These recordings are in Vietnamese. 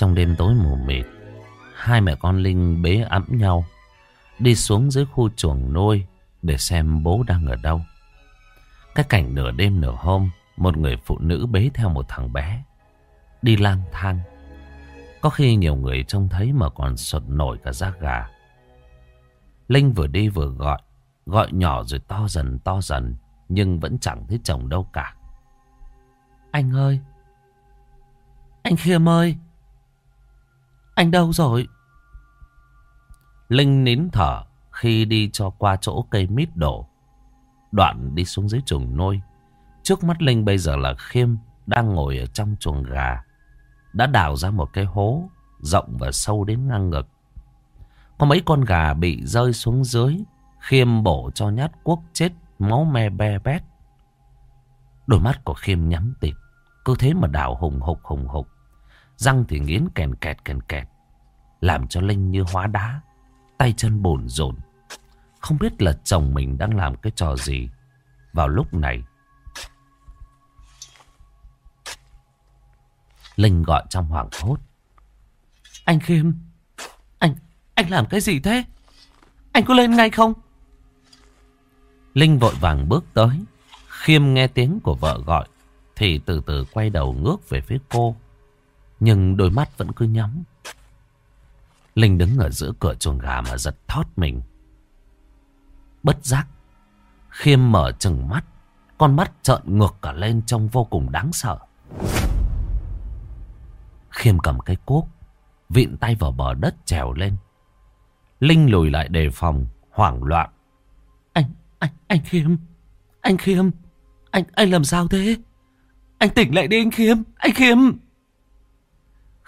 Trong đêm tối mù mịt, hai mẹ con Linh bế ẵm nhau, đi xuống dưới khu chuồng nuôi để xem bố đang ở đâu. Cái cảnh nửa đêm nửa hôm, một người phụ nữ bế theo một thằng bé, đi lang thang. Có khi nhiều người trông thấy mà còn sột nổi cả da gà. Linh vừa đi vừa gọi, gọi nhỏ rồi to dần to dần, nhưng vẫn chẳng thấy chồng đâu cả. Anh ơi! Anh Khiêm ơi! Anh đâu rồi? Linh nín thở khi đi cho qua chỗ cây mít đổ. Đoạn đi xuống dưới chuồng nuôi. Trước mắt Linh bây giờ là Khiêm đang ngồi ở trong chuồng gà. Đã đào ra một cái hố rộng và sâu đến ngang ngực. Có mấy con gà bị rơi xuống dưới. Khiêm bổ cho nhát cuốc chết, máu me be bét. Đôi mắt của Khiêm nhắm tịt. Cứ thế mà đào hùng hục hùng hục. Răng thì nghiến kèn kẹt kèn kẹt. Làm cho Linh như hóa đá. Tay chân bồn rộn. Không biết là chồng mình đang làm cái trò gì. Vào lúc này. Linh gọi trong hoảng hốt. Anh Khiêm. Anh, anh làm cái gì thế? Anh có lên ngay không? Linh vội vàng bước tới. Khiêm nghe tiếng của vợ gọi. Thì từ từ quay đầu ngước về phía cô. Nhưng đôi mắt vẫn cứ nhắm. Linh đứng ở giữa cửa chuồng gà mà giật thót mình. Bất giác. Khiêm mở chừng mắt. Con mắt trợn ngược cả lên trông vô cùng đáng sợ. Khiêm cầm cái cuốc. Vịn tay vào bờ đất trèo lên. Linh lùi lại đề phòng. Hoảng loạn. Anh, anh, anh Khiêm. Anh Khiêm. Anh, anh làm sao thế? Anh tỉnh lại đi anh Khiêm. Anh Khiêm.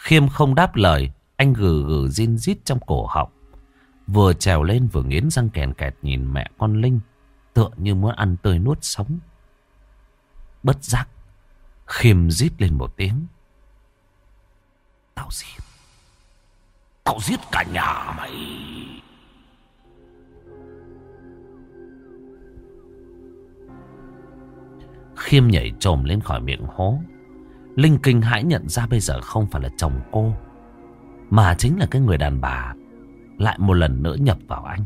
Khiêm không đáp lời. Anh gừ gừ zin rít trong cổ họng. Vừa trèo lên vừa nghiến răng kèn kẹt nhìn mẹ con Linh. Tựa như muốn ăn tươi nuốt sống. Bất giác. Khiêm rít lên một tiếng. Tao giết. Tao giết cả nhà mày. Khiêm nhảy trồm lên khỏi miệng hố. Linh kinh hãi nhận ra bây giờ không phải là chồng cô. Mà chính là cái người đàn bà lại một lần nữa nhập vào anh.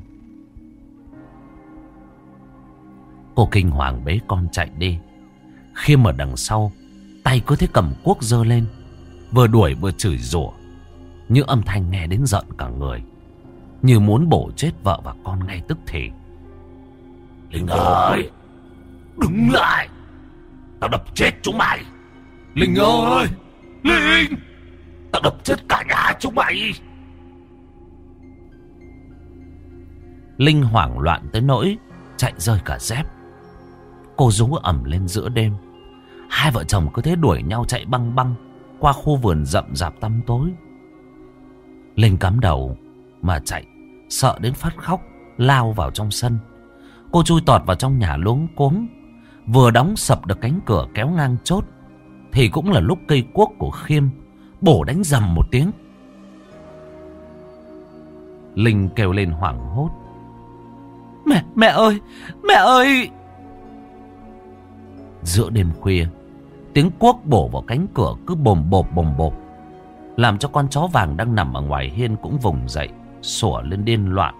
Cô kinh hoàng bế con chạy đi. Khiêm ở đằng sau, tay cứ thế cầm cuốc dơ lên. Vừa đuổi vừa chửi rủa Như âm thanh nghe đến giận cả người. Như muốn bổ chết vợ và con ngay tức thì. Linh ơi! Đứng lại! Tao đập chết chúng mày! Linh ơi! Linh! Tao đập chết cả nhà chúng mày! Linh hoảng loạn tới nỗi chạy rơi cả dép. Cô rú ẩm lên giữa đêm. Hai vợ chồng cứ thế đuổi nhau chạy băng băng qua khu vườn rậm rạp tăm tối. Linh cắm đầu mà chạy, sợ đến phát khóc, lao vào trong sân. Cô chui tọt vào trong nhà luống cuống, vừa đóng sập được cánh cửa kéo ngang chốt, thì cũng là lúc cây cuốc của Khiêm bổ đánh dầm một tiếng. Linh kêu lên hoảng hốt. Mẹ, mẹ ơi, mẹ ơi! Giữa đêm khuya, tiếng cuốc bổ vào cánh cửa cứ bồm bộp bồm bộp. Làm cho con chó vàng đang nằm ở ngoài hiên cũng vùng dậy, sủa lên điên loạn.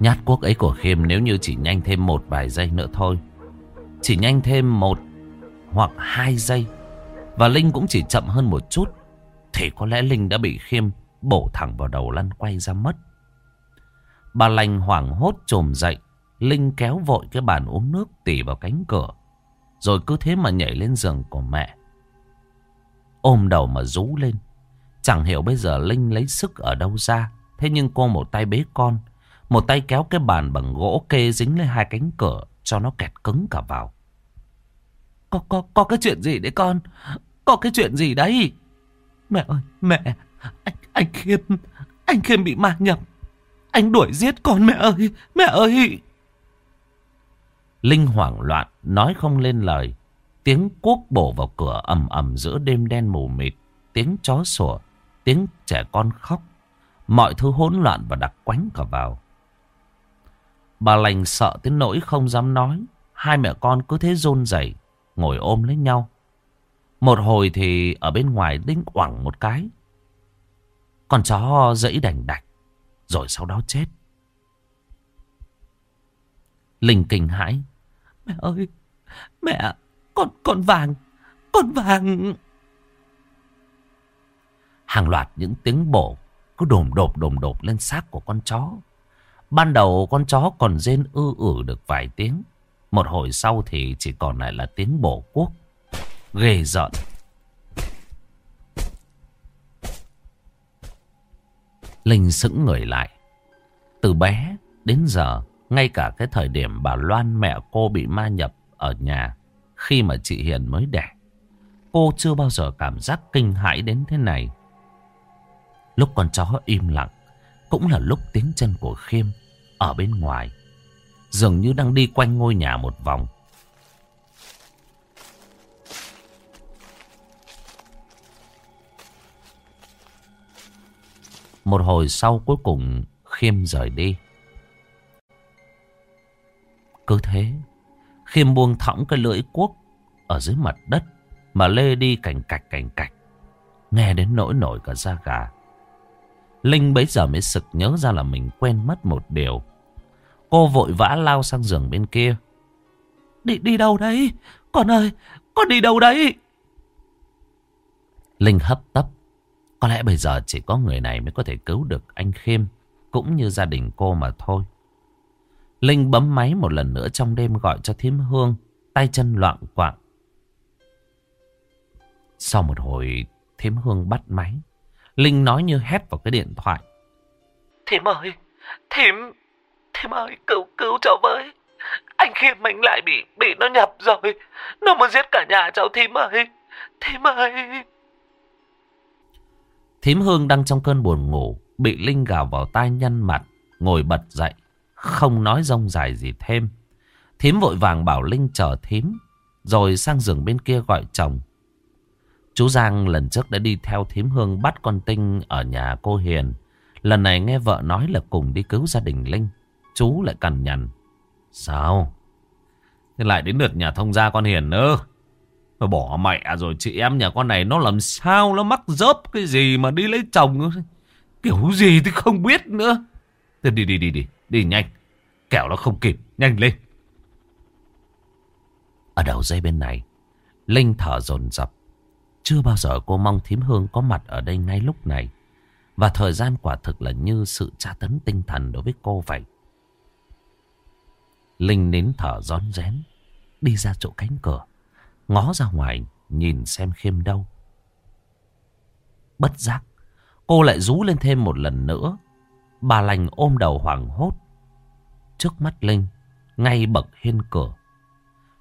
Nhát cuốc ấy của Khiêm nếu như chỉ nhanh thêm một vài giây nữa thôi. Chỉ nhanh thêm một hoặc hai giây. Và Linh cũng chỉ chậm hơn một chút. Thì có lẽ Linh đã bị Khiêm bổ thẳng vào đầu lăn quay ra mất. Bà lành hoảng hốt trồm dậy. Linh kéo vội cái bàn uống nước tỉ vào cánh cửa. Rồi cứ thế mà nhảy lên giường của mẹ. Ôm đầu mà rú lên. Chẳng hiểu bây giờ Linh lấy sức ở đâu ra. Thế nhưng cô một tay bế con. Một tay kéo cái bàn bằng gỗ kê dính lên hai cánh cửa cho nó kẹt cứng cả vào. Có, có, có cái chuyện gì đấy con? Có cái chuyện gì đấy? Mẹ ơi, mẹ, anh, anh Khiêm, anh Khiêm bị ma nhập. Anh đuổi giết con mẹ ơi, mẹ ơi. Linh hoảng loạn, nói không lên lời. Tiếng cuốc bổ vào cửa ầm ầm giữa đêm đen mù mịt. Tiếng chó sủa, tiếng trẻ con khóc. Mọi thứ hỗn loạn và đặc quánh cả vào. Bà lành sợ tới nỗi không dám nói. Hai mẹ con cứ thế run rẩy ngồi ôm lấy nhau. Một hồi thì ở bên ngoài đinh quẳng một cái. Con chó dẫy đành đạch, rồi sau đó chết. Linh kinh hãi. Mẹ ơi, mẹ, con, con vàng, con vàng. Hàng loạt những tiếng bổ cứ đồm đột đồm đột lên xác của con chó. Ban đầu con chó còn rên ư ử được vài tiếng. Một hồi sau thì chỉ còn lại là tiếng bổ quốc, Ghê giận. Linh sững người lại. Từ bé đến giờ, ngay cả cái thời điểm bà Loan mẹ cô bị ma nhập ở nhà khi mà chị Hiền mới đẻ. Cô chưa bao giờ cảm giác kinh hãi đến thế này. Lúc con chó im lặng, cũng là lúc tiếng chân của Khiêm ở bên ngoài. Dường như đang đi quanh ngôi nhà một vòng. Một hồi sau cuối cùng Khiêm rời đi. Cứ thế, Khiêm buông thõng cái lưỡi cuốc ở dưới mặt đất mà lê đi cảnh cạch cảnh cạch. Nghe đến nỗi nổi cả da gà. Linh bấy giờ mới sực nhớ ra là mình quên mất một điều. Cô vội vã lao sang giường bên kia. Đi đi đâu đấy? Con ơi, con đi đâu đấy? Linh hấp tấp. Có lẽ bây giờ chỉ có người này mới có thể cứu được anh Khiêm. Cũng như gia đình cô mà thôi. Linh bấm máy một lần nữa trong đêm gọi cho thím Hương. Tay chân loạn quạng. Sau một hồi thím Hương bắt máy. Linh nói như hét vào cái điện thoại. Thím ơi, thím, thím ơi, cứu, cứu cháu với. Anh Khiêm mình lại bị, bị nó nhập rồi. Nó muốn giết cả nhà cháu thím ơi. Thím ơi. Thím Hương đang trong cơn buồn ngủ, bị Linh gào vào tai nhăn mặt, ngồi bật dậy, không nói rông dài gì thêm. Thím vội vàng bảo Linh chờ thím, rồi sang giường bên kia gọi chồng. Chú Giang lần trước đã đi theo thím Hương bắt con Tinh ở nhà cô Hiền. Lần này nghe vợ nói là cùng đi cứu gia đình Linh. Chú lại cằn nhằn. Sao? Thế lại đến lượt nhà thông gia con Hiền nữa. Mà bỏ mẹ rồi chị em nhà con này nó làm sao nó mắc dớp cái gì mà đi lấy chồng. Kiểu gì thì không biết nữa. Thế đi đi đi đi, đi nhanh. Kẻo nó không kịp, nhanh lên. Ở đầu dây bên này, Linh thở dồn dập. Chưa bao giờ cô mong thím hương có mặt ở đây ngay lúc này. Và thời gian quả thực là như sự tra tấn tinh thần đối với cô vậy. Linh nín thở rón rén. Đi ra chỗ cánh cửa. Ngó ra ngoài, nhìn xem khiêm đâu. Bất giác. Cô lại rú lên thêm một lần nữa. Bà lành ôm đầu hoảng hốt. Trước mắt Linh. Ngay bậc hiên cửa.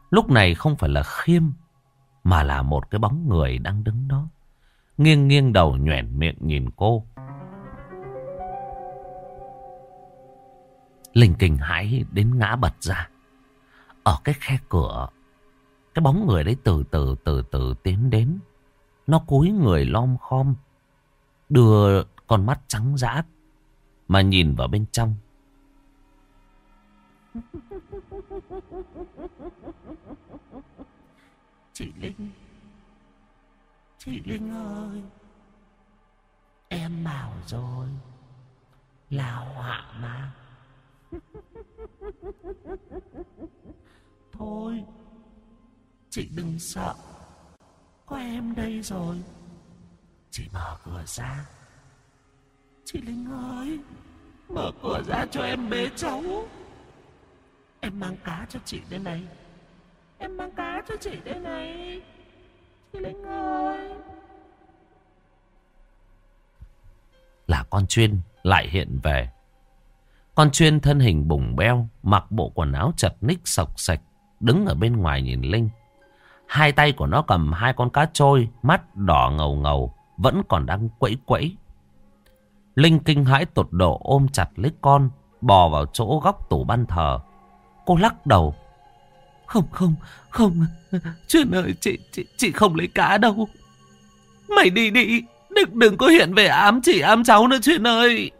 Lúc này không phải là khiêm mà là một cái bóng người đang đứng đó. Nghiêng nghiêng đầu nhoẻn miệng nhìn cô. Linh kinh hãi đến ngã bật ra. Ở cái khe cửa, cái bóng người đấy từ từ từ từ tiến đến. Nó cúi người lom khom, đưa con mắt trắng dã mà nhìn vào bên trong. Chị Linh. Chị Linh ơi. Em bảo rồi Là họa mà. Thôi Chị đừng sợ. Có em đây rồi. Chị mở cửa ra. Chị Linh ơi Mở cửa ra cho em bế cháu. Em mang cá cho chị đây này Em mang cá cho chị đây này. Chị Linh ơi Là con chuyên lại hiện về. Con chuyên thân hình bùng beo, Mặc bộ quần áo chật ních sọc sạch, Đứng ở bên ngoài nhìn Linh. Hai tay của nó cầm hai con cá trôi, Mắt đỏ ngầu ngầu, Vẫn còn đang quẫy quẫy. Linh kinh hãi tột độ ôm chặt lấy con, Bò vào chỗ góc tủ ban thờ. Cô lắc đầu không không không chuyện ơi chị, chị chị không lấy cá đâu Mày đi đi Đừng đừng có hiện về ám chị ám cháu nữa Chuyên ơi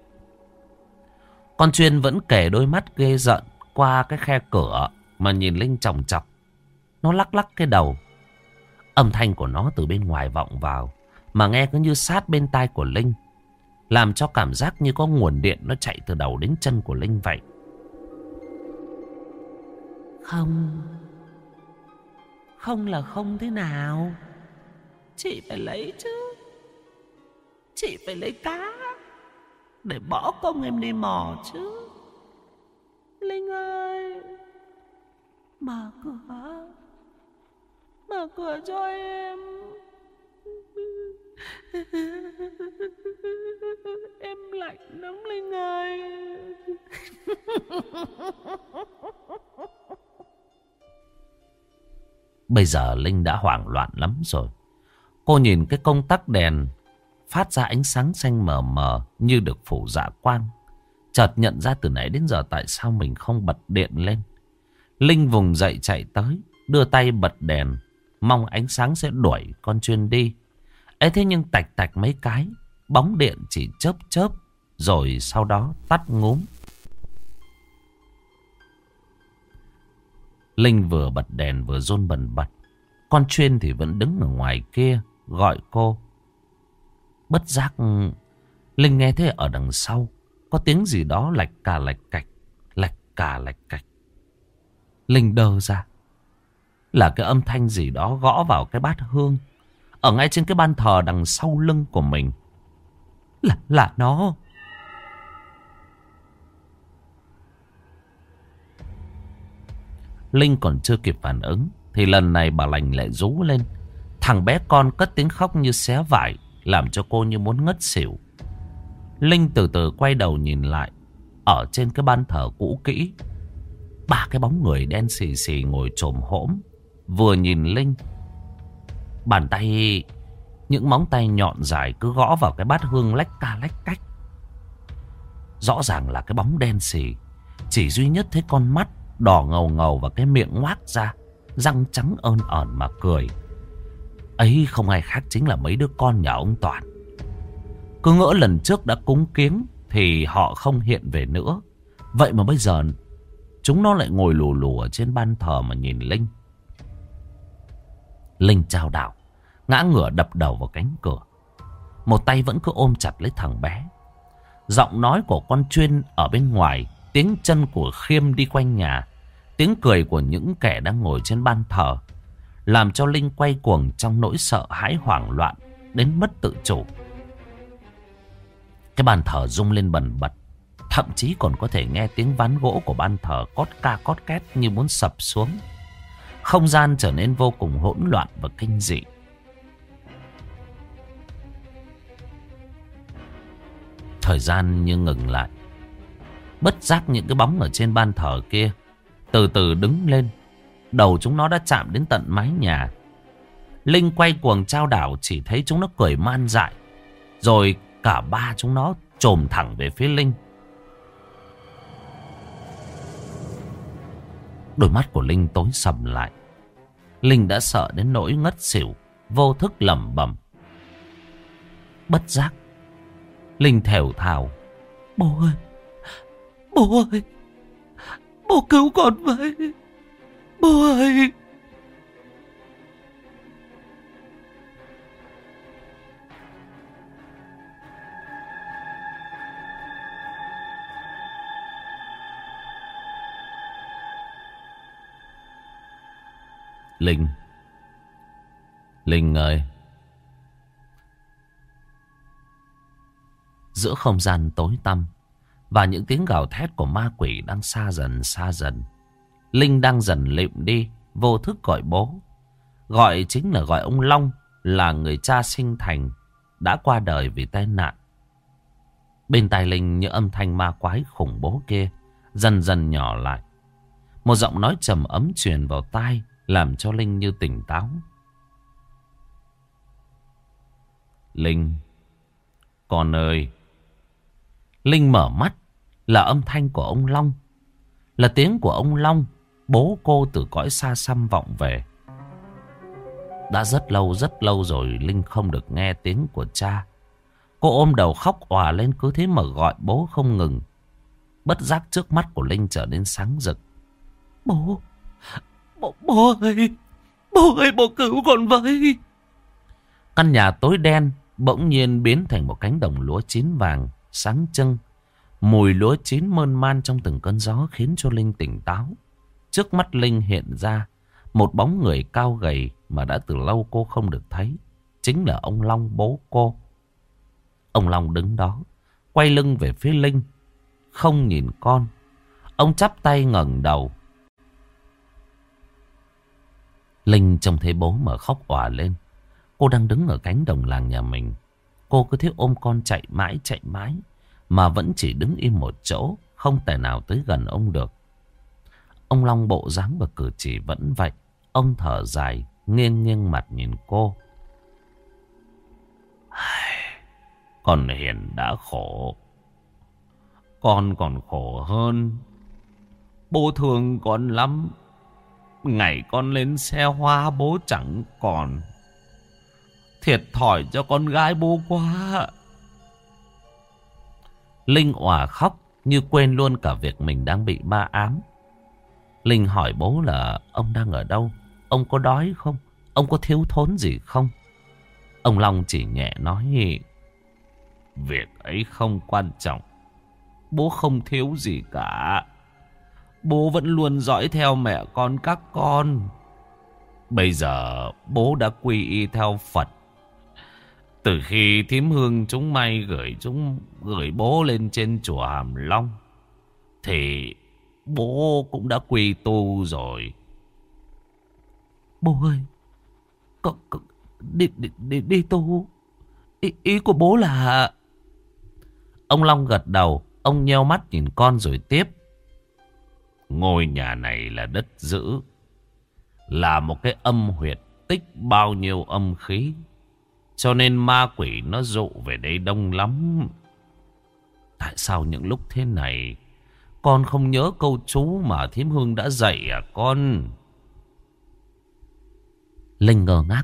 Con chuyên vẫn kể đôi mắt ghê giận qua cái khe cửa mà nhìn Linh chòng chọc. Nó lắc lắc cái đầu. Âm thanh của nó từ bên ngoài vọng vào mà nghe cứ như sát bên tai của Linh. Làm cho cảm giác như có nguồn điện nó chạy từ đầu đến chân của Linh vậy. Không. Không là không thế nào. Chị phải lấy chứ. Chị phải lấy cá Để bỏ công em đi mò chứ. Linh ơi, Mở cửa. Mở cửa cho em. Em lạnh lắm Linh ơi. Bây giờ Linh đã hoảng loạn lắm rồi. Cô nhìn cái công tắc đèn phát ra ánh sáng xanh mờ mờ như được phủ dạ quang. Chợt nhận ra từ nãy đến giờ tại sao mình không bật điện lên. Linh vùng dậy chạy tới, đưa tay bật đèn, mong ánh sáng sẽ đuổi con chuyên đi. ấy thế nhưng tạch tạch mấy cái, bóng điện chỉ chớp chớp, rồi sau đó tắt ngúm. Linh vừa bật đèn vừa run bần bật. Con chuyên thì vẫn đứng ở ngoài kia gọi cô. Bất giác Linh nghe thấy ở đằng sau có tiếng gì đó lạch cà lạch cạch, lạch cà lạch cạch. Linh đơ ra. Là cái âm thanh gì đó gõ vào cái bát hương. Ở ngay trên cái ban thờ đằng sau lưng của mình. Là, là nó. Linh còn chưa kịp phản ứng, Thì lần này bà lành lại rú lên. Thằng bé con cất tiếng khóc như xé vải, Làm cho cô như muốn ngất xỉu. Linh từ từ quay đầu nhìn lại, Ở trên cái ban thờ cũ kỹ. Ba cái bóng người đen xì xì ngồi trồm hỗm Vừa nhìn Linh. Bàn tay, Những móng tay nhọn dài cứ gõ vào cái bát hương lách ca lách cách. Rõ ràng là cái bóng đen xì, Chỉ duy nhất thấy con mắt Đỏ ngầu ngầu và cái miệng ngoác ra, Răng trắng ơn ẩn mà cười. Ấy không ai khác chính là mấy đứa con nhà ông Toàn. Cứ ngỡ lần trước đã cúng kiến Thì họ không hiện về nữa. Vậy mà bây giờ Chúng nó lại ngồi lù lù ở trên ban thờ mà nhìn Linh. Linh trao đảo, Ngã ngửa đập đầu vào cánh cửa. Một tay vẫn cứ ôm chặt lấy thằng bé. Giọng nói của con chuyên ở bên ngoài, Tiếng chân của Khiêm đi quanh nhà Tiếng cười của những kẻ đang ngồi trên ban thờ, Làm cho Linh quay cuồng trong nỗi sợ hãi hoảng loạn Đến mất tự chủ. Cái bàn thờ rung lên bần bật, Thậm chí còn có thể nghe tiếng ván gỗ của ban thờ cót ca cót két như muốn sập xuống. Không gian trở nên vô cùng hỗn loạn và kinh dị. Thời gian như ngừng lại. Bất giác những cái bóng ở trên ban thờ kia từ từ đứng lên. Đầu chúng nó đã chạm đến tận mái nhà. Linh quay cuồng trao đảo chỉ thấy chúng nó cười man dại. Rồi cả ba chúng nó trồm thẳng về phía Linh. Đôi mắt của Linh tối sầm lại. Linh đã sợ đến nỗi ngất xỉu, vô thức lẩm bẩm. Bất giác, Linh thều thào. Bố ơi, bố ơi. Bố cứu con với. Bố ơi. Linh. Linh ơi. Giữa không gian tối tăm và những tiếng gào thét của ma quỷ đang xa dần xa dần. Linh đang dần lịm đi, vô thức gọi bố. Gọi chính là gọi ông Long, là người cha sinh thành, đã qua đời vì tai nạn. Bên tai Linh những âm thanh ma quái khủng bố kia, dần dần nhỏ lại. Một giọng nói trầm ấm truyền vào tai, làm cho Linh như tỉnh táo. Linh, con ơi, Linh mở mắt là âm thanh của ông Long. Là tiếng của ông Long, bố cô từ cõi xa xăm vọng về. Đã rất lâu rất lâu rồi Linh không được nghe tiếng của cha. Cô ôm đầu khóc òa lên cứ thế mà gọi bố không ngừng. Bất giác trước mắt của Linh trở nên sáng rực. Bố, bố, bố ơi, bố ơi, bố cứu con với. Căn nhà tối đen bỗng nhiên biến thành một cánh đồng lúa chín vàng, sáng trưng. Mùi lúa chín mơn man trong từng cơn gió khiến cho Linh tỉnh táo. Trước mắt Linh hiện ra một bóng người cao gầy mà đã từ lâu cô không được thấy. Chính là ông Long bố cô. Ông Long đứng đó, quay lưng về phía Linh, không nhìn con. Ông chắp tay ngẩng đầu. Linh trông thấy bố mà khóc òa lên. Cô đang đứng ở cánh đồng làng nhà mình. Cô cứ thế ôm con chạy mãi chạy mãi. Mà vẫn chỉ đứng im một chỗ. Không thể nào tới gần ông được. Ông Long bộ dáng và cử chỉ vẫn vậy. Ông thở dài, nghiêng nghiêng mặt nhìn cô. Con Hiền đã khổ. Con còn khổ hơn. Bố thương con lắm. Ngày con lên xe hoa bố chẳng còn. Thiệt thòi cho con gái bố quá. Linh òa khóc như quên luôn cả việc mình đang bị ma ám. Linh hỏi bố là ông đang ở đâu? Ông có đói không? Ông có thiếu thốn gì không? Ông Long chỉ nhẹ nói, Việc ấy không quan trọng Bố không thiếu gì cả Bố vẫn luôn dõi theo mẹ con các con Bây giờ bố đã quy y theo Phật từ khi thím hương chúng may gửi chúng gửi bố lên trên chùa Hàm Long Thì bố cũng đã quy tu rồi. Bố ơi có, có, đi, đi, đi, đi tu. Ý, ý của bố là Ông Long gật đầu Ông nheo mắt nhìn con rồi tiếp. Ngôi nhà này là đất giữ Là một cái âm huyệt tích bao nhiêu âm khí cho nên ma quỷ nó dụ về đây đông lắm. Tại sao những lúc thế này, Con không nhớ câu chú mà thím hương đã dạy à con? Linh ngơ ngác,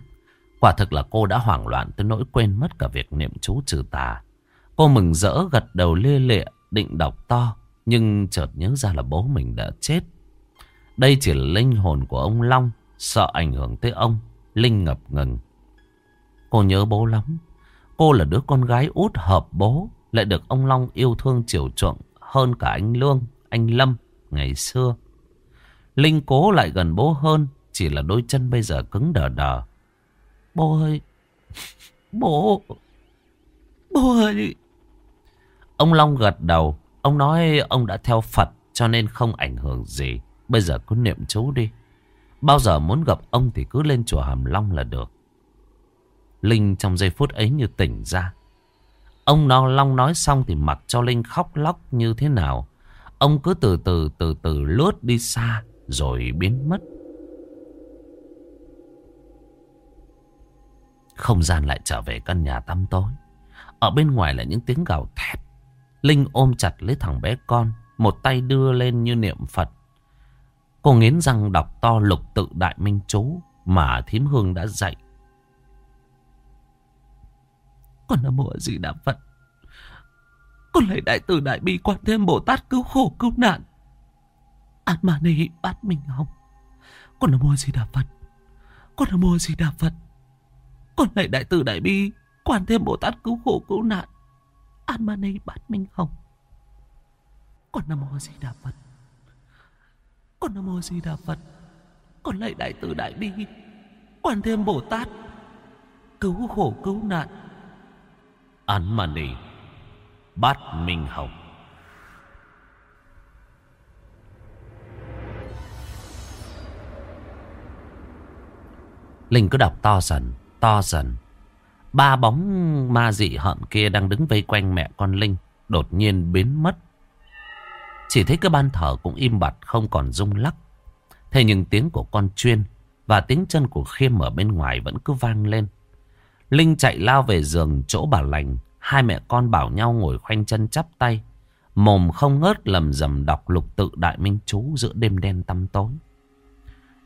Quả thực là cô đã hoảng loạn tới nỗi quên mất cả việc niệm chú trừ tà. Cô mừng rỡ, gật đầu lê lệ, định đọc to, Nhưng chợt nhớ ra là bố mình đã chết. Đây chỉ là linh hồn của ông Long, Sợ ảnh hưởng tới ông. Linh ngập ngừng. Cô nhớ bố lắm Cô là đứa con gái út hợp bố Lại được ông Long yêu thương chiều chuộng Hơn cả anh Lương, anh Lâm Ngày xưa Linh cố lại gần bố hơn Chỉ là đôi chân bây giờ cứng đờ đờ Bố ơi Bố Bố ơi Ông Long gật đầu. Ông nói ông đã theo Phật cho nên không ảnh hưởng gì. Bây giờ cứ niệm chú đi. Bao giờ muốn gặp ông thì cứ lên chùa Hàm Long là được. Linh trong giây phút ấy như tỉnh ra. Ông nó Long nói xong thì mặc cho Linh khóc lóc như thế nào. Ông cứ từ từ từ từ lướt đi xa rồi biến mất. Không gian lại trở về căn nhà tăm tối. Ở bên ngoài là những tiếng gào thét Linh ôm chặt lấy thằng bé con. Một tay đưa lên như niệm Phật. Cô nghiến răng đọc to lục tự đại minh chú mà thím hương đã dạy còn là mùa gì đã Phật. Con lấy đại từ đại bi quan thêm Bồ Tát cứu khổ cứu nạn. Át mà này bát mình hồng. Con là mùa gì đã Phật. Con là mùa gì đã Phật. Con lại đại từ đại bi quan thêm Bồ Tát cứu khổ cứu nạn. An mà này Bát Minh Hồng. Con là mùa gì Đà Phật. Con là mùa gì Đà Phật. Con lạy Đại Từ Đại Bi. Quan Thêm Bồ Tát. Cứu khổ cứu nạn. An Ma Ni Bát Minh Hồng. Linh cứ đọc to dần, to dần. Ba bóng ma dị hợm kia đang đứng vây quanh mẹ con Linh. Đột nhiên biến mất. Chỉ thấy cái ban thờ cũng im bặt không còn rung lắc. Thế nhưng tiếng của con chuyên và tiếng chân của khiêm ở bên ngoài vẫn cứ vang lên. Linh chạy lao về giường chỗ bà lành. Hai mẹ con bảo nhau ngồi khoanh chân chắp tay. Mồm không ngớt lầm rầm đọc lục tự đại minh chú giữa đêm đen tăm tối.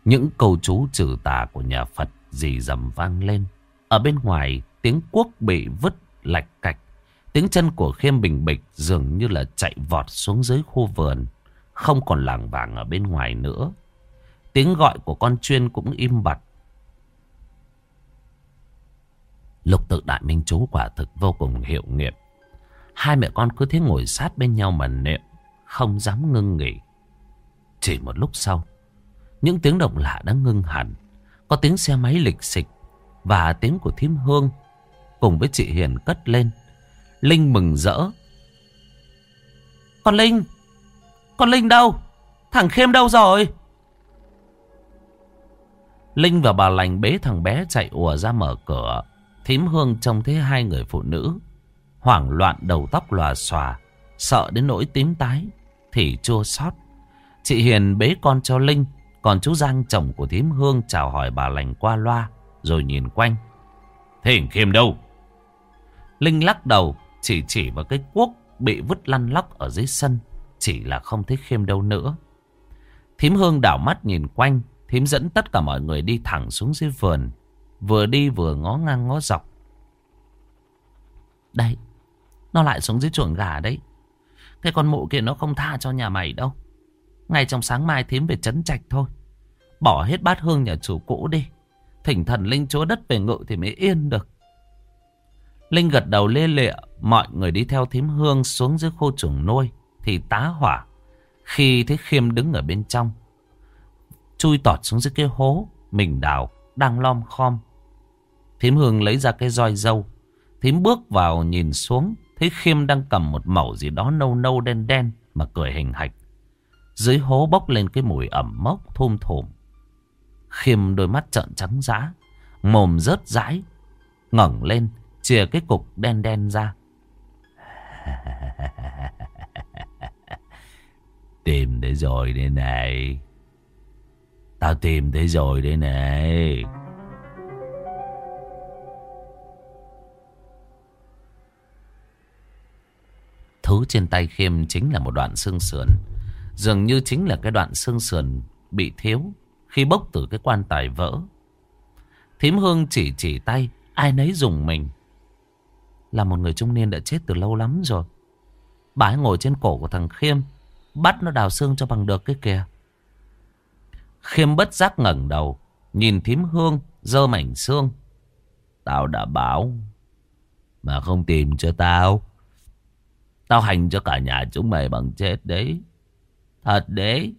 Những câu chú trừ tà của nhà Phật dì dầm vang lên. Ở bên ngoài, tiếng cuốc bị vứt lạch cạch. Tiếng chân của Khiêm bình bịch dường như là chạy vọt xuống dưới khu vườn. Không còn làng vàng ở bên ngoài nữa. Tiếng gọi của con chuyên cũng im bặt. Lục tự đại minh chú quả thực vô cùng hiệu nghiệm. Hai mẹ con cứ thế ngồi sát bên nhau mà niệm. Không dám ngưng nghỉ. Chỉ một lúc sau. Những tiếng động lạ đã ngưng hẳn. Có tiếng xe máy lịch xịch. Và tiếng của thím hương. Cùng với chị Hiền cất lên. Linh mừng rỡ. Con Linh! Con Linh đâu? Thằng Khiêm đâu rồi? Linh và bà lành bế thằng bé chạy ùa ra mở cửa. Thím Hương trông thấy hai người phụ nữ. Hoảng loạn đầu tóc lòa xòa. Sợ đến nỗi tím tái. Thì chua xót. Chị Hiền bế con cho Linh. Còn chú Giang chồng của thím Hương chào hỏi bà lành qua loa. Rồi nhìn quanh. Thế Khiêm đâu? Linh lắc đầu. Chỉ chỉ vào cái cuốc bị vứt lăn lóc ở dưới sân. Chỉ là không thấy Khiêm đâu nữa. Thím Hương đảo mắt nhìn quanh. Thím dẫn tất cả mọi người đi thẳng xuống dưới vườn. Vừa đi vừa ngó ngang ngó dọc. Đây, nó lại xuống dưới chuồng gà đấy. Cái con mụ kia nó không tha cho nhà mày đâu. Ngay trong sáng mai thím về chấn trạch thôi. Bỏ hết bát hương nhà chủ cũ đi. Thỉnh thần linh chúa đất về ngự thì mới yên được. Linh gật đầu lê lịa. Mọi người đi theo thím hương xuống dưới khu chuồng nuôi. Thì tá hỏa. Khi thấy Khiêm đứng ở bên trong. Chui tọt xuống dưới cái hố. Mình đào đang lom khom. Thím Hương lấy ra cái roi dâu. Thím bước vào nhìn xuống. Thấy Khiêm đang cầm một mẩu gì đó nâu nâu đen đen. Mà cười hình hạch. Dưới hố bốc lên cái mùi ẩm mốc, thum thủm. Khiêm đôi mắt trợn trắng dã. Mồm rớt rãi. ngẩng lên. Chìa cái cục đen đen ra. Tìm thấy rồi đây này. Tao tìm thấy rồi đây này. Thứ trên tay Khiêm chính là một đoạn xương sườn. Dường như chính là cái đoạn xương sườn bị thiếu khi bốc từ cái quan tài vỡ. Thím Hương chỉ chỉ tay, ai nấy dùng mình. Là một người trung niên đã chết từ lâu lắm rồi. Bà ấy ngồi trên cổ của thằng Khiêm, bắt nó đào xương cho bằng được cái kìa. Khiêm bất giác ngẩng đầu, nhìn thím Hương, dơ mảnh xương. Tao đã báo, mà không tìm cho tao. Tao hành cho cả nhà chúng mày bằng chết đấy. Thật đấy.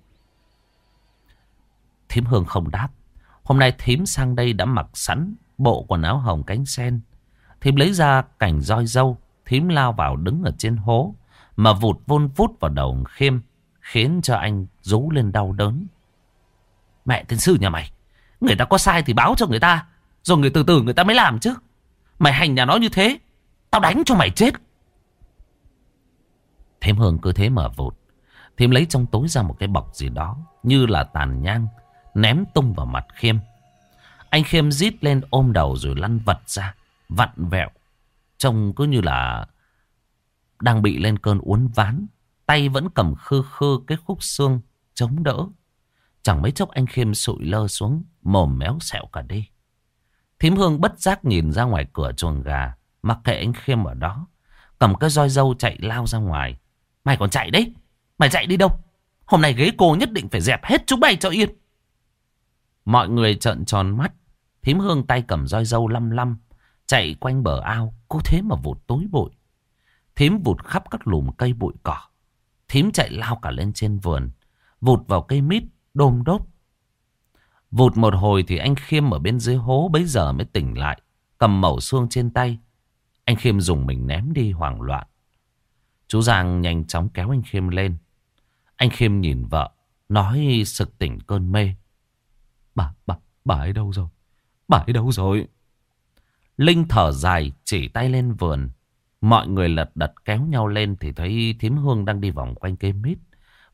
Thím Hương không đáp. Hôm nay thím sang đây đã mặc sẵn bộ quần áo hồng cánh sen. Thím lấy ra cảnh roi dâu. Thím lao vào đứng ở trên hố. Mà vụt vôn vút vào đầu khiêm. Khiến cho anh rú lên đau đớn. Mẹ tên sư nhà mày. Người ta có sai thì báo cho người ta. Rồi người từ từ người ta mới làm chứ. Mày hành nhà nó như thế. Tao đánh cho mày chết. Thím Hương cứ thế mở vụt. Thím lấy trong tối ra một cái bọc gì đó. Như là tàn nhang. Ném tung vào mặt Khiêm. Anh Khiêm rít lên ôm đầu rồi lăn vật ra. Vặn vẹo. Trông cứ như là đang bị lên cơn uốn ván. Tay vẫn cầm khư khư cái khúc xương chống đỡ. Chẳng mấy chốc anh Khiêm sụi lơ xuống. Mồm méo xẹo cả đi. Thím Hương bất giác nhìn ra ngoài cửa chuồng gà. Mặc kệ anh Khiêm ở đó. Cầm cái roi dâu chạy lao ra ngoài. Mày còn chạy đấy. Mày chạy đi đâu? Hôm nay ghế cô nhất định phải dẹp hết chúng mày cho yên. Mọi người trợn tròn mắt. Thím hương tay cầm roi dâu lăm lăm. Chạy quanh bờ ao. Cô thế mà vụt tối bụi. Thím vụt khắp các lùm cây bụi cỏ. Thím chạy lao cả lên trên vườn. Vụt vào cây mít. Đôm đốp. Vụt một hồi thì anh Khiêm ở bên dưới hố bấy giờ mới tỉnh lại. Cầm mẩu xương trên tay. Anh Khiêm dùng mình ném đi hoảng loạn. Chú Giang nhanh chóng kéo anh Khiêm lên. Anh Khiêm nhìn vợ. Nói sực tỉnh cơn mê. Bà, bà, bà ấy đâu rồi? Bà ấy đâu rồi? Linh thở dài chỉ tay lên vườn. Mọi người lật đật kéo nhau lên thì thấy thím hương đang đi vòng quanh cây mít.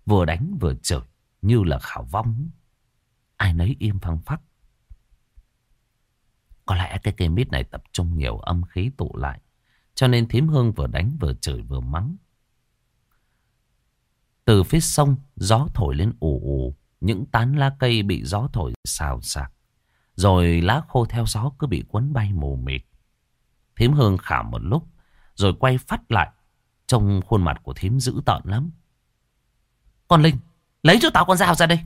Vừa đánh vừa chửi như là khảo vong. Ai nấy im phăng phắc. Có lẽ cái cây mít này tập trung nhiều âm khí tụ lại. Cho nên thím hương vừa đánh vừa chửi vừa mắng. Từ phía sông, gió thổi lên ù ù. Những tán lá cây bị gió thổi xào xạc. Rồi lá khô theo gió cứ bị cuốn bay mù mịt. Thím hương khả một lúc. Rồi quay phát lại. Trong khuôn mặt của thím dữ tợn lắm. Con Linh, lấy cho tao con dao ra đây.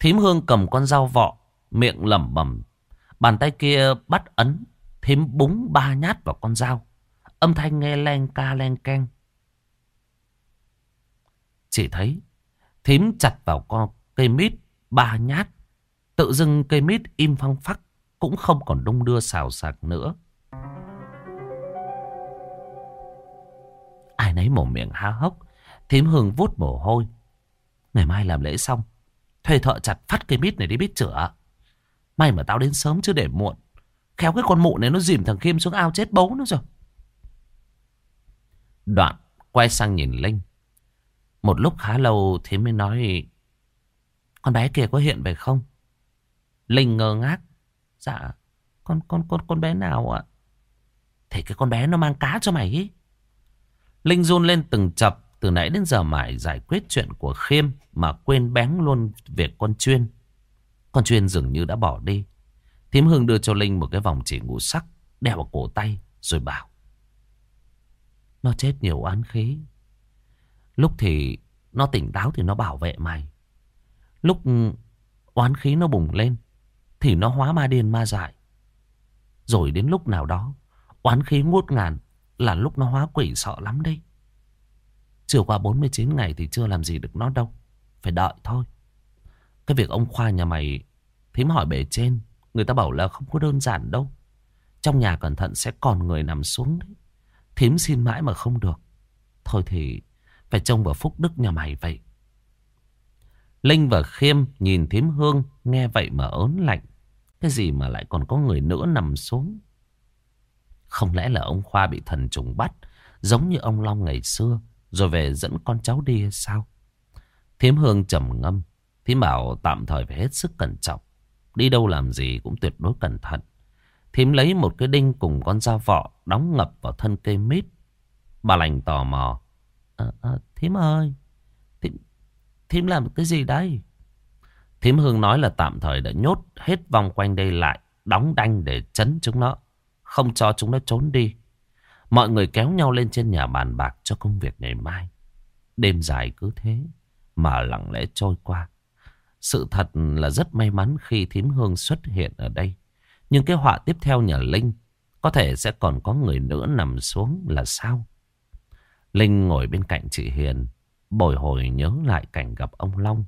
Thím Hương cầm con dao vọ, miệng lẩm bẩm. Bàn tay kia bắt ấn, thím búng ba nhát vào con dao. Âm thanh nghe len ca len keng. Chỉ thấy thím chặt vào co cây mít ba nhát. Tự dưng cây mít im phăng phắc cũng không còn đung đưa xào sạc nữa. Ai nấy mồm miệng há hốc, thím hương vút mồ hôi. Ngày mai làm lễ xong, thuê thợ chặt phát cây mít này đi biết chữa. May mà tao đến sớm chứ để muộn. Khéo cái con mụ này nó dìm thằng Kim xuống ao chết bấu nó rồi. Đoạn quay sang nhìn Linh. Một lúc khá lâu thì mới nói, Con bé kia có hiện về không? Linh ngơ ngác Dạ Con con con con bé nào ạ? Thì cái con bé nó mang cá cho mày ý Linh run lên từng chập, Từ nãy đến giờ mãi giải quyết chuyện của Khiêm Mà quên bén luôn việc con chuyên Con chuyên dường như đã bỏ đi Thím Hương đưa cho Linh một cái vòng chỉ ngũ sắc, Đeo vào cổ tay, Rồi bảo, Nó chết nhiều oán khí Lúc thì nó tỉnh táo thì nó bảo vệ mày. Lúc oán khí nó bùng lên thì nó hóa ma điên, ma dại. Rồi đến lúc nào đó, oán khí ngút ngàn là lúc nó hóa quỷ sợ lắm đấy. Chưa qua 49 ngày thì chưa làm gì được nó đâu. Phải đợi thôi. Cái việc ông Khoa nhà mày thím hỏi bề trên, người ta bảo là không có đơn giản đâu. Trong nhà cẩn thận sẽ còn người nằm xuống đấy. Thím xin mãi mà không được. Thôi thì phải trông vào phúc đức nhà mày vậy. Linh và Khiêm nhìn thím hương, nghe vậy mà ớn lạnh. Cái gì mà lại còn có người nữa nằm xuống. Không lẽ là ông Khoa bị thần trùng bắt, giống như ông Long ngày xưa, rồi về dẫn con cháu đi hay sao? Thím hương trầm ngâm. Thím bảo tạm thời phải hết sức cẩn trọng. Đi đâu làm gì cũng tuyệt đối cẩn thận. Thím lấy một cái đinh cùng con dao vọ đóng ngập vào thân cây mít. Bà lành tò mò. À, à, thím ơi, thím, thím làm cái gì đây? Thím Hương nói là tạm thời đã nhốt hết vòng quanh đây lại, đóng đanh để chấn chúng nó, không cho chúng nó trốn đi. Mọi người kéo nhau lên trên nhà bàn bạc cho công việc ngày mai. Đêm dài cứ thế mà lặng lẽ trôi qua. Sự thật là rất may mắn khi thím Hương xuất hiện ở đây. Nhưng cái họa tiếp theo nhà Linh có thể sẽ còn có người nữa nằm xuống là sao? Linh ngồi bên cạnh chị Hiền, bồi hồi nhớ lại cảnh gặp ông Long.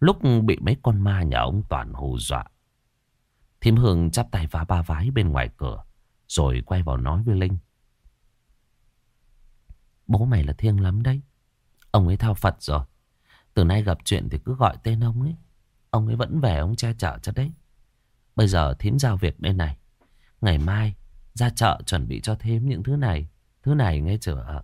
Lúc bị mấy con ma nhà ông Toàn hù dọa. Thím Hương chắp tay vá ba vái bên ngoài cửa, rồi quay vào nói với Linh. Bố mày là thiêng lắm đấy. Ông ấy thao Phật rồi. Từ nay gặp chuyện thì cứ gọi tên ông ấy. Ông ấy vẫn về ông che chở cho đấy. Bây giờ thím giao việc đây này. Ngày mai ra chợ chuẩn bị cho thêm những thứ này. Thứ này nghe chưa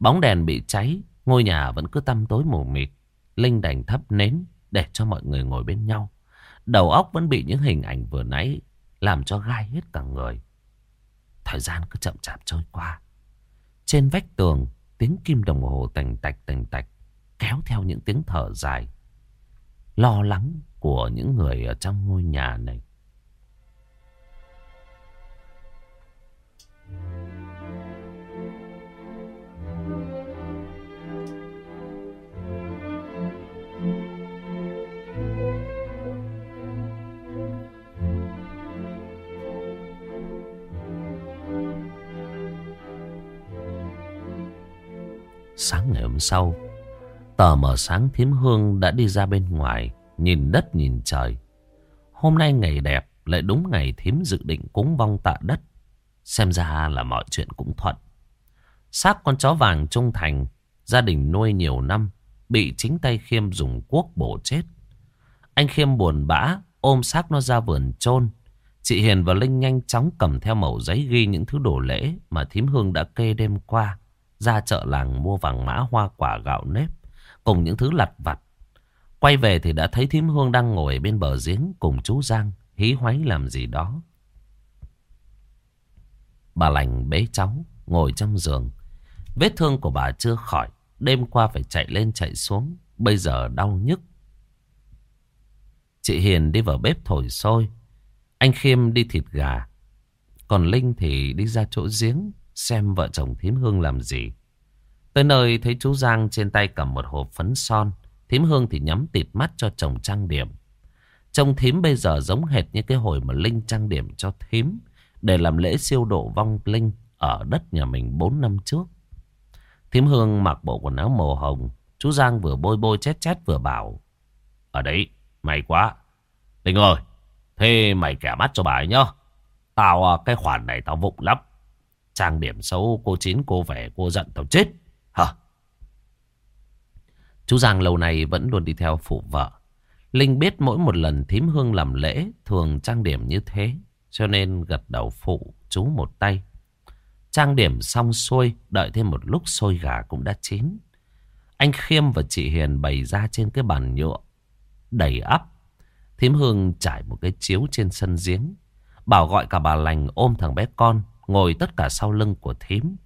Bóng đèn bị cháy, ngôi nhà vẫn cứ tăm tối mù mịt. Linh đành thắp nến để cho mọi người ngồi bên nhau. Đầu óc vẫn bị những hình ảnh vừa nãy làm cho gai hết cả người. Thời gian cứ chậm chạp trôi qua. Trên vách tường, tiếng kim đồng hồ tành tạch tành tạch kéo theo những tiếng thở dài. Lo lắng của những người ở trong ngôi nhà này. Sáng ngày hôm sau, Tờ mở sáng thiếm hương đã đi ra bên ngoài, Nhìn đất nhìn trời. Hôm nay ngày đẹp, Lại đúng ngày thím dự định cúng vong tạ đất. Xem ra là mọi chuyện cũng thuận. Xác con chó vàng trung thành, Gia đình nuôi nhiều năm, Bị chính tay Khiêm dùng cuốc bổ chết. Anh Khiêm buồn bã, Ôm xác nó ra vườn chôn. Chị Hiền và Linh nhanh chóng cầm theo mẩu giấy ghi những thứ đồ lễ mà thím Hương đã kê đêm qua ra chợ làng mua vàng mã, hoa quả, gạo nếp, cùng những thứ lặt vặt. Quay về thì đã thấy thím Hương đang ngồi bên bờ giếng cùng chú Giang, hí hoáy làm gì đó. Bà lành bế cháu, ngồi trong giường. Vết thương của bà chưa khỏi. Đêm qua phải chạy lên chạy xuống. Bây giờ đau nhức. Chị Hiền đi vào bếp thổi sôi. Anh Khiêm đi thịt gà. Còn Linh thì đi ra chỗ giếng xem vợ chồng thím Hương làm gì. Tới nơi thấy chú Giang trên tay cầm một hộp phấn son. Thím Hương thì nhắm tịt mắt cho chồng trang điểm. Trông thím bây giờ giống hệt như cái hồi mà Linh trang điểm cho thím. Để làm lễ siêu độ vong Linh ở đất nhà mình 4 năm trước. Thím Hương mặc bộ quần áo màu hồng. Chú Giang vừa bôi bôi chét chét vừa bảo. Ở đấy, may quá. Linh ơi, thế mày kẻ mắt cho bà ấy nhá. Tao à, cái khoản này tao vụng lắm. Trang điểm xấu cô chín cô vẻ cô giận tao chết. Hả? Chú Giang lâu nay vẫn luôn đi theo phụ vợ. Linh biết mỗi một lần thím hương làm lễ thường trang điểm như thế. Cho nên gật đầu phụ chú một tay. Trang điểm xong xuôi, đợi thêm một lúc sôi gà cũng đã chín. Anh Khiêm và chị Hiền bày ra trên cái bàn nhựa đầy ắp. Thím Hương trải một cái chiếu trên sân giếng. Bảo gọi cả bà lành ôm thằng bé con, ngồi tất cả sau lưng của thím.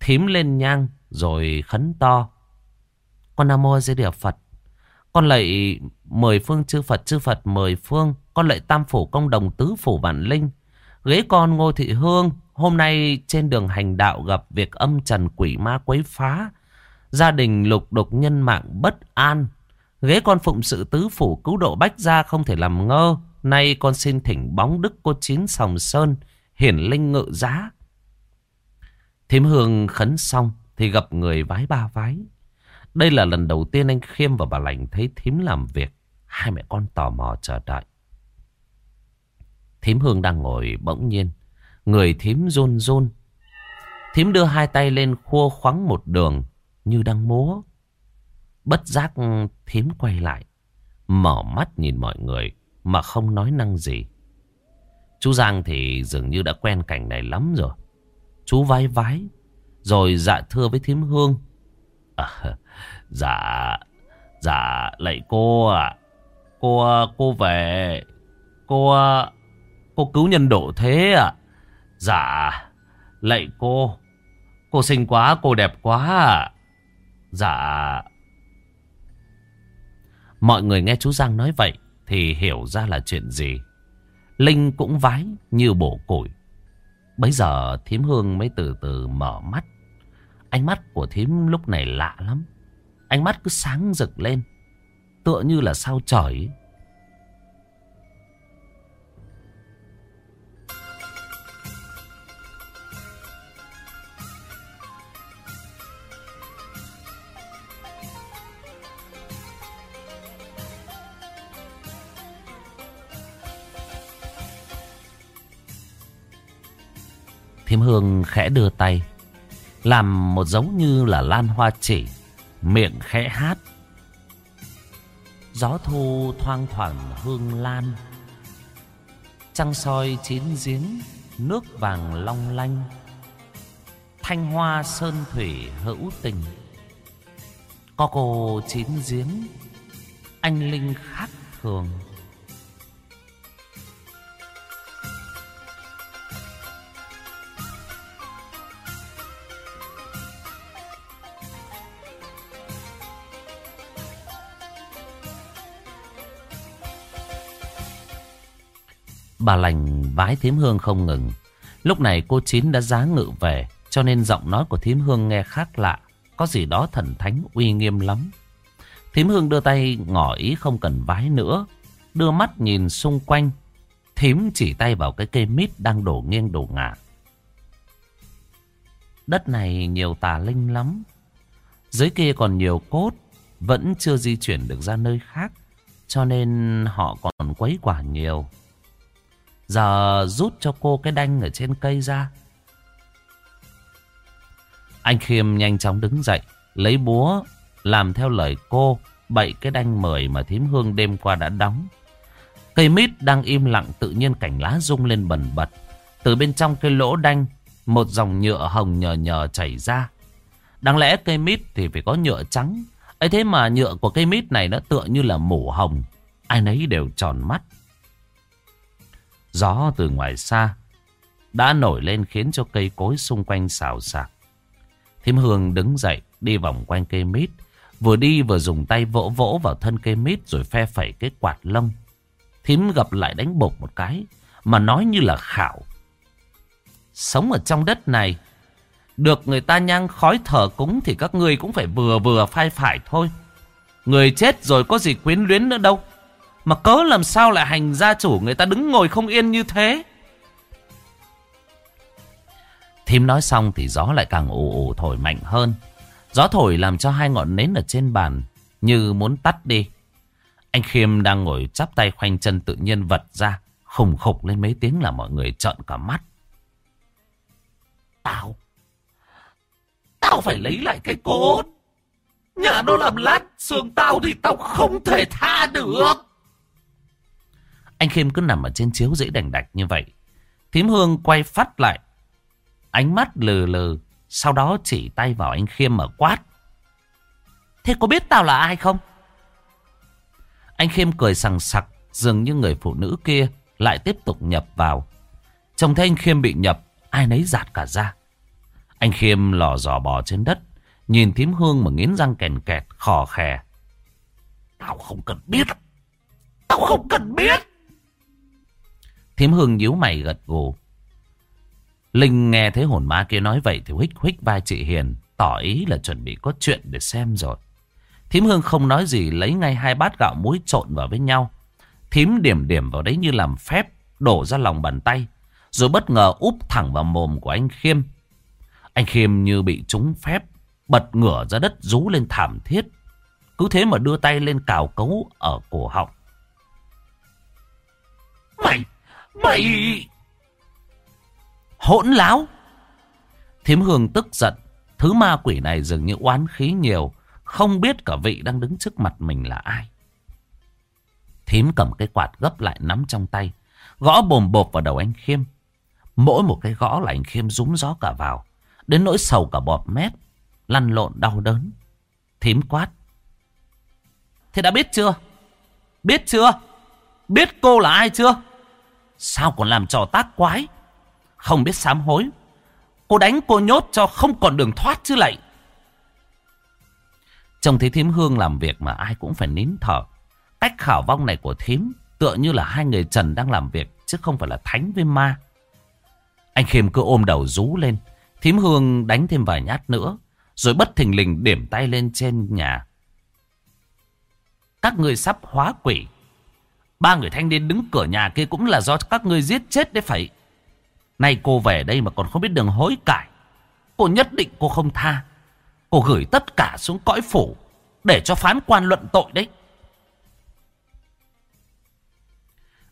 Thím lên nhang rồi khấn to. Con Nam Mô Di Đà Phật. Con lạy mười phương chư Phật, chư Phật mười phương. Con lạy tam phủ công đồng tứ phủ vạn linh. Ghế con Ngô Thị Hương. Hôm nay trên đường hành đạo gặp việc âm trần quỷ ma quấy phá. Gia đình lục đục nhân mạng bất an. Ghế con phụng sự tứ phủ cứu độ bách gia không thể làm ngơ. Nay con xin thỉnh bóng đức cô chín sòng sơn. Hiển linh ngự giá. Thím Hương khấn xong thì gặp người vái ba vái. Đây là lần đầu tiên anh Khiêm và bà Lành thấy thím làm việc. Hai mẹ con tò mò chờ đợi. Thím Hương đang ngồi bỗng nhiên. Người thím run run. Thím đưa hai tay lên khua khoắng một đường như đang múa. Bất giác thím quay lại. Mở mắt nhìn mọi người mà không nói năng gì. Chú Giang thì dường như đã quen cảnh này lắm rồi. Chú vái vái. Rồi dạ thưa với thím Hương. À, dạ, dạ lạy cô ạ. Cô, cô về. Cô, cô cứu nhân độ thế ạ. Dạ, lạy cô. Cô xinh quá, cô đẹp quá ạ. Dạ. Mọi người nghe chú Giang nói vậy thì hiểu ra là chuyện gì. Linh cũng vái như bổ củi. Bấy giờ thím Hương mới từ từ mở mắt. Ánh mắt của thím lúc này lạ lắm. Ánh mắt cứ sáng rực lên. Tựa như là sao trời Thím Hương khẽ đưa tay, Làm một giống như là lan hoa chỉ, Miệng khẽ hát. Gió thu thoang thoảng hương lan, Trăng soi chín giếng, Nước vàng long lanh. Thanh hoa sơn thủy hữu tình, Có cô chín giếng, Anh linh khác thường. Bà lành vái thím hương không ngừng. Lúc này cô Chín đã giá ngự về, cho nên giọng nói của thím hương nghe khác lạ. Có gì đó thần thánh uy nghiêm lắm. Thím hương đưa tay ngỏ ý không cần vái nữa. Đưa mắt nhìn xung quanh. Thím chỉ tay vào cái cây mít đang đổ nghiêng đổ ngả. Đất này nhiều tà linh lắm. Dưới kia còn nhiều cốt. Vẫn chưa di chuyển được ra nơi khác. Cho nên họ còn quấy quả nhiều. Giờ rút cho cô cái đanh ở trên cây ra. Anh Khiêm nhanh chóng đứng dậy, lấy búa, làm theo lời cô, bậy cái đanh mời mà thím hương đêm qua đã đóng. Cây mít đang im lặng tự nhiên cảnh lá rung lên bần bật. Từ bên trong cái lỗ đanh, một dòng nhựa hồng nhờ nhờ chảy ra. Đáng lẽ cây mít thì phải có nhựa trắng. ấy thế mà nhựa của cây mít này nó tựa như là mủ hồng. Ai nấy đều tròn mắt. Gió từ ngoài xa đã nổi lên khiến cho cây cối xung quanh xào xạc. Thím Hương đứng dậy, đi vòng quanh cây mít. Vừa đi vừa dùng tay vỗ vỗ vào thân cây mít rồi phe phẩy cái quạt lông. Thím gặp lại đánh bột một cái mà nói như là khảo. Sống ở trong đất này, Được người ta nhang khói thở cúng Thì các ngươi cũng phải vừa vừa phai phải thôi Người chết rồi có gì quyến luyến nữa đâu mà cớ làm sao lại hành gia chủ Người ta đứng ngồi không yên như thế? Thím nói xong thì gió lại càng ù ù thổi mạnh hơn. Gió thổi làm cho hai ngọn nến ở trên bàn Như muốn tắt đi. Anh Khiêm đang ngồi chắp tay khoanh chân tự nhiên vật ra, Khùng khục lên mấy tiếng là mọi người trợn cả mắt. Tao Tao phải lấy lại cái cốt. Nhà nó làm lát, xương tao thì tao không thể tha được. Anh Khiêm cứ nằm ở trên chiếu dễ đành đạch như vậy. Thím Hương quay phát lại. Ánh mắt lừ lừ, Sau đó chỉ tay vào anh Khiêm mở quát. Thế có biết tao là ai không? Anh Khiêm cười sằng sặc, Dường như người phụ nữ kia Lại tiếp tục nhập vào. Trông thấy anh Khiêm bị nhập, Ai nấy giạt cả ra. Anh Khiêm lò dò bò trên đất, Nhìn thím hương mà nghiến răng kèn kẹt, Khò khè. Tao không cần biết. Tao không cần biết. Thím hương nhíu mày gật gù. Linh nghe thấy hồn ma kia nói vậy Thì huých huých vai chị Hiền, Tỏ ý là chuẩn bị có chuyện để xem rồi. Thím hương không nói gì, Lấy ngay hai bát gạo muối trộn vào với nhau. Thím điểm điểm vào đấy như làm phép, Đổ ra lòng bàn tay, Rồi bất ngờ úp thẳng vào mồm của anh Khiêm. Anh Khiêm như bị trúng phép, Bật ngửa ra đất rú lên thảm thiết. Cứ thế mà đưa tay lên cào cấu Ở cổ họng. Mày Mày! Hỗn láo! Thím Hương tức giận. Thứ ma quỷ này dường như oán khí nhiều. Không biết cả vị đang đứng trước mặt mình là ai. Thím cầm cái quạt gấp lại nắm trong tay. Gõ bồm bộp vào đầu anh Khiêm. Mỗi một cái gõ là anh Khiêm rúm gió cả vào. Đến nỗi sầu cả bọt mép. Lăn lộn đau đớn. Thím quát. Thế đã biết chưa? Biết chưa? Biết cô là ai chưa? Sao còn làm trò tác quái? Không biết sám hối. Cô đánh cô nhốt cho không còn đường thoát chứ lại. Trông thấy thím hương làm việc mà ai cũng phải nín thở. Cách khảo vong này của thím Tựa như là hai người trần đang làm việc Chứ không phải là thánh với ma. Anh Khiêm cứ ôm đầu rú lên. Thím hương đánh thêm vài nhát nữa, Rồi bất thình lình điểm tay lên trên nhà. Các người sắp hóa quỷ. Ba người thanh niên đứng cửa nhà kia Cũng là do các người giết chết đấy phải. Nay cô về đây mà còn không biết đường hối cải. Cô nhất định cô không tha. Cô gửi tất cả xuống cõi phủ Để cho phán quan luận tội đấy.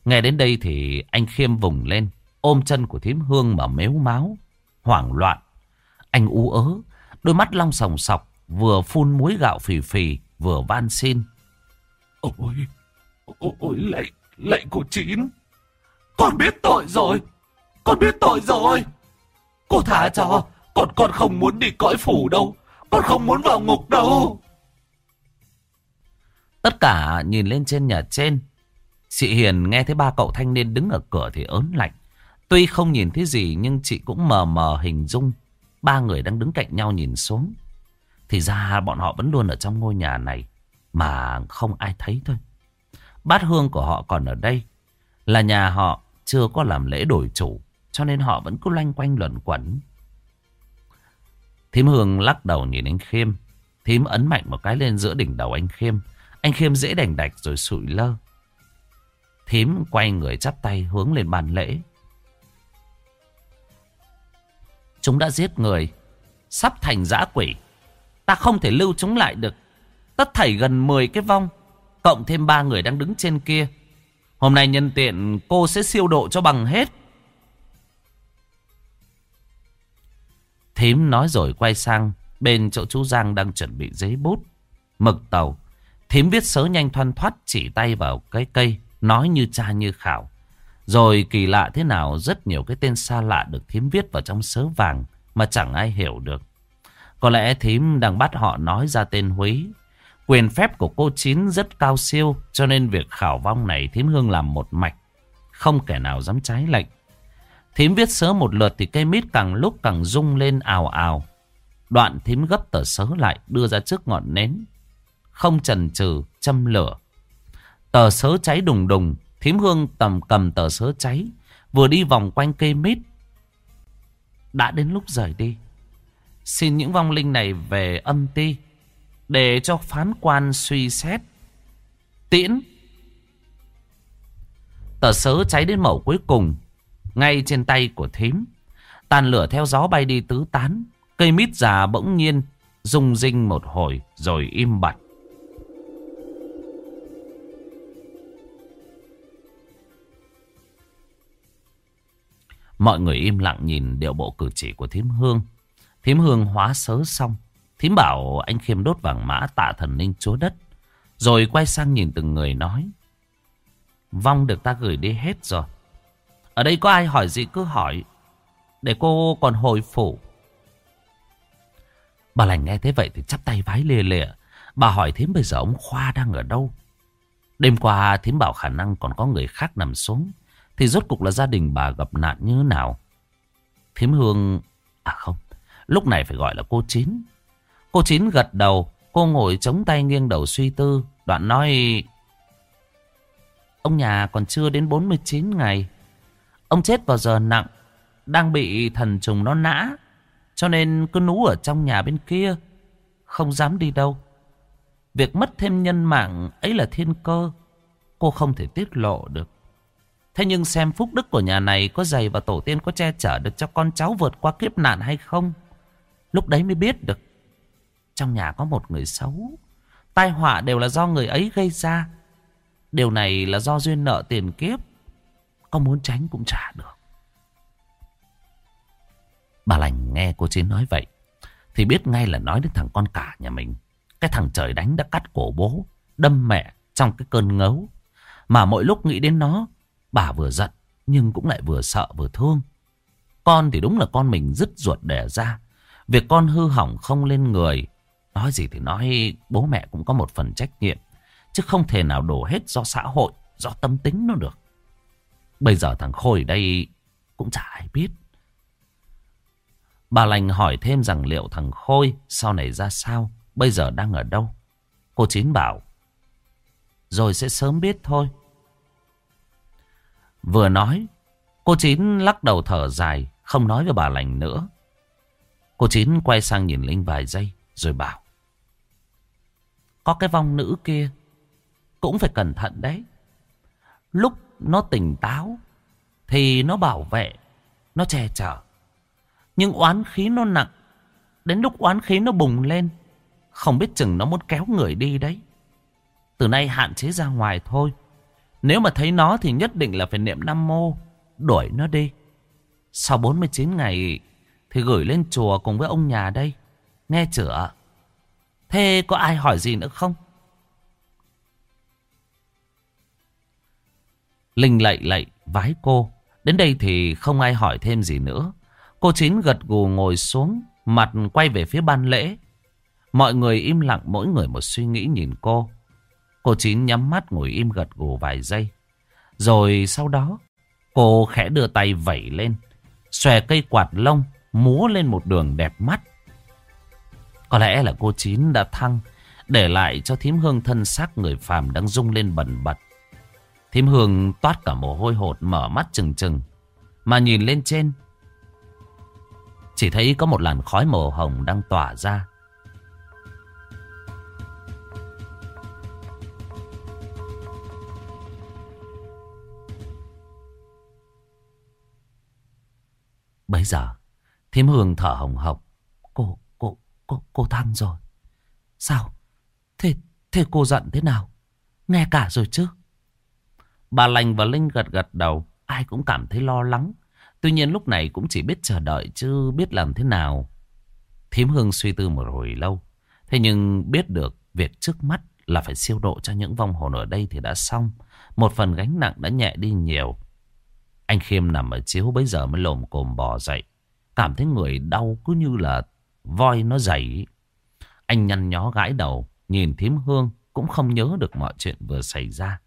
Nghe đến đây thì anh Khiêm vùng lên, Ôm chân của thím hương mà mếu máu, Hoảng loạn. Anh ú ớ, Đôi mắt long sòng sọc, Vừa phun muối gạo phì phì, Vừa van xin. Ôi Ôi, ôi lạy Lạy cô Chín Con biết tội rồi Con biết tội rồi Cô thả cho Con con không muốn đi cõi phủ đâu Con không muốn vào ngục đâu Tất cả nhìn lên trên nhà trên Chị Hiền nghe thấy ba cậu thanh niên đứng ở cửa thì ớn lạnh. Tuy không nhìn thấy gì nhưng chị cũng mờ mờ hình dung. Ba người đang đứng cạnh nhau nhìn xuống. Thì ra bọn họ vẫn luôn ở trong ngôi nhà này. Mà không ai thấy thôi. Bát hương của họ còn ở đây. Là nhà họ chưa có làm lễ đổi chủ. Cho nên họ vẫn cứ loanh quanh luẩn quẩn. Thím Hương lắc đầu nhìn anh Khiêm. Thím ấn mạnh một cái lên giữa đỉnh đầu anh Khiêm. Anh Khiêm dễ đành đạch rồi sụi lơ. Thím quay người chắp tay hướng lên bàn lễ. Chúng đã giết người. Sắp thành dã quỷ. Ta không thể lưu chúng lại được. Tất thảy gần 10 cái vong. Cộng thêm ba người đang đứng trên kia. Hôm nay nhân tiện, cô sẽ siêu độ cho bằng hết. Thím nói rồi quay sang bên chỗ chú Giang đang chuẩn bị giấy bút. Mực tàu. Thím viết sớ nhanh thoăn thoát chỉ tay vào cái cây, Nói như cha như khảo. Rồi kỳ lạ thế nào, rất nhiều cái tên xa lạ được thím viết vào trong sớ vàng mà chẳng ai hiểu được. Có lẽ thím đang bắt họ nói ra tên Huế. Quyền phép của cô Chín rất cao siêu, cho nên việc khảo vong này thím Hương làm một mạch. Không kẻ nào dám trái lệnh. Thím viết sớ một lượt thì cây mít càng lúc càng rung lên ào ào. Đoạn thím gấp tờ sớ lại, đưa ra trước ngọn nến. Không chần chừ, châm lửa. Tờ sớ cháy đùng đùng. Thím hương tầm cầm tờ sớ cháy. Vừa đi vòng quanh cây mít. Đã đến lúc rời đi. Xin những vong linh này về âm ti. Để cho phán quan suy xét. Tiễn. Tờ sớ cháy đến mẩu cuối cùng. Ngay trên tay của thím. Tàn lửa theo gió bay đi tứ tán. Cây mít già bỗng nhiên rung rinh một hồi rồi im bặt. Mọi người im lặng nhìn điệu bộ cử chỉ của thím hương. Thím hương hóa sớ xong. Thím bảo anh Khiêm đốt vàng mã tạ thần linh chúa đất. Rồi quay sang nhìn từng người nói. Vong được ta gửi đi hết rồi. Ở đây có ai hỏi gì cứ hỏi. Để cô còn hồi phủ. Bà lành nghe thế vậy thì chắp tay vái lìa lìa. Bà hỏi thím bây giờ ông Khoa đang ở đâu? Đêm qua thím bảo khả năng còn có người khác nằm xuống. Thì rốt cục là gia đình bà gặp nạn như thế nào? Thím Hương... À không, lúc này phải gọi là cô Chín. Cô Chín gật đầu, cô ngồi chống tay nghiêng đầu suy tư. Đoạn nói... Ông nhà còn chưa đến 49 ngày. Ông chết vào giờ nặng, đang bị thần trùng nó nã. Cho nên cứ nú ở trong nhà bên kia, không dám đi đâu. Việc mất thêm nhân mạng ấy là thiên cơ, cô không thể tiết lộ được. Thế nhưng xem phúc đức của nhà này có dày và tổ tiên có che chở được cho con cháu vượt qua kiếp nạn hay không? Lúc đấy mới biết được. Trong nhà có một người xấu. Tai họa đều là do người ấy gây ra. Điều này là do duyên nợ tiền kiếp. Có muốn tránh cũng trả được. Bà lành nghe cô Chiến nói vậy. Thì biết ngay là nói đến thằng con cả nhà mình. Cái thằng trời đánh đã cắt cổ bố. Đâm mẹ trong cái cơn ngấu. Mà mỗi lúc nghĩ đến nó, Bà vừa giận, nhưng cũng lại vừa sợ, vừa thương. Con thì đúng là con mình dứt ruột đẻ ra. Việc con hư hỏng không lên người. Nói gì thì nói bố mẹ cũng có một phần trách nhiệm. Chứ không thể nào đổ hết do xã hội, do tâm tính nó được. Bây giờ thằng Khôi đây cũng chả ai biết. Bà lành hỏi thêm rằng liệu thằng Khôi sau này ra sao, bây giờ đang ở đâu. Cô Chín bảo, rồi sẽ sớm biết thôi. Vừa nói, cô Chín lắc đầu thở dài, không nói với bà lành nữa. Cô Chín quay sang nhìn Linh vài giây, rồi bảo. Có cái vong nữ kia, cũng phải cẩn thận đấy. Lúc nó tỉnh táo, thì nó bảo vệ, nó che chở. Nhưng oán khí nó nặng, đến lúc oán khí nó bùng lên, không biết chừng nó muốn kéo người đi đấy. Từ nay hạn chế ra ngoài thôi. Nếu mà thấy nó thì nhất định là phải niệm Nam Mô. Đuổi nó đi. Sau 49 ngày thì gửi lên chùa cùng với ông nhà đây. Nghe chữa. Thế có ai hỏi gì nữa không? Linh lạy lạy vái cô. Đến đây thì không ai hỏi thêm gì nữa. Cô Chín gật gù ngồi xuống. Mặt quay về phía ban lễ. Mọi người im lặng mỗi người một suy nghĩ nhìn cô. Cô Chín nhắm mắt ngồi im gật gù vài giây. Rồi sau đó, cô khẽ đưa tay vẩy lên. Xòe cây quạt lông, múa lên một đường đẹp mắt. Có lẽ là cô Chín đã thăng, để lại cho thím hương thân xác người phàm đang rung lên bẩn bật. Thím hương toát cả mồ hôi hột mở mắt trừng trừng. Mà nhìn lên trên, chỉ thấy có một làn khói màu hồng đang tỏa ra. Bây giờ, thím Hương thở hồng hộc. Cô, cô, thăng rồi. Sao? Thế, thế cô giận thế nào? Nghe cả rồi chứ? Bà Lành và Linh gật gật đầu. Ai cũng cảm thấy lo lắng. Tuy nhiên lúc này cũng chỉ biết chờ đợi chứ biết làm thế nào. Thím Hương suy tư một hồi lâu. Thế nhưng biết được việc trước mắt là phải siêu độ cho những vong hồn ở đây thì đã xong. Một phần gánh nặng đã nhẹ đi nhiều. Anh Khiêm nằm ở chiếu bấy giờ mới lồm cồm bò dậy. Cảm thấy người đau cứ như là voi nó dày. Anh nhăn nhó gãi đầu, nhìn thím Hương cũng không nhớ được mọi chuyện vừa xảy ra.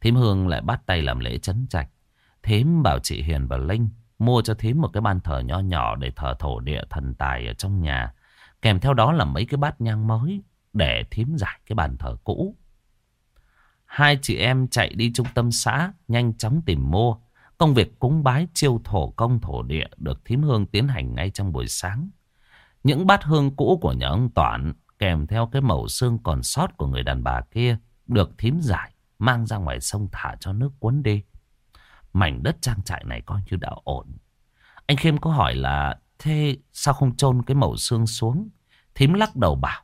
Thím Hương lại bắt tay làm lễ chấn trạch. Thím bảo chị Hiền và Linh mua cho thím một cái ban thờ nho nhỏ để thờ thổ địa thần tài ở trong nhà. Kèm theo đó là mấy cái bát nhang mới để thím giải cái bàn thờ cũ. Hai chị em chạy đi trung tâm xã nhanh chóng tìm mua. Công việc cúng bái chiêu thổ công thổ địa được thím hương tiến hành ngay trong buổi sáng. Những bát hương cũ của nhà ông Toản kèm theo cái mẩu xương còn sót của người đàn bà kia được thím giải mang ra ngoài sông thả cho nước cuốn đi. Mảnh đất trang trại này coi như đã ổn. Anh Khiêm có hỏi là thế sao không chôn cái mẩu xương xuống? Thím lắc đầu bảo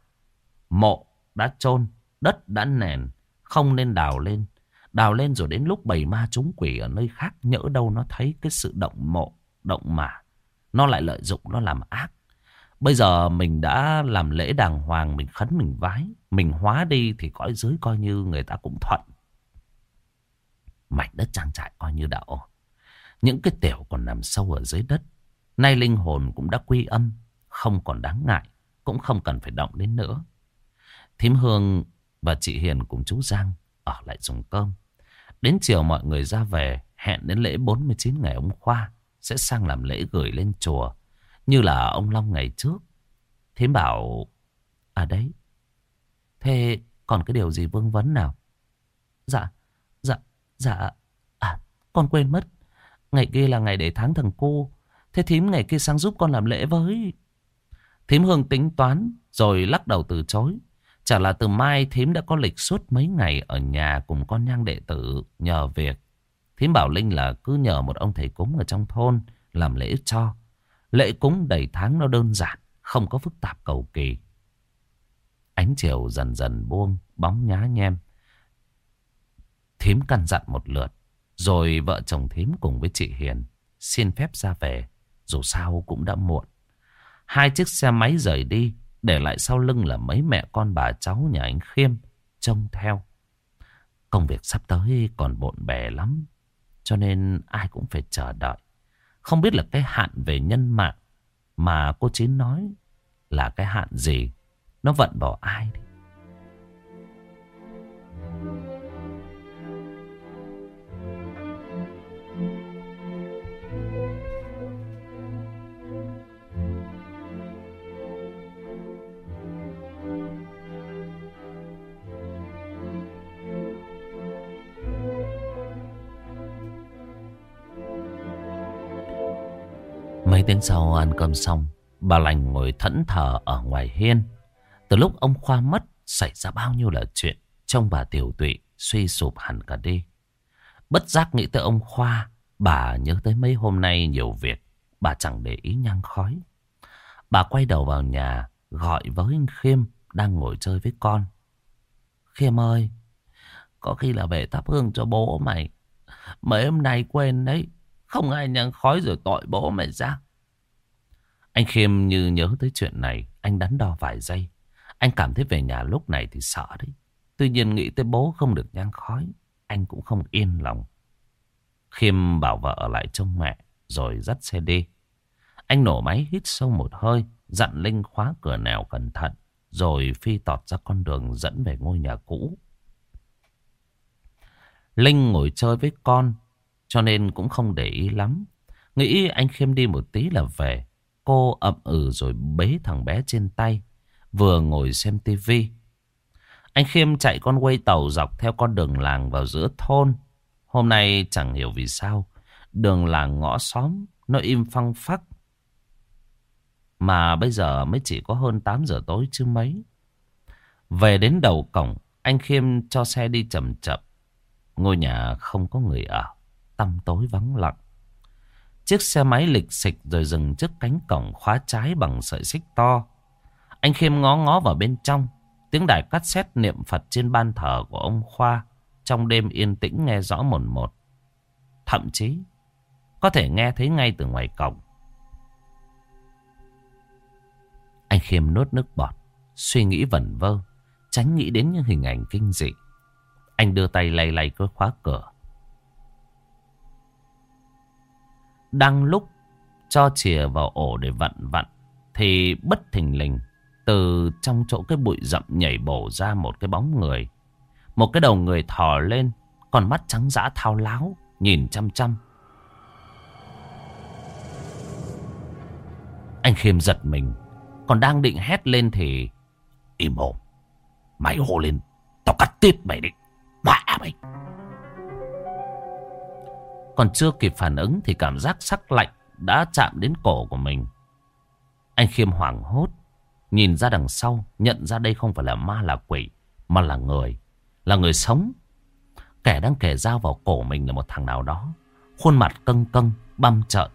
mộ đã chôn đất đã nền không nên đào lên. Đào lên rồi đến lúc bầy ma chúng quỷ ở nơi khác nhỡ đâu nó thấy cái sự động mộ, động mà. Nó lại lợi dụng nó làm ác. Bây giờ mình đã làm lễ đàng hoàng, mình khấn mình vái, mình hóa đi thì cõi dưới coi như người ta cũng thuận. Mảnh đất trang trại coi như đã ổn. Những cái tiểu còn nằm sâu ở dưới đất. Nay linh hồn cũng đã quy âm, không còn đáng ngại, cũng không cần phải động đến nữa. Thím Hương và chị Hiền cùng chú Giang ở lại dùng cơm. Đến chiều mọi người ra về, hẹn đến lễ 49 ngày ông Khoa sẽ sang làm lễ gửi lên chùa như là ông Long ngày trước. Thím bảo, à đấy, thế còn cái điều gì vương vấn nào? Dạ, dạ, dạ, à, con quên mất. Ngày kia là ngày để tháng thằng cô. Thế thím ngày kia sang giúp con làm lễ với. Thím Hương tính toán rồi lắc đầu từ chối. Chả là từ mai thím đã có lịch suốt mấy ngày ở nhà cùng con nhang đệ tử nhờ việc. Thím bảo Linh là cứ nhờ một ông thầy cúng ở trong thôn làm lễ cho. Lễ cúng đầy tháng nó đơn giản, không có phức tạp cầu kỳ. Ánh chiều dần dần buông, bóng nhá nhem. Thím căn dặn một lượt, rồi vợ chồng thím cùng với chị Hiền xin phép ra về, dù sao cũng đã muộn. Hai chiếc xe máy rời đi, để lại sau lưng là mấy mẹ con bà cháu nhà anh Khiêm trông theo. Công việc sắp tới còn bộn bề lắm, cho nên ai cũng phải chờ đợi. Không biết là cái hạn về nhân mạng mà cô Chín nói là cái hạn gì, nó vận vào ai đi. Mấy tiếng sau ăn cơm xong, bà lành ngồi thẫn thờ ở ngoài hiên. Từ lúc ông Khoa mất, xảy ra bao nhiêu là chuyện, trong bà tiểu tụy, suy sụp hẳn cả đi. Bất giác nghĩ tới ông Khoa, bà nhớ tới mấy hôm nay nhiều việc, bà chẳng để ý nhang khói. Bà quay đầu vào nhà, gọi với anh Khiêm đang ngồi chơi với con. Khiêm ơi, có khi là về thắp hương cho bố mày. Mấy hôm nay quên đấy, không ai nhang khói rồi tội bố mày ra. Anh Khiêm như nhớ tới chuyện này, anh đắn đo vài giây. Anh cảm thấy về nhà lúc này thì sợ đấy. Tuy nhiên nghĩ tới bố không được nhang khói, anh cũng không yên lòng. Khiêm bảo vợ ở lại trông mẹ, rồi dắt xe đi. Anh nổ máy hít sâu một hơi, dặn Linh khóa cửa nèo cẩn thận, rồi phi tọt ra con đường dẫn về ngôi nhà cũ. Linh ngồi chơi với con, cho nên cũng không để ý lắm. Nghĩ anh Khiêm đi một tí là về. Cô ậm ừ rồi bế thằng bé trên tay. Vừa ngồi xem tivi. Anh Khiêm chạy con quay tàu dọc theo con đường làng vào giữa thôn. Hôm nay chẳng hiểu vì sao. Đường làng ngõ xóm nó im phăng phắc. Mà bây giờ mới chỉ có hơn 8 giờ tối chứ mấy. Về đến đầu cổng, anh Khiêm cho xe đi chậm chậm. Ngôi nhà không có người ở tăm tối vắng lặng. Chiếc xe máy lịch xịch rồi dừng trước cánh cổng khóa trái bằng sợi xích to. Anh Khiêm ngó ngó vào bên trong. Tiếng đài cắt xét niệm Phật trên ban thờ của ông Khoa trong đêm yên tĩnh nghe rõ một một. Thậm chí có thể nghe thấy ngay từ ngoài cổng. Anh Khiêm nuốt nước bọt, suy nghĩ vẩn vơ, tránh nghĩ đến những hình ảnh kinh dị. Anh đưa tay lay lay cơ khóa cửa. Đang lúc cho chìa vào ổ để vặn vặn, Thì bất thình lình, Từ trong chỗ cái bụi rậm nhảy bổ ra một cái bóng người. Một cái đầu người thò lên, Con mắt trắng dã thao láo, Nhìn chăm chăm. Anh Khiêm giật mình, Còn đang định hét lên thì, Im mồm Mày hô lên, Tao cắt tiết mày đi Mẹ mày. Còn chưa kịp phản ứng thì cảm giác sắc lạnh đã chạm đến cổ của mình. Anh Khiêm hoảng hốt, nhìn ra đằng sau, nhận ra đây không phải là ma là quỷ, mà là người, là người sống. Kẻ đang kể dao vào cổ mình là một thằng nào đó, khuôn mặt căng căng, băm trợn.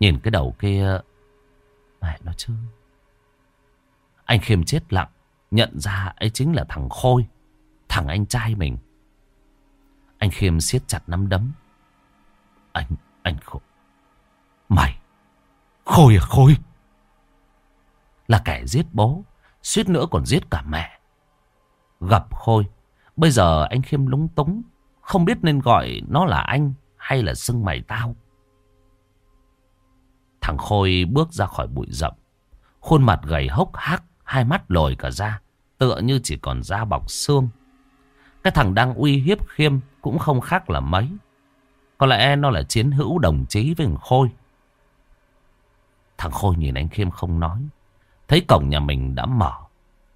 Nhìn cái đầu kia, mẹ nó chứ. Anh Khiêm chết lặng, nhận ra ấy chính là thằng Khôi, thằng anh trai mình. Anh Khiêm siết chặt nắm đấm. Anh, anh Khôi. Mày, Khôi à Khôi. Là kẻ giết bố, suýt nữa còn giết cả mẹ. Gặp Khôi, bây giờ anh Khiêm lúng túng, không biết nên gọi nó là anh hay là xưng mày tao. Thằng Khôi bước ra khỏi bụi rậm, khuôn mặt gầy hốc hác, hai mắt lồi cả ra, tựa như chỉ còn da bọc xương. Cái thằng đang uy hiếp Khiêm cũng không khác là mấy. Có lẽ nó là chiến hữu đồng chí với thằng Khôi. Thằng Khôi nhìn anh Khiêm không nói. Thấy cổng nhà mình đã mở.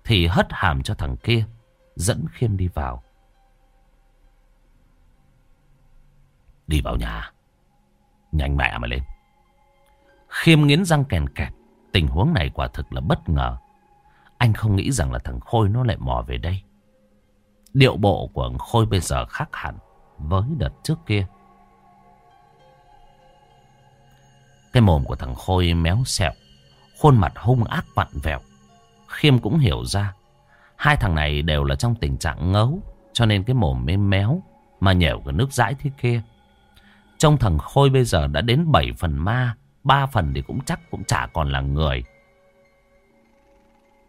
Thì hất hàm cho thằng kia. Dẫn Khiêm đi vào. Đi vào nhà. Nhanh mẹ mà lên. Khiêm nghiến răng kèn kẹt. Tình huống này quả thực là bất ngờ. Anh không nghĩ rằng là thằng Khôi nó lại mò về đây. Điệu bộ của Khôi bây giờ khác hẳn với đợt trước kia. Cái mồm của thằng Khôi méo xẹo, khuôn mặt hung ác vặn vẹo. Khiêm cũng hiểu ra, hai thằng này đều là trong tình trạng ngấu, cho nên cái mồm mới méo, mà nhẻo cái nước dãi thế kia. Trong thằng Khôi bây giờ đã đến 7 phần ma, ba phần thì cũng chắc cũng chả còn là người.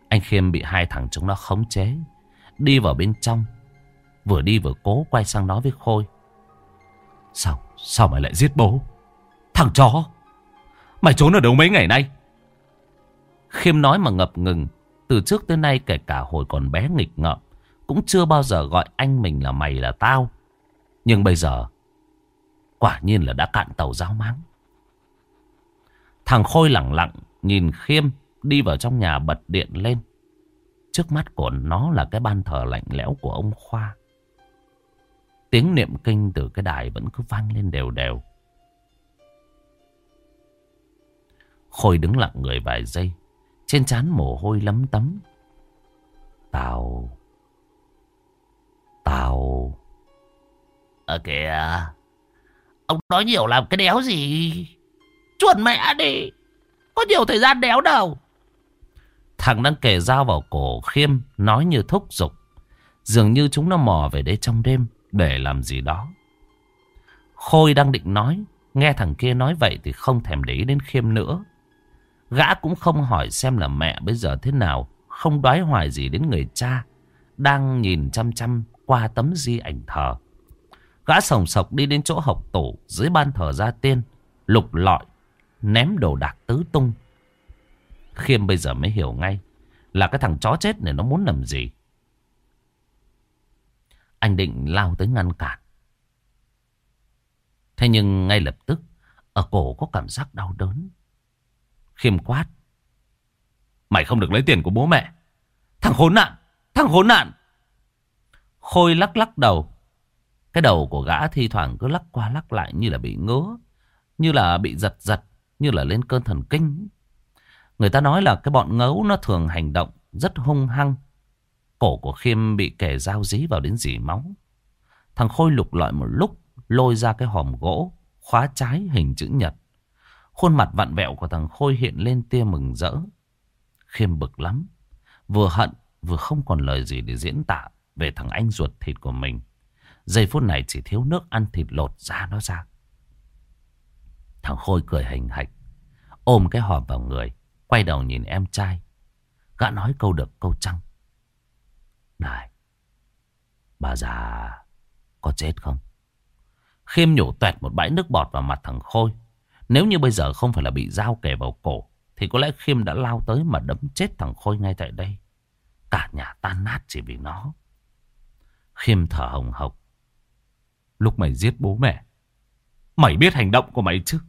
Anh Khiêm bị hai thằng chúng nó khống chế, đi vào bên trong, vừa đi vừa cố quay sang nói với Khôi. Sao, sao mày lại giết bố? Thằng chó! Mày trốn ở đâu mấy ngày nay? Khiêm nói mà ngập ngừng. Từ trước tới nay kể cả hồi còn bé nghịch ngợm. Cũng chưa bao giờ gọi anh mình là mày là tao. Nhưng bây giờ. Quả nhiên là đã cạn tàu giáo máng. Thằng Khôi lặng lặng nhìn Khiêm đi vào trong nhà bật điện lên. Trước mắt của nó là cái ban thờ lạnh lẽo của ông Khoa. Tiếng niệm kinh từ cái đài vẫn cứ vang lên đều đều. Khôi đứng lặng người vài giây. Trên trán mồ hôi lấm tấm. tào tào Ờ kìa... Ông nói nhiều làm cái đéo gì... Chuẩn mẹ đi... Có nhiều thời gian đéo đâu. Thằng đang kề dao vào cổ khiêm nói như thúc giục. Dường như chúng nó mò về đây trong đêm để làm gì đó. Khôi đang định nói, nghe thằng kia nói vậy thì không thèm để ý đến khiêm nữa. Gã cũng không hỏi xem là mẹ bây giờ thế nào, không đoái hoài gì đến người cha, đang nhìn chăm chăm qua tấm di ảnh thờ. Gã sồng sộc đi đến chỗ học tổ dưới ban thờ gia tiên, lục lọi, ném đồ đạc tứ tung. Khiêm bây giờ mới hiểu ngay là cái thằng chó chết này nó muốn làm gì. Anh định lao tới ngăn cản. Thế nhưng ngay lập tức, ở cổ có cảm giác đau đớn. Khiêm quát. Mày không được lấy tiền của bố mẹ. Thằng khốn nạn, thằng khốn nạn. Khôi lắc lắc đầu. Cái đầu của gã thi thoảng cứ lắc qua lắc lại như là bị ngứa. Như là bị giật giật, như là lên cơn thần kinh. Người ta nói là cái bọn ngấu nó thường hành động rất hung hăng. Cổ của Khiêm bị kẻ dao dí vào đến dỉ máu. Thằng Khôi lục lọi một lúc, lôi ra cái hòm gỗ, khóa trái hình chữ nhật. Khuôn mặt vặn vẹo của thằng Khôi hiện lên tia mừng rỡ. Khiêm bực lắm. Vừa hận, vừa không còn lời gì để diễn tả về thằng anh ruột thịt của mình. Giây phút này chỉ thiếu nước ăn thịt lột ra nó ra. Thằng Khôi cười hình hạch, ôm cái hòm vào người, quay đầu nhìn em trai. Gã nói câu được câu trăng. Này, bà già có chết không? Khiêm nhổ tuẹt một bãi nước bọt vào mặt thằng Khôi. Nếu như bây giờ không phải là bị dao kề vào cổ, thì có lẽ Khiêm đã lao tới mà đấm chết thằng Khôi ngay tại đây. Cả nhà tan nát chỉ vì nó. Khiêm thở hồng hộc. Lúc mày giết bố mẹ, mày biết hành động của mày chứ?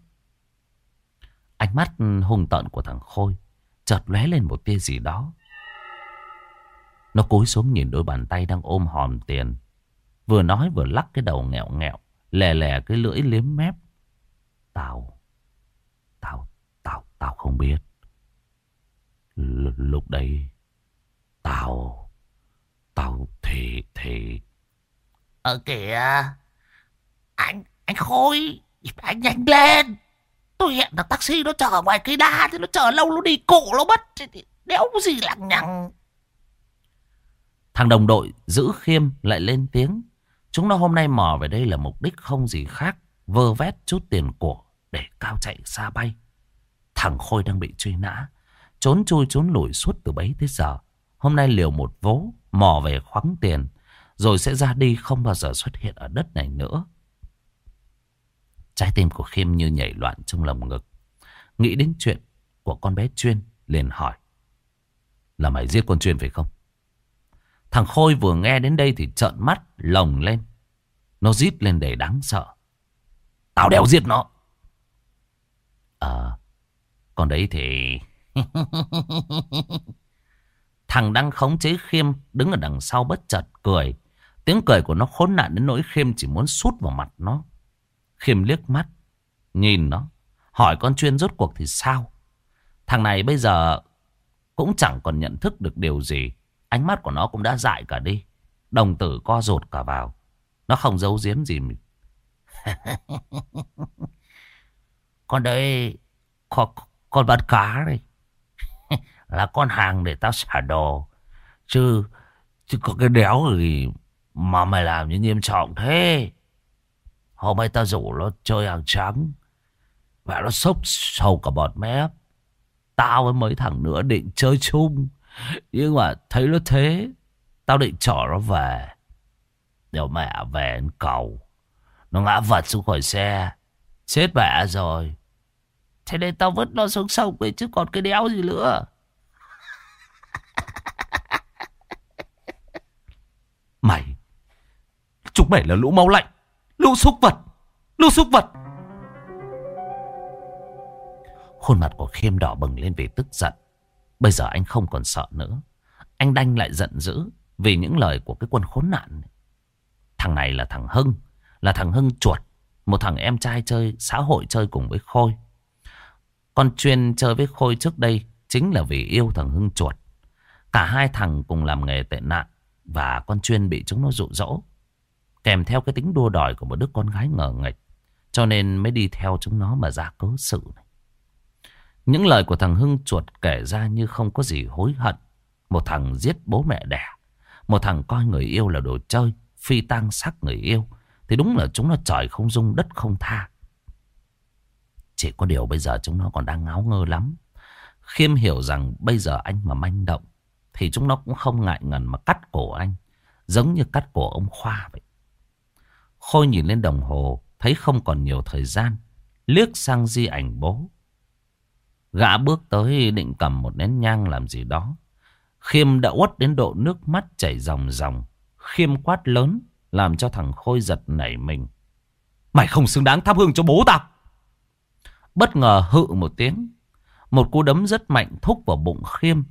Ánh mắt hung tợn của thằng Khôi chợt lóe lên một tia gì đó. Nó cúi xuống nhìn đôi bàn tay đang ôm hòm tiền. Vừa nói vừa lắc cái đầu nghẹo nghẹo. Lè lè cái lưỡi liếm mép. Tao, tao, tao, tao không biết. L lúc đấy, tao, tao thì, thì... Ờ kìa, anh, anh Khôi, anh nhanh lên. Tôi hẹn là taxi nó chờ ngoài cây đa, thì nó chờ lâu nó đi cổ nó mất. Đéo có gì lằng nhằng. Thằng đồng đội giữ khiêm lại lên tiếng. Chúng nó hôm nay mò về đây là mục đích không gì khác. Vơ vét chút tiền của để cao chạy xa bay. Thằng Khôi đang bị truy nã. Trốn chui trốn lủi suốt từ bấy tới giờ. Hôm nay liều một vố, mò về khoáng tiền. Rồi sẽ ra đi không bao giờ xuất hiện ở đất này nữa. Trái tim của Khiêm như nhảy loạn trong lồng ngực. Nghĩ đến chuyện của con bé Chuyên liền hỏi. Là mày giết con Chuyên phải không? Thằng Khôi vừa nghe đến đây thì trợn mắt, lồng lên. Nó rít lên để đáng sợ. Tao đeo giết nó. Ờ, còn đấy thì... Thằng đang khống chế Khiêm đứng ở đằng sau bất chợt cười. Tiếng cười của nó khốn nạn đến nỗi Khiêm chỉ muốn sút vào mặt nó. Khiêm liếc mắt, nhìn nó, hỏi con chuyên rốt cuộc thì sao? Thằng này bây giờ cũng chẳng còn nhận thức được điều gì. Ánh mắt của nó cũng đã dại cả đi. Đồng tử co rột cả vào. Nó không giấu giếm gì mình. con đấy, con, con bắt cá đây. là con hàng để tao xả đồ. Chứ, chứ có cái đéo gì mà mày làm như nghiêm trọng thế. Hôm nay tao rủ nó chơi hàng trắng. Và nó sốc sâu cả bọt mép. Tao với mấy thằng nữa định chơi chung. Nhưng mà thấy nó thế. Tao định chở nó về. Điều mẹ về cầu. Nó ngã vật xuống khỏi xe. Chết mẹ rồi. Thế nên tao vứt nó xuống sông ấy chứ còn cái đéo gì nữa. Mày, Chúng mày là lũ máu lạnh Lũ súc vật, Lũ súc vật. Khuôn mặt của Khiêm đỏ bừng lên vì tức giận. Bây giờ anh không còn sợ nữa. Anh đanh lại giận dữ Vì những lời của cái quân khốn nạn Thằng này là thằng Hưng, Là thằng Hưng chuột, Một thằng em trai chơi, xã hội chơi cùng với Khôi. Con chuyên chơi với Khôi trước đây Chính là vì yêu thằng Hưng chuột. Cả hai thằng cùng làm nghề tệ nạn Và con chuyên bị chúng nó dụ dỗ Kèm theo cái tính đua đòi của một đứa con gái ngờ nghịch. Cho nên mới đi theo chúng nó mà ra cớ sự này. Những lời của thằng Hưng chuột kể ra như không có gì hối hận. Một thằng giết bố mẹ đẻ. Một thằng coi người yêu là đồ chơi, Phi tang xác người yêu. Thì đúng là chúng nó trời không dung, đất không tha. Chỉ có điều bây giờ chúng nó còn đang ngáo ngơ lắm. Khiêm hiểu rằng bây giờ anh mà manh động, Thì chúng nó cũng không ngại ngần mà cắt cổ anh, Giống như cắt cổ ông Khoa vậy. Khôi nhìn lên đồng hồ, Thấy không còn nhiều thời gian, Liếc sang di ảnh bố. Gã bước tới định cầm một nén nhang làm gì đó. Khiêm đã uất đến độ nước mắt chảy ròng ròng. Khiêm quát lớn, Làm cho thằng Khôi giật nảy mình. Mày không xứng đáng thắp hương cho bố tao. Bất ngờ hự một tiếng, Một cú đấm rất mạnh thúc vào bụng Khiêm.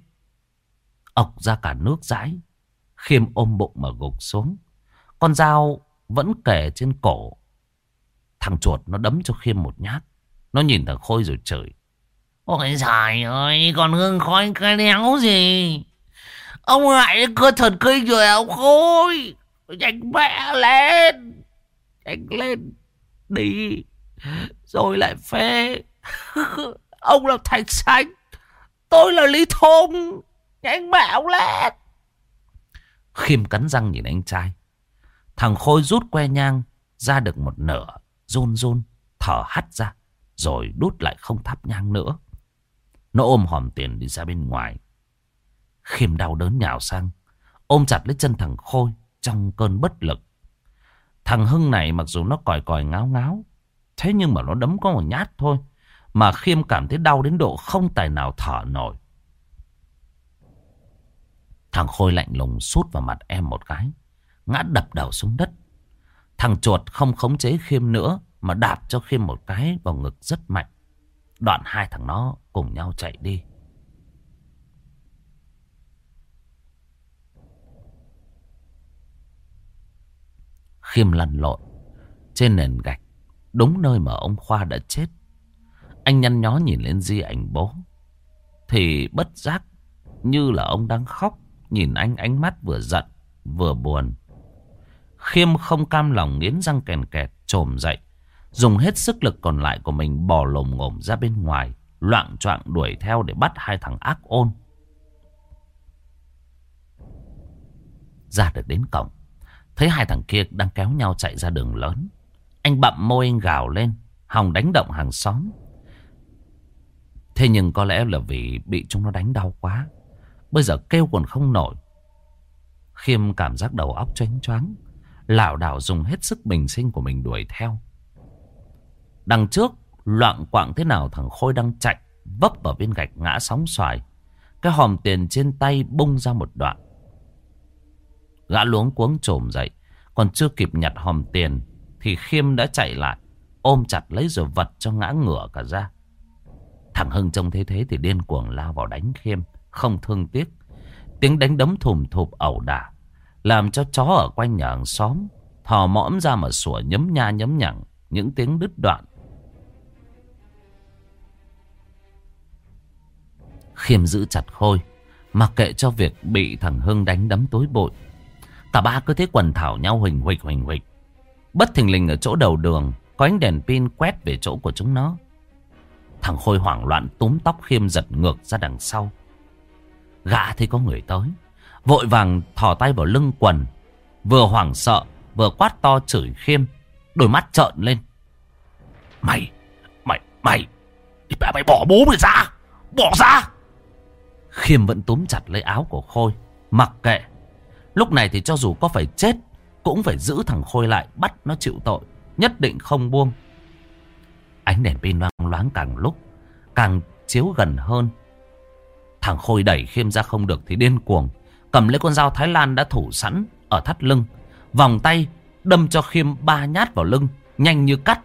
Ọc ra cả nước dãi. Khiêm ôm bụng mà gục xuống. Con dao vẫn kề trên cổ. Thằng chuột nó đấm cho Khiêm một nhát. Nó nhìn thằng Khôi rồi chửi. Ôi trời ơi Còn hương khói cái đéo gì? Ông lại cơ thần kinh rồi ông Khôi. Nhanh mẹ lên, Nhanh lên Đi, Rồi lại phê. Ông là Thạch Sánh. Tôi là Lý Thông. Nhanh mẹ ông lên. Khiêm cắn răng nhìn anh trai. Thằng Khôi rút que nhang ra được một nửa, run run, thở hắt ra, rồi đút lại không thắp nhang nữa. Nó ôm hòm tiền đi ra bên ngoài. Khiêm đau đớn nhào sang, ôm chặt lấy chân thằng Khôi trong cơn bất lực. Thằng Hưng này mặc dù nó còi còi ngáo ngáo, thế nhưng mà nó đấm có một nhát thôi. Mà Khiêm cảm thấy đau đến độ không tài nào thở nổi. Thằng Khôi lạnh lùng sút vào mặt em một cái ngã đập đầu xuống đất. Thằng chuột không khống chế Khiêm nữa mà đạp cho Khiêm một cái vào ngực rất mạnh. Đoạn hai thằng nó cùng nhau chạy đi. Khiêm lăn lộn, Trên nền gạch Đúng nơi mà ông Khoa đã chết Anh nhăn nhó nhìn lên di ảnh bố Thì bất giác Như là ông đang khóc Nhìn anh ánh mắt vừa giận Vừa buồn Khiêm không cam lòng nghiến răng kèn kẹt, trồm dậy. Dùng hết sức lực còn lại của mình Bò lồm ngồm ra bên ngoài Loạn choạng đuổi theo để bắt hai thằng ác ôn. Ra được đến cổng, Thấy hai thằng kia đang kéo nhau chạy ra đường lớn. Anh bậm môi anh gào lên Hòng đánh động hàng xóm. Thế nhưng có lẽ là vì bị chúng nó đánh đau quá. Bây giờ kêu còn không nổi. Khiêm cảm giác đầu óc choáng choáng lảo đảo dùng hết sức bình sinh của mình đuổi theo. Đằng trước, Loạn quạng thế nào thằng Khôi đang chạy, Vấp vào viên gạch ngã sóng xoài. Cái hòm tiền trên tay bung ra một đoạn. Gã luống cuống trồm dậy, Còn chưa kịp nhặt hòm tiền Thì Khiêm đã chạy lại, Ôm chặt lấy rồi vật cho ngã ngửa cả ra. Thằng Hưng trông thế thế Thì điên cuồng lao vào đánh Khiêm, Không thương tiếc. Tiếng đánh đấm thùm thụp ẩu đả làm cho chó ở quanh nhà hàng xóm, Thò mõm ra mà sủa nhấm nha nhấm nhẳng Những tiếng đứt đoạn. Khiêm giữ chặt Khôi, Mặc kệ cho việc bị thằng Hưng đánh đấm tối bội Cả ba cứ thế quần thảo nhau huỳnh huỳnh huỳnh huỳnh Bất thình lình ở chỗ đầu đường, Có ánh đèn pin quét về chỗ của chúng nó. Thằng Khôi hoảng loạn túm tóc Khiêm giật ngược ra đằng sau. Gã thấy có người tới. Vội vàng thò tay vào lưng quần Vừa hoảng sợ Vừa quát to chửi Khiêm Đôi mắt trợn lên. Mày Mày Mày Mày bỏ bố mày ra Bỏ ra. Khiêm vẫn túm chặt lấy áo của Khôi Mặc kệ. Lúc này thì cho dù có phải chết Cũng phải giữ thằng Khôi lại Bắt nó chịu tội Nhất định không buông. Ánh đèn pin loang loáng càng lúc Càng chiếu gần hơn. Thằng Khôi đẩy Khiêm ra không được thì điên cuồng Cầm lấy con dao Thái Lan đã thủ sẵn Ở thắt lưng, Vòng tay đâm cho Khiêm ba nhát vào lưng, Nhanh như cắt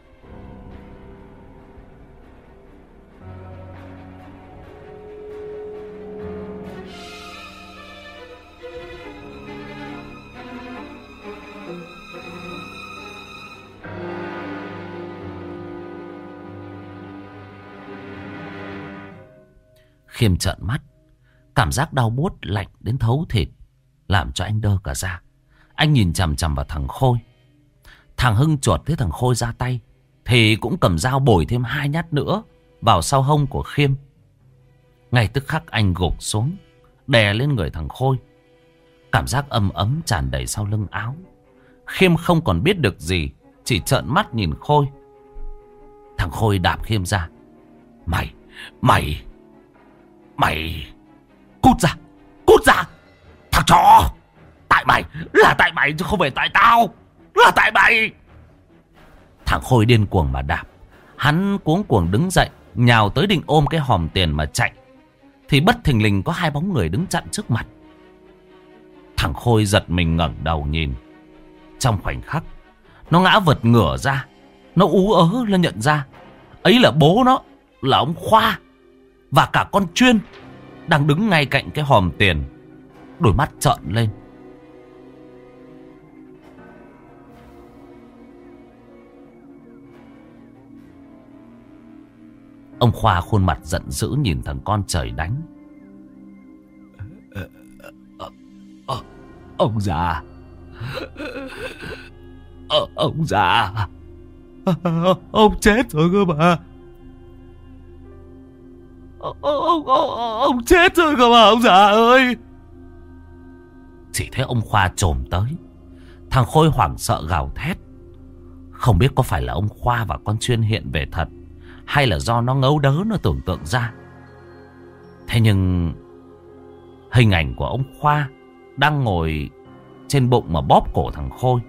Khiêm trợn mắt. Cảm giác đau buốt lạnh đến thấu thịt. Làm cho anh đơ cả ra. Anh nhìn chằm chằm vào thằng Khôi. Thằng Hưng chuột thấy thằng Khôi ra tay. Thì cũng cầm dao bồi thêm hai nhát nữa. Vào sau hông của Khiêm. Ngay tức khắc anh gục xuống. Đè lên người thằng Khôi. Cảm giác âm ấm tràn đầy sau lưng áo. Khiêm không còn biết được gì. Chỉ trợn mắt nhìn Khôi. Thằng Khôi đạp Khiêm ra. Mày, mày... Mày... Cút ra! Cút ra! Thằng chó! Tại mày! Là tại mày chứ không phải tại tao! Là tại mày! Thằng Khôi điên cuồng mà đạp. Hắn cuống cuồng đứng dậy, nhào tới định ôm cái hòm tiền mà chạy. Thì bất thình lình có hai bóng người đứng chặn trước mặt. Thằng Khôi giật mình ngẩng đầu nhìn. Trong khoảnh khắc, nó ngã vật ngửa ra. Nó ú ớ lên nhận ra. Ấy là bố nó, là ông Khoa. Và cả con chuyên đang đứng ngay cạnh cái hòm tiền. Đôi mắt trợn lên. Ông Khoa khuôn mặt giận dữ nhìn thằng con trời đánh. Ờ, ờ, ờ, ông già. Ông già. Ông chết rồi cơ mà. Ông, chết rồi cơ mà ông già ơi. Chỉ thấy ông Khoa trồm tới. Thằng Khôi hoảng sợ gào thét. Không biết có phải là ông Khoa và con chuyên hiện về thật Hay là do nó ngấu đớ nó tưởng tượng ra. Thế nhưng Hình ảnh của ông Khoa Đang ngồi trên bụng mà bóp cổ thằng Khôi.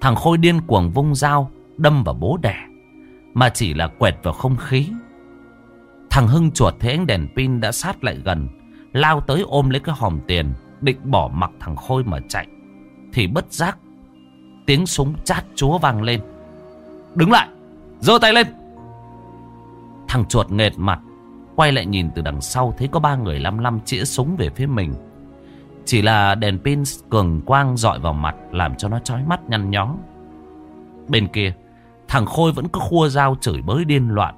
Thằng Khôi điên cuồng vung dao Đâm vào bố đẻ Mà chỉ là quẹt vào không khí. Thằng Hưng chuột thấy ánh đèn pin đã sát lại gần. Lao tới ôm lấy cái hòm tiền. Định bỏ mặc thằng Khôi mà chạy. Thì bất giác. Tiếng súng chát chúa vang lên. Đứng lại. giơ tay lên. Thằng chuột nghệt mặt. Quay lại nhìn từ đằng sau. Thấy có ba người lăm lăm chĩa súng về phía mình. Chỉ là đèn pin cường quang dọi vào mặt. Làm cho nó chói mắt nhăn nhó. Bên kia, Thằng Khôi vẫn cứ khua dao chửi bới điên loạn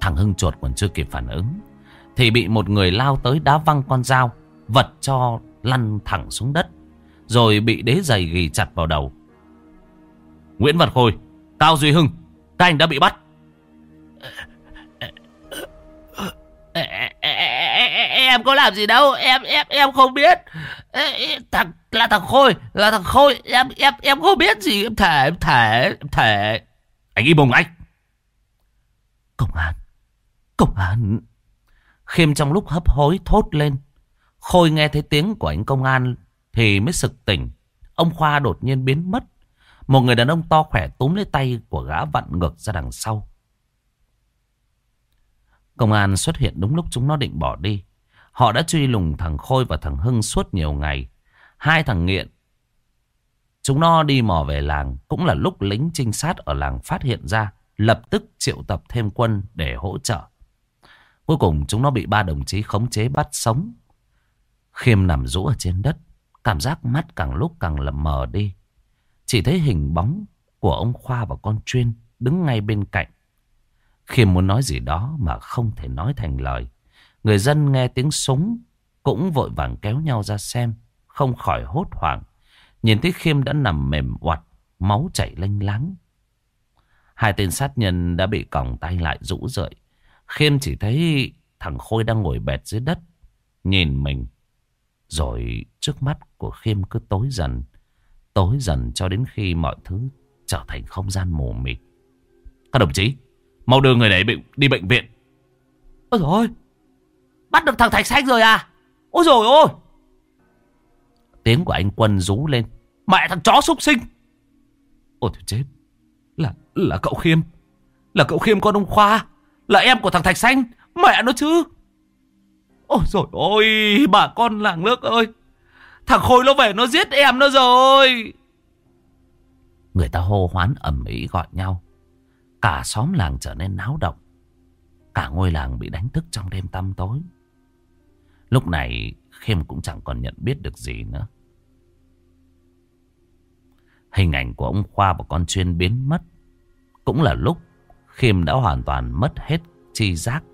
Thằng Hưng chuột còn chưa kịp phản ứng Thì bị một người lao tới đá văng con dao Vật cho lăn thẳng xuống đất Rồi bị đế giày ghi chặt vào đầu. Nguyễn Văn Khôi Cao Duy Hưng Các anh đã bị bắt. Em có làm gì đâu Em em em không biết. Thằng là thằng Khôi Là thằng Khôi Em em em không biết gì Em thể em thể em thể Anh im mồm anh. Công an Công an Khiêm trong lúc hấp hối thốt lên. Khôi nghe thấy tiếng của anh công an Thì mới sực tỉnh. Ông Khoa đột nhiên biến mất. Một người đàn ông to khỏe túm lấy tay của gã vặn ngược ra đằng sau. Công an xuất hiện đúng lúc chúng nó định bỏ đi. Họ đã truy lùng thằng Khôi và thằng Hưng suốt nhiều ngày. Hai thằng nghiện. Chúng nó đi mò về làng, Cũng là lúc lính trinh sát ở làng phát hiện ra, Lập tức triệu tập thêm quân để hỗ trợ. Cuối cùng chúng nó bị ba đồng chí khống chế bắt sống Khiêm nằm rũ ở trên đất Cảm giác mắt càng lúc càng lầm mờ đi Chỉ thấy hình bóng của ông Khoa và con Chuyên đứng ngay bên cạnh Khiêm muốn nói gì đó mà không thể nói thành lời Người dân nghe tiếng súng cũng vội vàng kéo nhau ra xem không khỏi hốt hoảng. Nhìn thấy Khiêm đã nằm mềm oặt, máu chảy lênh láng. Hai tên sát nhân đã bị còng tay lại rũ rượi. Khiêm chỉ thấy thằng Khôi đang ngồi bệt dưới đất, nhìn mình. Rồi trước mắt của Khiêm cứ tối dần, tối dần cho đến khi mọi thứ trở thành không gian mù mịt. Các đồng chí, mau đưa người này đi bệnh viện. Ôi rồi bắt được thằng Thạch Xanh rồi à? Ôi rồi ôi! Tiếng của anh Quân rú lên. Mẹ thằng chó súc sinh. Ôi thôi chết. Là là cậu Khiêm. Là cậu Khiêm con ông Khoa. Là em của thằng Thạch Xanh. Mẹ nó chứ. Ôi rồi ôi, bà con làng nước ơi. Thằng Khôi nó về nó giết em nó rồi. Người ta hô hoán ầm ĩ gọi nhau. Cả xóm làng trở nên náo động. Cả ngôi làng bị đánh thức trong đêm tăm tối. Lúc này, Khiêm cũng chẳng còn nhận biết được gì nữa. Hình ảnh của ông Khoa và con chuyên biến mất. Cũng là lúc Khiêm đã hoàn toàn mất hết chi giác.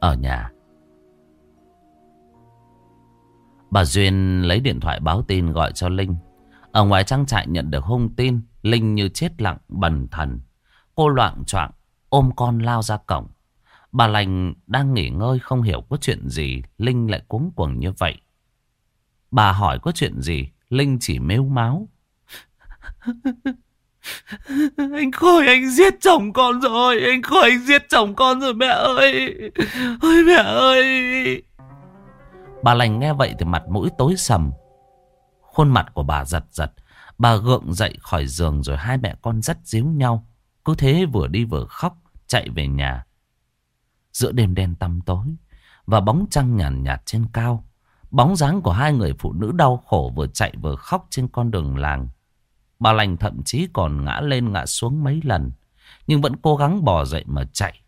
Ở nhà Bà Duyên lấy điện thoại báo tin gọi cho Linh. Ở ngoài trang trại nhận được hung tin, Linh như chết lặng, bần thần. Cô loạn choạng ôm con lao ra cổng. Bà Lành đang nghỉ ngơi không hiểu có chuyện gì, Linh lại cuống cuồng như vậy. Bà hỏi có chuyện gì, Linh chỉ mếu máu. Anh Khôi anh giết chồng con rồi Anh Khôi anh giết chồng con rồi mẹ ơi Ôi mẹ ơi Bà lành nghe vậy thì mặt mũi tối sầm. Khuôn mặt của bà giật giật. Bà gượng dậy khỏi giường rồi hai mẹ con dắt díu nhau. Cứ thế vừa đi vừa khóc, chạy về nhà. Giữa đêm đen tăm tối và bóng trăng nhàn nhạt, nhạt trên cao. Bóng dáng của hai người phụ nữ đau khổ vừa chạy vừa khóc trên con đường làng. Bà lành thậm chí còn ngã lên ngã xuống mấy lần. Nhưng vẫn cố gắng bò dậy mà chạy.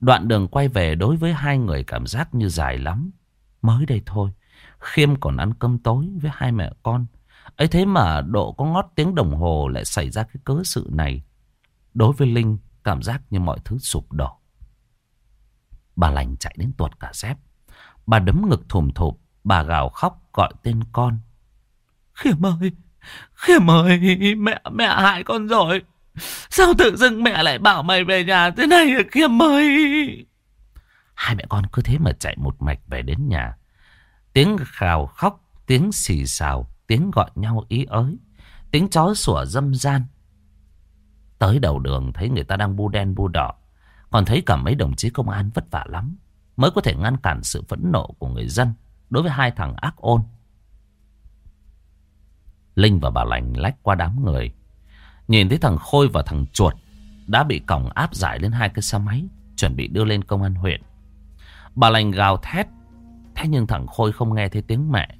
Đoạn đường quay về đối với hai người cảm giác như dài lắm. Mới đây thôi, Khiêm còn ăn cơm tối với hai mẹ con. ấy thế mà độ có ngót tiếng đồng hồ lại xảy ra cái cớ sự này. Đối với Linh, cảm giác như mọi thứ sụp đổ. Bà lành chạy đến tuột cả dép. Bà đấm ngực thùm thụp, bà gào khóc gọi tên con. Khiêm ơi, Khiêm ơi, mẹ, mẹ hại con rồi. Sao tự dưng mẹ lại bảo mày về nhà thế này Khiêm ơi? Hai mẹ con cứ thế mà chạy một mạch về đến nhà. Tiếng khào khóc, tiếng xì xào, tiếng gọi nhau ý ới. Tiếng chó sủa dâm gian. Tới đầu đường thấy người ta đang bu đen bu đỏ. Còn thấy cả mấy đồng chí công an vất vả lắm. Mới có thể ngăn cản sự phẫn nộ của người dân đối với hai thằng ác ôn. Linh và bà Lành lách qua đám người. Nhìn thấy thằng Khôi và thằng Chuột đã bị còng áp giải lên hai cái xe máy chuẩn bị đưa lên công an huyện. Bà lành gào thét. Thế nhưng thằng Khôi không nghe thấy tiếng mẹ.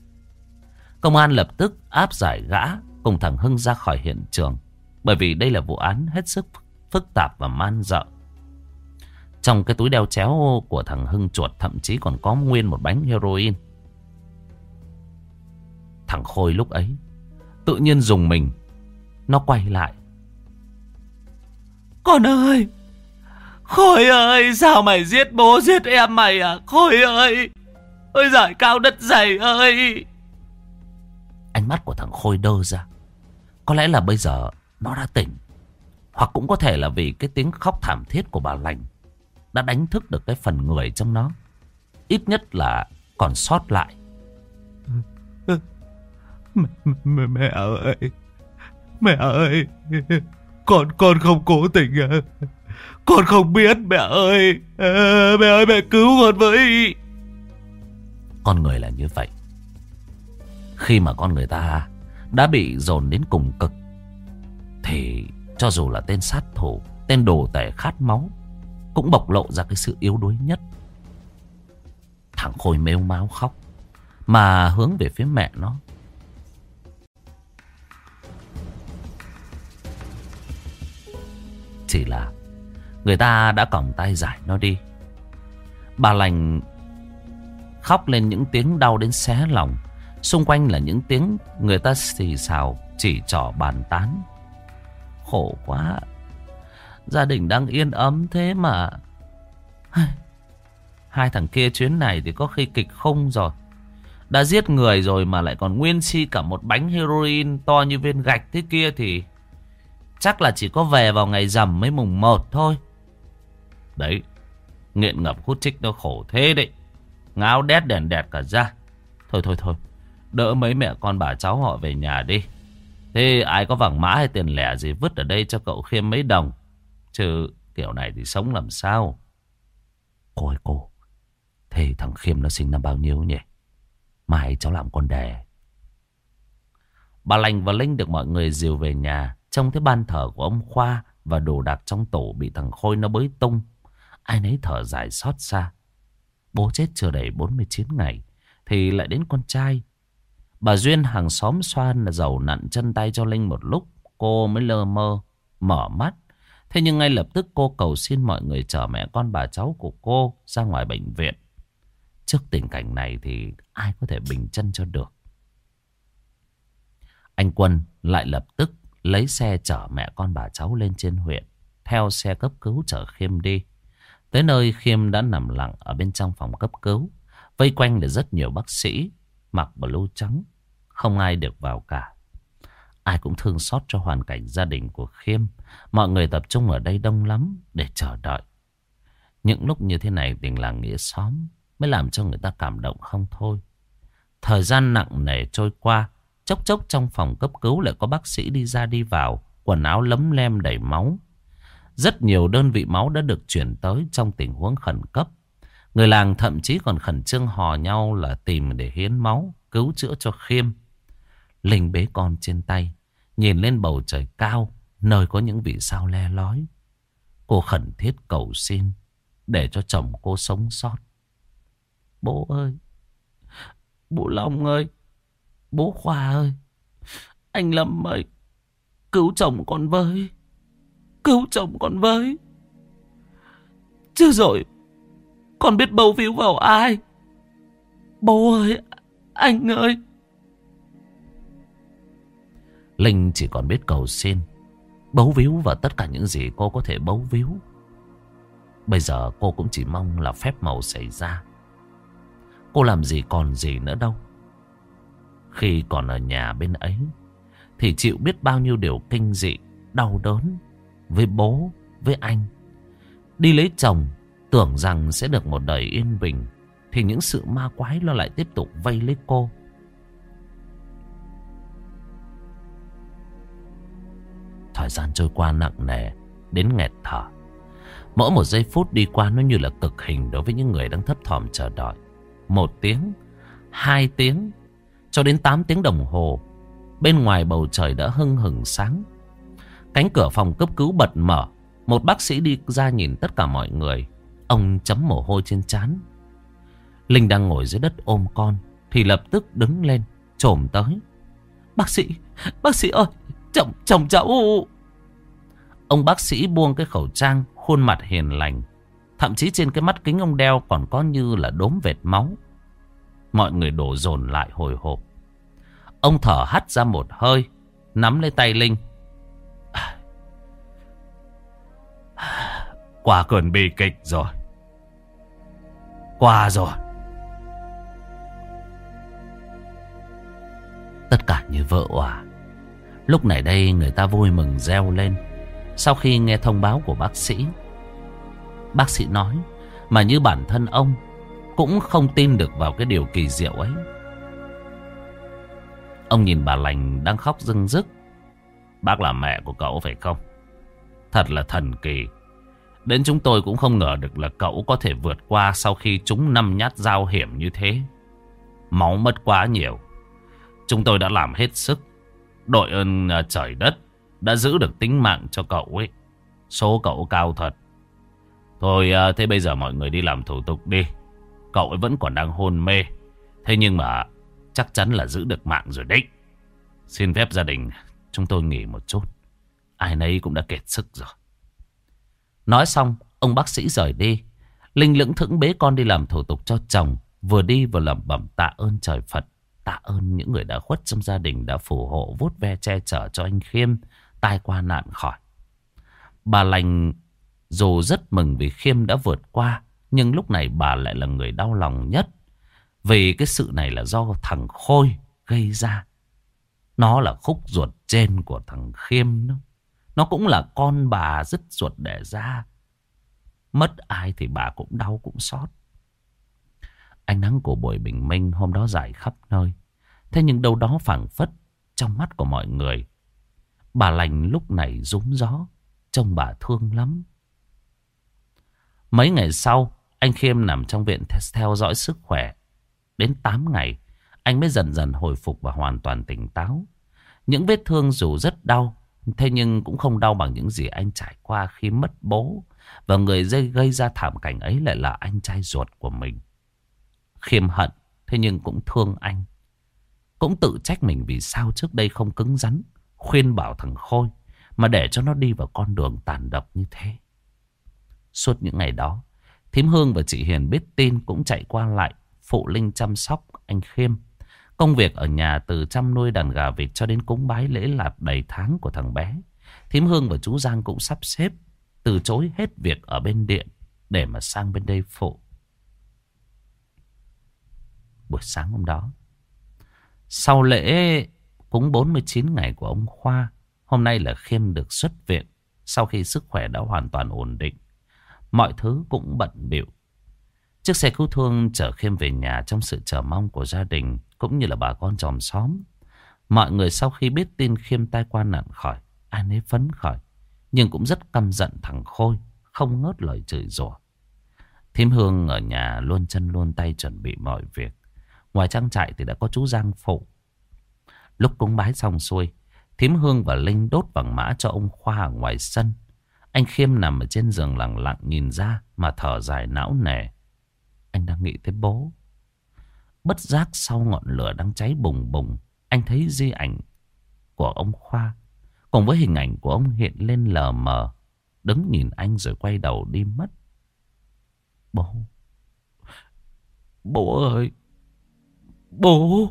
Công an lập tức áp giải gã cùng thằng Hưng ra khỏi hiện trường. Bởi vì đây là vụ án hết sức phức tạp và man dợ. Trong cái túi đeo chéo của thằng Hưng chuột, thậm chí còn có nguyên một bánh heroin. Thằng Khôi lúc ấy tự nhiên dùng mình. Nó quay lại. Con ơi! Khôi ơi! Sao mày giết bố giết em mày à? Khôi ơi! Ôi giời cao đất dày ơi! Ánh mắt của thằng Khôi đơ ra. Có lẽ là bây giờ nó đã tỉnh. Hoặc cũng có thể là vì cái tiếng khóc thảm thiết của bà lành đã đánh thức được cái phần người trong nó. Ít nhất là còn sót lại. Mẹ, mẹ, mẹ ơi! Mẹ ơi! Con con không cố tình à? Con không biết mẹ ơi! À, mẹ ơi mẹ cứu con với! Con người là như vậy. Khi mà con người ta đã bị dồn đến cùng cực thì cho dù là tên sát thủ, tên đồ tể khát máu cũng bộc lộ ra cái sự yếu đuối nhất. Thằng Khôi mếu máu khóc mà hướng về phía mẹ nó. Chỉ là người ta đã còng tay giải nó đi. Bà lành khóc lên những tiếng đau đến xé lòng. Xung quanh là những tiếng người ta xì xào, chỉ trỏ bàn tán. Khổ quá. Gia đình đang yên ấm thế mà. Hai thằng kia chuyến này thì có khi kịch không rồi. Đã giết người rồi mà lại còn nguyên si cả một bánh heroin to như viên gạch thế kia thì... Chắc là chỉ có về vào ngày rằm mới mùng một thôi. Đấy, nghiện ngập hút chích nó khổ thế đấy. Ngáo đét đèn đẹt cả ra. Thôi thôi thôi, đỡ mấy mẹ con bà cháu họ về nhà đi. Thế ai có vàng mã hay tiền lẻ gì vứt ở đây cho cậu khiêm mấy đồng. Chứ kiểu này thì sống làm sao? Cô ơi cô, thế thằng khiêm nó sinh năm bao nhiêu nhỉ? Mai cháu làm con đẻ. Bà Lành và Linh được mọi người dìu về nhà. Trong thế ban thờ của ông Khoa và đồ đạc trong tổ bị thằng Khôi nó bới tung. Ai nấy thở dài xót xa. Bố chết chưa đầy 49 ngày thì lại đến con trai. Bà Duyên hàng xóm xoan là giàu nặn chân tay cho Linh một lúc. Cô mới lơ mơ, mở mắt. Thế nhưng ngay lập tức cô cầu xin mọi người chở mẹ con bà cháu của cô ra ngoài bệnh viện. Trước tình cảnh này thì ai có thể bình chân cho được. Anh Quân lại lập tức lấy xe chở mẹ con bà cháu lên trên huyện. Theo xe cấp cứu chở Khiêm đi. Tới nơi Khiêm đã nằm lặng ở bên trong phòng cấp cứu. Vây quanh là rất nhiều bác sĩ mặc blue trắng. Không ai được vào cả. Ai cũng thương xót cho hoàn cảnh gia đình của Khiêm. Mọi người tập trung ở đây đông lắm để chờ đợi. Những lúc như thế này tình làng nghĩa xóm mới làm cho người ta cảm động không thôi. Thời gian nặng nề trôi qua, chốc chốc trong phòng cấp cứu lại có bác sĩ đi ra đi vào, quần áo lấm lem đầy máu. Rất nhiều đơn vị máu đã được chuyển tới trong tình huống khẩn cấp. Người làng thậm chí còn khẩn trương hò nhau là tìm để hiến máu, cứu chữa cho Khiêm. Linh bế con trên tay, nhìn lên bầu trời cao, nơi có những vì sao le lói. Cô khẩn thiết cầu xin để cho chồng cô sống sót. Bố ơi, bố Long ơi, bố Khoa ơi, anh Lâm ơi, cứu chồng con với, cứu chồng con với. Chưa rồi, con biết bầu víu vào ai? Bố ơi, anh ơi. Linh chỉ còn biết cầu xin, bấu víu vào tất cả những gì cô có thể bấu víu. Bây giờ cô cũng chỉ mong là phép màu xảy ra. Cô làm gì còn gì nữa đâu. Khi còn ở nhà bên ấy, thì chịu biết bao nhiêu điều kinh dị, đau đớn với bố, với anh. Đi lấy chồng, tưởng rằng sẽ được một đời yên bình, thì những sự ma quái nó lại tiếp tục vây lấy cô. Thời gian trôi qua nặng nề, đến nghẹt thở. Mỗi một giây phút đi qua nó như là cực hình đối với những người đang thấp thỏm chờ đợi. Một tiếng, hai tiếng, cho đến tám tiếng đồng hồ. Bên ngoài bầu trời đã hưng hừng sáng. Cánh cửa phòng cấp cứu bật mở. Một bác sĩ đi ra nhìn tất cả mọi người. Ông chấm mồ hôi trên trán. Linh đang ngồi dưới đất ôm con, Thì lập tức đứng lên, trồm tới Bác sĩ Bác sĩ ơi Chồng chồng cháu Ông bác sĩ buông cái khẩu trang, Khuôn mặt hiền lành Thậm chí trên cái mắt kính ông đeo Còn có như là đốm vệt máu Mọi người đổ dồn lại hồi hộp Ông thở hắt ra một hơi, Nắm lấy tay Linh Qua cơn bi kịch rồi. Qua rồi. Tất cả như vỡ hòa Lúc này đây người ta vui mừng reo lên. Sau khi nghe thông báo của bác sĩ Bác sĩ nói Mà như bản thân ông Cũng không tin được vào cái điều kỳ diệu ấy. Ông nhìn bà lành đang khóc rưng rức. Bác là mẹ của cậu phải không? Thật là thần kỳ. Đến chúng tôi cũng không ngờ được là cậu có thể vượt qua Sau khi chúng năm nhát dao hiểm như thế. Máu mất quá nhiều. Chúng tôi đã làm hết sức. Đội ơn à, trời đất, Đã giữ được tính mạng cho cậu ấy. Số cậu cao thật. Thôi à, thế bây giờ mọi người đi làm thủ tục đi. Cậu ấy vẫn còn đang hôn mê. Thế nhưng mà Chắc chắn là giữ được mạng rồi đấy. Xin phép gia đình, Chúng tôi nghỉ một chút. Ai nấy cũng đã kiệt sức rồi. Nói xong, Ông bác sĩ rời đi. Linh lững thững bế con đi làm thủ tục cho chồng, Vừa đi vừa lẩm bẩm tạ ơn trời Phật, Tạ ơn những người đã khuất trong gia đình, Đã phù hộ vút ve che chở cho anh Khiêm, Tai qua nạn khỏi. Bà lành dù rất mừng vì Khiêm đã vượt qua, Nhưng lúc này bà lại là người đau lòng nhất, Vì cái sự này là do thằng Khôi gây ra. Nó là khúc ruột trên của thằng Khiêm đó. Nó cũng là con bà dứt ruột đẻ ra Mất ai thì bà cũng đau cũng xót Ánh nắng của buổi bình minh hôm đó dài khắp nơi Thế nhưng đâu đó phảng phất trong mắt của mọi người Bà lành lúc này rúng gió Trông bà thương lắm Mấy ngày sau, anh Khiêm nằm trong viện theo dõi sức khỏe. Đến 8 ngày, anh mới dần dần hồi phục và hoàn toàn tỉnh táo. Những vết thương dù rất đau, thế nhưng cũng không đau bằng những gì anh trải qua khi mất bố. Và người dây gây ra thảm cảnh ấy lại là anh trai ruột của mình. Khiêm hận, thế nhưng cũng thương anh. Cũng tự trách mình vì sao trước đây không cứng rắn, khuyên bảo thằng Khôi, mà để cho nó đi vào con đường tàn độc như thế. Suốt những ngày đó, Thím Hương và chị Hiền biết tin cũng chạy qua lại phụ Linh chăm sóc anh Khiêm. Công việc ở nhà từ chăm nuôi đàn gà vịt cho đến cúng bái lễ lạt đầy tháng của thằng bé. Thím Hương và chú Giang cũng sắp xếp từ chối hết việc ở bên điện để mà sang bên đây phụ. Buổi sáng hôm đó, sau lễ cúng 49 ngày của ông Khoa, hôm nay là Khiêm được xuất viện sau khi sức khỏe đã hoàn toàn ổn định. Mọi thứ cũng bận bịu. Chiếc xe cứu thương chở Khiêm về nhà trong sự chờ mong của gia đình cũng như là bà con chòm xóm. Mọi người sau khi biết tin Khiêm tai qua nạn khỏi, ai nấy phấn khởi. Nhưng cũng rất căm giận thằng Khôi, không ngớt lời chửi rủa. Thím Hương ở nhà luôn chân luôn tay chuẩn bị mọi việc. Ngoài trang trại thì đã có chú Giang phụ. Lúc cúng bái xong xuôi, Thím Hương và Linh đốt vàng mã cho ông Khoa ở ngoài sân. Anh Khiêm nằm ở trên giường lặng lặng nhìn ra mà thở dài não nề. Anh đang nghĩ tới bố. Bất giác sau ngọn lửa đang cháy bùng bùng, anh thấy di ảnh của ông Khoa. Cùng với hình ảnh của ông hiện lên lờ mờ, đứng nhìn anh rồi quay đầu đi mất. Bố! Bố ơi! Bố!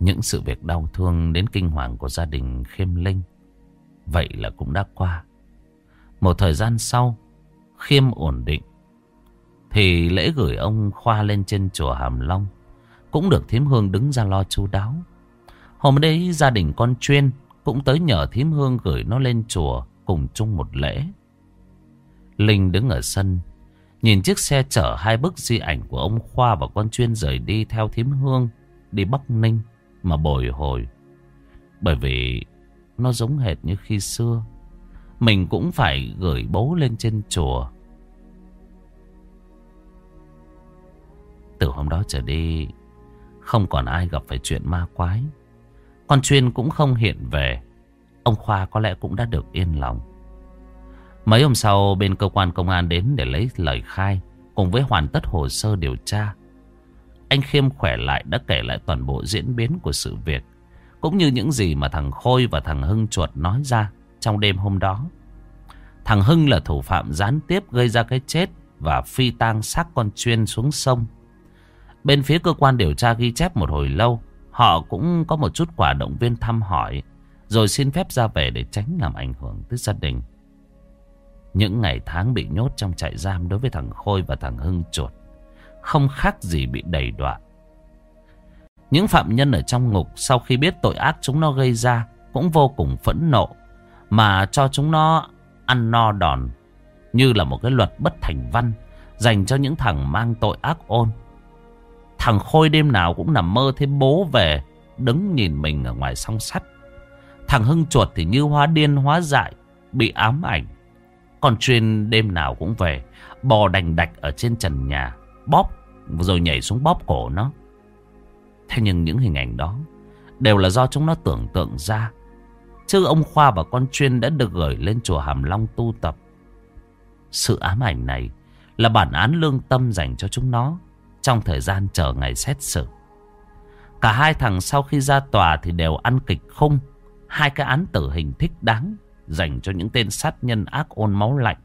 Những sự việc đau thương đến kinh hoàng của gia đình Khiêm Linh Vậy là cũng đã qua Một thời gian sau Khiêm ổn định Thì lễ gửi ông Khoa lên trên chùa Hàm Long, Cũng được Thím Hương đứng ra lo chu đáo Hôm đấy gia đình con chuyên Cũng tới nhờ Thím Hương gửi nó lên chùa Cùng chung một lễ Linh đứng ở sân, Nhìn chiếc xe chở hai bức di ảnh của ông Khoa và con chuyên rời đi theo Thím Hương Đi Bắc Ninh mà bồi hồi. Bởi vì nó giống hệt như khi xưa. Mình cũng phải gửi bố lên trên chùa. Từ hôm đó trở đi, không còn ai gặp phải chuyện ma quái. Con chuyên cũng không hiện về. Ông Khoa có lẽ cũng đã được yên lòng. Mấy hôm sau bên cơ quan công an đến để lấy lời khai cùng với hoàn tất hồ sơ điều tra. Anh Khiêm khỏe lại đã kể lại toàn bộ diễn biến của sự việc cũng như những gì mà thằng Khôi và thằng Hưng chuột nói ra trong đêm hôm đó. Thằng Hưng là thủ phạm gián tiếp gây ra cái chết và phi tang xác con chuyên xuống sông. Bên phía cơ quan điều tra ghi chép một hồi lâu, họ cũng có một chút quả động viên thăm hỏi, rồi xin phép ra về để tránh làm ảnh hưởng tới gia đình. Những ngày tháng bị nhốt trong trại giam đối với thằng Khôi và thằng Hưng chuột, không khác gì bị đầy đoạn. Những phạm nhân ở trong ngục sau khi biết tội ác chúng nó gây ra cũng vô cùng phẫn nộ, mà cho chúng nó ăn no đòn, như là một cái luật bất thành văn dành cho những thằng mang tội ác ôn. Thằng Khôi đêm nào cũng nằm mơ thấy bố về, đứng nhìn mình ở ngoài song sắt. Thằng Hưng chuột thì như hóa điên, hóa dại, bị ám ảnh. Còn Chuyên đêm nào cũng về, bò đành đạch ở trên trần nhà, bóp, rồi nhảy xuống bóp cổ nó. Thế nhưng những hình ảnh đó đều là do chúng nó tưởng tượng ra. Chứ ông Khoa và con Chuyên đã được gửi lên chùa Hàm Long tu tập. Sự ám ảnh này là bản án lương tâm dành cho chúng nó trong thời gian chờ ngày xét xử. Cả hai thằng sau khi ra tòa thì đều ăn kịch khung. Hai cái án tử hình thích đáng dành cho những tên sát nhân ác ôn máu lạnh.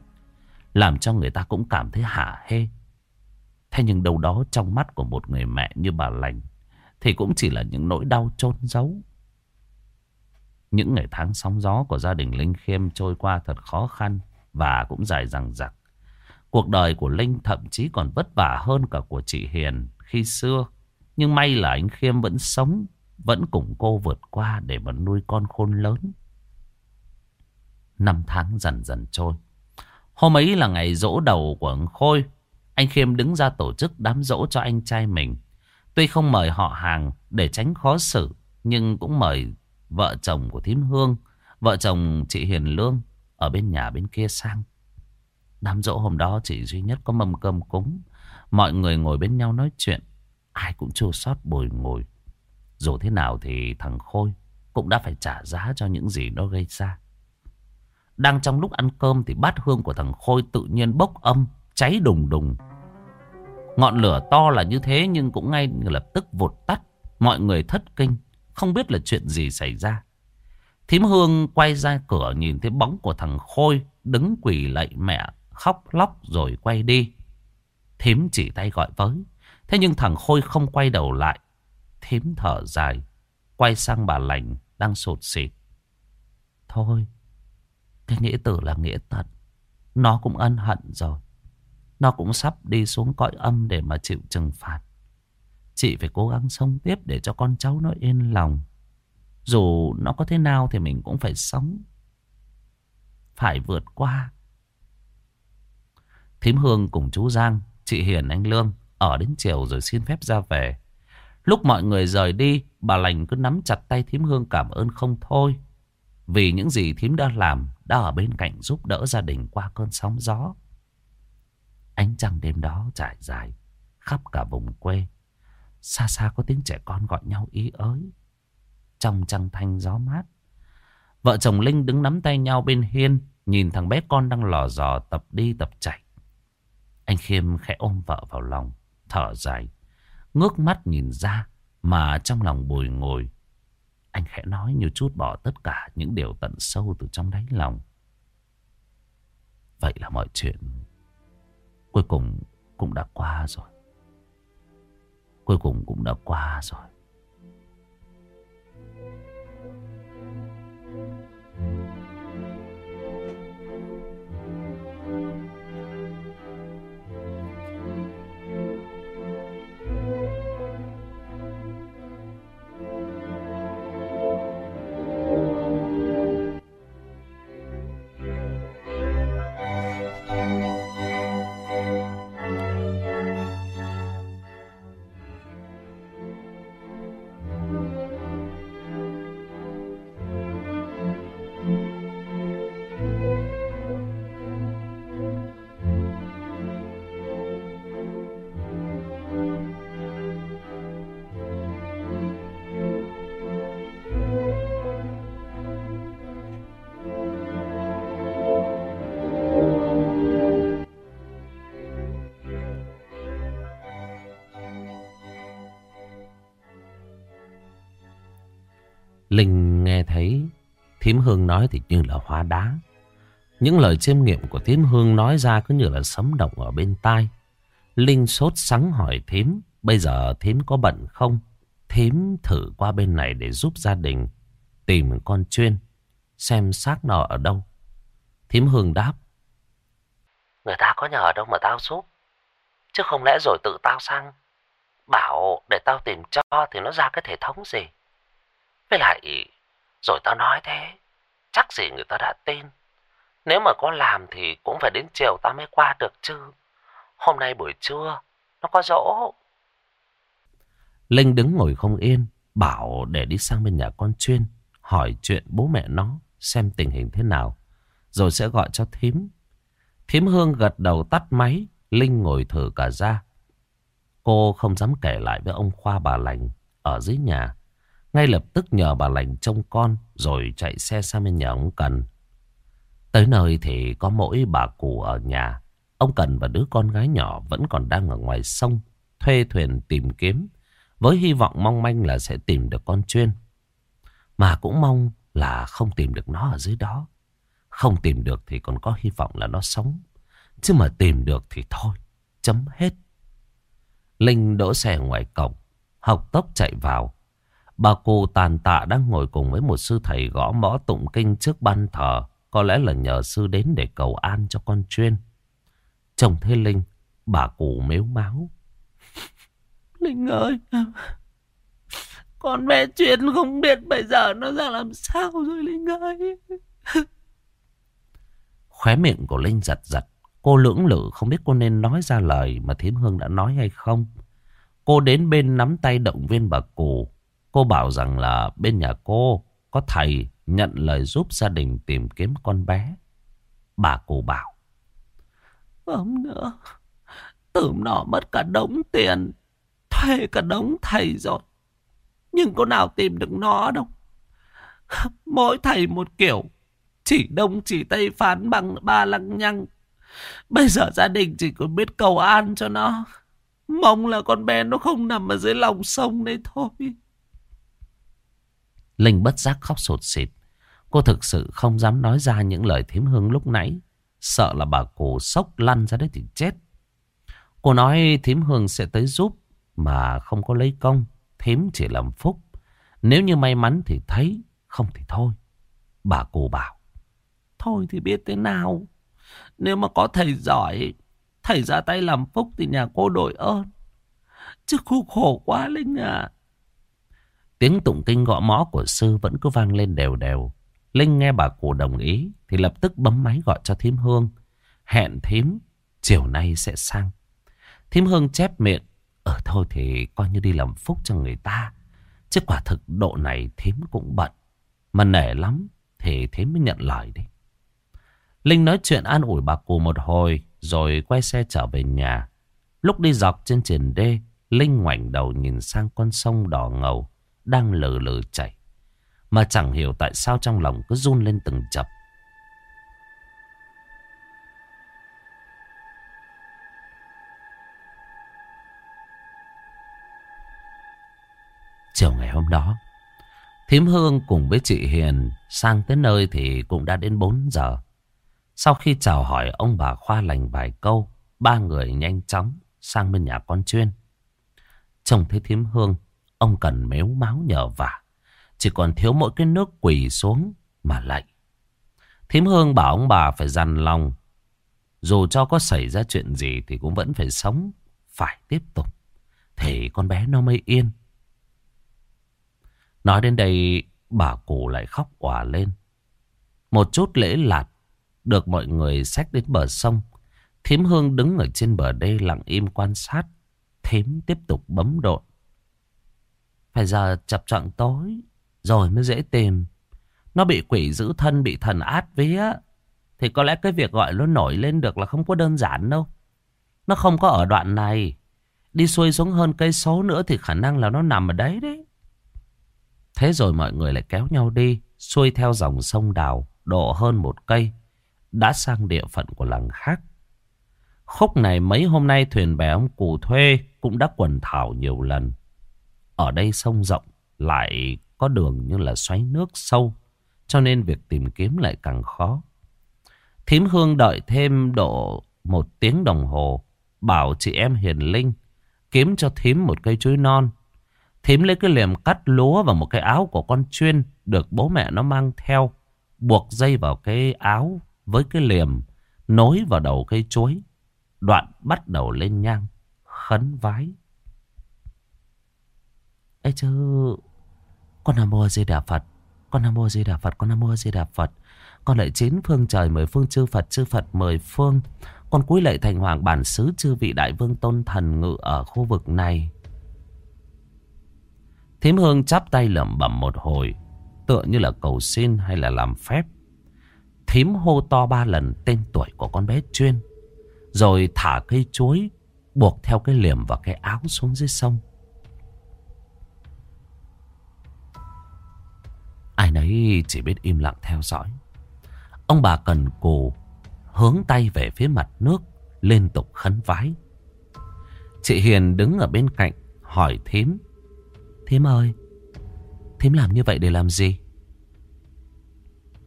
Làm cho người ta cũng cảm thấy hả hê. Thế nhưng đâu đó trong mắt của một người mẹ như bà Lành thì cũng chỉ là những nỗi đau chôn giấu. Những ngày tháng sóng gió của gia đình Linh Khiêm trôi qua thật khó khăn và cũng dài dằng dặc. Cuộc đời của Linh thậm chí còn vất vả hơn cả của chị Hiền khi xưa. Nhưng may là anh Khiêm vẫn sống, vẫn cùng cô vượt qua để mà nuôi con khôn lớn. Năm tháng dần dần trôi. Hôm ấy là ngày dỗ đầu của ông Khôi. Anh Khiêm đứng ra tổ chức đám dỗ cho anh trai mình. Tuy không mời họ hàng để tránh khó xử, nhưng cũng mời vợ chồng của Thím Hương, vợ chồng chị Hiền Lương ở bên nhà bên kia sang. Đám dỗ hôm đó chỉ duy nhất có mâm cơm cúng. Mọi người ngồi bên nhau nói chuyện. Ai cũng chua sót bồi ngồi. Dù thế nào thì thằng Khôi cũng đã phải trả giá cho những gì nó gây ra. Đang trong lúc ăn cơm thì bát hương của thằng Khôi tự nhiên bốc âm, cháy đùng đùng. Ngọn lửa to là như thế nhưng cũng ngay lập tức vụt tắt. Mọi người thất kinh, không biết là chuyện gì xảy ra. Thím Hương quay ra cửa nhìn thấy bóng của thằng Khôi đứng quỳ lạy mẹ khóc lóc rồi quay đi. Thím chỉ tay gọi với. Thế nhưng thằng Khôi không quay đầu lại. Thím thở dài, quay sang bà lành đang sột xịt. Thôi, cái nghĩa tử là nghĩa tận. Nó cũng ân hận rồi. Nó cũng sắp đi xuống cõi âm để mà chịu trừng phạt. Chị phải cố gắng sống tiếp để cho con cháu nó yên lòng. Dù nó có thế nào thì mình cũng phải sống. Phải vượt qua. Thím Hương cùng chú Giang, chị Hiền, anh Lương ở đến chiều rồi xin phép ra về. Lúc mọi người rời đi, bà lành cứ nắm chặt tay thím Hương cảm ơn không thôi. Vì những gì thím đã làm đã ở bên cạnh giúp đỡ gia đình qua cơn sóng gió. Ánh trăng đêm đó trải dài khắp cả vùng quê. Xa xa có tiếng trẻ con gọi nhau ý ới. Trong trăng thanh gió mát. Vợ chồng Linh đứng nắm tay nhau bên hiên. Nhìn thằng bé con đang lò dò tập đi tập chạy. Anh Khiêm khẽ ôm vợ vào lòng. Thở dài. Ngước mắt nhìn ra. Mà trong lòng bồi ngồi. Anh khẽ nói như chút bỏ tất cả những điều tận sâu từ trong đáy lòng. Vậy là mọi chuyện cuối cùng cũng đã qua rồi. Cuối cùng cũng đã qua rồi. Hương nói thì như là hóa đá. Những lời chiêm nghiệm của thím Hương nói ra cứ như là sấm động ở bên tai. Linh sốt sắng hỏi thím, bây giờ thím có bận không? Thím thử qua bên này để giúp gia đình tìm con chuyên, xem xác nó ở đâu. Thím Hương đáp. Người ta có nhờ đâu mà tao giúp. Chứ không lẽ rồi tự tao sang bảo để tao tìm cho thì nó ra cái thể thống gì. Với lại rồi tao nói thế, chắc gì người ta đã tin. Nếu mà có làm thì cũng phải đến chiều ta mới qua được chứ. Hôm nay buổi trưa, nó có dỗ. Linh đứng ngồi không yên, bảo để đi sang bên nhà con chuyên, hỏi chuyện bố mẹ nó, xem tình hình thế nào. Rồi sẽ gọi cho thím. Thím Hương gật đầu tắt máy, Linh ngồi thử cả ra. Cô không dám kể lại với ông Khoa bà lành ở dưới nhà. Ngay lập tức nhờ bà lành trông con rồi chạy xe sang bên nhà ông Cần. Tới nơi thì có mỗi bà cụ ở nhà. Ông Cần và đứa con gái nhỏ vẫn còn đang ở ngoài sông thuê thuyền tìm kiếm với hy vọng mong manh là sẽ tìm được con chuyên. Mà cũng mong là không tìm được nó ở dưới đó. Không tìm được thì còn có hy vọng là nó sống. Chứ mà tìm được thì thôi, chấm hết. Linh đỗ xe ngoài cổng, học tốc chạy vào. Bà cụ tàn tạ đang ngồi cùng với một sư thầy gõ mõ tụng kinh trước ban thờ. Có lẽ là nhờ sư đến để cầu an cho con chuyên. Chồng thế Linh, bà cụ mếu máu. Linh ơi, con bé chuyên không biết bây giờ nó ra làm sao rồi Linh ơi. Khóe miệng của Linh giật giật. Cô lưỡng lự không biết cô nên nói ra lời mà Thiếm Hương đã nói hay không. Cô đến bên nắm tay động viên bà cụ. Cô bảo rằng là bên nhà cô có thầy nhận lời giúp gia đình tìm kiếm con bé. Bà cô bảo. Không nữa. tưởng nó mất cả đống tiền. Thuê cả đống thầy rồi. Nhưng có nào tìm được nó đâu. Mỗi thầy một kiểu. Chỉ đông chỉ tây phán bằng ba lăng nhăng. Bây giờ gia đình chỉ còn biết cầu an cho nó. Mong là con bé nó không nằm ở dưới lòng sông đấy thôi. Linh bất giác khóc sột xịt. Cô thực sự không dám nói ra những lời thím hương lúc nãy. Sợ là bà cụ sốc lăn ra đấy thì chết. Cô nói thím hương sẽ tới giúp mà không có lấy công. Thím chỉ làm phúc. Nếu như may mắn thì thấy, không thì thôi. Bà cụ bảo. Thôi thì biết thế nào. Nếu mà có thầy giỏi, thầy ra tay làm phúc thì nhà cô đổi ơn. Chứ khu khổ quá Linh à. Tiếng tụng kinh gõ mõ của sư vẫn cứ vang lên đều đều. Linh nghe bà cụ đồng ý thì lập tức bấm máy gọi cho thím Hương. Hẹn thím chiều nay sẽ sang. Thím Hương chép miệng. Ở thôi thì coi như đi làm phúc cho người ta. Chứ quả thực độ này thím cũng bận. Mà nể lắm thì thím mới nhận lời đi. Linh nói chuyện an ủi bà cụ một hồi rồi quay xe trở về nhà. Lúc đi dọc trên triển đê, Linh ngoảnh đầu nhìn sang con sông đỏ ngầu đang lờ lờ chảy. Mà chẳng hiểu tại sao trong lòng cứ run lên từng chập. Chiều ngày hôm đó, Thím Hương cùng với chị Hiền sang tới nơi thì cũng đã đến 4 giờ. Sau khi chào hỏi ông bà Khoa lành vài câu, ba người nhanh chóng sang bên nhà con chuyên. Trông thấy thím Hương, ông cần mếu máu nhờ vả. Chỉ còn thiếu mỗi cái nước quỳ xuống mà lạy. Thím Hương bảo ông bà phải dằn lòng. Dù cho có xảy ra chuyện gì thì cũng vẫn phải sống, phải tiếp tục. Thì con bé nó mới yên. Nói đến đây, bà cụ lại khóc òa lên. Một chút lễ lạt được mọi người xách đến bờ sông. Thím Hương đứng ở trên bờ đê lặng im quan sát. Thím tiếp tục bấm đội. Phải giờ chập chọn tối, rồi mới dễ tìm. Nó bị quỷ giữ thân, bị thần át vía. Thì có lẽ cái việc gọi nó nổi lên được là không có đơn giản đâu. Nó không có ở đoạn này. Đi xuôi xuống hơn cây số nữa thì khả năng là nó nằm ở đấy đấy. Thế rồi mọi người lại kéo nhau đi, xuôi theo dòng sông đào, độ hơn một cây, đã sang địa phận của làng khác. Khúc này mấy hôm nay thuyền bè ông cụ thuê cũng đã quần thảo nhiều lần. Ở đây sông rộng lại có đường như là xoáy nước sâu. Cho nên việc tìm kiếm lại càng khó. Thím Hương đợi thêm độ một tiếng đồng hồ. Bảo chị em Hiền Linh kiếm cho thím một cây chuối non. Thím lấy cái liềm cắt lúa và một cái áo của con chuyên được bố mẹ nó mang theo. Buộc dây vào cái áo với cái liềm nối vào đầu cây chuối. Đoạn bắt đầu lên nhang, khấn vái. Ê chứ, con Nam Mô Di Đà Phật, con Nam Mô Di Đà Phật, con Nam Mô Di Đà Phật. Con lại chín phương trời mười phương chư Phật, chư Phật mười phương. Con cúi lệ thành hoàng bản xứ chư vị đại vương tôn thần ngự ở khu vực này. Thím Hương chắp tay lẩm bẩm một hồi, tựa như là cầu xin hay là làm phép. Thím hô to ba lần tên tuổi của con bé chuyên, rồi thả cây chuối, buộc theo cái liềm và cái áo xuống dưới sông. Ai nấy chỉ biết im lặng theo dõi. Ông bà cần cù hướng tay về phía mặt nước, liên tục khấn vái. Chị Hiền đứng ở bên cạnh, hỏi thím. Thím ơi, thím làm như vậy để làm gì?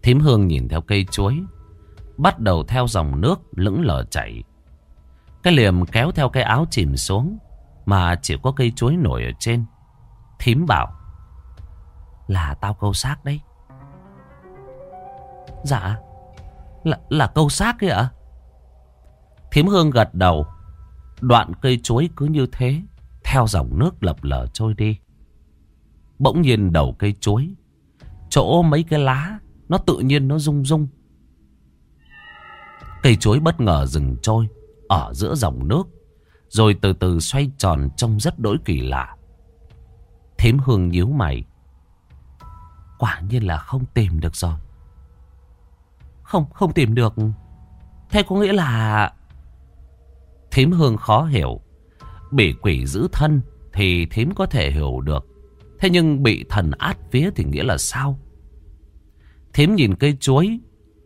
Thím Hương nhìn theo cây chuối, bắt đầu theo dòng nước lững lờ chảy. Cái liềm kéo theo cái áo chìm xuống, mà chỉ có cây chuối nổi ở trên. Thím bảo, là tao câu xác đấy. Dạ, là, là câu xác kìa ạ? Thím Hương gật đầu. Đoạn cây chuối cứ như thế, theo dòng nước lập lờ trôi đi. Bỗng nhiên đầu cây chuối, chỗ mấy cái lá, nó tự nhiên nó rung rung. Cây chuối bất ngờ dừng trôi ở giữa dòng nước, rồi từ từ xoay tròn trông rất đỗi kỳ lạ. Thím Hương nhíu mày. Quả nhiên là không tìm được rồi. Không, không tìm được. Thế có nghĩa là... Thím Hương khó hiểu. Bị quỷ giữ thân thì thím có thể hiểu được. Thế nhưng bị thần át vía thì nghĩa là sao? Thím nhìn cây chuối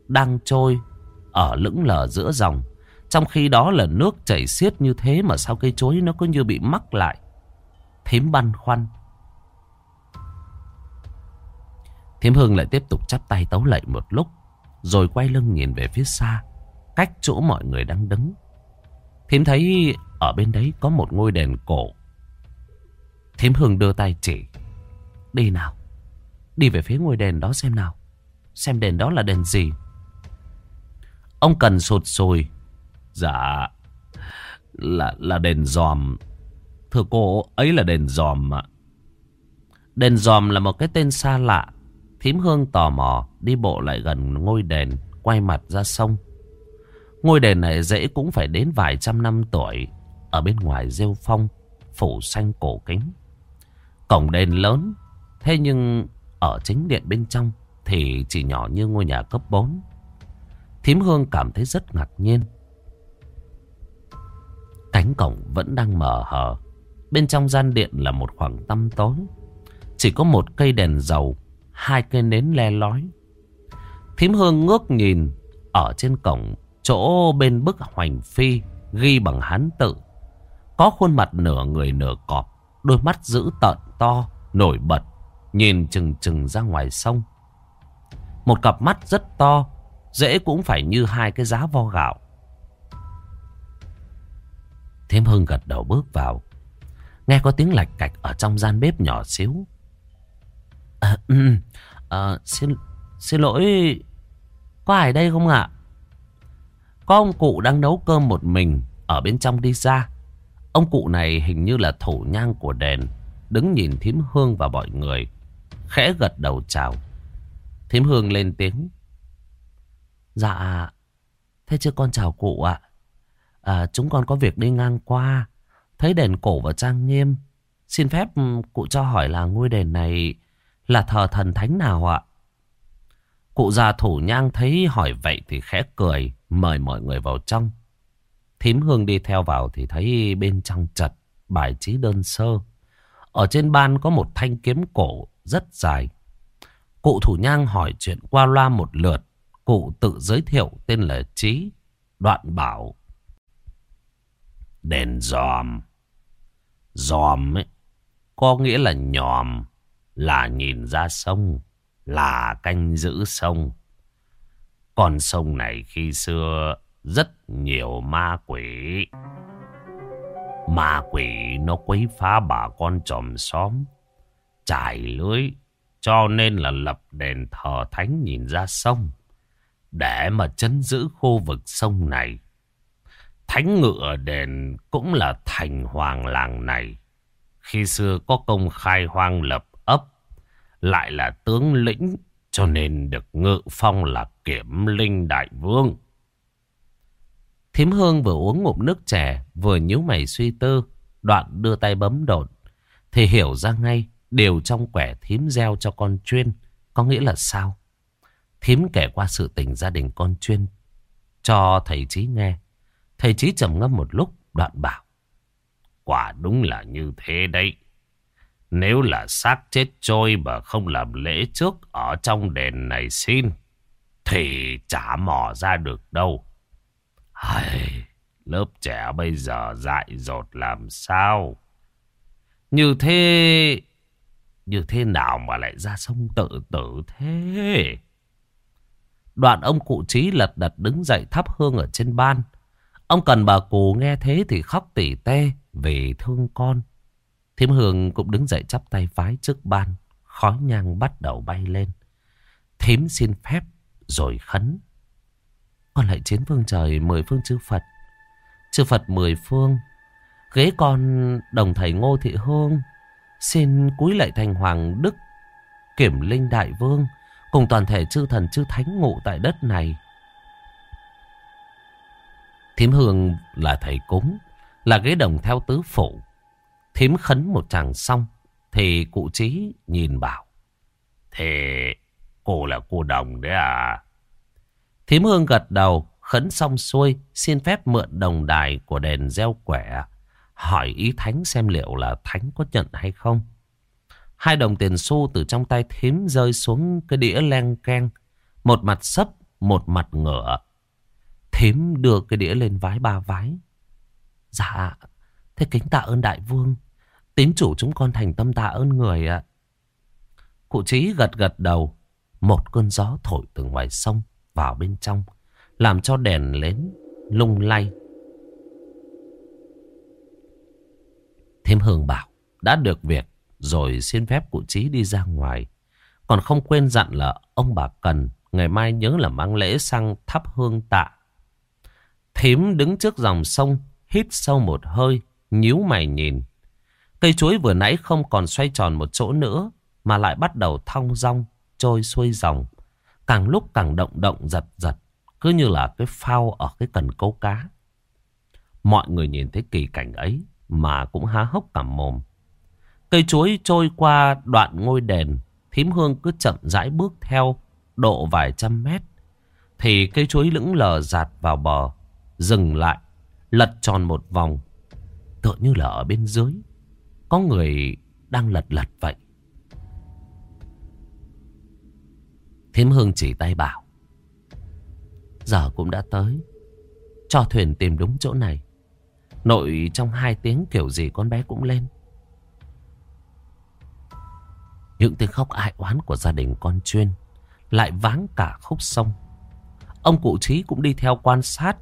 đang trôi ở lững lờ giữa dòng. Trong khi đó là nước chảy xiết như thế mà sao cây chuối nó cứ như bị mắc lại. Thím băn khoăn. Thiếm Hương lại tiếp tục chắp tay tấu lạy một lúc. Rồi quay lưng nhìn về phía xa, Cách chỗ mọi người đang đứng. Thiếm thấy ở bên đấy có một ngôi đền cổ. Thiếm Hương đưa tay chỉ, Đi nào, Đi về phía ngôi đền đó xem nào, Xem đền đó là đền gì. Ông cần sụt sùi Dạ Là là đền giòm. Thưa cô, ấy là đền giòm ạ. Đền giòm là một cái tên xa lạ Thím Hương tò mò đi bộ lại gần ngôi đền, quay mặt ra sông. Ngôi đền này dễ cũng phải đến vài trăm năm tuổi, ở bên ngoài rêu phong, phủ xanh cổ kính. Cổng đền lớn, thế nhưng ở chính điện bên trong thì chỉ nhỏ như ngôi nhà cấp 4. Thím Hương cảm thấy rất ngạc nhiên. Cánh cổng vẫn đang mở hờ. Bên trong gian điện là một khoảng tăm tối. Chỉ có một cây đèn dầu hai cây nến le lói. Thím Hương ngước nhìn ở trên cổng chỗ bên bức hoành phi ghi bằng hán tự. Có khuôn mặt nửa người nửa cọp, đôi mắt dữ tợn to, nổi bật, nhìn chừng chừng ra ngoài sông. Một cặp mắt rất to, dễ cũng phải như hai cái giá vo gạo. Thím Hương gật đầu bước vào. Nghe có tiếng lạch cạch ở trong gian bếp nhỏ xíu. À, à, xin, xin lỗi, có ai đây không ạ? Có ông cụ đang nấu cơm một mình ở bên trong đi ra. Ông cụ này hình như là thủ nhang của đền, đứng nhìn thím hương và mọi người. Khẽ gật đầu chào. Thím hương lên tiếng. Dạ, thế chứ con chào cụ ạ. À, chúng con có việc đi ngang qua, thấy đền cổ và trang nghiêm. Xin phép ừ, cụ cho hỏi là ngôi đền này là thờ thần thánh nào ạ? Cụ già thủ nhang thấy hỏi vậy thì khẽ cười, mời mọi người vào trong. Thím Hương đi theo vào thì thấy bên trong chật, bài trí đơn sơ. Ở trên ban có một thanh kiếm cổ rất dài. Cụ thủ nhang hỏi chuyện qua loa một lượt. Cụ tự giới thiệu tên là Trí. Đoạn bảo. Đèn giòm. Giòm ấy. Có nghĩa là nhòm là nhìn ra sông, là canh giữ sông. Con sông này khi xưa rất nhiều ma quỷ. Ma quỷ nó quấy phá bà con chòm xóm, trải lưới, cho nên là lập đền thờ thánh nhìn ra sông, để mà chấn giữ khu vực sông này. Thánh ngựa đền cũng là thành hoàng làng này. Khi xưa có công khai hoang lập lại là tướng lĩnh, cho nên được ngự phong là kiểm linh đại vương. Thím Hương vừa uống ngụm nước chè, vừa nhíu mày suy tư, đoạn đưa tay bấm đột. Thì hiểu ra ngay, điều trong quẻ thím gieo cho con chuyên, có nghĩa là sao? Thím kể qua sự tình gia đình con chuyên, cho thầy Trí nghe. Thầy Trí trầm ngâm một lúc, đoạn bảo. Quả đúng là như thế đấy. Nếu là xác chết trôi mà không làm lễ trước ở trong đền này xin, thì chả mò ra được đâu. ai lớp trẻ bây giờ dại dột làm sao? Như thế... Như thế nào mà lại ra sông tự tử thế? Đoạn ông cụ trí lật đật đứng dậy thắp hương ở trên ban. Ông cần bà cụ nghe thế thì khóc tỉ tê vì thương con. Thiếm Hương cũng đứng dậy chắp tay vái trước ban. Khói nhang bắt đầu bay lên. Thím xin phép, rồi khấn. Con lại chiến phương trời mười phương chư Phật. Chư Phật mười phương. Ghế con đồng thầy Ngô Thị Hương. Xin cúi lại thành Hoàng Đức. Kiểm Linh Đại Vương. Cùng toàn thể chư thần chư thánh ngụ tại đất này. Thím Hương là thầy cúng. Là ghế đồng theo tứ phụ. Thím khấn một chàng xong. Thì cụ trí nhìn bảo. Thế cô là cô đồng đấy à? Thím Hương gật đầu, khấn xong xuôi, xin phép mượn đồng đài của đền gieo quẻ. Hỏi ý thánh xem liệu là thánh có nhận hay không. Hai đồng tiền xu từ trong tay thím rơi xuống cái đĩa len keng. Một mặt sấp, một mặt ngửa. Thím đưa cái đĩa lên vái ba vái. Dạ, thế kính tạ ơn đại vương. Tín chủ chúng con thành tâm tạ ơn người ạ. Cụ trí gật gật đầu. Một cơn gió thổi từ ngoài sông vào bên trong. Làm cho đèn lến lung lay. Thêm Hương bảo, đã được việc, rồi xin phép cụ trí đi ra ngoài. Còn không quên dặn là ông bà cần, ngày mai nhớ là mang lễ sang thắp hương tạ. Thím đứng trước dòng sông, hít sâu một hơi, nhíu mày nhìn. Cây chuối vừa nãy không còn xoay tròn một chỗ nữa mà lại bắt đầu thong rong trôi xuôi dòng. Càng lúc càng động động giật giật cứ như là cái phao ở cái cần câu cá. Mọi người nhìn thấy kỳ cảnh ấy mà cũng há hốc cả mồm. Cây chuối trôi qua đoạn ngôi đền, thím hương cứ chậm rãi bước theo độ vài trăm mét. Thì cây chuối lững lờ giạt vào bờ, dừng lại, lật tròn một vòng. Tựa như là ở bên dưới, có người đang lật lật vậy. Thím hương chỉ tay bảo. Giờ cũng đã tới. Cho thuyền tìm đúng chỗ này. Nội trong hai tiếng kiểu gì con bé cũng lên. Những tiếng khóc ai oán của gia đình con chuyên lại váng cả khúc sông. Ông cụ trí cũng đi theo quan sát.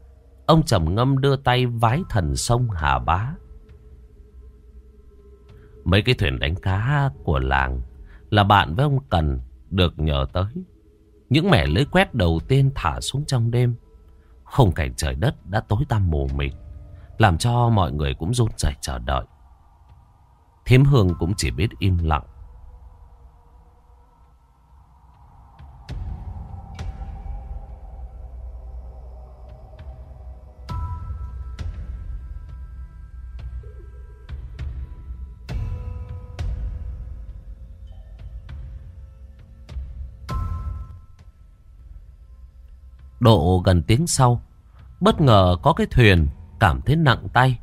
Ông trầm ngâm đưa tay vái thần sông Hà Bá. Mấy cái thuyền đánh cá của làng là bạn với ông Cần được nhờ tới. Những mẻ lưới quét đầu tiên thả xuống trong đêm. Không cảnh trời đất đã tối tăm mù mịt. Làm cho mọi người cũng run rẩy chờ đợi. Thiếm Hương cũng chỉ biết im lặng. Độ gần tiếng sau, bất ngờ có cái thuyền cảm thấy nặng tay.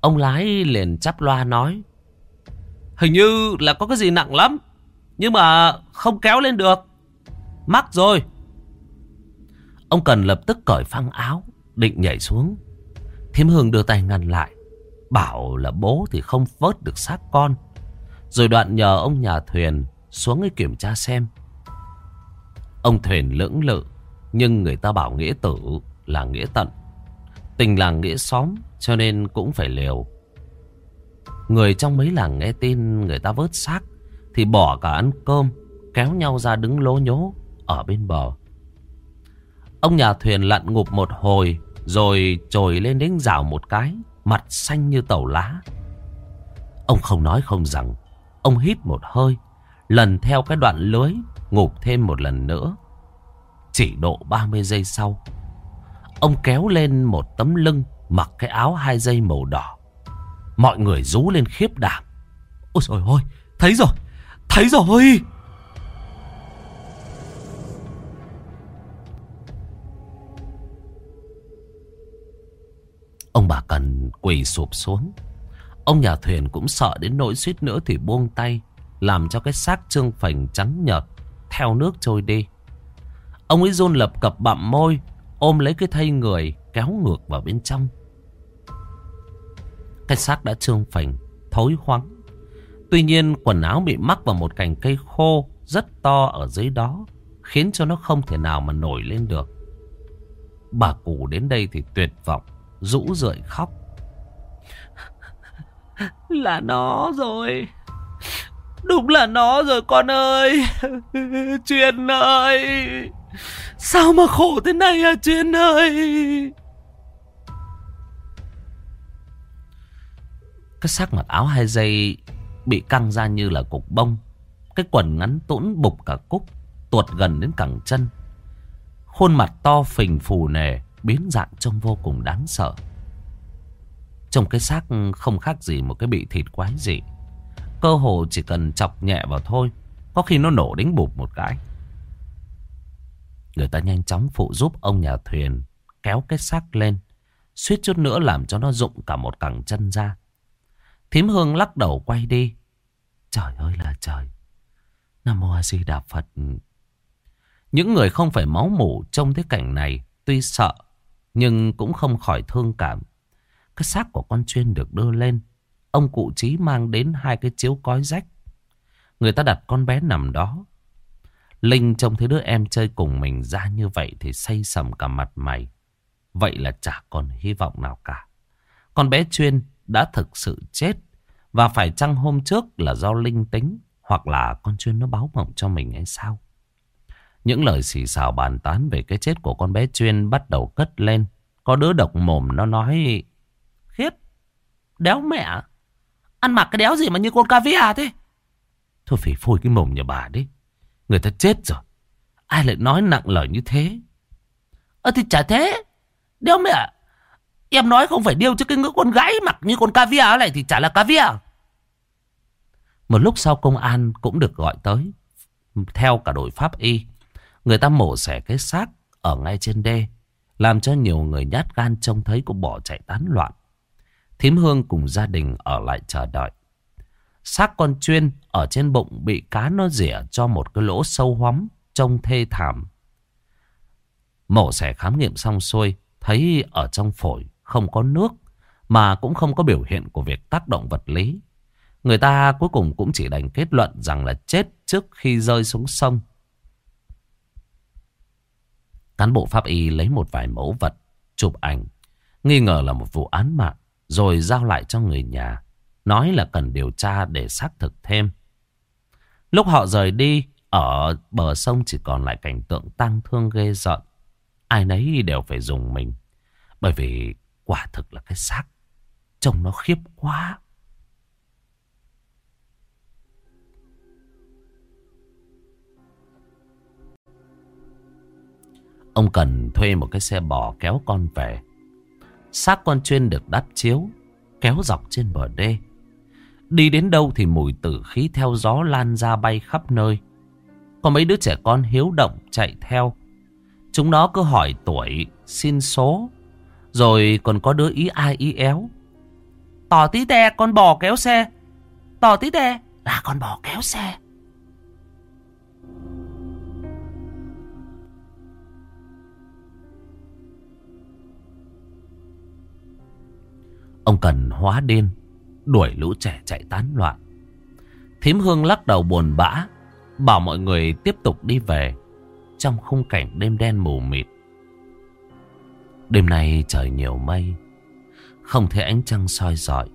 Ông lái liền chắp loa nói. Hình như là có cái gì nặng lắm, nhưng mà không kéo lên được. Mắc rồi. Ông Cần lập tức cởi phăng áo, định nhảy xuống. Thiếm Hương đưa tay ngăn lại. Bảo là bố thì không vớt được xác con. Rồi đoạn nhờ ông nhà thuyền xuống ấy kiểm tra xem. Ông thuyền lưỡng lự, nhưng người ta bảo nghĩa tử là nghĩa tận. Tình làng nghĩa xóm cho nên cũng phải liều. Người trong mấy làng nghe tin người ta vớt xác thì bỏ cả ăn cơm, kéo nhau ra đứng lố nhố ở bên bờ. Ông nhà thuyền lặn ngụp một hồi rồi trồi lên đến rào một cái, mặt xanh như tàu lá. Ông không nói không rằng, ông hít một hơi, lần theo cái đoạn lưới, ngụp thêm một lần nữa. Chỉ độ 30 giây sau, ông kéo lên một tấm lưng mặc cái áo hai dây màu đỏ. Mọi người rú lên khiếp đảm. Ôi trời ơi, thấy rồi, thấy rồi. Ông bà Cần quỳ sụp xuống. Ông nhà thuyền cũng sợ đến nỗi suýt nữa thì buông tay. Làm cho cái xác trương phành trắng nhợt theo nước trôi đi. Ông ấy run lập cập bặm môi, ôm lấy cái thây người kéo ngược vào bên trong. Cái xác đã trương phành, thối hoắng. Tuy nhiên quần áo bị mắc vào một cành cây khô rất to ở dưới đó, khiến cho nó không thể nào mà nổi lên được. Bà cụ đến đây thì tuyệt vọng, rũ rượi khóc. Là nó rồi. Đúng là nó rồi con ơi. Chuyên ơi. Sao mà khổ thế này à Chuyên ơi. Cái xác mặc áo hai dây bị căng ra như là cục bông. Cái quần ngắn tũn bục cả cúc, tuột gần đến cẳng chân. Khuôn mặt to phình phù nề, biến dạng trông vô cùng đáng sợ. Trong cái xác không khác gì một cái bị thịt quái dị. Cơ hồ chỉ cần chọc nhẹ vào thôi, có khi nó nổ đến bụp một cái. Người ta nhanh chóng phụ giúp ông nhà thuyền kéo cái xác lên, suýt chút nữa làm cho nó rụng cả một cẳng chân ra. Thím Hương lắc đầu quay đi. Trời ơi là trời. Nam Mô A Di Đà Phật. Những người không phải máu mủ trong thế cảnh này tuy sợ nhưng cũng không khỏi thương cảm. Cái xác của con chuyên được đưa lên. Ông cụ trí mang đến hai cái chiếu cói rách. Người ta đặt con bé nằm đó. Linh trông thấy đứa em chơi cùng mình ra như vậy thì say sầm cả mặt mày. Vậy là chả còn hy vọng nào cả. Con bé chuyên đã thực sự chết. Và phải chăng hôm trước là do linh tính hoặc là con chuyên nó báo mộng cho mình hay sao? Những lời xì xào bàn tán về cái chết của con bé chuyên bắt đầu cất lên. Có đứa độc mồm nó nói, Khiếp, Đéo mẹ, Ăn mặc cái đéo gì mà như con caviar thế Thôi phải phôi cái mồm nhà bà đi Người ta chết rồi. Ai lại nói nặng lời như thế? Ờ thì chả thế. Đéo mẹ Em nói không phải điêu chứ cái ngữ con gái mặc như con caviar này thì chả là caviar. Một lúc sau công an cũng được gọi tới. Theo cả đội pháp y, Người ta mổ xẻ cái xác Ở ngay trên đê, Làm cho nhiều người nhát gan trông thấy cũng bỏ chạy tán loạn. Thím Hương cùng gia đình ở lại chờ đợi. Xác con chuyên ở trên bụng bị cá nó rỉa cho một cái lỗ sâu hoắm trông thê thảm. Mổ xẻ khám nghiệm xong xuôi, thấy ở trong phổi không có nước mà cũng không có biểu hiện của việc tác động vật lý. Người ta cuối cùng cũng chỉ đành kết luận rằng là chết trước khi rơi xuống sông. Cán bộ pháp y lấy một vài mẫu vật, chụp ảnh, nghi ngờ là một vụ án mạng. Rồi giao lại cho người nhà Nói là cần điều tra để xác thực thêm. Lúc họ rời đi Ở bờ sông chỉ còn lại cảnh tượng tăng thương ghê giận Ai nấy đều phải dùng mình Bởi vì quả thực là cái xác Trông nó khiếp quá. Ông cần thuê một cái xe bò kéo con về. Xác con chuyên được đắp chiếu, kéo dọc trên bờ đê. Đi đến đâu thì mùi tử khí theo gió lan ra bay khắp nơi. Có mấy đứa trẻ con hiếu động chạy theo. Chúng nó cứ hỏi tuổi, xin số. Rồi còn có đứa ý ai ý éo. Tỏ tí tè con bò kéo xe. Tỏ tí tè là con bò kéo xe. Ông cần hóa điên Đuổi lũ trẻ chạy tán loạn Thím Hương lắc đầu buồn bã. Bảo mọi người tiếp tục đi về. Trong khung cảnh đêm đen mù mịt. Đêm nay trời nhiều mây. Không thấy ánh trăng soi rọi.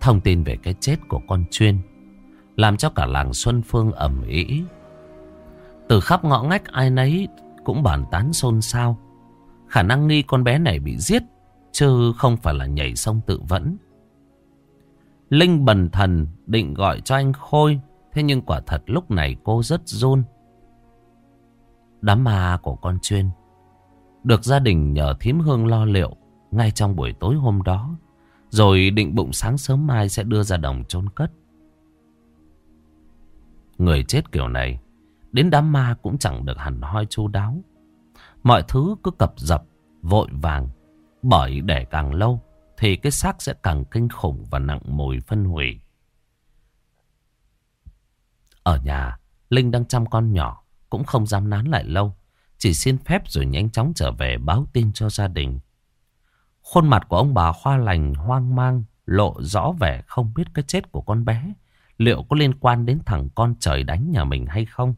Thông tin về cái chết của con chuyên làm cho cả làng Xuân Phương ầm ĩ. Từ khắp ngõ ngách ai nấy cũng bàn tán xôn xao. Khả năng nghi con bé này bị giết, chứ không phải là nhảy sông tự vẫn. Linh bần thần định gọi cho anh Khôi, thế nhưng quả thật lúc này cô rất run. Đám ma của con chuyên được gia đình nhờ thím hương lo liệu ngay trong buổi tối hôm đó. Rồi định bụng sáng sớm mai sẽ đưa ra đồng chôn cất. Người chết kiểu này, đến đám ma cũng chẳng được hẳn hoi chu đáo. Mọi thứ cứ cập dập, vội vàng. Bởi để càng lâu, thì cái xác sẽ càng kinh khủng và nặng mùi phân hủy. Ở nhà, Linh đang chăm con nhỏ, cũng không dám nán lại lâu. Chỉ xin phép rồi nhanh chóng trở về báo tin cho gia đình. Khuôn mặt của ông bà Hoa Lành hoang mang, lộ rõ vẻ không biết cái chết của con bé. Liệu có liên quan đến thằng con trời đánh nhà mình hay không?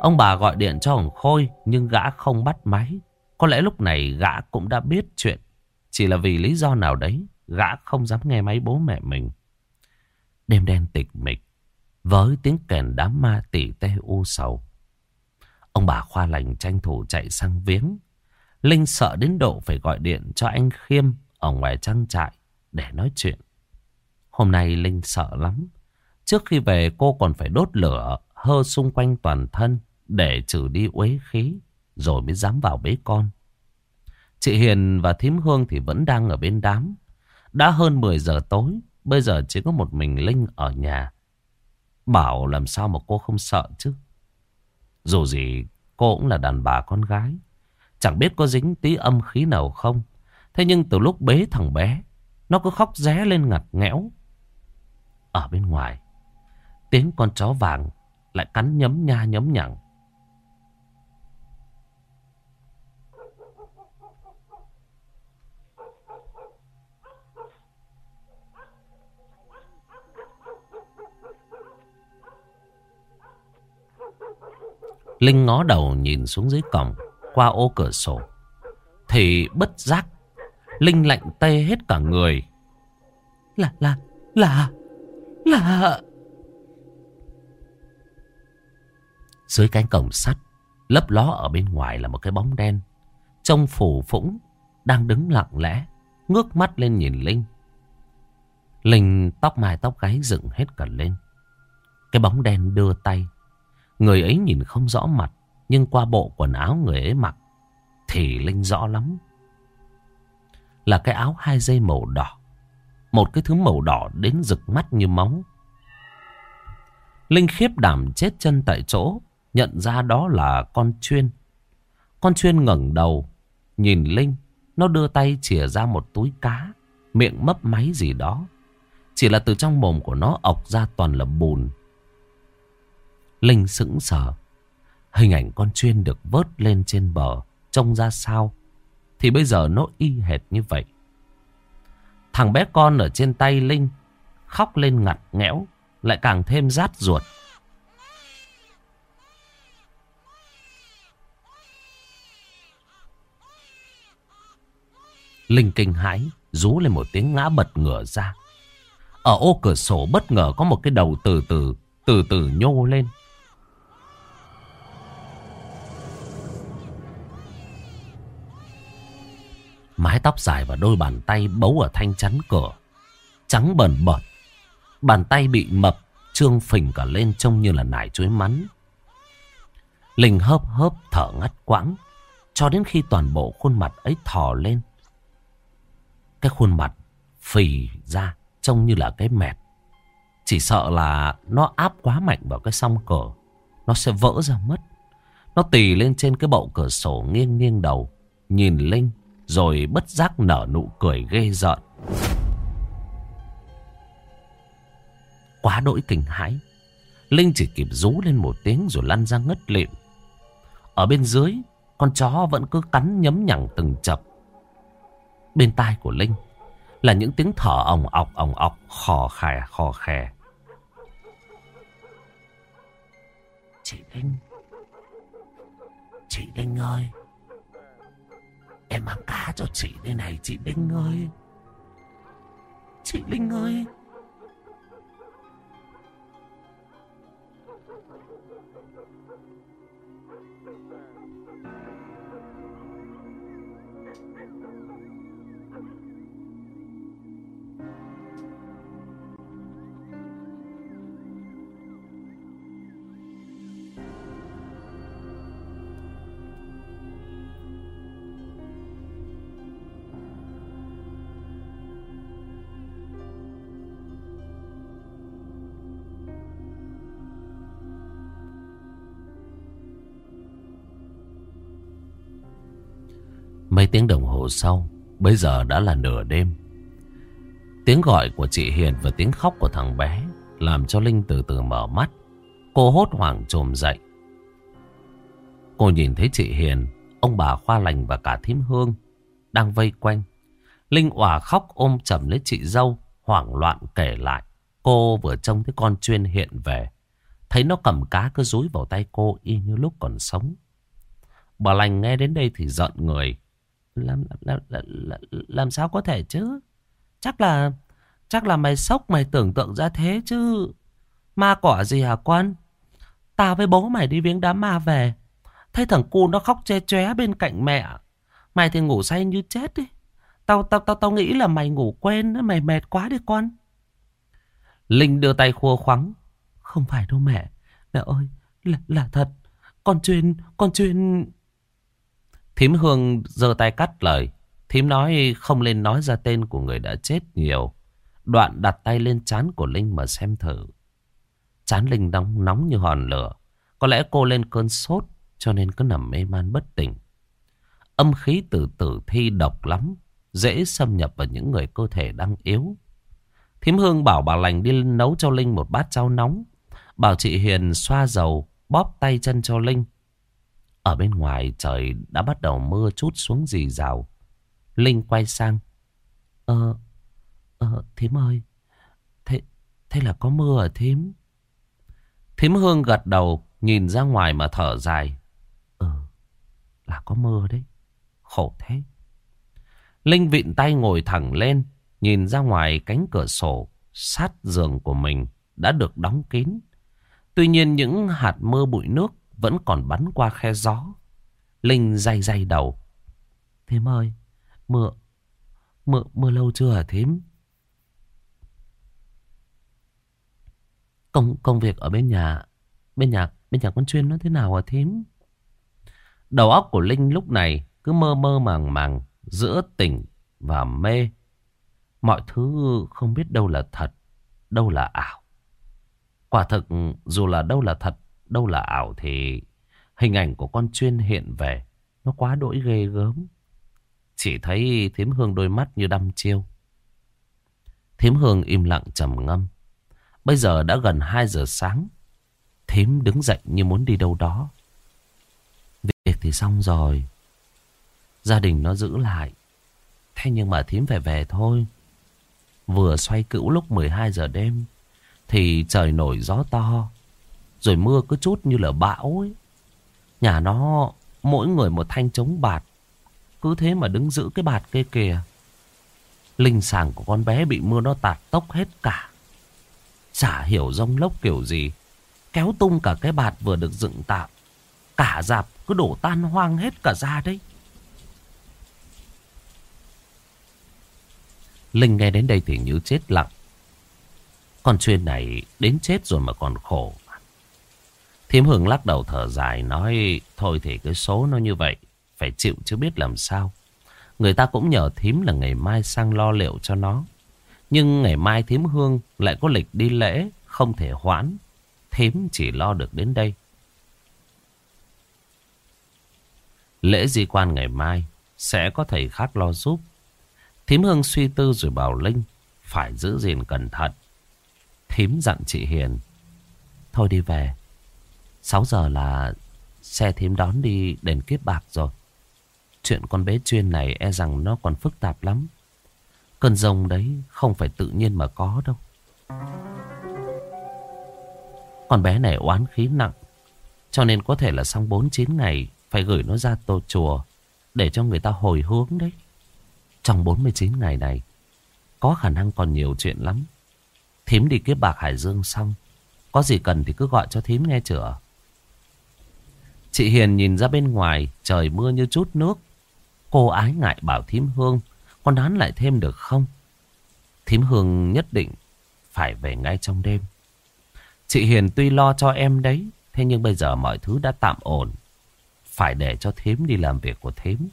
Ông bà gọi điện cho ông Khôi nhưng gã không bắt máy. Có lẽ lúc này gã cũng đã biết chuyện. Chỉ là vì lý do nào đấy, gã không dám nghe máy bố mẹ mình. Đêm đen tịch mịch, với tiếng kèn đám ma tỉ tê u sầu. Ông bà Khoa lành tranh thủ chạy sang viếng. Linh sợ đến độ phải gọi điện cho anh Khiêm ở ngoài trang trại để nói chuyện. Hôm nay Linh sợ lắm. Trước khi về cô còn phải đốt lửa hơ xung quanh toàn thân để trừ đi uế khí rồi mới dám vào bế con. Chị Hiền và Thím Hương thì vẫn đang ở bên đám. Đã hơn 10 giờ tối, bây giờ chỉ có một mình Linh ở nhà. Bảo làm sao mà cô không sợ chứ. Dù gì cô cũng là đàn bà con gái. Chẳng biết có dính tí âm khí nào không. Thế nhưng từ lúc bế thằng bé, nó cứ khóc ré lên ngặt nghẽo. Ở bên ngoài, tiếng con chó vàng lại cắn nhấm nha nhấm nhặng. Linh ngó đầu nhìn xuống dưới cổng qua ô cửa sổ. Thì bất giác, Linh lạnh tê hết cả người. Là, là, là, là... Dưới cánh cổng sắt, lấp ló ở bên ngoài là một cái bóng đen. Trông phủ phũng, đang đứng lặng lẽ, ngước mắt lên nhìn Linh. Linh tóc mai tóc gáy dựng hết cả lên. Cái bóng đen đưa tay. Người ấy nhìn không rõ mặt, nhưng qua bộ quần áo người ấy mặc, thì Linh rõ lắm. Là cái áo hai dây màu đỏ. Một cái thứ màu đỏ đến rực mắt như móng Linh khiếp đảm chết chân tại chỗ. Nhận ra đó là con chuyên. Con chuyên ngẩng đầu. Nhìn Linh. Nó đưa tay chìa ra một túi cá. Miệng mấp máy gì đó. Chỉ là từ trong mồm của nó ọc ra toàn là bùn. Linh sững sờ. Hình ảnh con chuyên được vớt lên trên bờ. Trông ra sao. Thì bây giờ nó y hệt như vậy. Thằng bé con ở trên tay Linh. Khóc lên ngặt nghẽo. Lại càng thêm rát ruột. Linh kinh hãi, rú lên một tiếng ngã bật ngửa ra. Ở ô cửa sổ bất ngờ có một cái đầu từ từ, từ từ nhô lên. Mái tóc dài và đôi bàn tay bấu ở thanh chắn cửa. Trắng bẩn bợt. Bàn tay bị mập, trương phình cả lên trông như là nải chuối mắn. Linh hớp hớp thở ngắt quãng. Cho đến khi toàn bộ khuôn mặt ấy thò lên. Cái khuôn mặt phì ra trông như là cái mẹt. Chỉ sợ là nó áp quá mạnh vào cái song cửa. Nó sẽ vỡ ra mất. Nó tì lên trên cái bậu cửa sổ nghiêng nghiêng đầu. Nhìn Linh rồi bất giác nở nụ cười ghê rợn. Quá đỗi kinh hãi. Linh chỉ kịp rú lên một tiếng rồi lăn ra ngất lịm. Ở bên dưới, Con chó vẫn cứ cắn nhấm nhẳng từng chập. Bên tai của Linh là những tiếng thở ồng ọc ồng ọc khò khè khò khè. Chị Linh Chị Linh ơi Em mang cá cho chị đây này chị Linh ơi. Chị Linh ơi. Sau Bây giờ đã là nửa đêm. Tiếng gọi của chị Hiền và tiếng khóc của thằng bé Làm cho Linh từ từ mở mắt. Cô hốt hoảng trồm dậy. Cô nhìn thấy chị Hiền, Ông bà Khoa Lành và cả thím Hương Đang vây quanh. Linh òa khóc ôm chầm lấy chị dâu, Hoảng loạn kể lại. Cô vừa trông thấy con chuyên hiện về, Thấy nó cầm cá cứ rúi vào tay cô Y như lúc còn sống. Bà Lành nghe đến đây thì giận người làm, làm, làm, làm, làm sao có thể chứ? Chắc là chắc là mày sốc mày tưởng tượng ra thế chứ. Ma cỏ gì hả quan? Tao với bố mày đi viếng đám ma về. Thấy thằng cu nó khóc che chóe bên cạnh mẹ. Mày thì ngủ say như chết đi. Tao tao tao tao nghĩ là mày ngủ quên, mày mệt quá đi con. Linh đưa tay khua khoắng. Không phải đâu mẹ. Mẹ ơi, là, là thật. Con chuyên, con chuyên... Thím Hương giơ tay cắt lời. Thím nói không nên nói ra tên của người đã chết nhiều. Đoạn đặt tay lên chán của Linh mà xem thử. Chán Linh nóng nóng như hòn lửa. Có lẽ cô lên cơn sốt cho nên cứ nằm mê man bất tỉnh. Âm khí từ tử thi độc lắm. Dễ xâm nhập vào những người cơ thể đang yếu. Thím Hương bảo bà lành đi nấu cho Linh một bát cháo nóng. Bảo chị Hiền xoa dầu, bóp tay chân cho Linh. Ở bên ngoài trời đã bắt đầu mưa chút xuống dì rào. Linh quay sang. Ờ, ờ, thím ơi, thế, thế là có mưa ở thím? Thím Hương gật đầu, nhìn ra ngoài mà thở dài. Ờ, là có mưa đấy, khổ thế. Linh vịn tay ngồi thẳng lên, nhìn ra ngoài cánh cửa sổ sát giường của mình đã được đóng kín. Tuy nhiên những hạt mưa bụi nước vẫn còn bắn qua khe gió. Linh day day đầu. Thím ơi, mưa, mưa, mưa lâu chưa hả thím? Công, công việc ở bên nhà, bên nhà, bên nhà con chuyên nó thế nào hả thím? Đầu óc của Linh lúc này cứ mơ mơ màng màng giữa tỉnh và mê. Mọi thứ không biết đâu là thật, đâu là ảo. Quả thực dù là đâu là thật đâu là ảo thì hình ảnh của con chuyên hiện về. Nó quá đỗi ghê gớm. Chỉ thấy thím hương đôi mắt như đăm chiêu. Thím hương im lặng trầm ngâm. Bây giờ đã gần 2 giờ sáng. Thím đứng dậy như muốn đi đâu đó. Việc thì xong rồi. Gia đình nó giữ lại. Thế nhưng mà thím phải về thôi. Vừa xoay cữu lúc 12 giờ đêm. Thì trời nổi gió to. Rồi mưa cứ chút như là bão ấy. Nhà nó, mỗi người một thanh chống bạt. Cứ thế mà đứng giữ cái bạt kia kìa. Linh sàng của con bé bị mưa nó tạt tốc hết cả. Chả hiểu rông lốc kiểu gì. Kéo tung cả cái bạt vừa được dựng tạm. Cả dạp cứ đổ tan hoang hết cả ra đấy. Linh nghe đến đây thì như chết lặng. Con chuyên này đến chết rồi mà còn khổ. Thím Hương lắc đầu thở dài, nói, Thôi thì cái số nó như vậy, Phải chịu chứ biết làm sao. Người ta cũng nhờ thím là ngày mai sang lo liệu cho nó. Nhưng ngày mai thím Hương lại có lịch đi lễ, Không thể hoãn. Thím chỉ lo được đến đây. Lễ di quan ngày mai Sẽ có thầy khác lo giúp. Thím Hương suy tư rồi bảo Linh, Phải giữ gìn cẩn thận. Thím dặn chị Hiền, Thôi đi về 6 giờ là xe thím đón đi đền kiếp bạc rồi. Chuyện con bé chuyên này e rằng nó còn phức tạp lắm. Cơn rông đấy không phải tự nhiên mà có đâu. Con bé này oán khí nặng. Cho nên có thể là sau 49 ngày phải gửi nó ra tô chùa để cho người ta hồi hướng đấy. Trong 49 ngày này, có khả năng còn nhiều chuyện lắm. Thím đi kiếp bạc Hải Dương xong. Có gì cần thì cứ gọi cho thím nghe chữa. Chị Hiền nhìn ra bên ngoài trời mưa như chút nước. Cô ái ngại bảo thím Hương con đoán lại thêm được không? Thím Hương nhất định phải về ngay trong đêm. Chị Hiền tuy lo cho em đấy, thế nhưng bây giờ mọi thứ đã tạm ổn. Phải để cho thím đi làm việc của thím.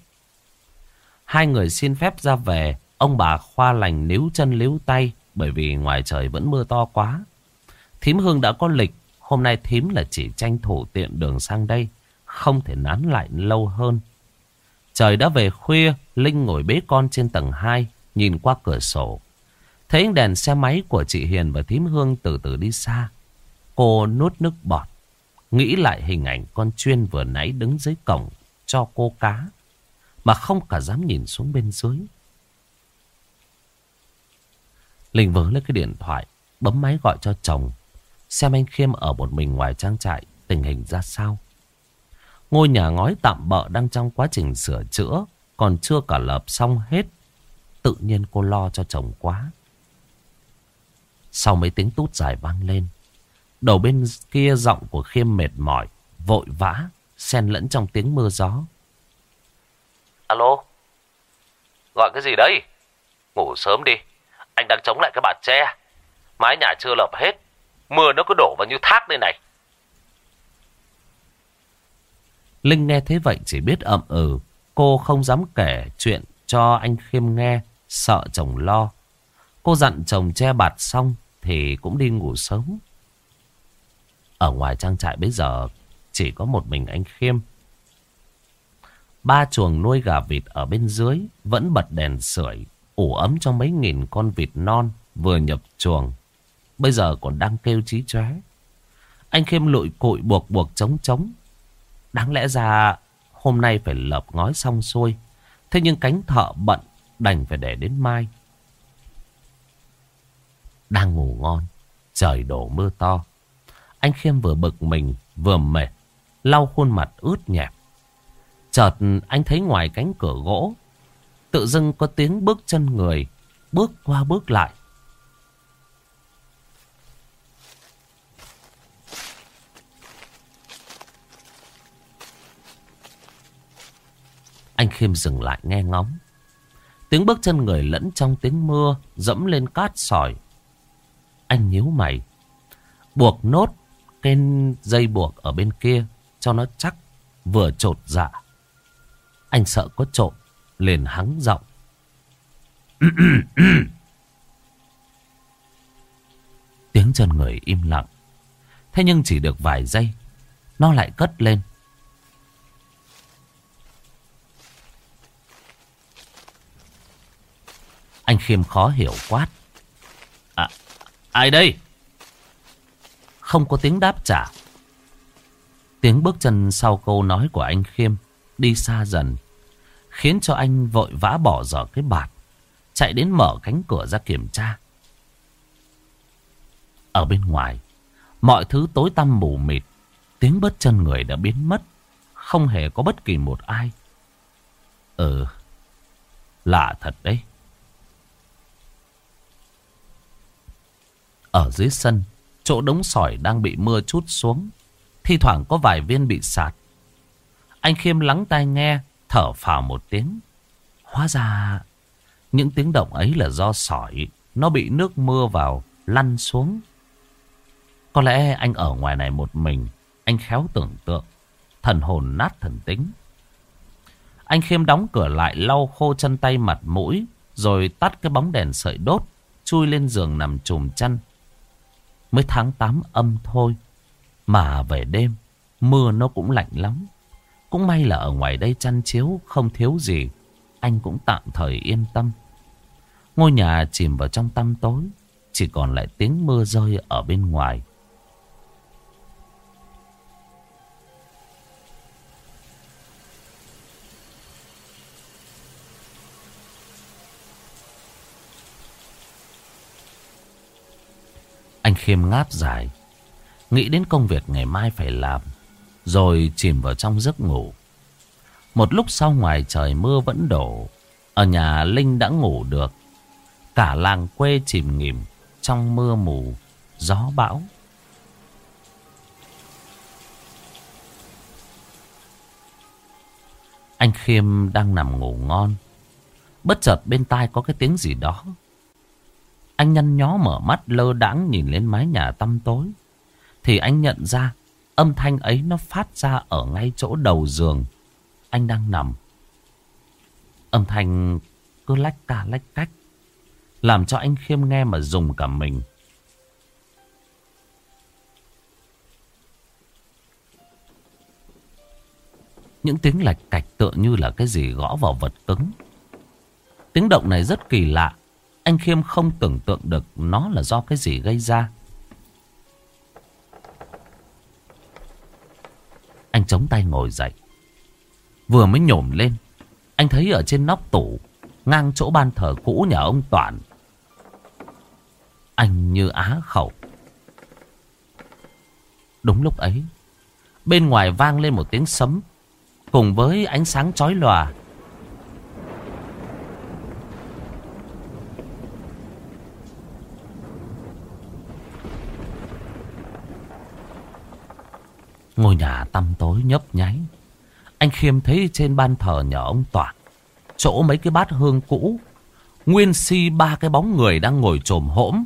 Hai người xin phép ra về, ông bà khoa lành níu chân níu tay bởi vì ngoài trời vẫn mưa to quá. Thím Hương đã có lịch, hôm nay thím là chỉ tranh thủ tiện đường sang đây, không thể nán lại lâu hơn. Trời đã về khuya, Linh ngồi bế con trên tầng 2, nhìn qua cửa sổ. Thấy đèn xe máy của chị Hiền và thím Hương từ từ đi xa. Cô nuốt nước bọt, nghĩ lại hình ảnh con chuyên vừa nãy đứng dưới cổng cho cô cá, mà không cả dám nhìn xuống bên dưới. Linh vớ lấy cái điện thoại, bấm máy gọi cho chồng, xem anh Khiêm ở một mình ngoài trang trại, tình hình ra sao. Ngôi nhà ngói tạm bợ đang trong quá trình sửa chữa, còn chưa cả lợp xong hết. Tự nhiên cô lo cho chồng quá. Sau mấy tiếng tút dài vang lên, đầu bên kia giọng của Khiêm mệt mỏi, vội vã, xen lẫn trong tiếng mưa gió. Alo, gọi cái gì đấy? Ngủ sớm đi, anh đang chống lại cái bạt tre. Mái nhà chưa lợp hết, mưa nó cứ đổ vào như thác đây này. Linh nghe thế vậy chỉ biết ậm ừ. Cô không dám kể chuyện cho anh Khiêm nghe, sợ chồng lo. Cô dặn chồng che bạt xong thì cũng đi ngủ sớm. Ở ngoài trang trại bây giờ chỉ có một mình anh Khiêm. Ba chuồng nuôi gà vịt ở bên dưới vẫn bật đèn sưởi ủ ấm cho mấy nghìn con vịt non vừa nhập chuồng. Bây giờ còn đang kêu chí chóe. Anh Khiêm lụi cụi buộc buộc trống trống Đáng lẽ ra hôm nay phải lợp ngói xong xuôi. Thế nhưng cánh thợ bận đành phải để đến mai. Đang ngủ ngon, trời đổ mưa to. Anh Khiêm vừa bực mình vừa mệt, lau khuôn mặt ướt nhẹp. Chợt anh thấy ngoài cánh cửa gỗ, tự dưng có tiếng bước chân người, bước qua bước lại. Anh Khiêm dừng lại nghe ngóng. Tiếng bước chân người lẫn trong tiếng mưa dẫm lên cát sỏi. Anh nhíu mày. Buộc nốt cái dây buộc ở bên kia cho nó chắc vừa trột dạ. Anh sợ có trộm liền hắng giọng. Tiếng chân người im lặng. Thế nhưng chỉ được vài giây, nó lại cất lên. Anh Khiêm khó hiểu quát. À, ai đây? Không có tiếng đáp trả. Tiếng bước chân sau câu nói của anh Khiêm đi xa dần. Khiến cho anh vội vã bỏ dở cái bạt. Chạy đến mở cánh cửa ra kiểm tra. Ở bên ngoài, mọi thứ tối tăm mù mịt. Tiếng bước chân người đã biến mất. Không hề có bất kỳ một ai. Ừ, lạ thật đấy. Ở dưới sân, chỗ đống sỏi đang bị mưa chút xuống. Thi thoảng có vài viên bị sạt. Anh Khiêm lắng tai nghe, thở phào một tiếng. Hóa ra, những tiếng động ấy là do sỏi, nó bị nước mưa vào, lăn xuống. Có lẽ anh ở ngoài này một mình, anh khéo tưởng tượng, thần hồn nát thần tính. Anh Khiêm đóng cửa lại lau khô chân tay mặt mũi, rồi tắt cái bóng đèn sợi đốt, chui lên giường nằm trùm chăn. Mới tháng 8 âm thôi. Mà về đêm, mưa nó cũng lạnh lắm. Cũng may là ở ngoài đây chăn chiếu không thiếu gì. Anh cũng tạm thời yên tâm. Ngôi nhà chìm vào trong tăm tối. Chỉ còn lại tiếng mưa rơi ở bên ngoài. Khiêm ngáp dài. Nghĩ đến công việc ngày mai phải làm. Rồi chìm vào trong giấc ngủ. Một lúc sau ngoài trời mưa vẫn đổ. Ở nhà Linh đã ngủ được. Cả làng quê chìm nghỉm trong mưa mù, gió bão. Anh Khiêm đang nằm ngủ ngon. Bất chợt bên tai có cái tiếng gì đó. Anh nhăn nhó mở mắt lơ đãng nhìn lên mái nhà tăm tối. Thì anh nhận ra, âm thanh ấy nó phát ra ở ngay chỗ đầu giường. Anh đang nằm. Âm thanh cứ lách ca lách cách. Làm cho anh Khiêm nghe mà dùng cả mình. Những tiếng lạch cạch tựa như là cái gì gõ vào vật cứng. Tiếng động này rất kỳ lạ. Anh Khiêm không tưởng tượng được nó là do cái gì gây ra. Anh chống tay ngồi dậy. Vừa mới nhổm lên. Anh thấy ở trên nóc tủ. Ngang chỗ ban thờ cũ nhà ông Toàn. Anh như á khẩu. Đúng lúc ấy. Bên ngoài vang lên một tiếng sấm. Cùng với ánh sáng chói lòa. Ngôi nhà tăm tối nhấp nháy. Anh Khiêm thấy trên ban thờ nhà ông Toàn. Chỗ mấy cái bát hương cũ. Nguyên si ba cái bóng người đang ngồi trồm hỗm.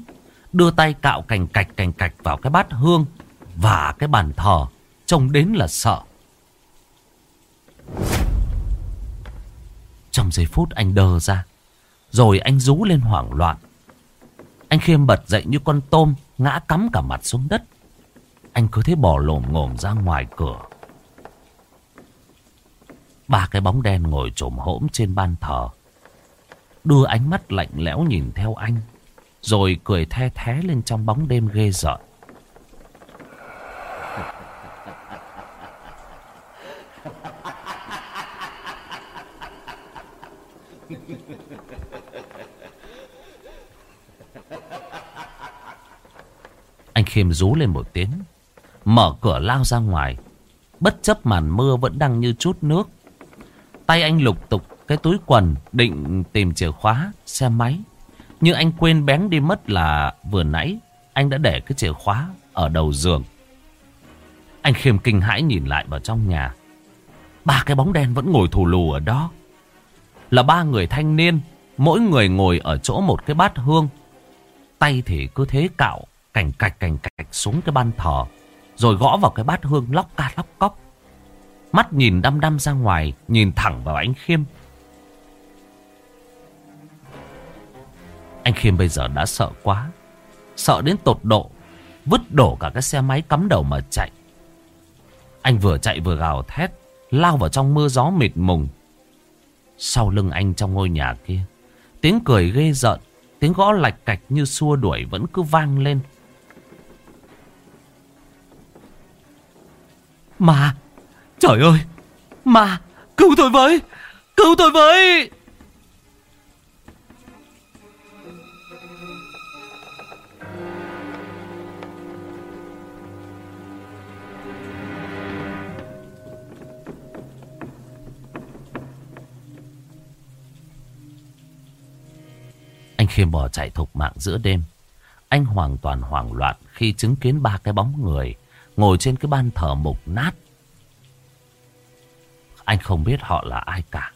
Đưa tay cạo cành cạch cành cạch vào cái bát hương. Và cái bàn thờ. Trông đến là sợ. Trong giây phút anh đờ ra. Rồi anh rú lên hoảng loạn. Anh Khiêm bật dậy như con tôm. Ngã cắm cả mặt xuống đất. Anh cứ thế bỏ lồm ngồm ra ngoài cửa. Ba cái bóng đen ngồi trồm hỗn trên ban thờ. Đưa ánh mắt lạnh lẽo nhìn theo anh. Rồi cười the thé lên trong bóng đêm ghê rợn. Anh Khiêm rú lên một tiếng. Mở cửa lao ra ngoài. Bất chấp màn mưa vẫn đang như chút nước. Tay anh lục tục cái túi quần định tìm chìa khóa xe máy. Nhưng anh quên bén đi mất là vừa nãy anh đã để cái chìa khóa ở đầu giường. Anh khiêm kinh hãi nhìn lại vào trong nhà. Ba cái bóng đen vẫn ngồi thù lù ở đó. Là ba người thanh niên, mỗi người ngồi ở chỗ một cái bát hương. Tay thì cứ thế cạo, cành cạch cành cạch xuống cái ban thờ. Rồi gõ vào cái bát hương lóc ca lóc cóc. Mắt nhìn đăm đăm ra ngoài, nhìn thẳng vào anh Khiêm. Anh Khiêm bây giờ đã sợ quá. Sợ đến tột độ. Vứt đổ cả cái xe máy cắm đầu mà chạy. Anh vừa chạy vừa gào thét. Lao vào trong mưa gió mịt mùng. Sau lưng anh trong ngôi nhà kia. Tiếng cười ghê rợn. Tiếng gõ lạch cạch như xua đuổi vẫn cứ vang lên. Mà, Trời ơi. Mà, Cứu tôi với, Cứu tôi với. Anh Khiêm bỏ chạy thục mạng giữa đêm. Anh hoàn toàn hoảng loạn khi chứng kiến ba cái bóng người Ngồi trên cái ban thờ mục nát. Anh không biết họ là ai cả.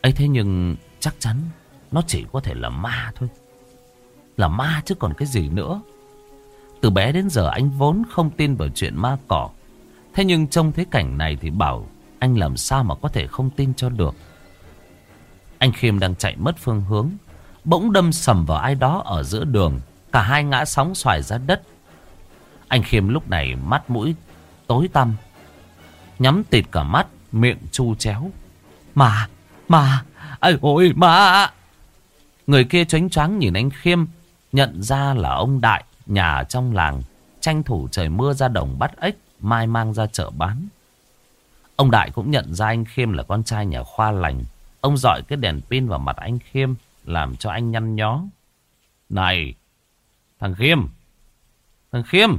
Ấy thế nhưng chắc chắn Nó chỉ có thể là ma thôi. Là ma chứ còn cái gì nữa. Từ bé đến giờ anh vốn không tin vào chuyện ma cỏ. Thế nhưng trong thế cảnh này thì bảo Anh làm sao mà có thể không tin cho được. Anh Khiêm đang chạy mất phương hướng, Bỗng đâm sầm vào ai đó ở giữa đường. Cả hai ngã sóng xoài ra đất anh Khiêm lúc này mắt mũi tối tăm. Nhắm tịt cả mắt, miệng chu chéo. Mà, mà, ơi ôi mà. Người kia choáng choáng nhìn anh Khiêm, nhận ra là ông Đại, nhà trong làng, tranh thủ trời mưa ra đồng bắt ếch, mai mang ra chợ bán. Ông Đại cũng nhận ra anh Khiêm là con trai nhà khoa lành. Ông dọi cái đèn pin vào mặt anh Khiêm, làm cho anh nhăn nhó. Này, thằng Khiêm, Thằng Khiêm.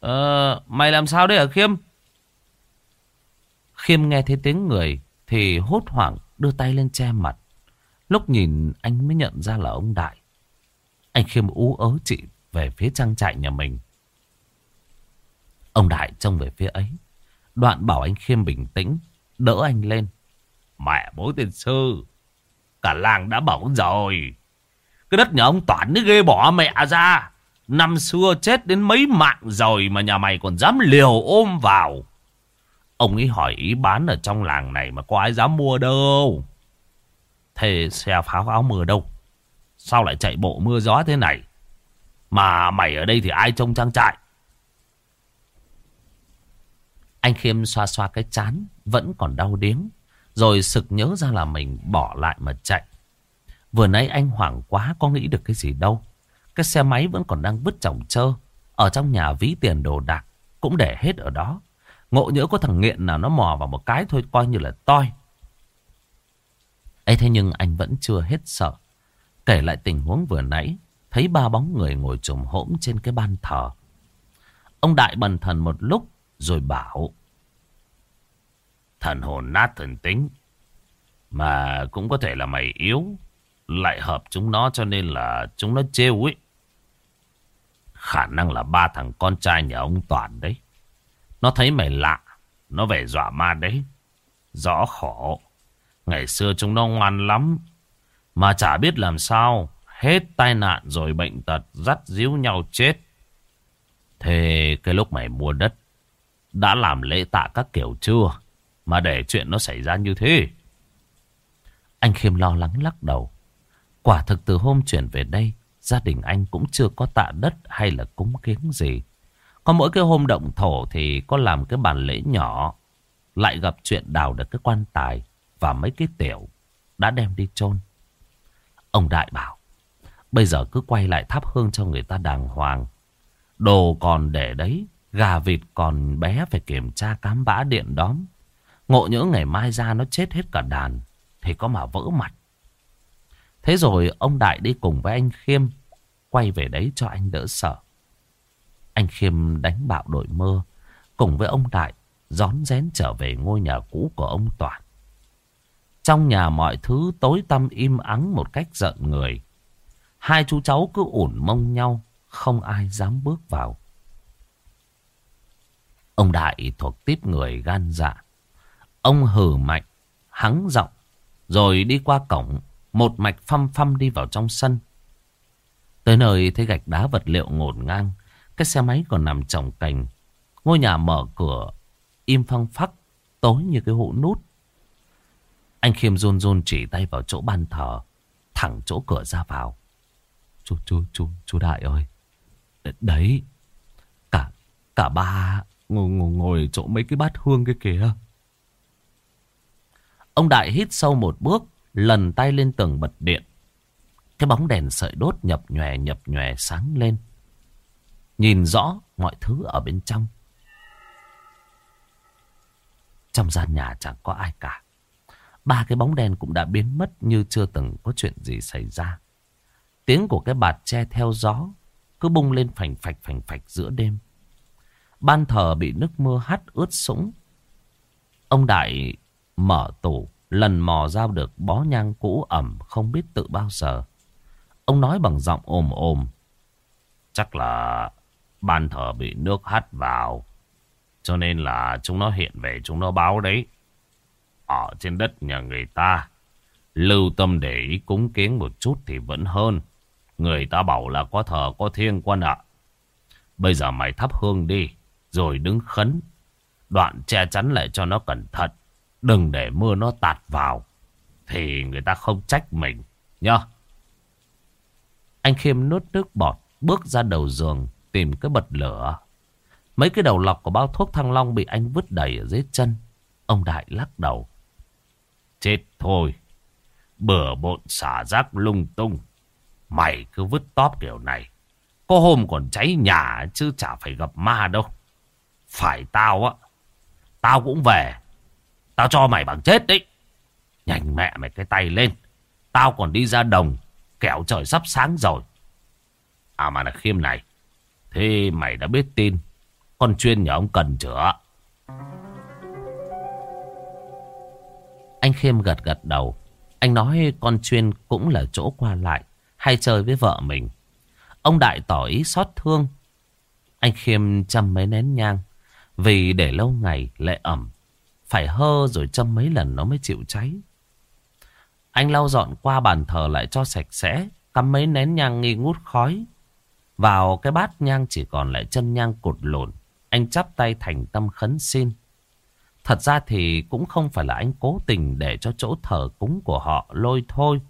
Ờ, mày làm sao đấy hả Khiêm? Khiêm nghe thấy tiếng người thì hốt hoảng đưa tay lên che mặt. Lúc nhìn anh mới nhận ra là ông Đại. Anh Khiêm ú ớ chị về phía trang trại nhà mình. Ông Đại trông về phía ấy. Đoạn bảo anh Khiêm bình tĩnh, đỡ anh lên. Mẹ bố tiên sư, cả làng đã bảo rồi. Cái đất nhà ông Toản nó ghê bỏ mẹ ra. Năm xưa chết đến mấy mạng rồi mà nhà mày còn dám liều ôm vào. Ông ấy hỏi ý bán ở trong làng này mà có ai dám mua đâu. Thế xe pháo áo mưa đâu? Sao lại chạy bộ mưa gió thế này? Mà mày ở đây thì ai trông trang trại? Anh Khiêm xoa xoa cái chán, vẫn còn đau điếng. Rồi sực nhớ ra là mình bỏ lại mà chạy. Vừa nãy anh hoảng quá có nghĩ được cái gì đâu. Cái xe máy vẫn còn đang vứt chồng chơ. Ở trong nhà ví tiền đồ đạc cũng để hết ở đó. Ngộ nhỡ có thằng nghiện nào nó mò vào một cái thôi coi như là toi. ấy thế nhưng anh vẫn chưa hết sợ. Kể lại tình huống vừa nãy, thấy ba bóng người ngồi trùm hỗn trên cái ban thờ. Ông Đại bần thần một lúc rồi bảo. Thần hồn nát thần tính. Mà cũng có thể là mày yếu. Lại hợp chúng nó cho nên là chúng nó trêu ấy. Khả năng là ba thằng con trai nhà ông Toàn đấy. Nó thấy mày lạ. Nó về dọa ma đấy. Rõ khổ. Ngày xưa chúng nó ngoan lắm. Mà chả biết làm sao. Hết tai nạn rồi bệnh tật dắt díu nhau chết. Thế cái lúc mày mua đất. Đã làm lễ tạ các kiểu chưa? Mà để chuyện nó xảy ra như thế. Anh Khiêm lo lắng lắc đầu. Quả thực từ hôm chuyển về đây. Gia đình anh cũng chưa có tạ đất hay là cúng kiến gì. Có mỗi cái hôm động thổ thì có làm cái bàn lễ nhỏ. Lại gặp chuyện đào được cái quan tài và mấy cái tiểu đã đem đi chôn. Ông Đại bảo, bây giờ cứ quay lại thắp hương cho người ta đàng hoàng. Đồ còn để đấy, gà vịt còn bé phải kiểm tra cám bã điện đóm. Ngộ nhỡ ngày mai ra nó chết hết cả đàn, thì có mà vỡ mặt. Thế rồi ông Đại đi cùng với anh Khiêm, quay về đấy cho anh đỡ sợ. Anh Khiêm đánh bạo đội mơ, cùng với ông Đại, gión rén trở về ngôi nhà cũ của ông Toàn. Trong nhà mọi thứ tối tăm im ắng một cách giận người. Hai chú cháu cứ ủn mông nhau, không ai dám bước vào. Ông Đại thuộc tiếp người gan dạ. Ông hừ mạnh, hắng giọng, rồi đi qua cổng, một mạch phăm phăm đi vào trong sân. Tới nơi thấy gạch đá vật liệu ngổn ngang, cái xe máy còn nằm trồng cành. Ngôi nhà mở cửa, im phăng phắc, tối như cái hũ nút. Anh Khiêm run run chỉ tay vào chỗ ban thờ, thẳng chỗ cửa ra vào. Chú, chú, chú, chú Đại ơi. Đấy, cả, cả ba ngồi, ngồi, ngồi chỗ mấy cái bát hương kia kìa. Ông Đại hít sâu một bước, lần tay lên tường bật điện. Cái bóng đèn sợi đốt nhập nhòe nhập nhòe sáng lên. Nhìn rõ mọi thứ ở bên trong. Trong gian nhà chẳng có ai cả. Ba cái bóng đèn cũng đã biến mất như chưa từng có chuyện gì xảy ra. Tiếng của cái bạt tre theo gió cứ bung lên phành phạch phành phạch giữa đêm. Ban thờ bị nước mưa hắt ướt sũng. Ông Đại mở tủ, lần mò ra được bó nhang cũ ẩm không biết tự bao giờ. Ông nói bằng giọng ồm ồm. Chắc là ban thờ bị nước hắt vào. Cho nên là chúng nó hiện về chúng nó báo đấy. Ở trên đất nhà người ta. Lưu tâm để ý cúng kiến một chút thì vẫn hơn. Người ta bảo là có thờ có thiên quân ạ. Bây giờ mày thắp hương đi. Rồi đứng khấn. Đoạn che chắn lại cho nó cẩn thận. Đừng để mưa nó tạt vào. Thì người ta không trách mình. Nhá. Anh Khiêm nuốt nước bọt. Bước ra đầu giường. Tìm cái bật lửa. Mấy cái đầu lọc của bao thuốc thăng long bị anh vứt đầy ở dưới chân. Ông Đại lắc đầu. Chết thôi. Bừa bộn xả rác lung tung. Mày cứ vứt tóp kiểu này. Có hôm còn cháy nhà chứ chả phải gặp ma đâu. Phải tao á. Tao cũng về. Tao cho mày bằng chết đấy. Nhanh mẹ mày cái tay lên. Tao còn đi ra đồng. Kẻo trời sắp sáng rồi. À mà là khiêm này. Thế mày đã biết tin, Con chuyên nhà ông cần chữa Anh Khiêm gật gật đầu Anh nói con chuyên cũng là chỗ qua lại, Hay chơi với vợ mình Ông Đại tỏ ý xót thương Anh Khiêm chăm mấy nén nhang, Vì để lâu ngày lệ ẩm phải hơ rồi châm mấy lần nó mới chịu cháy Anh lau dọn qua bàn thờ lại cho sạch sẽ, Cắm mấy nén nhang nghi ngút khói Vào cái bát nhang chỉ còn lại chân nhang cột lộn, Anh chắp tay thành tâm khấn xin Thật ra thì cũng không phải là anh cố tình để cho chỗ thờ cúng của họ lôi thôi.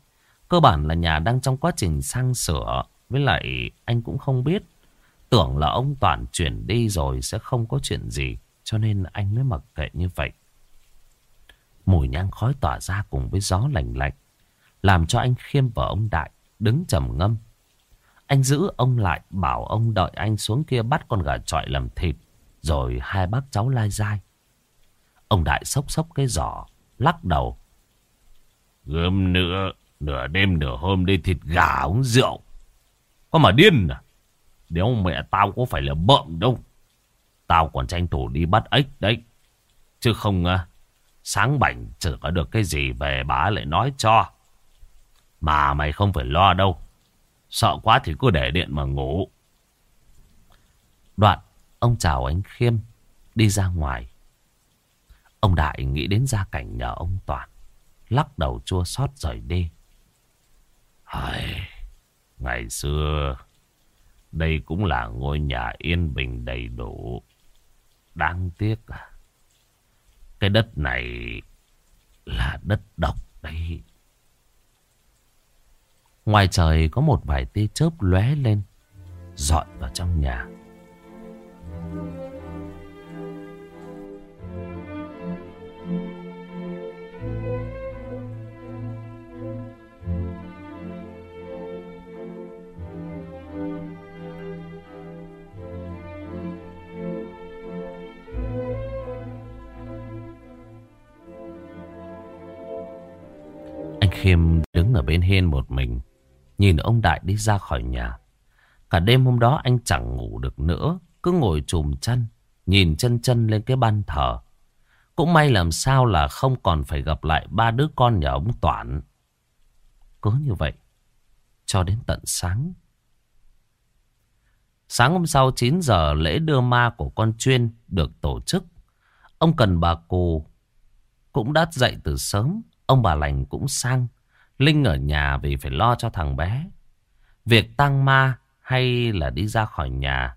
Cơ bản là nhà đang trong quá trình sang sửa. Với lại anh cũng không biết. Tưởng là ông Toàn chuyển đi rồi sẽ không có chuyện gì. Cho nên anh mới mặc kệ như vậy. Mùi nhang khói tỏa ra cùng với gió lạnh lạnh. Làm cho anh khiêm và ông Đại đứng trầm ngâm. Anh giữ ông lại bảo ông đợi anh xuống kia bắt con gà trọi làm thịt. Rồi hai bác cháu lai dai. Ông Đại sốc sốc cái giỏ, lắc đầu. Gớm nữa, nửa đêm nửa hôm đi thịt gà uống rượu. Có mà điên à? Nếu mẹ tao có phải là bợm đâu. Tao còn tranh thủ đi bắt ếch đấy. Chứ không à, sáng bảnh chưa có được cái gì về bá lại nói cho. Mà mày không phải lo đâu. Sợ quá thì cứ để điện mà ngủ. Đoạn, ông chào anh Khiêm, đi ra ngoài. Ông Đại nghĩ đến gia cảnh nhờ ông Toàn. Lắc đầu chua xót rời đi. Ai, ngày xưa, đây cũng là ngôi nhà yên bình đầy đủ. Đáng tiếc à. Cái đất này là đất độc đấy. Ngoài trời có một vài tia chớp lóe lên, dọi vào trong nhà. Khiêm đứng ở bên hiên một mình, nhìn ông Đại đi ra khỏi nhà. Cả đêm hôm đó anh chẳng ngủ được nữa, cứ ngồi chùm chân, nhìn chân chân lên cái ban thờ. Cũng may làm sao là không còn phải gặp lại ba đứa con nhà ông Toản. Cứ như vậy, cho đến tận sáng. Sáng hôm sau 9 giờ lễ đưa ma của con chuyên được tổ chức. Ông cần bà cù cũng đã dậy từ sớm. Ông bà lành cũng sang. Linh ở nhà vì phải lo cho thằng bé. Việc tăng ma hay là đi ra khỏi nhà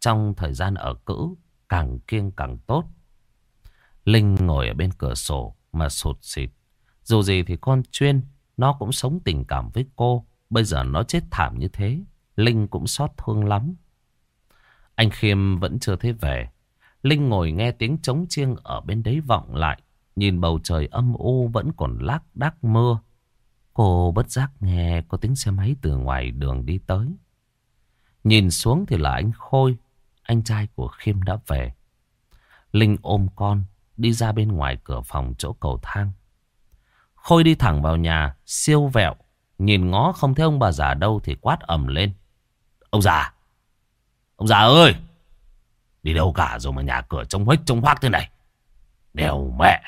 trong thời gian ở cữ càng kiêng càng tốt. Linh ngồi ở bên cửa sổ mà sụt xịt. Dù gì thì con chuyên, nó cũng sống tình cảm với cô. Bây giờ nó chết thảm như thế. Linh cũng xót thương lắm. Anh Khiêm vẫn chưa thấy về. Linh ngồi nghe tiếng trống chiêng ở bên đấy vọng lại. Nhìn bầu trời âm u vẫn còn lác đác mưa. Cô bất giác nghe có tiếng xe máy từ ngoài đường đi tới. Nhìn xuống thì là anh Khôi, anh trai của Khiêm đã về. Linh ôm con, đi ra bên ngoài cửa phòng chỗ cầu thang. Khôi đi thẳng vào nhà, siêu vẹo, nhìn ngó không thấy ông bà già đâu thì quát ầm lên. Ông già! Ông già ơi! Đi đâu cả rồi mà nhà cửa trông huếch trông hoác thế này. Đèo mẹ!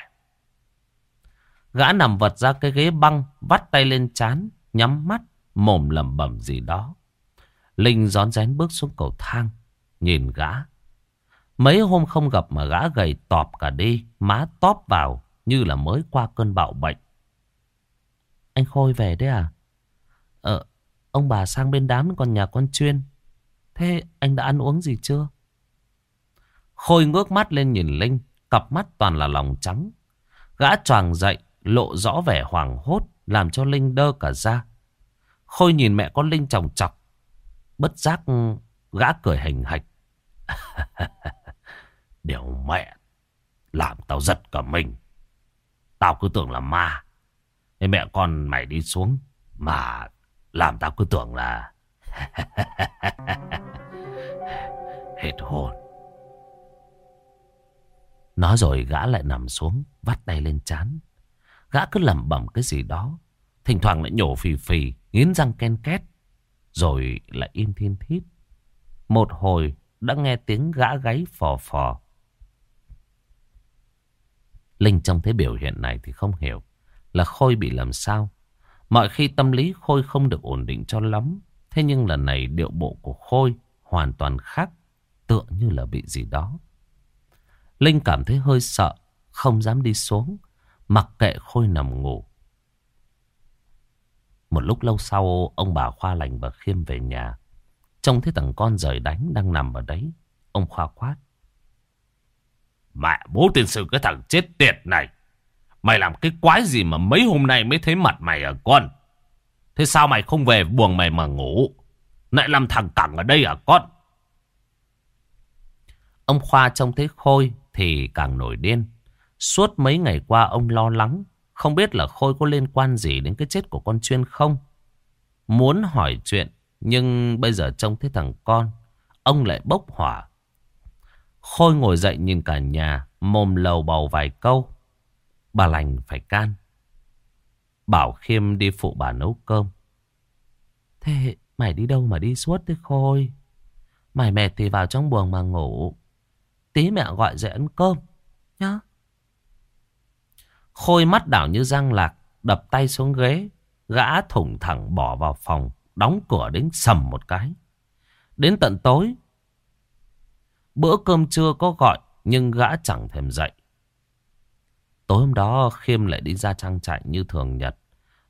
Gã nằm vật ra cái ghế băng, vắt tay lên chán, nhắm mắt, mồm lẩm bẩm gì đó. Linh rón rén bước xuống cầu thang, nhìn gã. Mấy hôm không gặp mà gã gầy tọp cả đi, má tóp vào như là mới qua cơn bạo bệnh. Anh Khôi về đấy à? Ờ, ông bà sang bên đám còn nhà con chuyên. Thế anh đã ăn uống gì chưa? Khôi ngước mắt lên nhìn Linh, cặp mắt toàn là lòng trắng. Gã choàng dậy, lộ rõ vẻ hoảng hốt, làm cho Linh đơ cả ra. Khôi nhìn mẹ con Linh chồng chọc, bất giác gã cười hình hạch. Điều mẹ, làm tao giật cả mình. Tao cứ tưởng là ma. Thế mẹ con mày đi xuống, mà làm tao cứ tưởng là... Hết hồn. Nói rồi gã lại nằm xuống, vắt tay lên chán. Gã cứ lẩm bẩm cái gì đó. Thỉnh thoảng lại nhổ phì phì, nghiến răng ken két. Rồi lại im thiên thít. Một hồi đã nghe tiếng gã gáy phò phò. Linh trông thấy biểu hiện này thì không hiểu là Khôi bị làm sao. Mọi khi tâm lý Khôi không được ổn định cho lắm. Thế nhưng lần này điệu bộ của Khôi hoàn toàn khác, tựa như là bị gì đó. Linh cảm thấy hơi sợ, không dám đi xuống, mặc kệ Khôi nằm ngủ. Một lúc lâu sau, ông bà Khoa lành và Khiêm về nhà. Trông thấy thằng con rời đánh đang nằm ở đấy. Ông Khoa quát. Mẹ bố tiên sư cái thằng chết tiệt này. Mày làm cái quái gì mà mấy hôm nay mới thấy mặt mày à con? Thế sao mày không về buồng mày mà ngủ? Lại làm thằng cẳng ở đây à con? Ông Khoa trông thấy Khôi thì càng nổi điên. Suốt mấy ngày qua ông lo lắng. Không biết là Khôi có liên quan gì đến cái chết của con chuyên không? Muốn hỏi chuyện, nhưng bây giờ trông thấy thằng con, Ông lại bốc hỏa. Khôi ngồi dậy nhìn cả nhà, Mồm lầu bầu vài câu. Bà lành phải can. Bảo Khiêm đi phụ bà nấu cơm. Thế mày đi đâu mà đi suốt thế Khôi? Mày mệt thì vào trong buồng mà ngủ. Tí mẹ gọi dậy ăn cơm. Khôi mắt đảo như răng lạc, Đập tay xuống ghế, Gã thủng thẳng bỏ vào phòng, Đóng cửa đến sầm một cái. Đến tận tối, Bữa cơm trưa có gọi, Nhưng gã chẳng thèm dậy. Tối hôm đó, Khiêm lại đi ra trang trại như thường nhật.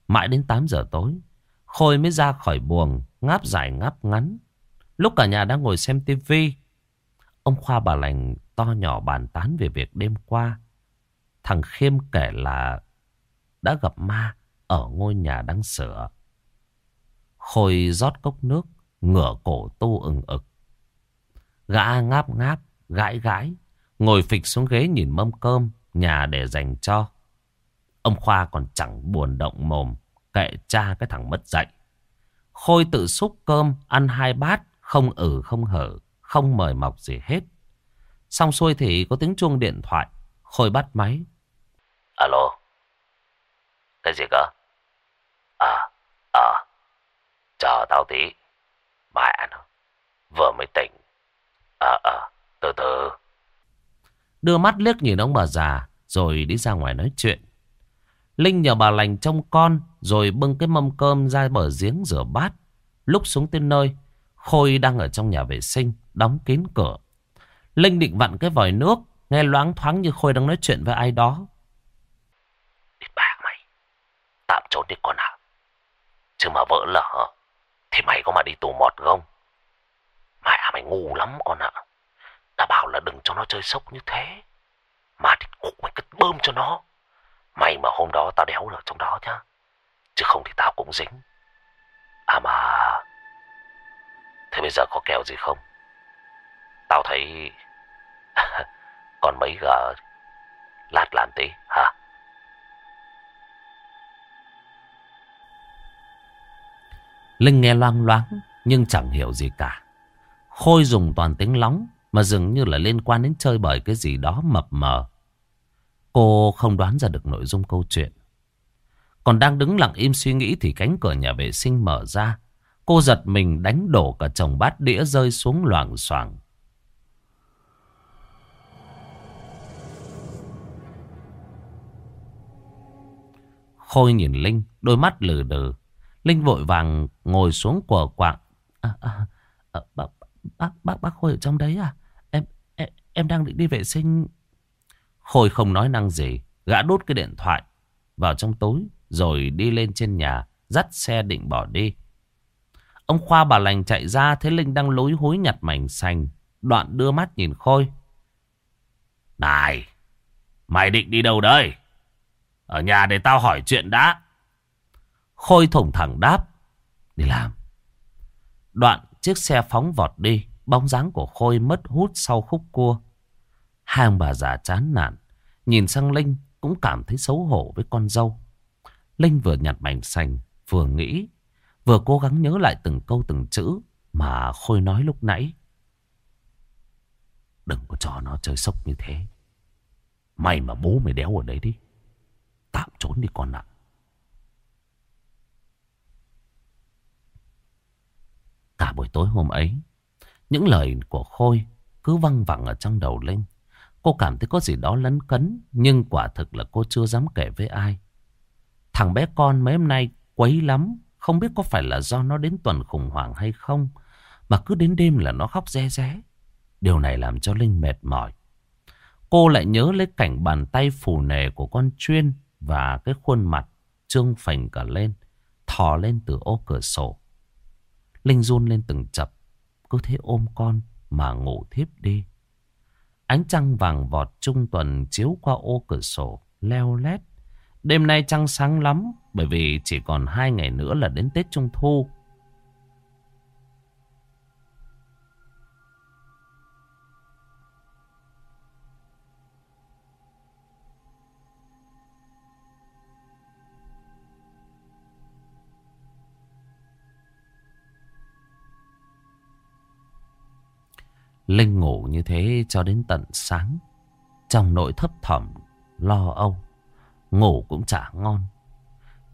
Mãi đến 8 giờ tối, Khôi mới ra khỏi buồng, Ngáp dài ngáp ngắn. Lúc cả nhà đang ngồi xem tivi, Ông Khoa bà lành to nhỏ bàn tán về việc đêm qua. Thằng Khiêm kể là Đã gặp ma Ở ngôi nhà đang sửa Khôi rót cốc nước, ngửa cổ tu ừng ực. Gã ngáp ngáp, gãi gãi, ngồi phịch xuống ghế nhìn mâm cơm, nhà để dành cho. Ông Khoa còn chẳng buồn động mồm, kệ cha cái thằng mất dạy. Khôi tự xúc cơm, ăn hai bát, không ử không hở, không mời mọc gì hết. Xong xuôi thì có tiếng chuông điện thoại, Khôi bắt máy. Alo, cái gì cơ? À, à, Chờ tao tí. Mẹ nó. Vừa mới tỉnh. à à Từ từ. Đưa mắt liếc nhìn ông bà già. Rồi đi ra ngoài nói chuyện. Linh nhờ bà lành trông con. Rồi bưng cái mâm cơm ra bờ giếng rửa bát. Lúc xuống tới nơi. Khôi đang ở trong nhà vệ sinh. Đóng kín cửa. Linh định vặn cái vòi nước. Nghe loáng thoáng như Khôi đang nói chuyện với ai đó. Tạm trốn đi con ạ. Chứ mà vỡ lở, thì mày có mà đi tù mọt không? Mẹ mày ngu lắm con ạ. Đã bảo là đừng cho nó chơi sốc như thế. Mà thì cụ mày cứ bơm cho nó. Mày mà hôm đó tao đéo được trong đó nhá. Chứ không thì tao cũng dính. À mà... Thế bây giờ có kèo gì không? Tao thấy... còn mấy gờ... Lát làm tí hả? Linh nghe loang loáng nhưng chẳng hiểu gì cả. Khôi dùng toàn tiếng lóng mà dường như là liên quan đến chơi bời cái gì đó mập mờ. Cô không đoán ra được nội dung câu chuyện. Còn đang đứng lặng im suy nghĩ thì cánh cửa nhà vệ sinh mở ra. Cô giật mình đánh đổ cả chồng bát đĩa rơi xuống loảng xoảng. Khôi nhìn Linh, đôi mắt lừ đừ. Linh vội vàng ngồi xuống của quạng. À, à, à, bác, bác, bác, bác Khôi ở trong đấy à? Em, em, em đang định đi vệ sinh. Khôi không nói năng gì. Gã đút cái điện thoại vào trong tối Rồi đi lên trên nhà. Dắt xe định bỏ đi. Ông Khoa bà lành chạy ra. Thấy Linh đang lối hối nhặt mảnh xanh. Đoạn đưa mắt nhìn Khôi. Này, mày định đi đâu đây? Ở nhà để tao hỏi chuyện đã. Khôi thủng thẳng đáp. Đi làm. Đoạn chiếc xe phóng vọt đi. Bóng dáng của Khôi mất hút sau khúc cua. Hai ông bà già chán nản. Nhìn sang Linh cũng cảm thấy xấu hổ với con dâu. Linh vừa nhặt mảnh sành vừa nghĩ, vừa cố gắng nhớ lại từng câu từng chữ mà Khôi nói lúc nãy. Đừng có cho nó chơi sốc như thế. May mà bố mày đéo ở đấy đi. Tạm trốn đi con ạ. Cả buổi tối hôm ấy, Những lời của Khôi cứ văng vẳng ở trong đầu Linh. Cô cảm thấy có gì đó lấn cấn, nhưng quả thực là cô chưa dám kể với ai. Thằng bé con mấy hôm nay quấy lắm, không biết có phải là do nó đến tuần khủng hoảng hay không, mà cứ đến đêm là nó khóc ré ré. Điều này làm cho Linh mệt mỏi. Cô lại nhớ lấy cảnh bàn tay phù nề của con chuyên và cái khuôn mặt trương phành cả lên, thò lên từ ô cửa sổ. Linh run lên từng chập, cứ thế ôm con mà ngủ thiếp đi. Ánh trăng vàng vọt trung tuần chiếu qua ô cửa sổ, leo lét. Đêm nay trăng sáng lắm, bởi vì chỉ còn hai ngày nữa là đến Tết Trung Thu. Linh ngủ như thế cho đến tận sáng. Trong nội thấp thỏm, lo âu. Ngủ cũng chả ngon.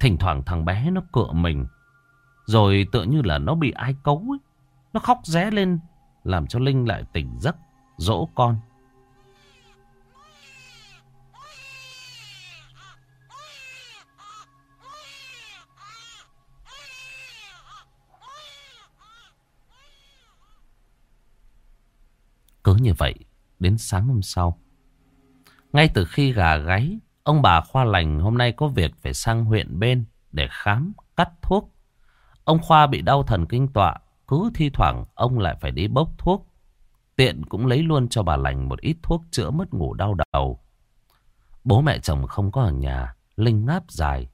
Thỉnh thoảng thằng bé nó cựa mình. Rồi tựa như là nó bị ai cấu ấy. Nó khóc ré lên. Làm cho Linh lại tỉnh giấc. Dỗ con. Cứ như vậy, đến sáng hôm sau. Ngay từ khi gà gáy, ông bà Khoa lành hôm nay có việc phải sang huyện bên để khám, cắt thuốc. Ông Khoa bị đau thần kinh tọa, cứ thi thoảng ông lại phải đi bốc thuốc. Tiện cũng lấy luôn cho bà lành một ít thuốc chữa mất ngủ đau đầu. Bố mẹ chồng không có ở nhà, Linh ngáp dài.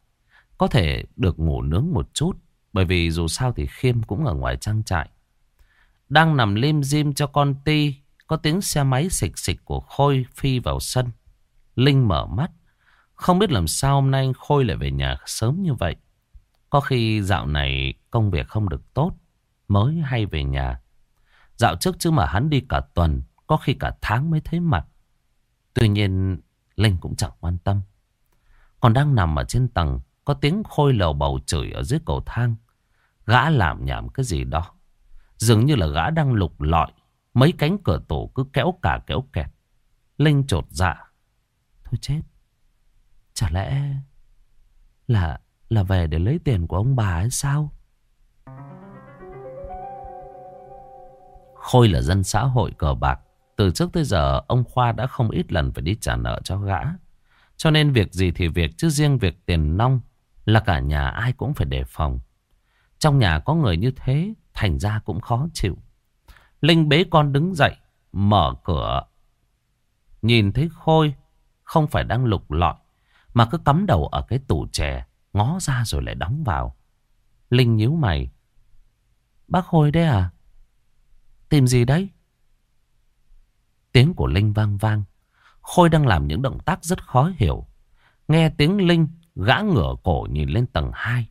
Có thể được ngủ nướng một chút, bởi vì dù sao thì Khiêm cũng ở ngoài trang trại. Đang nằm lim dim cho con Ti có tiếng xe máy xịch xịch của Khôi phi vào sân. Linh mở mắt. Không biết làm sao hôm nay Khôi lại về nhà sớm như vậy. Có khi dạo này công việc không được tốt. Mới hay về nhà. Dạo trước chứ mà hắn đi cả tuần. Có khi cả tháng mới thấy mặt. Tuy nhiên, Linh cũng chẳng quan tâm. Còn đang nằm ở trên tầng. Có tiếng Khôi lầu bầu chửi ở dưới cầu thang. Gã làm nhảm cái gì đó. Dường như là gã đang lục lọi Mấy cánh cửa tổ cứ kéo cả kéo kẹt. Linh trột dạ. Thôi chết. Chả lẽ là là về để lấy tiền của ông bà hay sao? Khôi là dân xã hội cờ bạc. Từ trước tới giờ, ông Khoa đã không ít lần phải đi trả nợ cho gã. Cho nên việc gì thì việc, chứ riêng việc tiền nong là cả nhà ai cũng phải đề phòng. Trong nhà có người như thế, thành ra cũng khó chịu. Linh bế con đứng dậy, mở cửa. Nhìn thấy Khôi, không phải đang lục lọi, mà cứ cắm đầu ở cái tủ chè, ngó ra rồi lại đóng vào. Linh nhíu mày. Bác Khôi đấy à? Tìm gì đấy? Tiếng của Linh vang vang. Khôi đang làm những động tác rất khó hiểu. Nghe tiếng Linh, gã ngửa cổ nhìn lên tầng 2.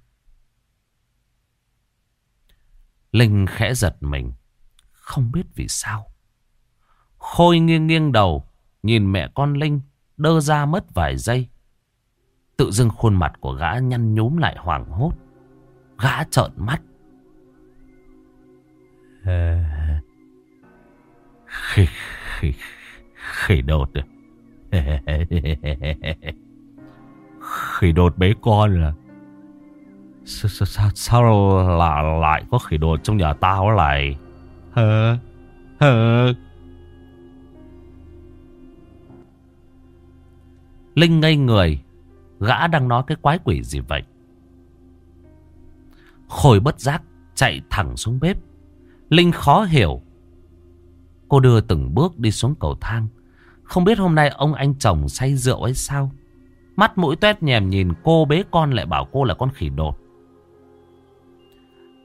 Linh khẽ giật mình. Không biết vì sao. Khôi nghiêng nghiêng đầu, nhìn mẹ con Linh, đơ ra mất vài giây. Tự dưng khuôn mặt của gã nhăn nhúm lại hoảng hốt. Gã trợn mắt. Ờ, khỉ, khỉ, khỉ đột à. Khỉ đột bế con là sao, sao, sao là lại có khỉ đột trong nhà tao lại Hờ, hờ. Linh ngây người. Gã đang nói cái quái quỷ gì vậy? Khôi bất giác chạy thẳng xuống bếp. Linh khó hiểu. Cô đưa từng bước đi xuống cầu thang. Không biết hôm nay ông anh chồng say rượu hay sao? Mắt mũi tuét nhèm nhìn cô bế con lại bảo cô là con khỉ đột.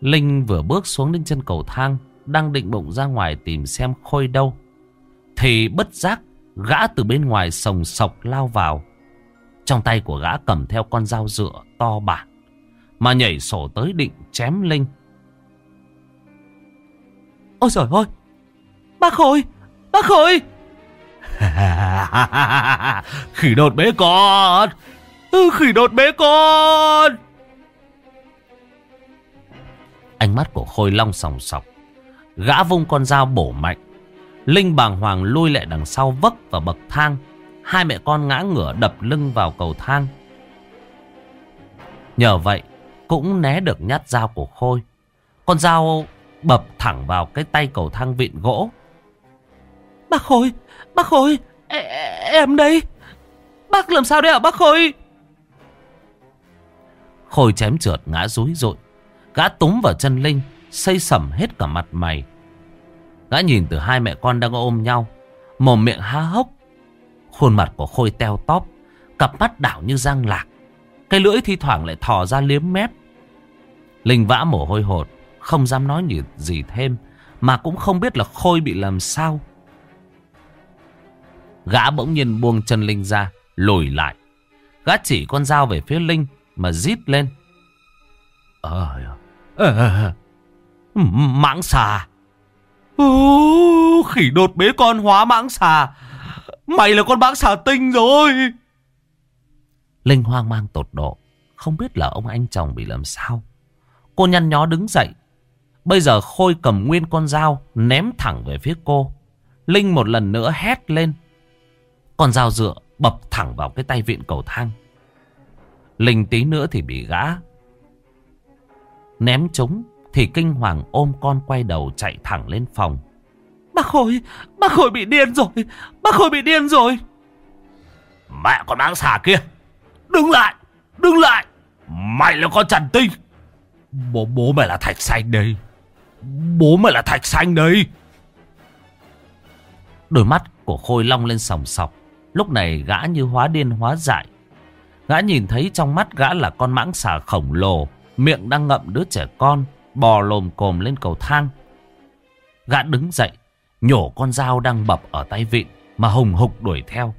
Linh vừa bước xuống đến chân cầu thang đang định bụng ra ngoài tìm xem khôi đâu. Thì bất giác gã từ bên ngoài sồng sọc lao vào. Trong tay của gã cầm theo con dao dựa to bản. Mà nhảy sổ tới định chém Linh. Ôi trời ơi! Bác Khôi! Bác Khôi! khỉ đột bế con! Khỉ đột bế con! Ánh mắt của Khôi long sòng sọc. Gã vung con dao bổ mạnh. Linh bàng hoàng lui lại đằng sau vấp vào bậc thang. Hai mẹ con ngã ngửa đập lưng vào cầu thang. Nhờ vậy cũng né được nhát dao của Khôi. Con dao bập thẳng vào cái tay cầu thang vịn gỗ. Bác Khôi, bác Khôi, e em đây. Bác làm sao đấy hả bác Khôi? Khôi chém trượt ngã rúi rội. Gã túm vào chân Linh, xây sẩm hết cả mặt mày. Gã nhìn từ hai mẹ con đang ôm nhau, mồm miệng há hốc. Khuôn mặt của Khôi teo tóp, cặp mắt đảo như răng lạc. Cái lưỡi thi thoảng lại thò ra liếm mép. Linh vã mồ hôi hột, không dám nói gì thêm, mà cũng không biết là Khôi bị làm sao. Gã bỗng nhiên buông chân Linh ra, lùi lại. Gã chỉ con dao về phía Linh mà rít lên. Ờ, ờ, ờ, ờ, ờ mãng xà. Ô, khỉ đột bế con hóa mãng xà. Mày là con mãng xà tinh rồi. Linh hoang mang tột độ. Không biết là ông anh chồng bị làm sao. Cô nhăn nhó đứng dậy. Bây giờ Khôi cầm nguyên con dao ném thẳng về phía cô. Linh một lần nữa hét lên. Con dao dựa bập thẳng vào cái tay vịn cầu thang. Linh tí nữa thì bị gã. Ném trúng thì kinh hoàng ôm con quay đầu chạy thẳng lên phòng. Bác Khôi, bác Khôi bị điên rồi, bác Khôi bị điên rồi. Mẹ con đáng xà kia, đứng lại, đứng lại, mày là con Trần Tinh. Bố, bố mày là Thạch Xanh đây, bố mày là Thạch Xanh đây. Đôi mắt của Khôi long lên sòng sọc. Lúc này gã như hóa điên hóa dại. Gã nhìn thấy trong mắt gã là con mãng xà khổng lồ, miệng đang ngậm đứa trẻ con, bò lồm cồm lên cầu thang. Gã đứng dậy, nhổ con dao đang bập ở tay vịn mà hùng hục đuổi theo.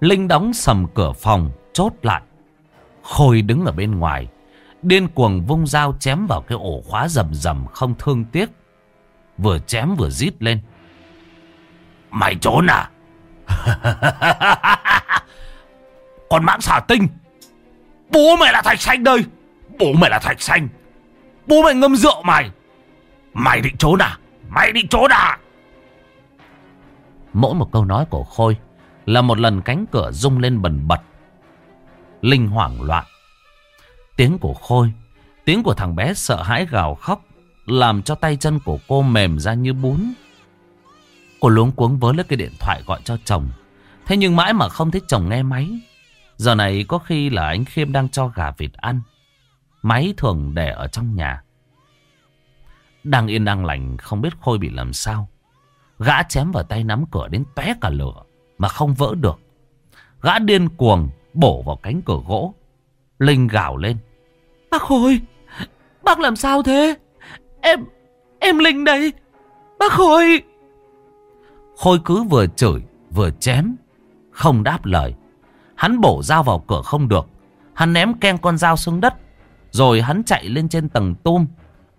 Linh đóng sầm cửa phòng, chốt lại. Khôi đứng ở bên ngoài, điên cuồng vung dao chém vào cái ổ khóa rầm rầm không thương tiếc. Vừa chém vừa rít lên. Mày trốn à? Con mãng xà tinh Bố mày là thạch xanh đây Bố mày là thạch xanh Bố mày ngâm rượu mày. Mày định trốn à? Mày định trốn à? Mỗi một câu nói của Khôi Là một lần cánh cửa rung lên bần bật. Linh hoảng loạn. Tiếng của Khôi, Tiếng của thằng bé sợ hãi gào khóc, Làm cho tay chân của cô mềm ra như bún. Cô luống cuống vớ lấy cái điện thoại gọi cho chồng. Thế nhưng mãi mà không thấy chồng nghe máy. Giờ này có khi là anh Khiêm đang cho gà vịt ăn. Máy thường để ở trong nhà. Đang yên đang lành không biết Khôi bị làm sao. Gã chém vào tay nắm cửa đến tóe cả lửa Mà không vỡ được. Gã điên cuồng bổ vào cánh cửa gỗ. Linh gào lên. Bác Khôi Bác làm sao thế? Em Em Linh đây. Bác Khôi. Khôi cứ vừa chửi vừa chém Không đáp lời. Hắn bổ dao vào cửa không được. Hắn ném ken con dao xuống đất rồi hắn chạy lên trên tầng tum.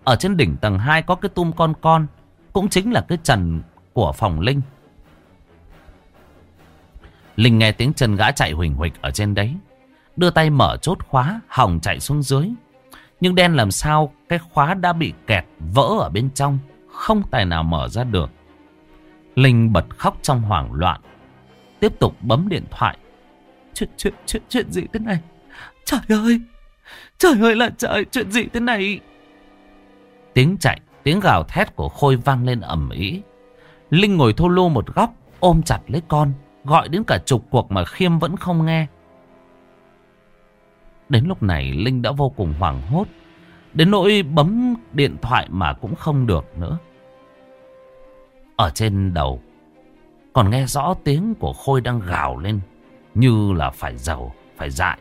Ở trên đỉnh tầng 2 có cái tum con con, Cũng chính là cái trần của phòng Linh. Linh nghe tiếng chân gã chạy huỳnh huỳnh ở trên đấy, Đưa tay mở chốt khóa, Hỏng chạy xuống dưới. Nhưng đen làm sao, Cái khóa đã bị kẹt, vỡ ở bên trong, Không tài nào mở ra được. Linh bật khóc trong hoảng loạn, Tiếp tục bấm điện thoại. Chuyện chuyện chuyện chuyện gì thế này? Trời ơi! Trời ơi là trời chuyện gì thế này? Tiếng chạy Tiếng gào thét của Khôi vang lên ầm ĩ. Linh ngồi thô lô một góc Ôm chặt lấy con Gọi đến cả chục cuộc mà Khiêm vẫn không nghe. Đến lúc này Linh đã vô cùng hoảng hốt. Đến nỗi bấm điện thoại mà cũng không được nữa. Ở trên đầu Còn nghe rõ tiếng của Khôi đang gào lên Như là phải giàu, phải dại.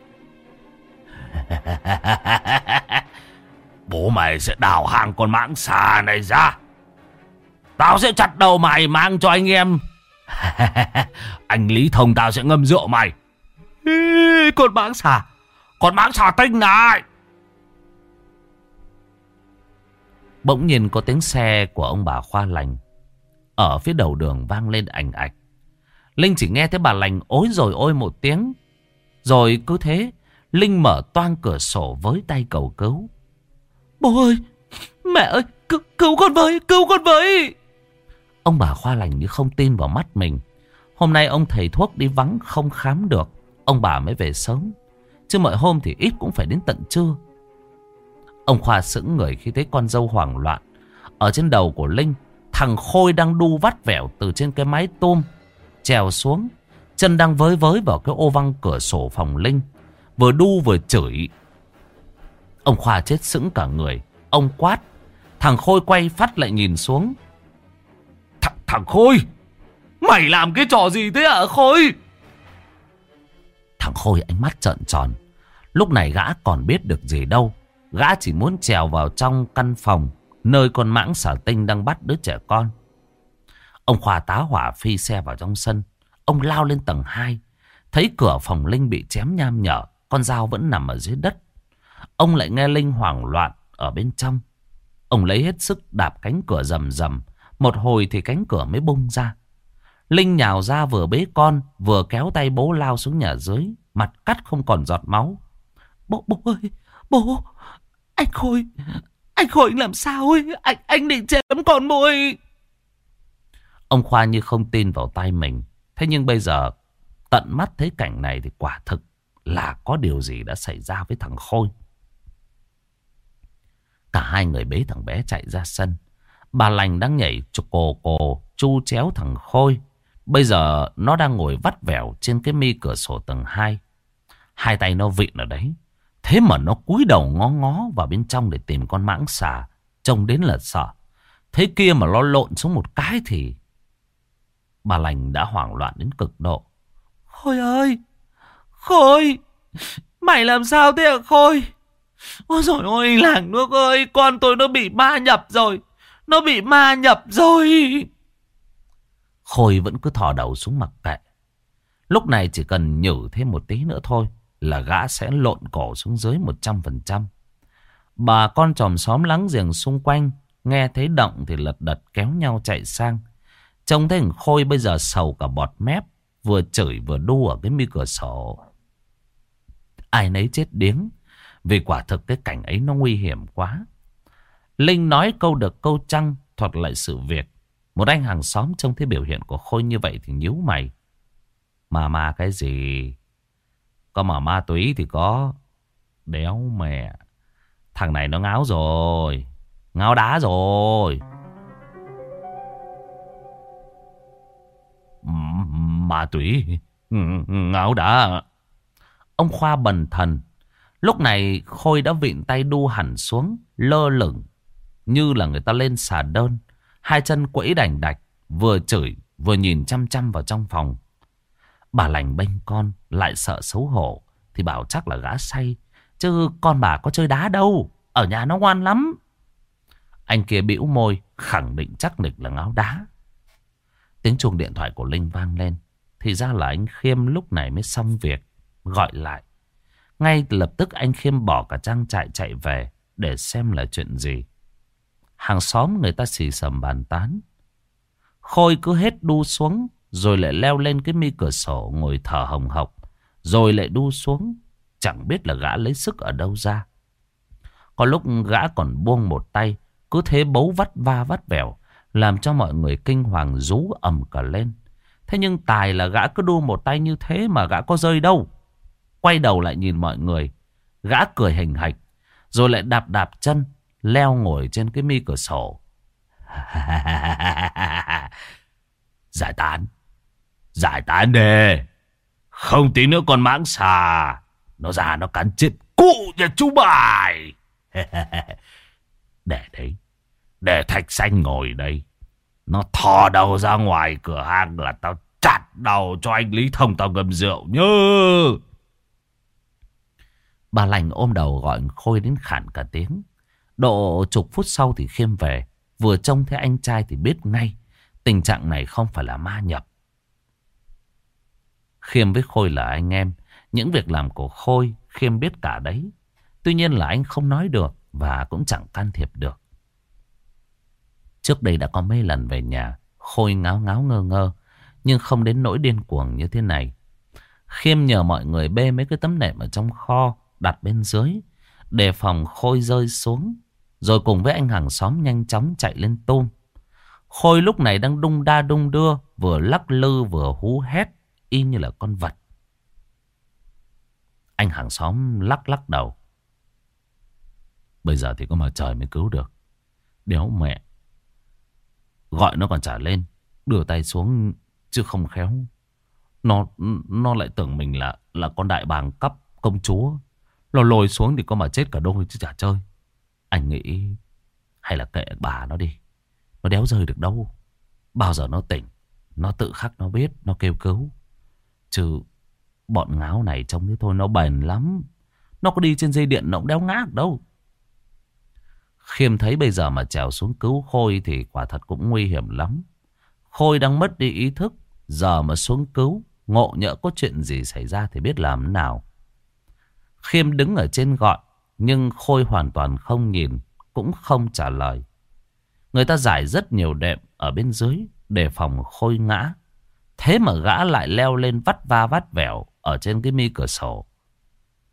Bố mày sẽ đào hàng con mãng xà này ra. Tao sẽ chặt đầu mày mang cho anh em. Anh Lý Thông tao sẽ ngâm rượu mày. Con mãng xà, Con mãng xà tinh này Bỗng nhiên có tiếng xe của ông bà Khoa Lành Ở phía đầu đường vang lên ảnh ạch. Linh chỉ nghe thấy bà Lành ối rồi ôi một tiếng, Rồi cứ thế Linh mở toang cửa sổ với tay cầu cứu. Bố ơi Mẹ ơi cứu, cứu con với Cứu con với! Ông bà Khoa lành như không tin vào mắt mình. Hôm nay ông thầy thuốc đi vắng không khám được Ông bà mới về sớm. Chứ mọi hôm thì ít cũng phải đến tận trưa. Ông Khoa sững người khi thấy con dâu hoảng loạn. Ở trên đầu của Linh Thằng Khôi đang đu vắt vẻo từ trên cái mái tôm Trèo xuống Chân đang với với vào cái ô văng cửa sổ phòng Linh. Vừa đu vừa chửi. Ông Khoa chết sững cả người. Ông quát. Thằng Khôi quay phát lại nhìn xuống. Th, Thằng Khôi, Mày làm cái trò gì thế hả Khôi? Thằng Khôi ánh mắt trợn tròn. Lúc này gã còn biết được gì đâu. Gã chỉ muốn trèo vào trong căn phòng Nơi con mãng xả tinh đang bắt đứa trẻ con. Ông Khoa tá hỏa phi xe vào trong sân. Ông lao lên tầng 2 Thấy cửa phòng Linh bị chém nham nhở. Con dao vẫn nằm ở dưới đất. Ông lại nghe Linh hoảng loạn Ở bên trong. Ông lấy hết sức đạp cánh cửa rầm rầm. Một hồi thì cánh cửa mới bung ra. Linh nhào ra vừa bế con Vừa kéo tay bố lao xuống nhà dưới. Mặt cắt không còn giọt máu. Bố, bố ơi Bố Anh Khôi Anh Khôi anh làm sao ấy? Anh, anh định chém con mồi Ông Khoa như không tin vào tay mình. Thế nhưng bây giờ Tận mắt thấy cảnh này thì quả thực là có điều gì đã xảy ra với thằng Khôi Cả hai người bế thằng bé chạy ra sân Bà lành đang nhảy chục cồ cồ, Chu chéo thằng Khôi Bây giờ nó đang ngồi vắt vẻo Trên cái mi cửa sổ tầng 2 Hai tay nó vịn ở đấy Thế mà nó cúi đầu ngó ngó vào bên trong để tìm con mãng xà. Trông đến là sợ. Thế kia mà lo lộn xuống một cái thì... Bà lành đã hoảng loạn đến cực độ. Khôi ơi! Khôi! Mày làm sao thế hả Khôi? Ôi dồi ôi làng nước ơi! Con tôi nó bị ma nhập rồi! Nó bị ma nhập rồi! Khôi vẫn cứ thò đầu xuống mặc kệ. Lúc này chỉ cần nhử thêm một tí nữa thôi là gã sẽ lộn cổ xuống dưới 100%. Bà con chòm xóm láng giềng xung quanh, nghe thấy động thì lật đật kéo nhau chạy sang. Trông thấy thằng Khôi bây giờ sầu cả bọt mép, vừa chửi vừa đu ở cái mi cửa sổ. Ai nấy chết điếng, vì quả thực cái cảnh ấy nó nguy hiểm quá. Linh nói câu được câu trăng, thuật lại sự việc. Một anh hàng xóm trông thấy biểu hiện của Khôi như vậy thì nhíu mày. Mà mà cái gì? Có mà ma túy thì có. Đéo mẹ. Thằng này nó ngáo rồi. Ngáo đá rồi. Ma túy. Ngáo đá. Ông Khoa bần thần. Lúc này Khôi đã vịn tay đu hẳn xuống. Lơ lửng. Như là người ta lên xà đơn. Hai chân quẫy đành đạch. Vừa chửi, vừa nhìn chăm chăm vào trong phòng. Bà lành bênh con, lại sợ xấu hổ, thì bảo chắc là gã say. Chứ con bà có chơi đá đâu. Ở nhà nó ngoan lắm. Anh kia bĩu môi, khẳng định chắc nịch là ngáo đá. Tiếng chuông điện thoại của Linh vang lên. Thì ra là anh Khiêm lúc này mới xong việc. Gọi lại. Ngay lập tức anh Khiêm bỏ cả trang trại chạy về. Để xem là chuyện gì. Hàng xóm người ta xì sầm bàn tán. Khôi cứ hết đu xuống, rồi lại leo lên cái mi cửa sổ ngồi thở hồng hộc. Rồi lại đu xuống. Chẳng biết là gã lấy sức ở đâu ra. Có lúc gã còn buông một tay. Cứ thế bấu vắt va vắt vẻo. Làm cho mọi người kinh hoàng rú ầm cả lên. Thế nhưng tài là gã cứ đu một tay như thế mà gã có rơi đâu. Quay đầu lại nhìn mọi người. Gã cười hình hạch. Rồi lại đạp đạp chân. Leo ngồi trên cái mi cửa sổ. Giải tán. Giải tán đi. Không tí nữa con mãng xà. Nó ra nó cắn chết cụ nhà chú bài. để đấy. Để thạch xanh ngồi đây. Nó thò đầu ra ngoài cửa hàng là tao chặt đầu cho anh Lý Thông tao ngâm rượu nhớ. Bà lành ôm đầu gọi Khôi đến khản cả tiếng. Độ chục phút sau thì Khiêm về. Vừa trông thấy anh trai thì biết ngay. Tình trạng này không phải là ma nhập. Khiêm với Khôi là anh em. Những việc làm của Khôi, Khiêm biết cả đấy. Tuy nhiên là anh không nói được và cũng chẳng can thiệp được. Trước đây đã có mấy lần về nhà, Khôi ngáo ngáo ngơ ngơ, nhưng không đến nỗi điên cuồng như thế này. Khiêm nhờ mọi người bê mấy cái tấm nệm ở trong kho, đặt bên dưới, đề phòng Khôi rơi xuống. Rồi cùng với anh hàng xóm nhanh chóng chạy lên tôm. Khôi lúc này đang đung đa đung đưa, vừa lắc lư vừa hú hét, y như là con vật. Anh hàng xóm lắc lắc đầu. Bây giờ thì có mà trời mới cứu được. Đéo mẹ. Gọi nó còn trả lên. Đưa tay xuống chứ không khéo. Nó nó lại tưởng mình là là con đại bàng cấp công chúa. Nó lồi xuống thì có mà chết cả đôi chứ chả chơi. Anh nghĩ hay là kệ bà nó đi. Nó đéo rơi được đâu. Bao giờ nó tỉnh. Nó tự khắc nó biết. Nó kêu cứu. Chứ bọn ngáo này trông thế thôi, nó bền lắm. Nó có đi trên dây điện, nó cũng đéo ngã được đâu. Khiêm thấy bây giờ mà trèo xuống cứu Khôi thì quả thật cũng nguy hiểm lắm. Khôi đang mất đi ý thức. Giờ mà xuống cứu. Ngộ nhỡ có chuyện gì xảy ra thì biết làm nào. Khiêm đứng ở trên gọi. Nhưng Khôi hoàn toàn không nhìn. Cũng không trả lời. Người ta giải rất nhiều đệm ở bên dưới. Để phòng Khôi ngã. Thế mà gã lại leo lên vắt va vắt vẻo. Ở trên cái mi cửa sổ.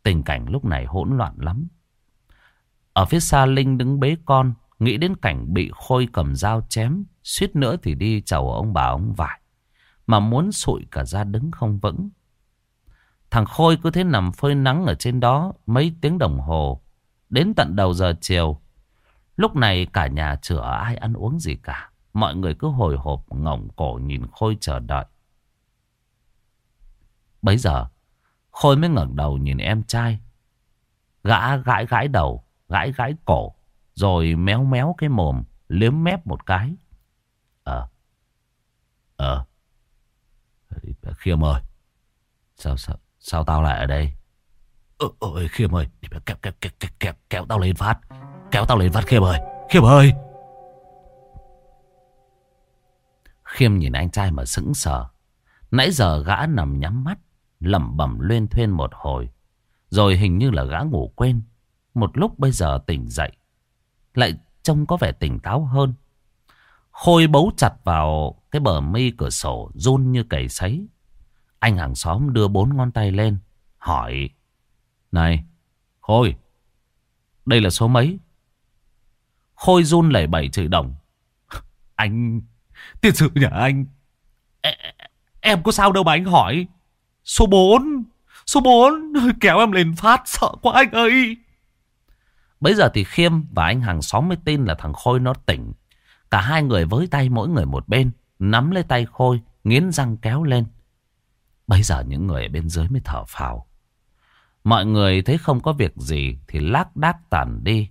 Tình cảnh lúc này hỗn loạn lắm. Ở phía xa Linh đứng bế con. Nghĩ đến cảnh bị Khôi cầm dao chém. Suýt nữa thì đi chầu ông bà ông vải. Mà muốn sụi cả ra đứng không vững. Thằng Khôi cứ thế nằm phơi nắng ở trên đó mấy tiếng đồng hồ. Đến tận đầu giờ chiều. Lúc này cả nhà chưa ai ăn uống gì cả. Mọi người cứ hồi hộp ngỏng cổ nhìn Khôi chờ đợi. Bấy giờ, Khôi mới ngẩng đầu nhìn em trai. Gã gãi gãi đầu, gãi gãi cổ, rồi méo méo cái mồm, liếm mép một cái. Ờ, ờ, Khiêm ơi, sao, sao, sao tao lại ở đây? Ơi, Khiêm ơi, kéo, kéo, kéo, kéo, kéo, kéo tao lên phát, kéo tao lên phát Khiêm ơi, Khiêm ơi. Khiêm nhìn anh trai mà sững sờ. Nãy giờ gã nằm nhắm mắt, lẩm bẩm lên thuyên một hồi. Rồi hình như là gã ngủ quên. Một lúc bây giờ tỉnh dậy. Lại trông có vẻ tỉnh táo hơn. Khôi bấu chặt vào cái bờ mi cửa sổ run như cầy sấy. Anh hàng xóm đưa bốn ngón tay lên. Hỏi. Này, Khôi. Đây là số mấy? Khôi run lẩy bẩy chửi đồng. Anh... Tiền sự nhà anh... E em có sao đâu mà anh hỏi. Số 4. Số 4. Kéo em lên phát. Sợ quá anh ơi. Bây giờ thì Khiêm và anh hàng xóm mới tin là thằng Khôi nó tỉnh. Cả hai người với tay mỗi người một bên. Nắm lấy tay Khôi. Nghiến răng kéo lên. Bây giờ những người bên dưới mới thở phào. Mọi người thấy không có việc gì thì lác đác tản đi.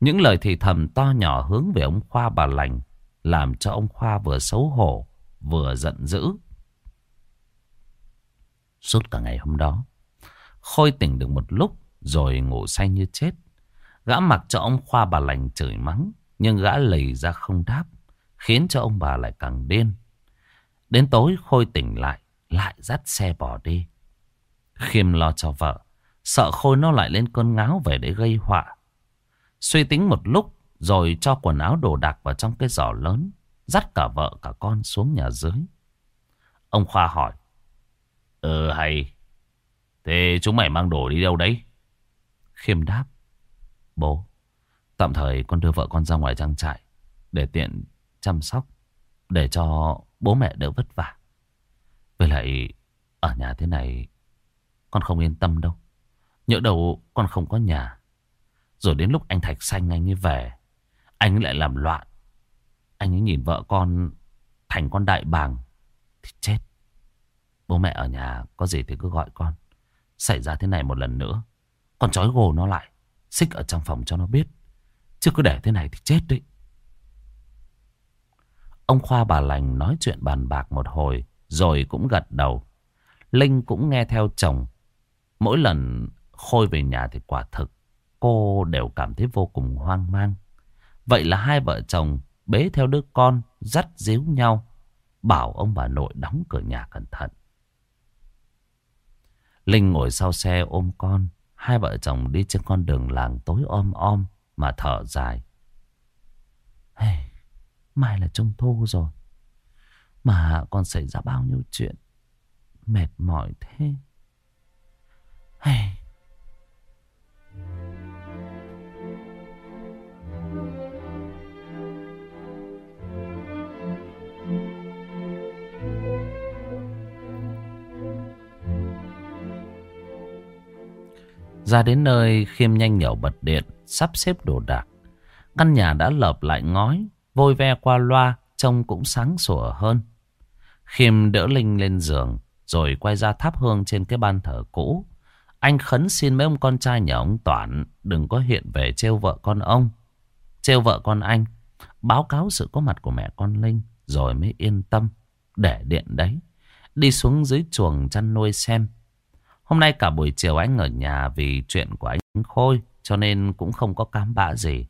Những lời thì thầm to nhỏ hướng về ông Khoa bà lành. Làm cho ông Khoa vừa xấu hổ, vừa giận dữ. Suốt cả ngày hôm đó, Khôi tỉnh được một lúc Rồi ngủ say như chết Gã mặc cho ông Khoa bà lành chửi mắng, Nhưng gã lầy ra không đáp, Khiến cho ông bà lại càng điên Đến tối Khôi tỉnh lại lại dắt xe bỏ đi Khiêm lo cho vợ Sợ Khôi nó lại lên cơn ngáo về để gây họa Suy tính một lúc Rồi cho quần áo đồ đạc vào trong cái giỏ lớn Dắt cả vợ cả con xuống nhà dưới Ông Khoa hỏi Ờ hay. Thế chúng mày mang đồ đi đâu đấy? Khiêm đáp. Bố, tạm thời con đưa vợ con ra ngoài trang trại. Để tiện chăm sóc. Để cho bố mẹ đỡ vất vả. Với lại, ở nhà thế này, con không yên tâm đâu. Nhỡ đầu con không có nhà. Rồi đến lúc anh Thạch Xanh anh ấy về. Anh ấy lại làm loạn. Anh ấy nhìn vợ con thành con đại bàng. Thì chết. Bố mẹ ở nhà có gì thì cứ gọi con. Xảy ra thế này một lần nữa. Con trói gồ nó lại. Xích ở trong phòng cho nó biết. Chứ cứ để thế này thì chết đấy. Ông Khoa bà lành nói chuyện bàn bạc một hồi. Rồi cũng gật đầu. Linh cũng nghe theo chồng. Mỗi lần Khôi về nhà thì quả thực. Cô đều cảm thấy vô cùng hoang mang. Vậy là hai vợ chồng bế theo đứa con. Dắt díu nhau. Bảo ông bà nội đóng cửa nhà cẩn thận. Linh ngồi sau xe ôm con. Hai vợ chồng đi trên con đường làng tối om om mà thở dài. Hey, mai là trung thu rồi. Mà còn xảy ra bao nhiêu chuyện? Mệt mỏi thế. Hey. Ra đến nơi, khiêm nhanh nhẩu bật điện, Sắp xếp đồ đạc. Căn nhà đã lợp lại ngói, Vôi ve qua loa, Trông cũng sáng sủa hơn. Khiêm đỡ Linh lên giường, rồi quay ra thắp hương trên cái ban thờ cũ. Anh khấn xin mấy ông con trai nhà ông Toản đừng có hiện về trêu vợ con ông. Trêu vợ con anh, báo cáo sự có mặt của mẹ con Linh, rồi mới yên tâm, để điện đấy. Đi xuống dưới chuồng chăn nuôi xem. Hôm nay cả buổi chiều anh ở nhà vì chuyện của anh Khôi, cho nên cũng không có cám bã gì.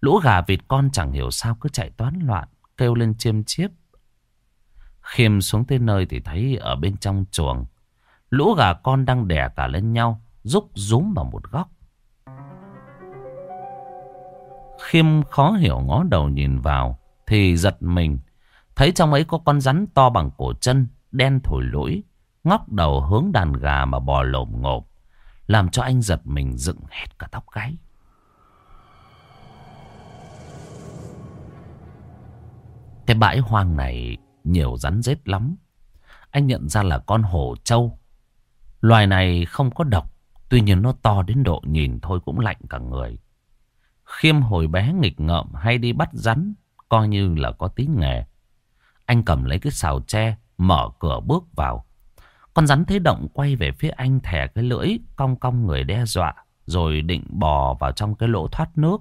Lũ gà vịt con chẳng hiểu sao cứ chạy toán loạn, kêu lên chiêm chiếp. Khiêm xuống tới nơi thì thấy ở bên trong chuồng, lũ gà con đang đẻ cả lên nhau, rúc rúm vào một góc. Khiêm khó hiểu ngó đầu nhìn vào, thì giật mình. Thấy trong ấy có con rắn to bằng cổ chân, đen thổi lũi, ngóc đầu hướng đàn gà mà bò lồm ngộp, làm cho anh giật mình dựng hết cả tóc gáy. Cái bãi hoang này nhiều rắn rết lắm. Anh nhận ra là con hổ trâu. Loài này không có độc, tuy nhiên nó to đến độ nhìn thôi cũng lạnh cả người. Khiêm hồi bé nghịch ngợm hay đi bắt rắn, coi như là có tí nghề. Anh cầm lấy cái xào tre, mở cửa bước vào. Con rắn thế động quay về phía anh thẻ cái lưỡi, cong cong người đe dọa, rồi định bò vào trong cái lỗ thoát nước.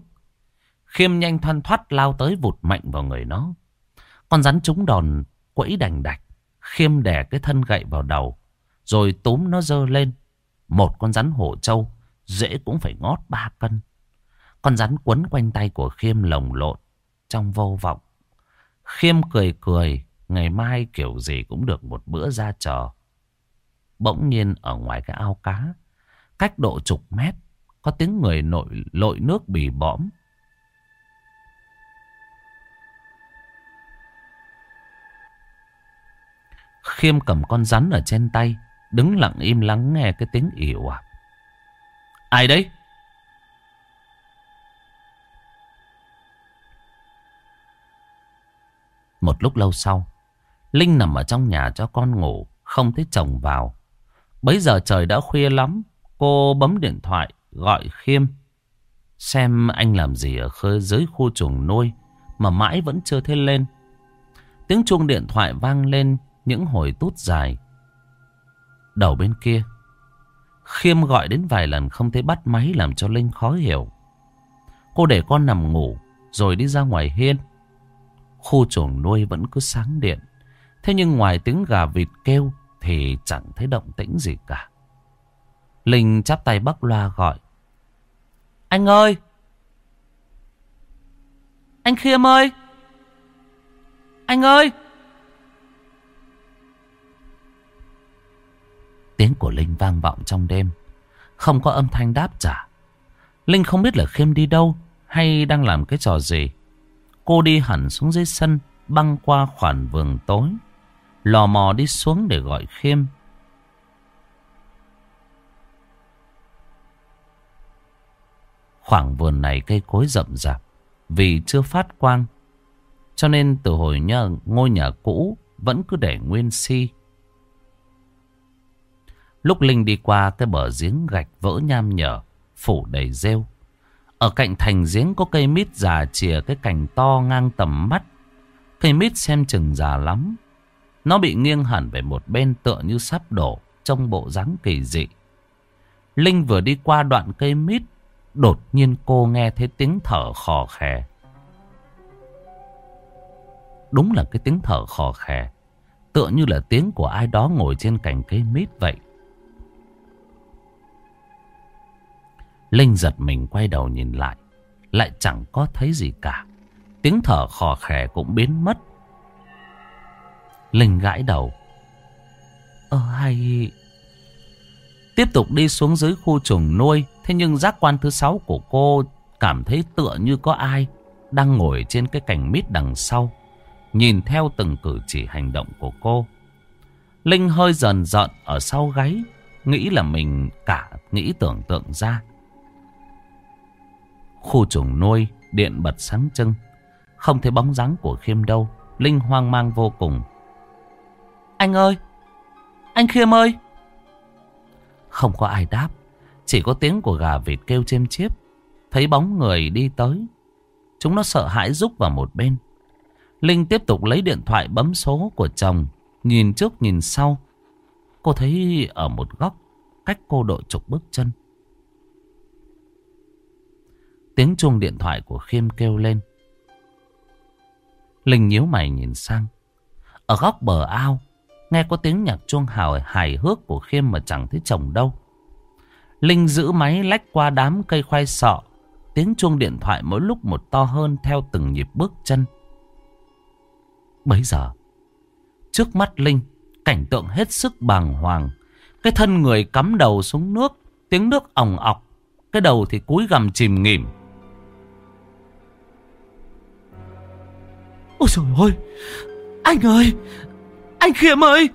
Khiêm nhanh thoăn thoát lao tới vụt mạnh vào người nó. Con rắn trúng đòn quẫy đành đạch. Khiêm đè cái thân gậy vào đầu. Rồi túm nó dơ lên. Một con rắn hổ trâu. Dễ cũng phải ngót ba cân. Con rắn quấn quanh tay của Khiêm lồng lộn. Trong vô vọng. Khiêm cười cười. Ngày mai kiểu gì cũng được một bữa ra chờ. Bỗng nhiên ở ngoài cái ao cá. Cách độ chục mét. Có tiếng người nội, lội nước bì bõm. Khiêm cầm con rắn ở trên tay, đứng lặng im lắng nghe cái tiếng ỉu à. Ai đấy? Một lúc lâu sau, Linh nằm ở trong nhà cho con ngủ, không thấy chồng vào. Bấy giờ trời đã khuya lắm, cô bấm điện thoại gọi Khiêm. Xem anh làm gì ở khơi dưới khu chuồng nuôi mà mãi vẫn chưa thấy lên. Tiếng chuông điện thoại vang lên những hồi tút dài. Đầu bên kia, Khiêm gọi đến vài lần không thấy bắt máy làm cho Linh khó hiểu. Cô để con nằm ngủ rồi đi ra ngoài hiên. Khu chuồng nuôi vẫn cứ sáng điện. Thế nhưng ngoài tiếng gà vịt kêu thì chẳng thấy động tĩnh gì cả. Linh chắp tay bắc loa gọi. Anh ơi! Anh Khiêm ơi! Anh ơi! Tiếng của Linh vang vọng trong đêm. Không có âm thanh đáp trả. Linh không biết là Khiêm đi đâu hay đang làm cái trò gì. Cô đi hẳn xuống dưới sân, băng qua khoảng vườn tối. Lò mò đi xuống để gọi Khiêm. Khoảng vườn này cây cối rậm rạp vì chưa phát quang. Cho nên từ hồi nhờ ngôi nhà cũ vẫn cứ để nguyên si. Lúc Linh đi qua cái bờ giếng gạch vỡ nham nhở, phủ đầy rêu. Ở cạnh thành giếng có cây mít già chìa cái cành to ngang tầm mắt. Cây mít xem chừng già lắm. Nó bị nghiêng hẳn về một bên tựa như sắp đổ trong bộ dáng kỳ dị. Linh vừa đi qua đoạn cây mít, đột nhiên cô nghe thấy tiếng thở khò khè. Đúng là cái tiếng thở khò khè, tựa như là tiếng của ai đó ngồi trên cành cây mít vậy. Linh giật mình quay đầu nhìn lại. Lại chẳng có thấy gì cả. Tiếng thở khò khè cũng biến mất. Linh gãi đầu. Ờ hay... Tiếp tục đi xuống dưới khu chuồng nuôi. Thế nhưng giác quan thứ sáu của cô cảm thấy tựa như có ai đang ngồi trên cái cành mít đằng sau. Nhìn theo từng cử chỉ hành động của cô. Linh hơi dần dợn ở sau gáy. Nghĩ là mình cả nghĩ tưởng tượng ra. Khu chuồng nuôi, điện bật sáng trưng. Không thấy bóng dáng của Khiêm đâu. Linh hoang mang vô cùng. Anh ơi! Anh Khiêm ơi! Không có ai đáp. Chỉ có tiếng của gà vịt kêu chêm chiếp. Thấy bóng người đi tới. Chúng nó sợ hãi rúc vào một bên. Linh tiếp tục lấy điện thoại bấm số của chồng. Nhìn trước nhìn sau. Cô thấy ở một góc cách cô độ chục bước chân. Tiếng chuông điện thoại của Khiêm kêu lên. Linh nhíu mày nhìn sang. Ở góc bờ ao, nghe có tiếng nhạc chuông hào hài hước của Khiêm mà chẳng thấy chồng đâu. Linh giữ máy lách qua đám cây khoai sọ. Tiếng chuông điện thoại mỗi lúc một to hơn theo từng nhịp bước chân. Bấy giờ, trước mắt Linh, cảnh tượng hết sức bàng hoàng. Cái thân người cắm đầu xuống nước, tiếng nước ỏng ọc. Cái đầu thì cúi gằm chìm nghỉm. Ôi trời ơi Anh ơi Anh Khiêm ơi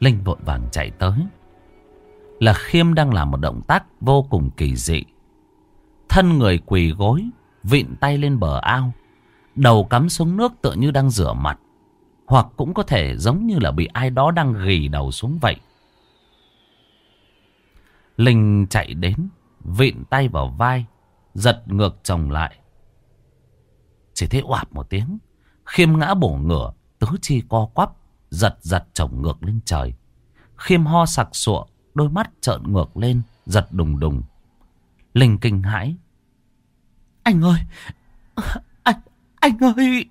Linh vội vàng chạy tới. Là Khiêm đang làm một động tác vô cùng kỳ dị. Thân người quỳ gối, vịn tay lên bờ ao. Đầu cắm xuống nước tựa như đang rửa mặt. Hoặc cũng có thể giống như là bị ai đó đang gỉ đầu xuống vậy. Linh chạy đến, vịn tay vào vai, giật ngược chồng lại. Chỉ thấy oạp một tiếng, khiêm ngã bổ ngửa, tứ chi co quắp, giật giật chồng ngược lên trời. Khiêm ho sặc sụa, đôi mắt trợn ngược lên, giật đùng đùng. Linh kinh hãi. Anh ơi! Anh, anh ơi!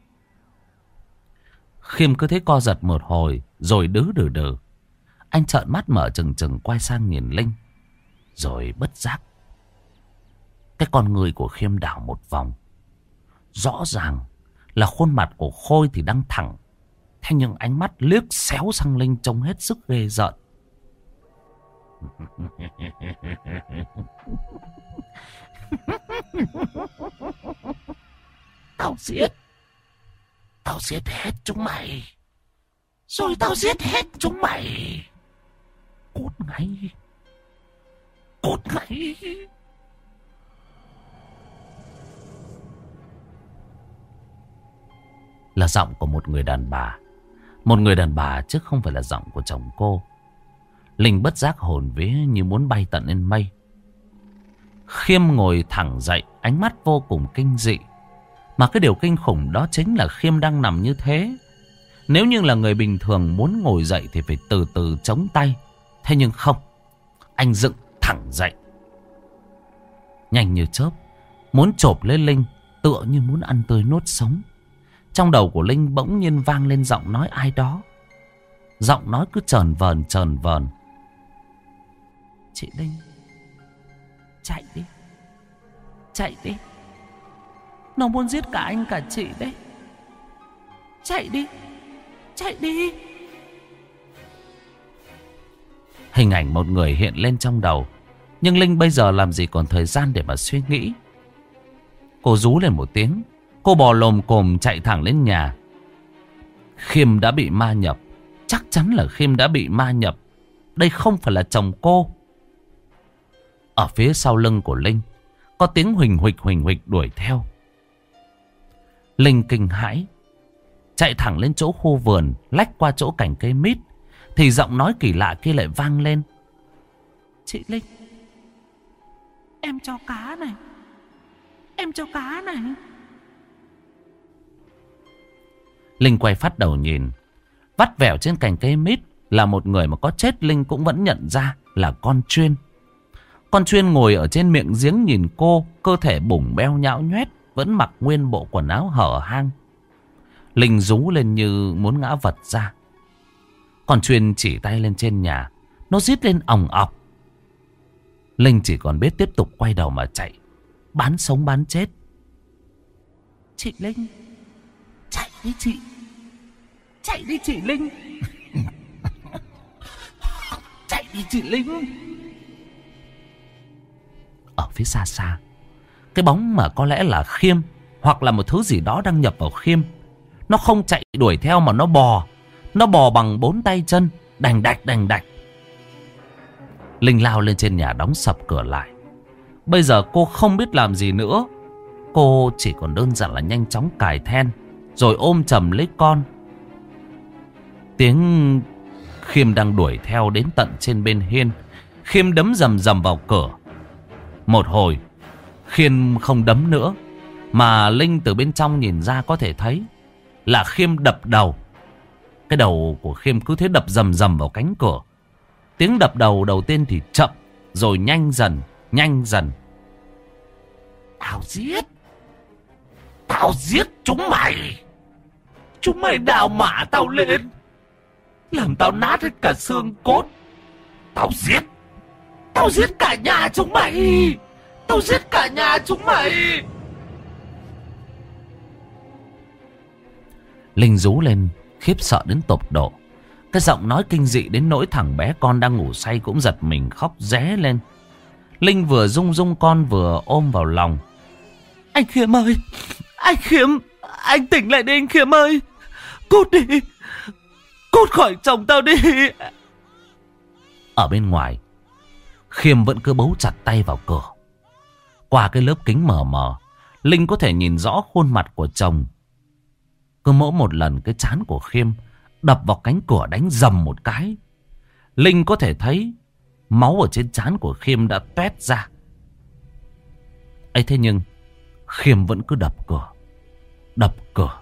Khiêm cứ thế co giật một hồi, rồi đứ đừ đừ. Anh trợn mắt mở trừng trừng quay sang nhìn Linh. Rồi bất giác. Cái con người của Khiêm đảo một vòng. Rõ ràng là khuôn mặt của Khôi thì đang thẳng. Thế nhưng ánh mắt liếc xéo sang Linh trông hết sức ghê giận. Tao giết. Tao giết hết chúng mày. Rồi tao giết hết chúng mày. Cút ngay. Cút ngay. Là giọng của một người đàn bà. Một người đàn bà chứ không phải là giọng của chồng cô. Linh bất giác hồn vía như muốn bay tận lên mây. Khiêm ngồi thẳng dậy, ánh mắt vô cùng kinh dị. Mà cái điều kinh khủng đó chính là Khiêm đang nằm như thế. Nếu như là người bình thường muốn ngồi dậy thì phải từ từ chống tay. Thế nhưng không, anh dựng thẳng dậy. Nhanh như chớp, muốn chộp lấy Linh tựa như muốn ăn tươi nuốt sống. Trong đầu của Linh bỗng nhiên vang lên giọng nói ai đó. Giọng nói cứ trờn vờn trờn vờn. Chị Linh Chạy đi. Chạy đi. Nó muốn giết cả anh cả chị đấy. Chạy đi. Chạy đi. Hình ảnh một người hiện lên trong đầu. Nhưng Linh bây giờ làm gì còn thời gian để mà suy nghĩ? Cô rú lên một tiếng. Cô bò lồm cồm chạy thẳng lên nhà. Khiêm đã bị ma nhập. Chắc chắn là Khiêm đã bị ma nhập. Đây không phải là chồng cô ở phía sau lưng của Linh, Có tiếng huỳnh huỳnh huỳnh huỳnh đuổi theo. Linh kinh hãi, Chạy thẳng lên chỗ khu vườn, Lách qua chỗ cảnh cây mít, Thì giọng nói kỳ lạ kia lại vang lên. Chị Linh, Em cho cá này, Em cho cá này. Linh quay phát đầu nhìn, Vắt vẻo trên cành cây mít Là một người mà có chết Linh cũng vẫn nhận ra Là con chuyên con chuyên ngồi ở trên miệng giếng nhìn cô, cơ thể bủng beo nhão nhoét, vẫn mặc nguyên bộ quần áo hở hang. Linh rú lên như muốn ngã vật ra. Con chuyên chỉ tay lên trên nhà, nó rít lên ỏng ọc. Linh chỉ còn biết tiếp tục quay đầu mà chạy, bán sống bán chết. Chị Linh, chạy đi chị, chạy đi chị Linh. chạy đi chị Linh ở phía xa xa. Cái bóng mà có lẽ là khiêm hoặc là một thứ gì đó đang nhập vào khiêm. Nó không chạy đuổi theo mà nó bò. Nó bò bằng bốn tay chân, đành đạch đành đạch. Linh lao lên trên nhà đóng sập cửa lại. Bây giờ cô không biết làm gì nữa. Cô chỉ còn đơn giản là nhanh chóng cài then. Rồi ôm chầm lấy con. Tiếng Khiêm đang đuổi theo đến tận trên bên hiên. Khiêm đấm rầm rầm vào cửa. Một hồi, Khiêm không đấm nữa. Mà Linh từ bên trong nhìn ra có thể thấy là Khiêm đập đầu. Cái đầu của Khiêm cứ thế đập rầm rầm vào cánh cửa. Tiếng đập đầu đầu tiên thì chậm, rồi nhanh dần, nhanh dần. Tao giết. Tao giết chúng mày. Chúng mày đào mã tao lên. Làm tao nát hết cả xương cốt. Tao giết. Tao giết cả nhà chúng mày. Tao giết cả nhà chúng mày. Linh rú lên, khiếp sợ đến tột độ. Cái giọng nói kinh dị đến nỗi thằng bé con đang ngủ say cũng giật mình khóc ré lên. Linh vừa rung rung con vừa ôm vào lòng. Anh Khiêm ơi! Anh Khiêm! Anh tỉnh lại đi anh Khiêm ơi! Cút đi! Cút khỏi chồng tao đi! Ở bên ngoài, Khiêm vẫn cứ bấu chặt tay vào cửa. Qua cái lớp kính mờ mờ, Linh có thể nhìn rõ khuôn mặt của chồng. Cứ mỗi một lần cái chán của Khiêm đập vào cánh cửa đánh dầm một cái. Linh có thể thấy máu ở trên chán của Khiêm đã tuét ra. ấy thế nhưng Khiêm vẫn cứ đập cửa. Đập cửa.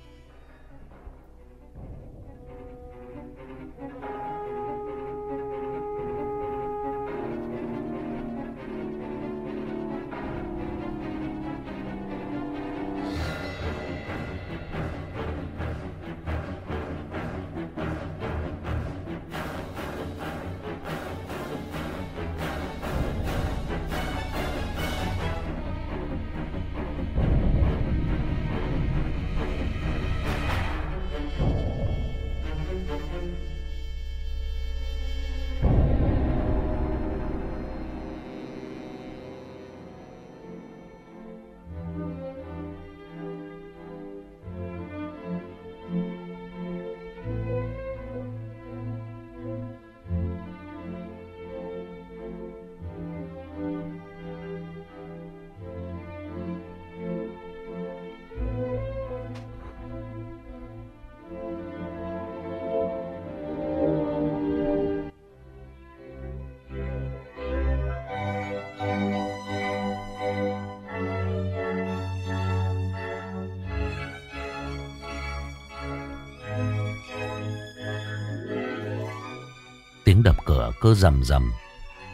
Cứ rầm rầm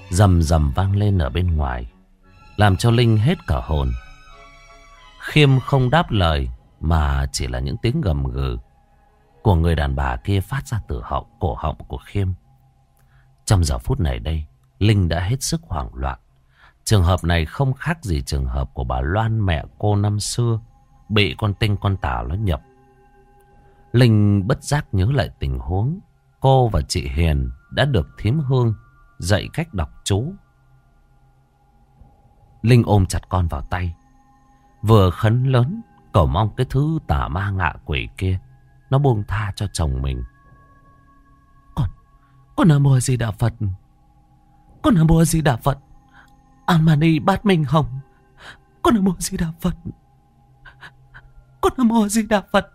Rầm rầm vang lên ở bên ngoài, Làm cho Linh hết cả hồn. Khiêm không đáp lời, Mà chỉ là những tiếng gầm gừ Của người đàn bà kia phát ra từ họng, cổ họng của Khiêm. Trong giờ phút này đây, Linh đã hết sức hoảng loạn. Trường hợp này không khác gì trường hợp của bà Loan mẹ cô năm xưa, Bị con tinh con tảo nó nhập. Linh bất giác nhớ lại tình huống, Cô và chị Hiền đã được thím hương dạy cách đọc chú. Linh ôm chặt con vào tay. Vừa khấn lớn, cầu mong cái thứ tà ma ngạ quỷ kia. Nó buông tha cho chồng mình. Con, con là mùa gì đà Phật? Con là mùa gì đà Phật? Almani bát minh hồng. Con là mùa gì đà Phật? Con là mùa gì đà Phật?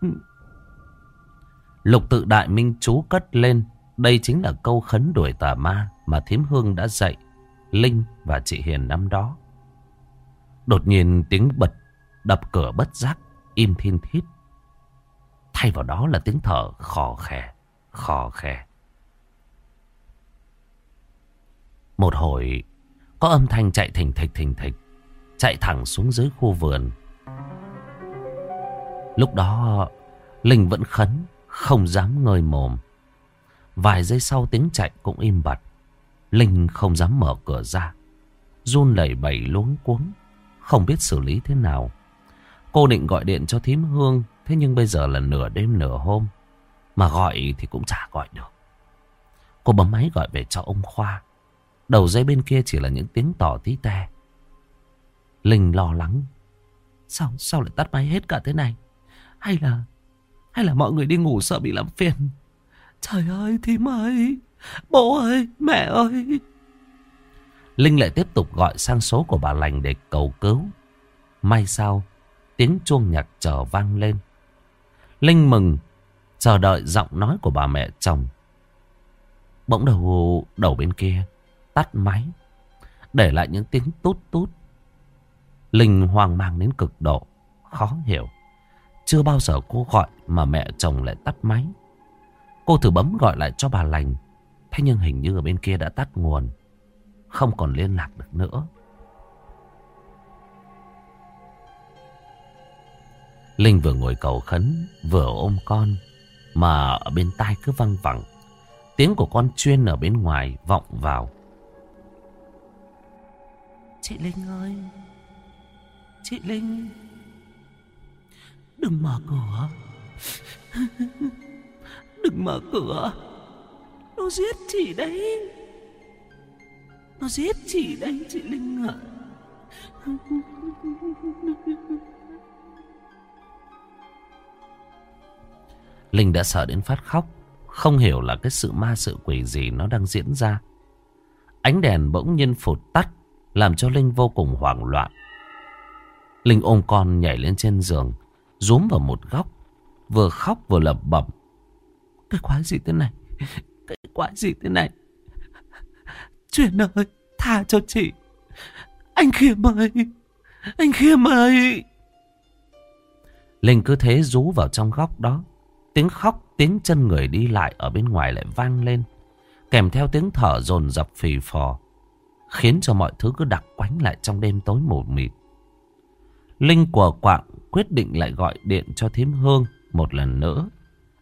Lục tự đại minh chú cất lên đây chính là câu khấn đuổi tà ma mà Thiếm Hương đã dạy Linh và chị Hiền năm đó. Đột nhiên tiếng bật đập cửa bất giác im thiên thít. Thay vào đó là tiếng thở khò khè, khò khè. Một hồi có âm thanh chạy thình thịch thình thịch, chạy thẳng xuống dưới khu vườn. Lúc đó Linh vẫn khấn, không dám ngơi mồm. Vài giây sau tiếng chạy cũng im bặt. Linh không dám mở cửa ra. Run lẩy bẩy luống cuống. Không biết xử lý thế nào. Cô định gọi điện cho thím Hương. Thế nhưng bây giờ là nửa đêm nửa hôm. Mà gọi thì cũng chả gọi được. Cô bấm máy gọi về cho ông Khoa. Đầu dây bên kia chỉ là những tiếng tỏ tí te. Linh lo lắng. Sao, sao lại tắt máy hết cả thế này? Hay là, hay là mọi người đi ngủ sợ bị làm phiền? Trời ơi thím ơi Bố ơi mẹ ơi Linh lại tiếp tục gọi sang số của bà lành để cầu cứu. May sao, tiếng chuông nhạc trở vang lên. Linh mừng, chờ đợi giọng nói của bà mẹ chồng. Bỗng đầu đầu bên kia, tắt máy, để lại những tiếng tút tút. Linh hoang mang đến cực độ, khó hiểu. Chưa bao giờ cô gọi mà mẹ chồng lại tắt máy. Cô thử bấm gọi lại cho bà lành. Thế nhưng hình như ở bên kia đã tắt nguồn. Không còn liên lạc được nữa. Linh vừa ngồi cầu khấn, vừa ôm con. Mà ở bên tai cứ văng vẳng. Tiếng của con chuyên ở bên ngoài vọng vào. Chị Linh ơi! Chị Linh! Đừng mở cửa! Đừng mở cửa! Nó giết chị đấy! Nó giết chị đấy, chị Linh ạ! Linh đã sợ đến phát khóc. Không hiểu là cái sự ma sự quỷ gì nó đang diễn ra. Ánh đèn bỗng nhiên phụt tắt. Làm cho Linh vô cùng hoảng loạn. Linh ôm con nhảy lên trên giường. Rúm vào một góc. Vừa khóc vừa lẩm bẩm. Cái quái gì thế này? Cái quái gì thế này? Chuyện ơi, tha cho chị. Anh Khiêm ơi! Anh Khiêm ơi! Linh cứ thế rú vào trong góc đó. Tiếng khóc, tiếng chân người đi lại ở bên ngoài lại vang lên. Kèm theo tiếng thở dồn dập phì phò. Khiến cho mọi thứ cứ đặc quánh lại trong đêm tối mù mịt. Linh của quạng quyết định lại gọi điện cho thím hương một lần nữa.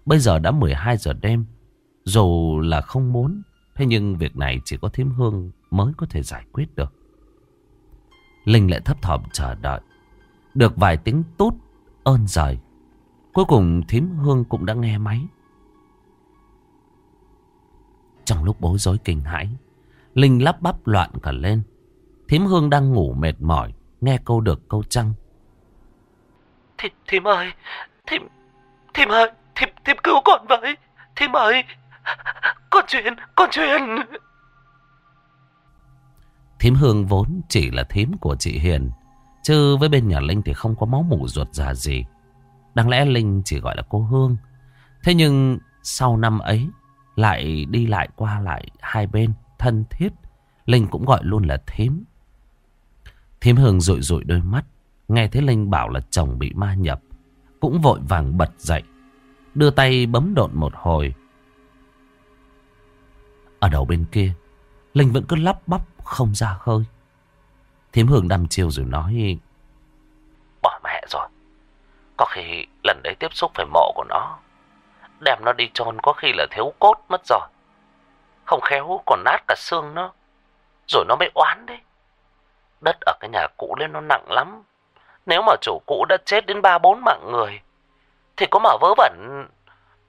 Bây giờ đã 12 giờ đêm. Dù là không muốn, thế nhưng việc này chỉ có thím hương mới có thể giải quyết được. Linh lại thấp thỏm chờ đợi. Được vài tiếng tút ơn rời. Cuối cùng thím hương cũng đã nghe máy. Trong lúc bối rối kinh hãi, Linh lắp bắp loạn cả lên. Thím hương đang ngủ mệt mỏi, nghe câu được câu trăng. Thím, thím ơi, thím, thím ơi, thím, thím cứu con với. Thím ơi, con chuyện, con chuyện. Thím Hương vốn chỉ là thím của chị Hiền. Chứ với bên nhà Linh thì không có máu mủ ruột già gì. Đáng lẽ Linh chỉ gọi là cô Hương. Thế nhưng sau năm ấy lại đi lại qua lại hai bên thân thiết. Linh cũng gọi luôn là thím. Thím Hương rụi rụi đôi mắt. Nghe thấy Linh bảo là chồng bị ma nhập. Cũng vội vàng bật dậy. Đưa tay bấm độn một hồi. Ở đầu bên kia. Linh vẫn cứ lắp bắp không ra hơi. Thiếm Hương đăm chiêu rồi nói. Bỏ mẹ rồi. Có khi lần đấy tiếp xúc phải mộ của nó. Đem nó đi chôn có khi là thiếu cốt mất rồi. Không khéo còn nát cả xương nó. Rồi nó mới oán đấy. Đất ở cái nhà cũ lên nó nặng lắm. Nếu mà chủ cũ đã chết đến ba bốn mạng người. Thì có mà vớ vẩn.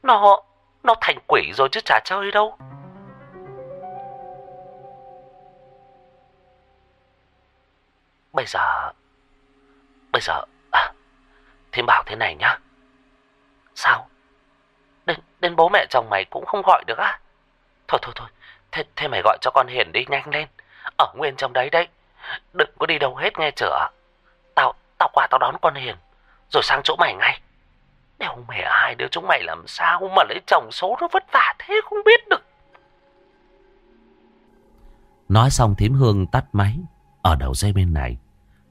Nó, nó thành quỷ rồi chứ chả chơi đâu. Bây giờ... Bây giờ... À, Thím bảo thế này nhá. Sao? Đến, đến bố mẹ chồng mày cũng không gọi được á? Thôi thôi thôi, thế, thế mày gọi cho con Hiền đi nhanh lên. Ở nguyên trong đấy đấy. Đừng có đi đâu hết nghe chửa. Tao, tao qua tao đón con Hiền. Rồi sang chỗ mày ngay. Đéo mẹ hai đứa chúng mày làm sao mà lấy chồng số nó vất vả thế không biết được. Nói xong thím hương tắt máy. Ở đầu dây bên này.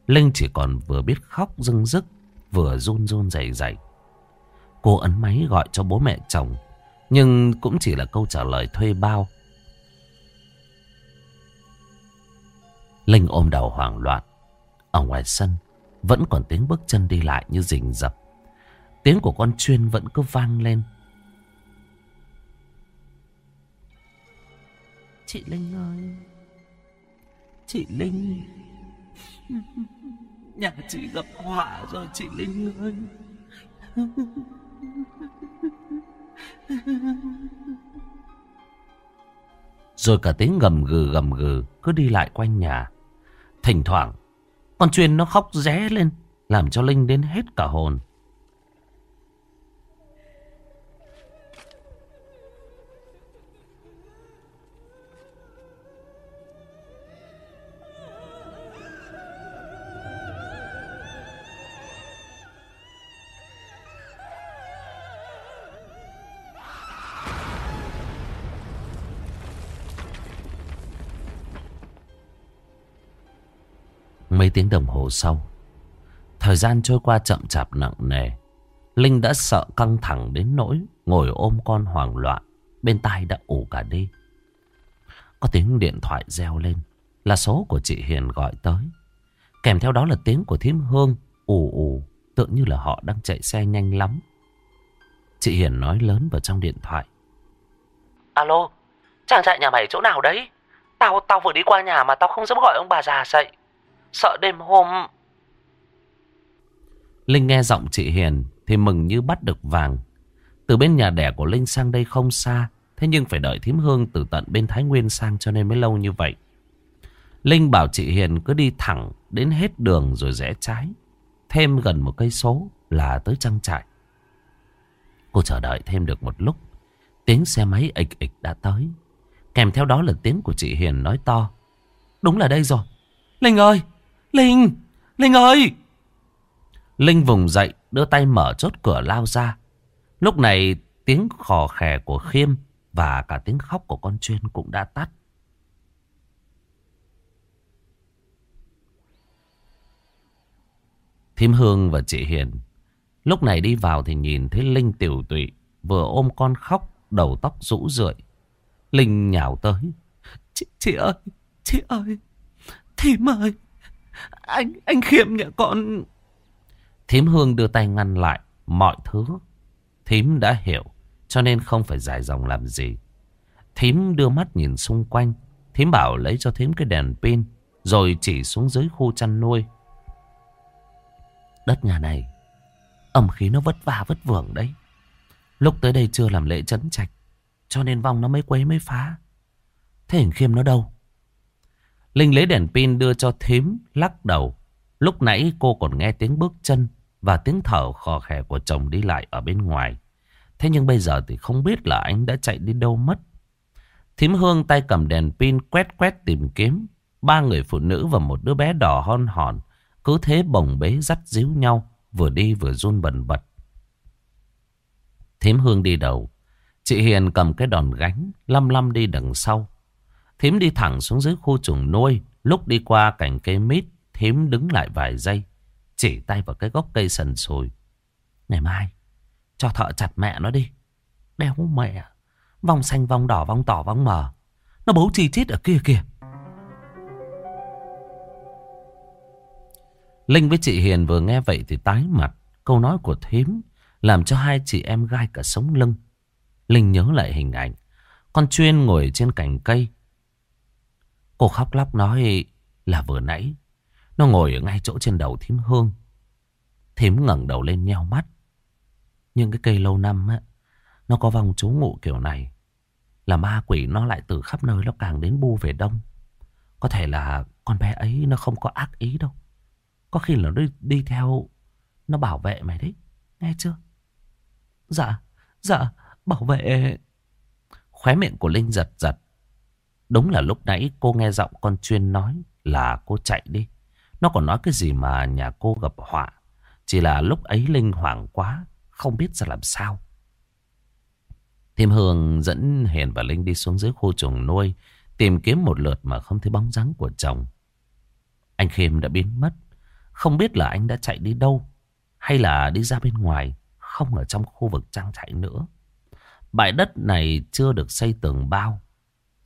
Linh chỉ còn vừa biết khóc rưng rức. Vừa run run dày dày. Cô ấn máy gọi cho bố mẹ chồng. Nhưng cũng chỉ là câu trả lời thuê bao. Linh ôm đầu hoảng loạn. Ở ngoài sân, vẫn còn tiếng bước chân đi lại như rình rập. Tiếng của con chuyên vẫn cứ vang lên. Chị Linh ơi! Chị Linh! Nhà chị gặp họa rồi chị Linh ơi! Rồi cả tiếng gầm gừ gầm gừ cứ đi lại quanh nhà. Thỉnh thoảng, con chuyên nó khóc ré lên, làm cho Linh đến hết cả hồn. Tiếng đồng hồ sau. Thời gian trôi qua chậm chạp nặng nề. Linh đã sợ căng thẳng đến nỗi Ngồi ôm con hoảng loạn Bên tai đã ủ cả đi. Có tiếng điện thoại reo lên Là số của chị Hiền gọi tới. Kèm theo đó là tiếng của thím Hương ù ù Tự như là họ đang chạy xe nhanh lắm. Chị Hiền nói lớn vào trong điện thoại. Alo, chàng chạy nhà mày chỗ nào đấy? Tao tao vừa đi qua nhà mà tao không dám gọi ông bà già dậy. Sợ đêm hôm... Linh nghe giọng chị Hiền thì mừng như bắt được vàng. Từ bên nhà đẻ của Linh sang đây không xa. Thế nhưng phải đợi thím hương từ tận bên Thái Nguyên sang cho nên mới lâu như vậy. Linh bảo chị Hiền cứ đi thẳng đến hết đường rồi rẽ trái. Thêm gần một cây số là tới trang trại. Cô chờ đợi thêm được một lúc. Tiếng xe máy ịch ịch đã tới. Kèm theo đó là tiếng của chị Hiền nói to. Đúng là đây rồi. Linh ơi! Linh! Linh ơi! Linh vùng dậy đưa tay mở chốt cửa lao ra. Lúc này tiếng khò khè của Khiêm và cả tiếng khóc của con chuyên cũng đã tắt. Thím Hương và chị Hiền lúc này đi vào thì nhìn thấy Linh tiểu tụy vừa ôm con khóc đầu tóc rũ rượi. Linh nhào tới. Chị, chị ơi, chị ơi, thím ơi, anh, anh khiêm nhà con. Thím Hương đưa tay ngăn lại mọi thứ. Thím đã hiểu, cho nên không phải dài dòng làm gì. Thím đưa mắt nhìn xung quanh. Thím bảo lấy cho thím cái đèn pin, rồi chỉ xuống dưới khu chăn nuôi. Đất nhà này, ẩm khí nó vất vả vất vưởng đấy. Lúc tới đây chưa làm lễ chấn trạch, cho nên vong nó mới quấy mới phá. Thế hình khiêm nó đâu? Linh lấy đèn pin đưa cho thím, lắc đầu. Lúc nãy cô còn nghe tiếng bước chân và tiếng thở khò khè của chồng đi lại ở bên ngoài. Thế nhưng bây giờ thì không biết là anh đã chạy đi đâu mất. Thím Hương tay cầm đèn pin quét quét tìm kiếm. Ba người phụ nữ và một đứa bé đỏ hon hòn cứ thế bồng bế dắt díu nhau, vừa đi vừa run bần bật. Thím Hương đi đầu. Chị Hiền cầm cái đòn gánh, lăm lăm đi đằng sau. Thím đi thẳng xuống dưới khu chuồng nuôi. Lúc đi qua cành cây mít, thím đứng lại vài giây. Chỉ tay vào cái gốc cây sần sùi. Ngày mai, cho thợ chặt mẹ nó đi. Đéo mẹ. Vòng xanh, vòng đỏ, vòng tỏ, vòng mờ. Nó bấu chi chít ở kia kìa. Linh với chị Hiền vừa nghe vậy thì tái mặt. Câu nói của thím làm cho hai chị em gai cả sống lưng. Linh nhớ lại hình ảnh. Con chuyên ngồi trên cành cây. Cô khóc lóc nói là vừa nãy. Nó ngồi ở ngay chỗ trên đầu thím hương. Thím ngẩng đầu lên nheo mắt. Nhưng cái cây lâu năm á, nó có vòng chú ngụ kiểu này. Là ma quỷ nó lại từ khắp nơi nó càng đến bu về đông. Có thể là con bé ấy nó không có ác ý đâu. Có khi là nó đi, đi theo Nó bảo vệ mày đấy Nghe chưa Dạ Dạ Bảo vệ Khóe miệng của Linh giật giật Đúng là lúc nãy cô nghe giọng con chuyên nói Là cô chạy đi. Nó còn nói cái gì mà nhà cô gặp họa. Chỉ là lúc ấy Linh hoảng quá, Không biết ra làm sao. Thêm Hương dẫn Hiền và Linh đi xuống dưới khu chuồng nuôi, Tìm kiếm một lượt mà không thấy bóng dáng của chồng. Anh Khiêm đã biến mất. Không biết là anh đã chạy đi đâu, Hay là đi ra bên ngoài, Không ở trong khu vực trang trại nữa. Bãi đất này chưa được xây tường bao.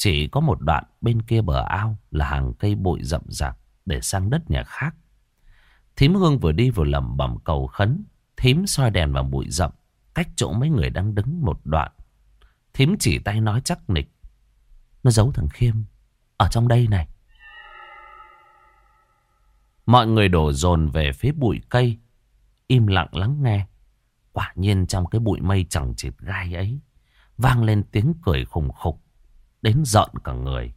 Chỉ có một đoạn bên kia bờ ao Là hàng cây bụi rậm rạp Để sang đất nhà khác Thím Hương vừa đi vừa lầm bầm cầu khấn Thím soi đèn vào bụi rậm, Cách chỗ mấy người đang đứng một đoạn Thím chỉ tay nói chắc nịch, Nó giấu thằng Khiêm Ở trong đây này Mọi người đổ dồn về phía bụi cây. Im lặng lắng nghe. Quả nhiên trong cái bụi mây chẳng chịt gai ấy. Vang lên tiếng cười khủng khục. Đến giận cả người.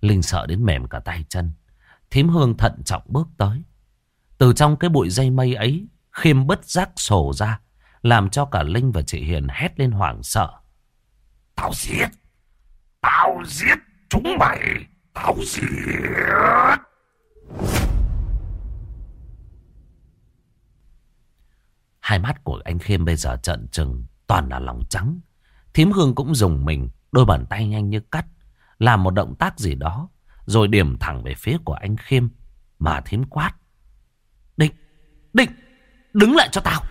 Linh sợ đến mềm cả tay chân. Thím hương thận trọng bước tới. Từ trong cái bụi dây mây ấy, khiêm bất giác sổ ra. Làm cho cả Linh và chị Hiền hét lên hoảng sợ. Tao giết! Tao giết chúng mày! Tao giết! Hai mắt của anh Khiêm bây giờ trợn trừng, toàn là lòng trắng. Thím Hương cũng dùng mình, đôi bàn tay nhanh như cắt, làm một động tác gì đó, rồi điểm thẳng về phía của anh Khiêm, mà thím quát. Định, định, đứng lại cho tao.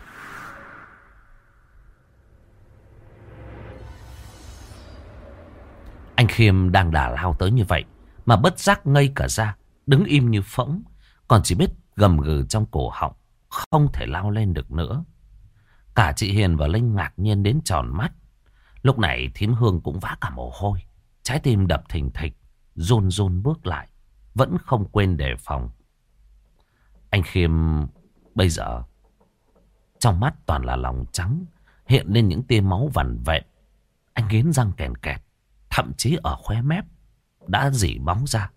Anh Khiêm đang đà lao tới như vậy, mà bất giác ngây cả ra, đứng im như phỗng, còn chỉ biết gầm gừ trong cổ họng, không thể lao lên được nữa. Cả chị Hiền và Linh ngạc nhiên đến tròn mắt. Lúc này thím Hương cũng vã cả mồ hôi. Trái tim đập thình thịch, run run bước lại. Vẫn không quên đề phòng. Anh Khiêm bây giờ trong mắt toàn là lòng trắng, hiện lên những tia máu vằn vẹn. Anh nghiến răng kèn kẹt, thậm chí ở khóe mép đã dỉ bóng ra.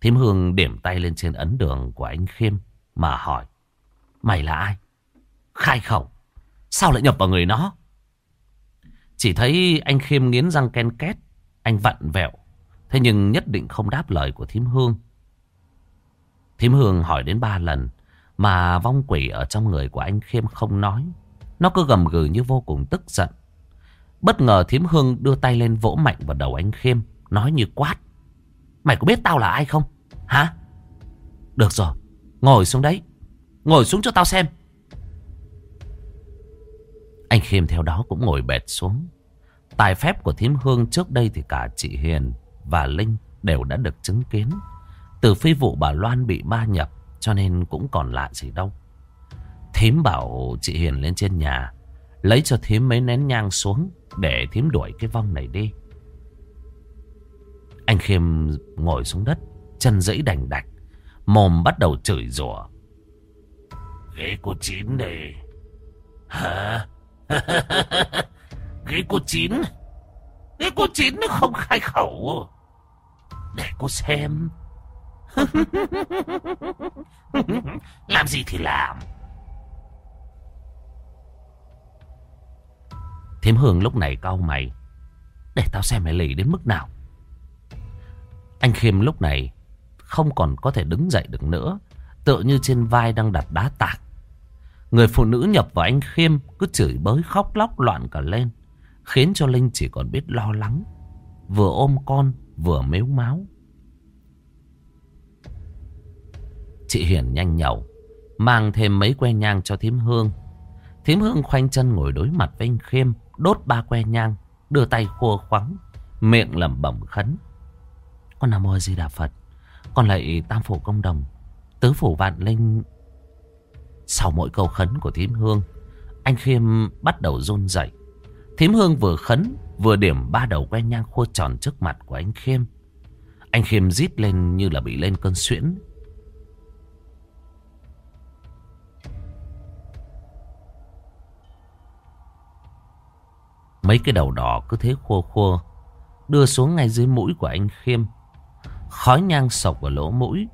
Thím Hương điểm tay lên trên ấn đường của anh Khiêm mà hỏi. Mày là ai? Khai khẩu. Sao lại nhập vào người nó? Chỉ thấy anh Khiêm nghiến răng ken két. Anh vặn vẹo. Thế nhưng nhất định không đáp lời của thím Hương. Thím Hương hỏi đến ba lần. Mà vong quỷ ở trong người của anh Khiêm không nói. Nó cứ gầm gừ như vô cùng tức giận. Bất ngờ thím Hương đưa tay lên vỗ mạnh vào đầu anh Khiêm. Nói như quát. Mày có biết tao là ai không? Hả? Được rồi. Ngồi xuống đấy. Ngồi xuống cho tao xem. Anh Khiêm theo đó cũng ngồi bệt xuống. Tài phép của thím hương trước đây thì cả chị Hiền và Linh đều đã được chứng kiến. Từ phi vụ bà Loan bị ma nhập, cho nên cũng còn lạ gì đâu. Thím bảo chị Hiền lên trên nhà, lấy cho thím mấy nén nhang xuống để thím đuổi cái vong này đi. Anh Khiêm ngồi xuống đất, chân dẫy đành đạch, mồm bắt đầu chửi rủa. Ghế cô chín đây. Hả? Ghế cô chín? Ghế cô chín nó không khai khẩu. Để cô xem. làm gì thì làm. Thím Hương lúc này cau mày. Để tao xem mày lì đến mức nào. Anh Khiêm lúc này không còn có thể đứng dậy được nữa. Tựa như trên vai đang đặt đá tạc. Người phụ nữ nhập vào anh Khiêm cứ chửi bới, khóc lóc, loạn cả lên. Khiến cho Linh chỉ còn biết lo lắng. Vừa ôm con, vừa mếu máu. Chị Hiền nhanh nhậu. Mang thêm mấy que nhang cho thím Hương. Thím Hương khoanh chân ngồi đối mặt với anh Khiêm. Đốt ba que nhang. Đưa tay khua khoắng. Miệng lẩm bẩm khấn. Con Nam Mô Di Đà Phật. Con lại tam phủ công đồng. Tứ phủ vạn linh sau mỗi câu khấn của thím hương, anh Khiêm bắt đầu run dậy. Thím hương vừa khấn, vừa điểm ba đầu que nhang khô tròn trước mặt của anh Khiêm. Anh Khiêm rít lên như là bị lên cơn suyễn. Mấy cái đầu đỏ cứ thế khô khô, đưa xuống ngay dưới mũi của anh Khiêm. Khói nhang sộc vào lỗ mũi,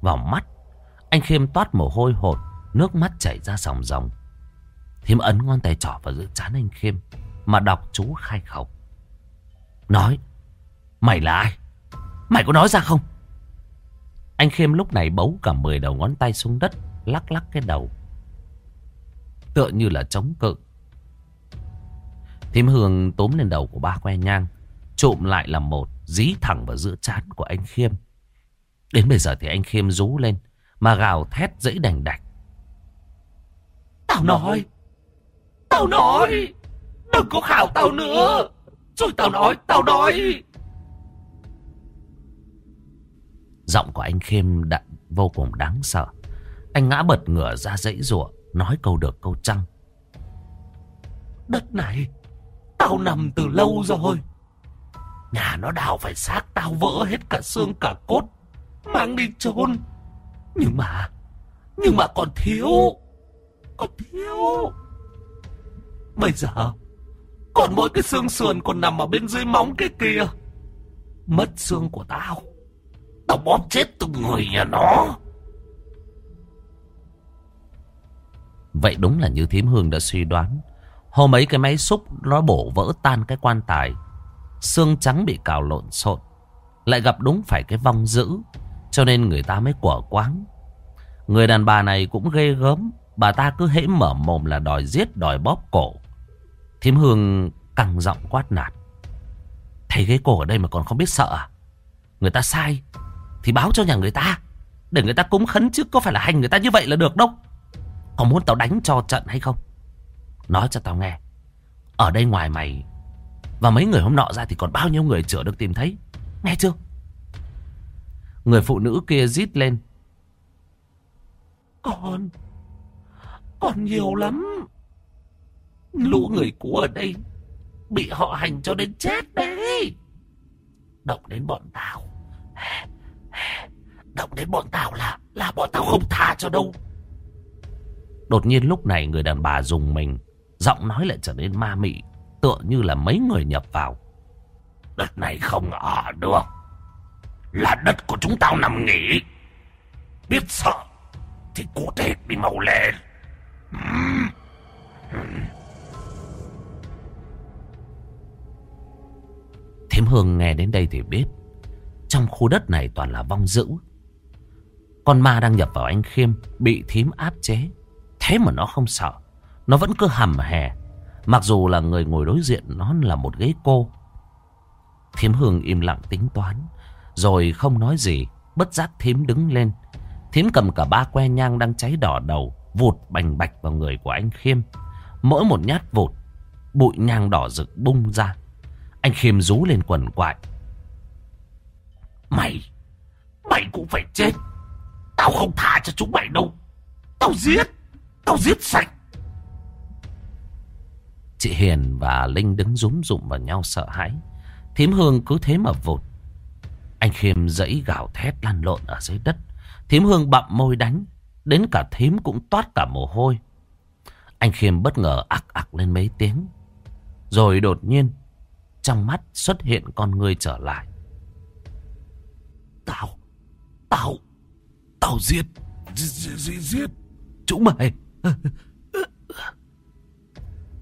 vào mắt. Anh Khiêm toát mồ hôi hột. Nước mắt chảy ra sòng ròng Thiêm ấn ngón tay trỏ vào giữa chán anh Khiêm Mà đọc chú khai khẩu. Nói Mày là ai? Mày có nói ra không? Anh Khiêm lúc này bấu cả 10 đầu ngón tay xuống đất Lắc lắc cái đầu. Tựa như là chống cự. Thím Hương tốm lên đầu của ba que nhang Trụm lại làm một. Dí thẳng vào giữa chán của anh Khiêm. Đến bây giờ thì anh Khiêm rú lên Mà gào thét dãy đành đạch. Tao nói. Tao nói. Đừng có khảo tao nữa. Rồi tao nói Tao nói. Giọng của anh Khiêm đã vô cùng đáng sợ. Anh ngã bật ngửa ra dãy rủa Nói câu được câu trăng Đất này Tao nằm từ lâu rồi Nhà nó đào phải xác tao vỡ hết cả xương, cả cốt, Mang đi chôn. Nhưng mà Nhưng mà còn thiếu còn thiếu. Bây giờ, Còn mỗi cái xương sườn còn nằm ở bên dưới móng cái kia. Mất xương của tao. Tao bóp chết từng người nhà nó. Vậy đúng là như thím Hương đã suy đoán. Hôm ấy cái máy xúc nó bổ vỡ tan cái quan tài. Xương trắng bị cào lộn xộn, Lại gặp đúng phải cái vong dữ, Cho nên người ta mới quả quáng. Người đàn bà này cũng ghê gớm, Bà ta cứ hễ mở mồm là đòi giết, đòi bóp cổ. Thím Hương căng giọng quát nạt. Thầy ghế cổ ở đây mà còn không biết sợ à? Người ta sai, Thì báo cho nhà người ta, Để người ta cúng khấn chứ có phải là hành người ta như vậy là được đâu. Có muốn tao đánh cho trận hay không? Nói cho tao nghe. Ở đây ngoài mày và mấy người hôm nọ ra thì còn bao nhiêu người chữa được tìm thấy? Nghe chưa? Người phụ nữ kia rít lên. Còn Còn nhiều lắm. Lũ người cũ ở đây Bị họ hành cho đến chết đấy. Động đến bọn tao. Động đến bọn tao là Là bọn tao không tha cho đâu. Đột nhiên lúc này người đàn bà dùng mình, Giọng nói lại trở nên ma mị. Tựa như là mấy người nhập vào. Đất này không ở được. Là đất của chúng tao nằm nghỉ. Biết sợ, Thì cụ thể đi mau lên. Thím Hương nghe đến đây thì biết, Trong khu đất này toàn là vong dữ. Con ma đang nhập vào anh Khiêm, Bị thím áp chế. Thế mà nó không sợ, Nó vẫn cứ hầm hè Mặc dù là người ngồi đối diện, nó là một ghế cô. Thiếm Hương im lặng tính toán, Rồi không nói gì, Bất giác Thiếm đứng lên. Thiếm cầm cả ba que nhang đang cháy đỏ đầu, Vụt bành bạch vào người của anh Khiêm. Mỗi một nhát vụt, Bụi nhang đỏ rực bung ra. Anh Khiêm rú lên quần quại. Mày Mày cũng phải chết. Tao không tha cho chúng mày đâu. Tao giết Tao giết sạch. Chị Hiền và Linh đứng rúm rụm vào nhau sợ hãi. Thím Hương cứ thế mà vụt. Anh Khiêm dẫy gào thét lăn lộn ở dưới đất. Thím Hương bặm môi đánh. Đến cả thím cũng toát cả mồ hôi. Anh Khiêm bất ngờ ạc ạc lên mấy tiếng. Rồi đột nhiên Trong mắt xuất hiện con người trở lại. Tao Tao Tao giết Giết Giết, giết. Chúng mày.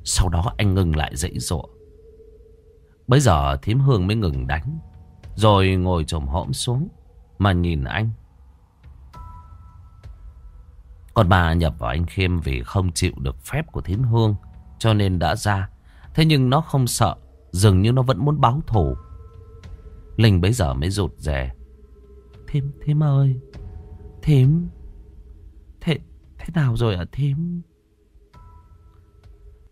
Sau đó anh ngừng lại dãy dụa Bây giờ thím hương mới ngừng đánh Rồi ngồi trồm hõm xuống Mà nhìn anh. Còn bà nhập vào anh Khiêm Vì không chịu được phép của thím hương Cho nên đã ra. Thế nhưng nó không sợ Dường như nó vẫn muốn báo thù. Linh bấy giờ mới rụt rè. Thím, thím ơi Thím Thế, thế nào rồi ạ thím?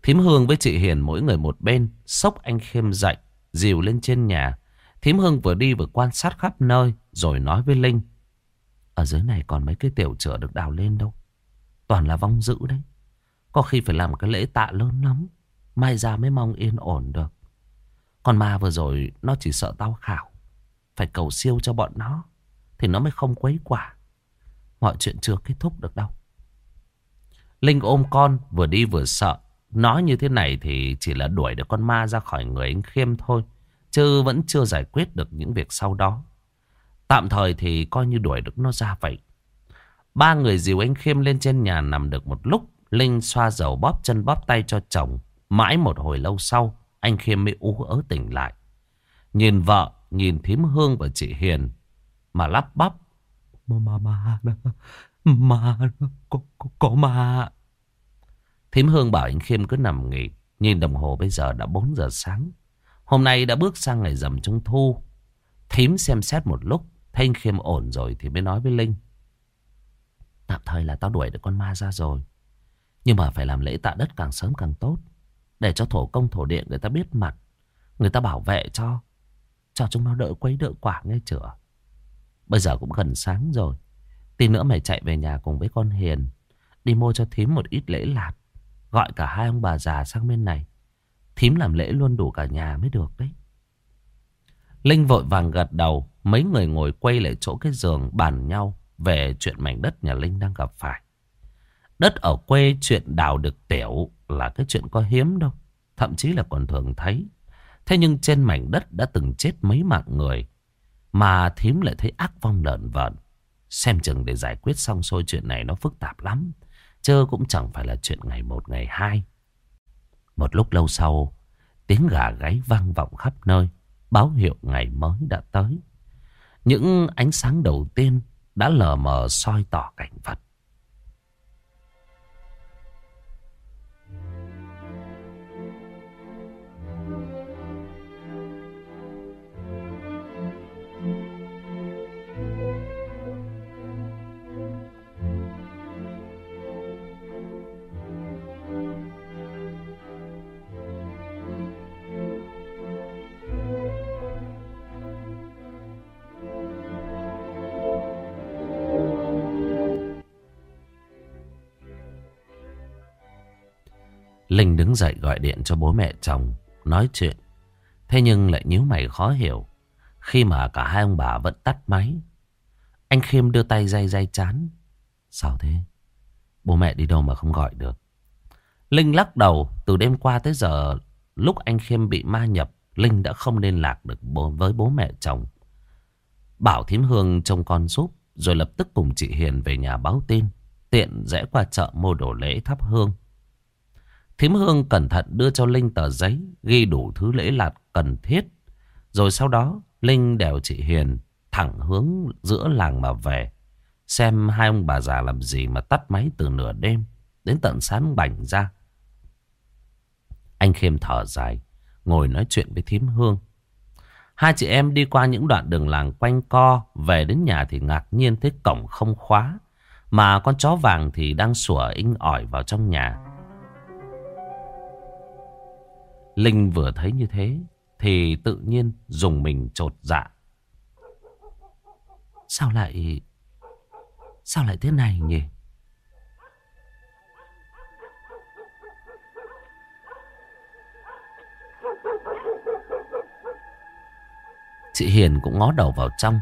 Thím Hương với chị Hiền mỗi người một bên Xốc anh Khiêm dậy, Dìu lên trên nhà. Thím Hương vừa đi vừa quan sát khắp nơi, Rồi nói với Linh, Ở dưới này còn mấy cái tiểu chữa được đào lên đâu. Toàn là vong dữ đấy. Có khi phải làm cái lễ tạ lớn lắm Mai ra mới mong yên ổn được. Còn ma vừa rồi, Nó chỉ sợ tao khảo. Phải cầu siêu cho bọn nó, Thì nó mới không quấy quả. Mọi chuyện chưa kết thúc được đâu. Linh ôm con, vừa đi vừa sợ. Nói như thế này thì chỉ là đuổi được con ma ra khỏi người anh Khiêm thôi. Chứ vẫn chưa giải quyết được những việc sau đó. Tạm thời thì coi như đuổi được nó ra vậy. Ba người dìu anh Khiêm lên trên nhà nằm được một lúc. Linh xoa dầu bóp chân bóp tay cho chồng. Mãi một hồi lâu sau, anh Khiêm mới ú ớ tỉnh lại. Nhìn vợ, nhìn thím Hương và chị Hiền. Mà lắp bắp. Mà, mà, mà, mà, có, có, có mà. Thím Hương bảo anh Khiêm cứ nằm nghỉ. Nhìn đồng hồ bây giờ đã 4 giờ sáng. Hôm nay đã bước sang ngày rằm trung thu. Thím xem xét một lúc. Thấy anh Khiêm ổn rồi thì mới nói với Linh. Tạm thời là tao đuổi được con ma ra rồi. Nhưng mà phải làm lễ tạ đất càng sớm càng tốt. Để cho thổ công, thổ điện người ta biết mặt. Người ta bảo vệ cho. Cho chúng nó đỡ quấy, đỡ quả nghe chữa. Bây giờ cũng gần sáng rồi. Tí nữa mày chạy về nhà cùng với con Hiền. Đi mua cho thím một ít lễ lạt. Gọi cả hai ông bà già sang bên này. Thím làm lễ luôn đủ cả nhà mới được đấy. Linh vội vàng gật đầu. Mấy người ngồi quay lại chỗ cái giường bàn nhau về chuyện mảnh đất nhà Linh đang gặp phải. Đất ở quê chuyện đào được tiểu là cái chuyện có hiếm đâu. Thậm chí là còn thường thấy. Thế nhưng trên mảnh đất đã từng chết mấy mạng người. Mà thím lại thấy ác vong lợn vợn. Xem chừng để giải quyết xong xôi chuyện này nó phức tạp lắm. Chơ cũng chẳng phải là chuyện ngày một ngày hai. Một lúc lâu sau, tiếng gà gáy vang vọng khắp nơi, báo hiệu ngày mới đã tới. Những ánh sáng đầu tiên đã lờ mờ soi tỏ cảnh vật. Đứng dậy gọi điện cho bố mẹ chồng, Nói chuyện. Thế nhưng lại nhíu mày khó hiểu, Khi mà cả hai ông bà vẫn tắt máy. Anh Khiêm đưa tay day day chán. Sao thế? Bố mẹ đi đâu mà không gọi được? Linh lắc đầu, Từ đêm qua tới giờ, Lúc anh Khiêm bị ma nhập, Linh đã không liên lạc được với bố mẹ chồng. Bảo thím Hương trông con giúp Rồi lập tức cùng chị Hiền về nhà báo tin. Tiện rẽ qua chợ mua đồ lễ thắp hương. Thím Hương cẩn thận đưa cho Linh tờ giấy, Ghi đủ thứ lễ lạt cần thiết. Rồi sau đó, Linh đèo chị Hiền Thẳng hướng giữa làng mà về, Xem hai ông bà già làm gì mà tắt máy từ nửa đêm Đến tận sáng bảnh ra. Anh Khiêm thở dài, Ngồi nói chuyện với thím Hương. Hai chị em đi qua những đoạn đường làng quanh co, Về đến nhà thì ngạc nhiên thấy cổng không khóa, Mà con chó vàng thì đang sủa inh ỏi vào trong nhà. Linh vừa thấy như thế, Thì tự nhiên dùng mình trột dạ. Sao lại Sao lại thế này nhỉ? Chị Hiền cũng ngó đầu vào trong.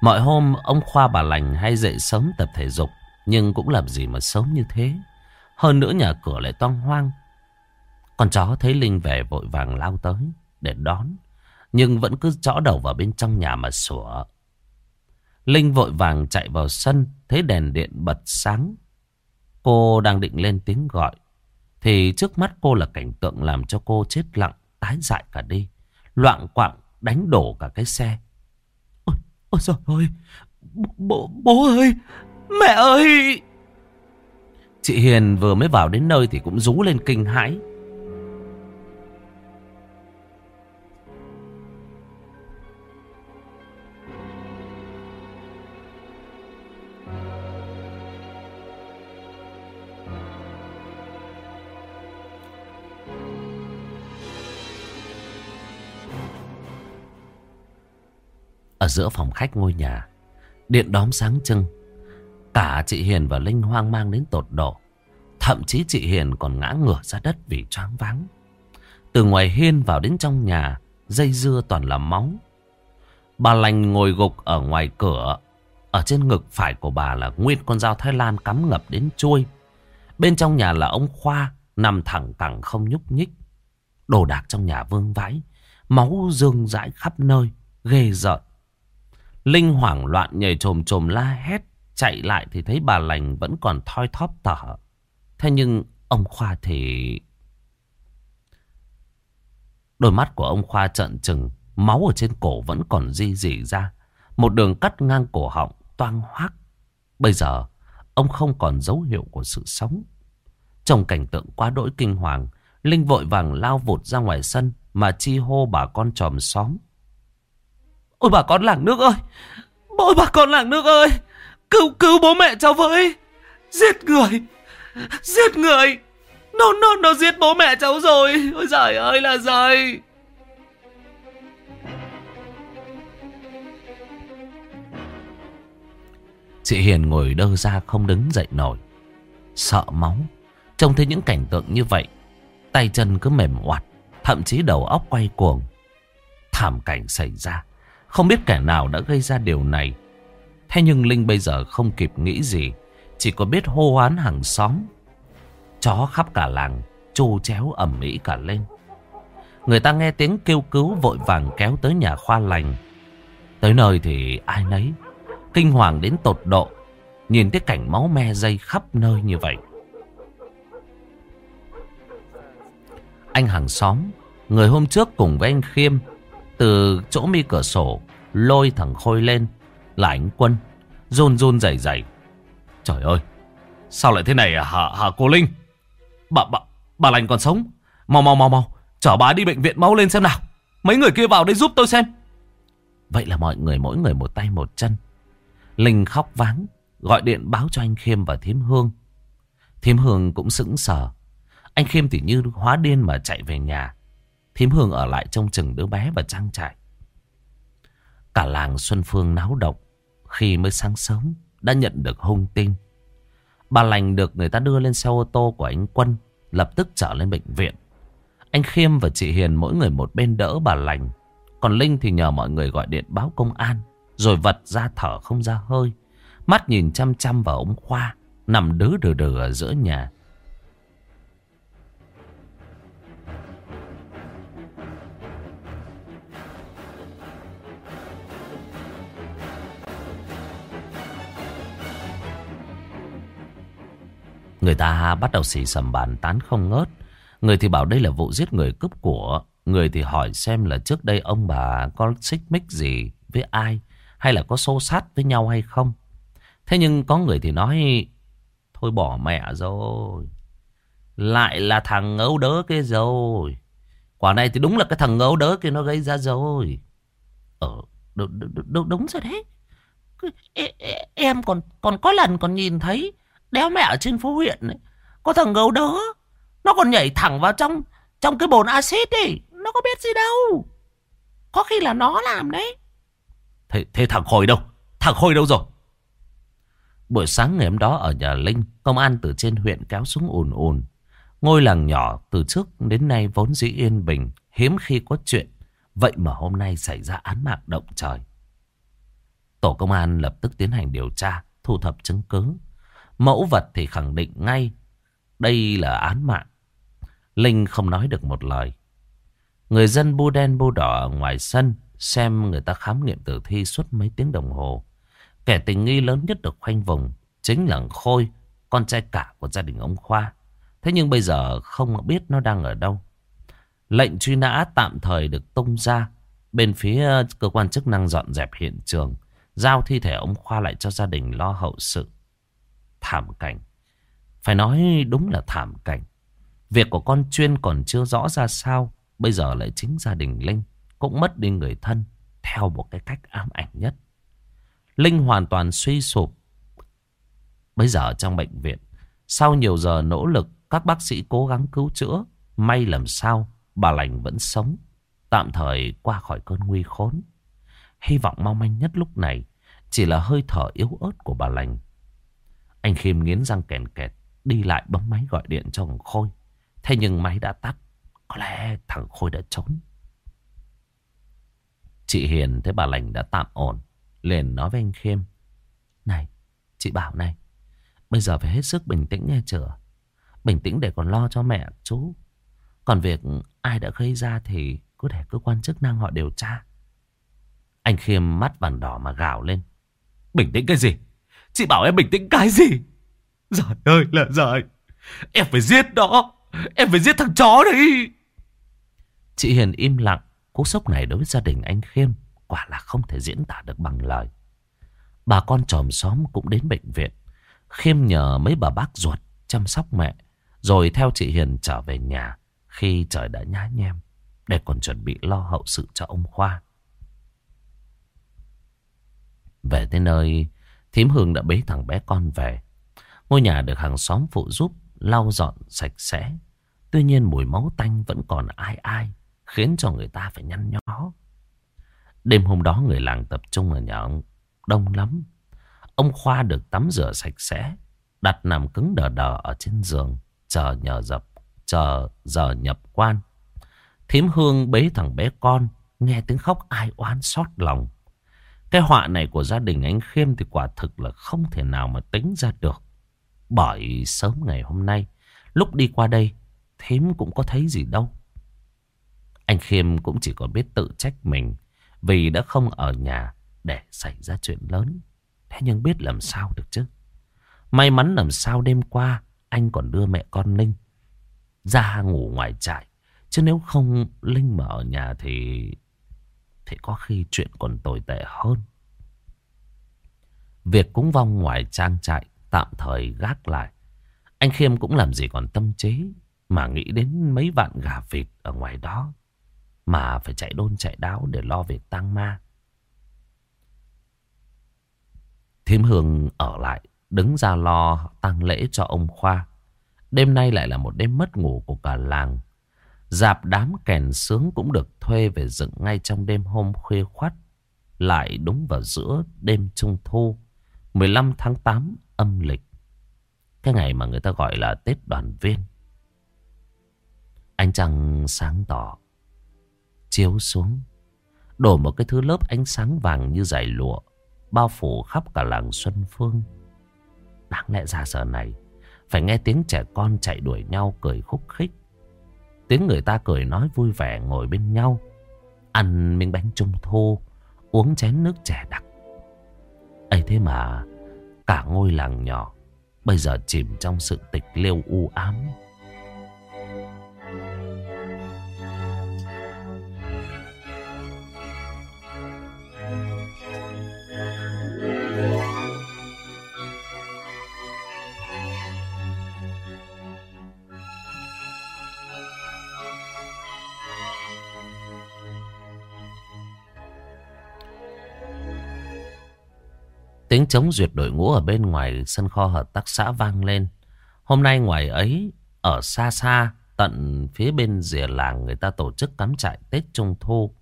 Mọi hôm ông Khoa bà lành hay dậy sớm tập thể dục, Nhưng cũng làm gì mà sớm như thế. Hơn nữa nhà cửa lại toang hoang con chó thấy Linh về vội vàng lao tới Để đón Nhưng vẫn cứ chõ đầu vào bên trong nhà mà sủa. Linh vội vàng chạy vào sân Thấy đèn điện bật sáng. Cô đang định lên tiếng gọi Thì trước mắt cô là cảnh tượng làm cho cô chết lặng Tái dại cả đi. Loạn quạng đánh đổ cả cái xe. Ôi, ôi trời ơi Bố, bố ơi Mẹ ơi! Chị Hiền vừa mới vào đến nơi Thì cũng rú lên kinh hãi Ở giữa phòng khách ngôi nhà, Điện đóm sáng trưng. Cả chị Hiền và Linh hoang mang đến tột độ. Thậm chí chị Hiền còn ngã ngửa ra đất vì choáng váng. Từ ngoài hiên vào đến trong nhà, Dây dưa toàn là máu. Bà lành ngồi gục ở ngoài cửa. Ở trên ngực phải của bà là nguyên con dao Thái Lan cắm ngập đến chui Bên trong nhà là ông Khoa, Nằm thẳng cẳng không nhúc nhích. Đồ đạc trong nhà vương vãi, Máu dương dãi khắp nơi, Ghê rợn. Linh hoảng loạn nhảy trồm trồm la hét. Chạy lại thì thấy bà lành vẫn còn thoi thóp thở. Thế nhưng ông Khoa thì... Đôi mắt của ông Khoa trợn trừng. Máu ở trên cổ vẫn còn di dỉ ra. Một đường cắt ngang cổ họng, toang hoác. Bây giờ, ông không còn dấu hiệu của sự sống. Trong cảnh tượng quá đỗi kinh hoàng. Linh vội vàng lao vụt ra ngoài sân mà chi hô bà con tròm xóm. Ôi bà con làng nước ơi. Ôi bà con làng nước ơi. Cứu cứu bố mẹ cháu với. Giết người. Giết người. Nó nó nó giết bố mẹ cháu rồi. Ôi giời ơi là giời. Chị Hiền ngồi đơ ra không đứng dậy nổi. Sợ máu. Trông thấy những cảnh tượng như vậy, Tay chân cứ mềm oặt Thậm chí đầu óc quay cuồng. Thảm cảnh xảy ra không biết kẻ nào đã gây ra điều này. Thế nhưng Linh bây giờ không kịp nghĩ gì. Chỉ có biết hô hoán hàng xóm. Chó khắp cả làng. Chô chéo ẩm mỹ cả lên. Người ta nghe tiếng kêu cứu vội vàng kéo tới nhà khoa lành. Tới nơi thì ai nấy. Kinh hoàng đến tột độ. Nhìn thấy cảnh máu me dây khắp nơi như vậy. Anh hàng xóm. Người hôm trước cùng với anh Khiêm, từ chỗ mi cửa sổ Lôi thằng Khôi lên Là anh Quân Run run rẩy rẩy. Trời ơi Sao lại thế này à hả, hả cô Linh? Bà, bà, bà lành còn sống. Mau mau mau mau Chở bà đi bệnh viện máu lên xem nào. Mấy người kia vào đây giúp tôi xem. Vậy là mọi người mỗi người một tay một chân. Linh khóc váng Gọi điện báo cho anh Khiêm và Thiếm Hương. Thiếm Hương cũng sững sờ. Anh Khiêm thì như hóa điên mà chạy về nhà. Thím Hương ở lại trong chừng đứa bé và trang trại. Cả làng Xuân Phương náo động. Khi mới sáng sớm đã nhận được hung tin. Bà lành được người ta đưa lên xe ô tô của anh Quân. lập tức trở lên bệnh viện. Anh Khiêm và chị Hiền mỗi người một bên đỡ bà lành. Còn Linh thì nhờ mọi người gọi điện báo công an. Rồi vật ra thở không ra hơi. Mắt nhìn chăm chăm vào ông Khoa. Nằm đứ đừ đừ ở giữa nhà. Người ta bắt đầu xì sầm bàn tán không ngớt. Người thì bảo đây là vụ giết người cướp của. Người thì hỏi xem là trước đây ông bà có xích mích gì với ai. Hay là có xô sát với nhau hay không. Thế nhưng có người thì nói Thôi bỏ mẹ rồi Lại là thằng ngấu đớ kia rồi Quả này thì đúng là cái thằng ngấu đớ kia nó gây ra rồi Ờ đúng, đúng, đúng rồi đấy e, e, Em còn còn có lần còn nhìn thấy Đéo mẹ ở trên phố huyện ấy, Có thằng gấu đó Nó còn nhảy thẳng vào trong Trong cái bồn axit đi Nó có biết gì đâu. Có khi là nó làm đấy. Thế, thế thằng Khôi đâu? Thằng Khôi đâu rồi? Buổi sáng ngày hôm đó ở nhà Linh Công an từ trên huyện kéo xuống ồn ồn Ngôi làng nhỏ từ trước đến nay vốn dĩ yên bình Hiếm khi có chuyện. Vậy mà hôm nay xảy ra án mạng động trời. Tổ công an lập tức tiến hành điều tra Thu thập chứng cứ. Mẫu vật thì khẳng định ngay đây là án mạng. Linh không nói được một lời. Người dân bu đen bu đỏ ở ngoài sân xem người ta khám nghiệm tử thi suốt mấy tiếng đồng hồ. Kẻ tình nghi lớn nhất được khoanh vùng chính là Khôi, con trai cả của gia đình ông Khoa. Thế nhưng bây giờ không biết nó đang ở đâu. Lệnh truy nã tạm thời được tung ra. Bên phía cơ quan chức năng dọn dẹp hiện trường. Giao thi thể ông Khoa lại cho gia đình lo hậu sự thảm cảnh. Phải nói đúng là thảm cảnh. Việc của con chuyên còn chưa rõ ra sao. Bây giờ lại chính gia đình Linh cũng mất đi người thân theo một cái cách ám ảnh nhất. Linh hoàn toàn suy sụp. Bây giờ trong bệnh viện, sau nhiều giờ nỗ lực, các bác sĩ cố gắng cứu chữa. May làm sao, bà lành vẫn sống. Tạm thời qua khỏi cơn nguy khốn. Hy vọng mong manh nhất lúc này chỉ là hơi thở yếu ớt của bà lành anh Khiêm nghiến răng kèn kẹt. Đi lại bấm máy gọi điện cho thằng Khôi. Thế nhưng máy đã tắt. Có lẽ thằng Khôi đã trốn. Chị Hiền thấy bà lành đã tạm ổn. Liền nói với anh Khiêm. Này, chị bảo này. Bây giờ phải hết sức bình tĩnh nghe chưa? Bình tĩnh để còn lo cho mẹ chú. Còn việc ai đã gây ra thì cứ để cơ quan chức năng họ điều tra. Anh Khiêm mắt vàng đỏ mà gào lên. Bình tĩnh cái gì? Chị bảo em bình tĩnh cái gì? Giời ơi, là giời. Em phải giết nó. Em phải giết thằng chó đấy. Chị Hiền im lặng. Cú sốc này đối với gia đình anh Khiêm Quả là không thể diễn tả được bằng lời. Bà con tròm xóm cũng đến bệnh viện. Khiêm nhờ mấy bà bác ruột Chăm sóc mẹ, Rồi theo chị Hiền trở về nhà Khi trời đã nhá nhem, Để còn chuẩn bị lo hậu sự cho ông Khoa. Về tới nơi Thím Hương đã bế thằng bé con về. Ngôi nhà được hàng xóm phụ giúp lau dọn sạch sẽ. Tuy nhiên mùi máu tanh vẫn còn ai ai, khiến cho người ta phải nhăn nhó. Đêm hôm đó người làng tập trung ở nhà ông đông lắm. Ông Khoa được tắm rửa sạch sẽ, đặt nằm cứng đờ đờ ở trên giường, chờ nhờ dập, chờ giờ nhập quan. Thím Hương bế thằng bé con, nghe tiếng khóc ai oán xót lòng. Cái họa này của gia đình anh Khiêm thì quả thực là không thể nào mà tính ra được. Bởi sớm ngày hôm nay, lúc đi qua đây, thím cũng có thấy gì đâu. Anh Khiêm cũng chỉ còn biết tự trách mình vì đã không ở nhà để xảy ra chuyện lớn. Thế nhưng biết làm sao được chứ. May mắn làm sao đêm qua anh còn đưa mẹ con Linh ra ngủ ngoài trại. Chứ nếu không Linh mà ở nhà thì thì có khi chuyện còn tồi tệ hơn. Việc cúng vong ngoài trang trại tạm thời gác lại. Anh Khiêm cũng làm gì còn tâm trí mà nghĩ đến mấy vạn gà vịt ở ngoài đó. Mà phải chạy đôn chạy đáo để lo việc tang ma. Thím Hương ở lại, đứng ra lo tang lễ cho ông Khoa. Đêm nay lại là một đêm mất ngủ của cả làng. Dạp đám kèn sướng cũng được thuê về dựng ngay trong đêm hôm khuya khoắt. Lại đúng vào giữa đêm trung thu, 15 tháng 8 âm lịch. Cái ngày mà người ta gọi là Tết đoàn viên. Ánh trăng sáng tỏ Chiếu xuống Đổ một cái thứ lớp ánh sáng vàng như dải lụa Bao phủ khắp cả làng Xuân Phương Đáng lẽ ra giờ này Phải nghe tiếng trẻ con chạy đuổi nhau cười khúc khích Tiếng người ta cười nói vui vẻ ngồi bên nhau. Ăn miếng bánh trung thu, Uống chén nước trẻ đặc. Ấy thế mà, Cả ngôi làng nhỏ Bây giờ chìm trong sự tịch liêu u ám. Chống duyệt đội ngũ ở bên ngoài sân kho hợp tác xã vang lên. Hôm nay ngoài ấy, ở xa xa, tận phía bên rìa làng người ta tổ chức cắm trại Tết Trung Thu.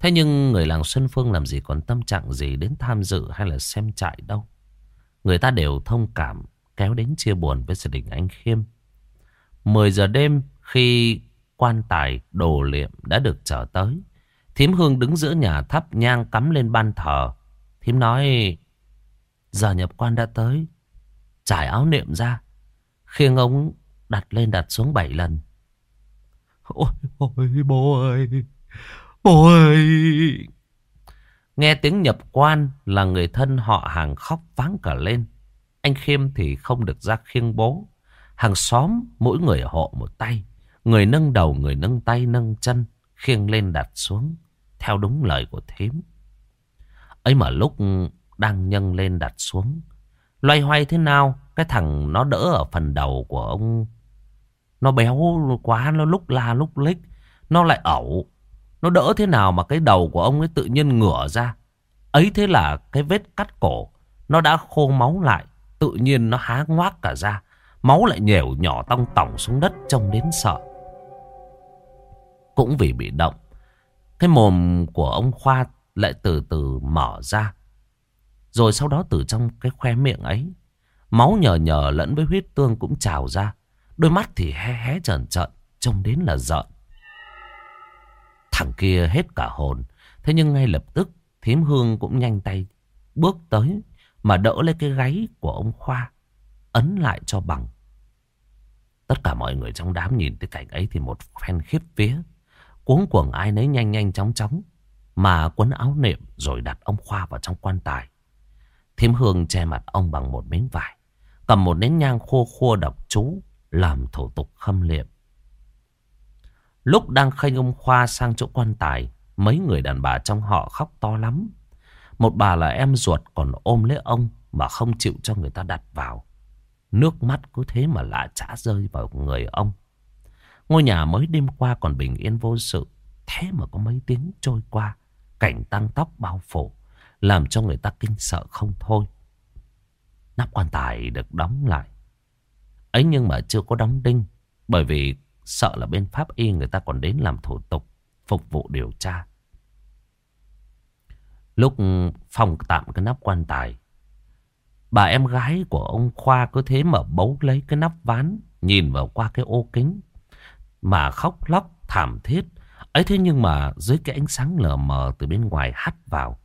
Thế nhưng người làng Xuân Phương làm gì còn tâm trạng gì đến tham dự hay là xem trại đâu. Người ta đều thông cảm, kéo đến chia buồn với gia đình anh Khiêm. 10 giờ đêm khi quan tài đồ liệm đã được trở tới. Thím Hương đứng giữa nhà thắp nhang cắm lên ban thờ. Thím nói Giờ nhập quan đã tới. Trải áo niệm ra. Khiêng ống đặt lên đặt xuống bảy lần. Ôi ôi bố ơi. Bố ơi. Nghe tiếng nhập quan là người thân họ hàng khóc váng cả lên. Anh Khiêm thì không được ra khiêng bố. Hàng xóm mỗi người hộ một tay. Người nâng đầu, người nâng tay, nâng chân. Khiêng lên đặt xuống. Theo đúng lời của thím. ấy mà lúc đang nhâng lên đặt xuống. Loay hoay thế nào, cái thằng nó đỡ ở phần đầu của ông. Nó béo quá, nó lúc la lúc lích, nó lại ẩu. Nó đỡ thế nào mà cái đầu của ông ấy tự nhiên ngửa ra. Ấy thế là cái vết cắt cổ, nó đã khô máu lại, tự nhiên nó há ngoác cả ra. Máu lại nhèo nhỏ tong tỏng xuống đất trông đến sợ. Cũng vì bị động, cái mồm của ông Khoa lại từ từ mở ra. Rồi sau đó từ trong cái khoe miệng ấy, Máu nhờ nhờ lẫn với huyết tương cũng trào ra. Đôi mắt thì hé hé trần trợn, Trông đến là giận Thằng kia hết cả hồn, Thế nhưng ngay lập tức Thím Hương cũng nhanh tay Bước tới Mà đỡ lấy cái gáy của ông Khoa, Ấn lại cho bằng. Tất cả mọi người trong đám nhìn thấy cảnh ấy Thì một phen khiếp vía. Cuống cuồng ai nấy nhanh nhanh chóng chóng Mà quấn áo niệm Rồi đặt ông Khoa vào trong quan tài. Thiếm Hương che mặt ông bằng một miếng vải. Cầm một nén nhang khô khô đọc chú. Làm thủ tục khâm liệm. Lúc đang khênh ông Khoa sang chỗ quan tài. Mấy người đàn bà trong họ khóc to lắm. Một bà là em ruột còn ôm lấy ông. Mà không chịu cho người ta đặt vào. Nước mắt cứ thế mà lạ chả rơi vào người ông. Ngôi nhà mới đêm qua còn bình yên vô sự. Thế mà có mấy tiếng trôi qua. Cảnh tăng tóc bao phủ. Làm cho người ta kinh sợ không thôi. Nắp quan tài được đóng lại. Ấy nhưng mà chưa có đóng đinh, Bởi vì sợ là bên pháp y người ta còn đến làm thủ tục, Phục vụ điều tra. Lúc phòng tạm cái nắp quan tài, Bà em gái của ông Khoa cứ thế mà bấu lấy cái nắp ván, Nhìn vào qua cái ô kính, Mà khóc lóc thảm thiết. Ấy thế nhưng mà dưới cái ánh sáng lờ mờ từ bên ngoài hắt vào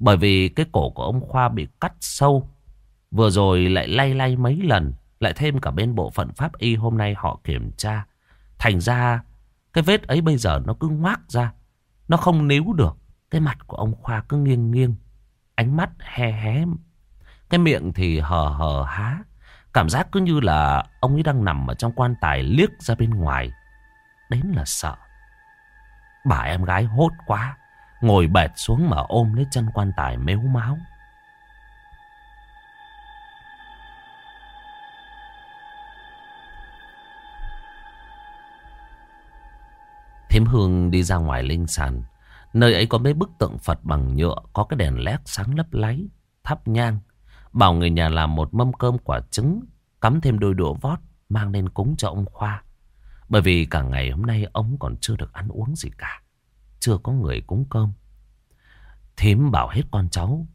bởi vì cái cổ của ông Khoa bị cắt sâu. Vừa rồi lại lay lay mấy lần. Lại thêm cả bên bộ phận pháp y hôm nay họ kiểm tra. Thành ra, cái vết ấy bây giờ nó cứ ngoác ra. Nó không níu được. Cái mặt của ông Khoa cứ nghiêng nghiêng. Ánh mắt hé hé. Cái miệng thì hờ hờ há. Cảm giác cứ như là ông ấy đang nằm ở trong quan tài liếc ra bên ngoài. Đến là sợ. Bà em gái hốt quá. Ngồi bệt xuống mà ôm lấy chân quan tài mếu máu. Thiếm Hương đi ra ngoài linh sàn. Nơi ấy có mấy bức tượng Phật bằng nhựa có cái đèn led sáng lấp láy, thắp nhang. Bảo người nhà làm một mâm cơm quả trứng, cắm thêm đôi đũa vót, mang lên cúng cho ông Khoa. Bởi vì cả ngày hôm nay ông còn chưa được ăn uống gì cả chưa có người cúng cơm. Thím bảo hết con cháu.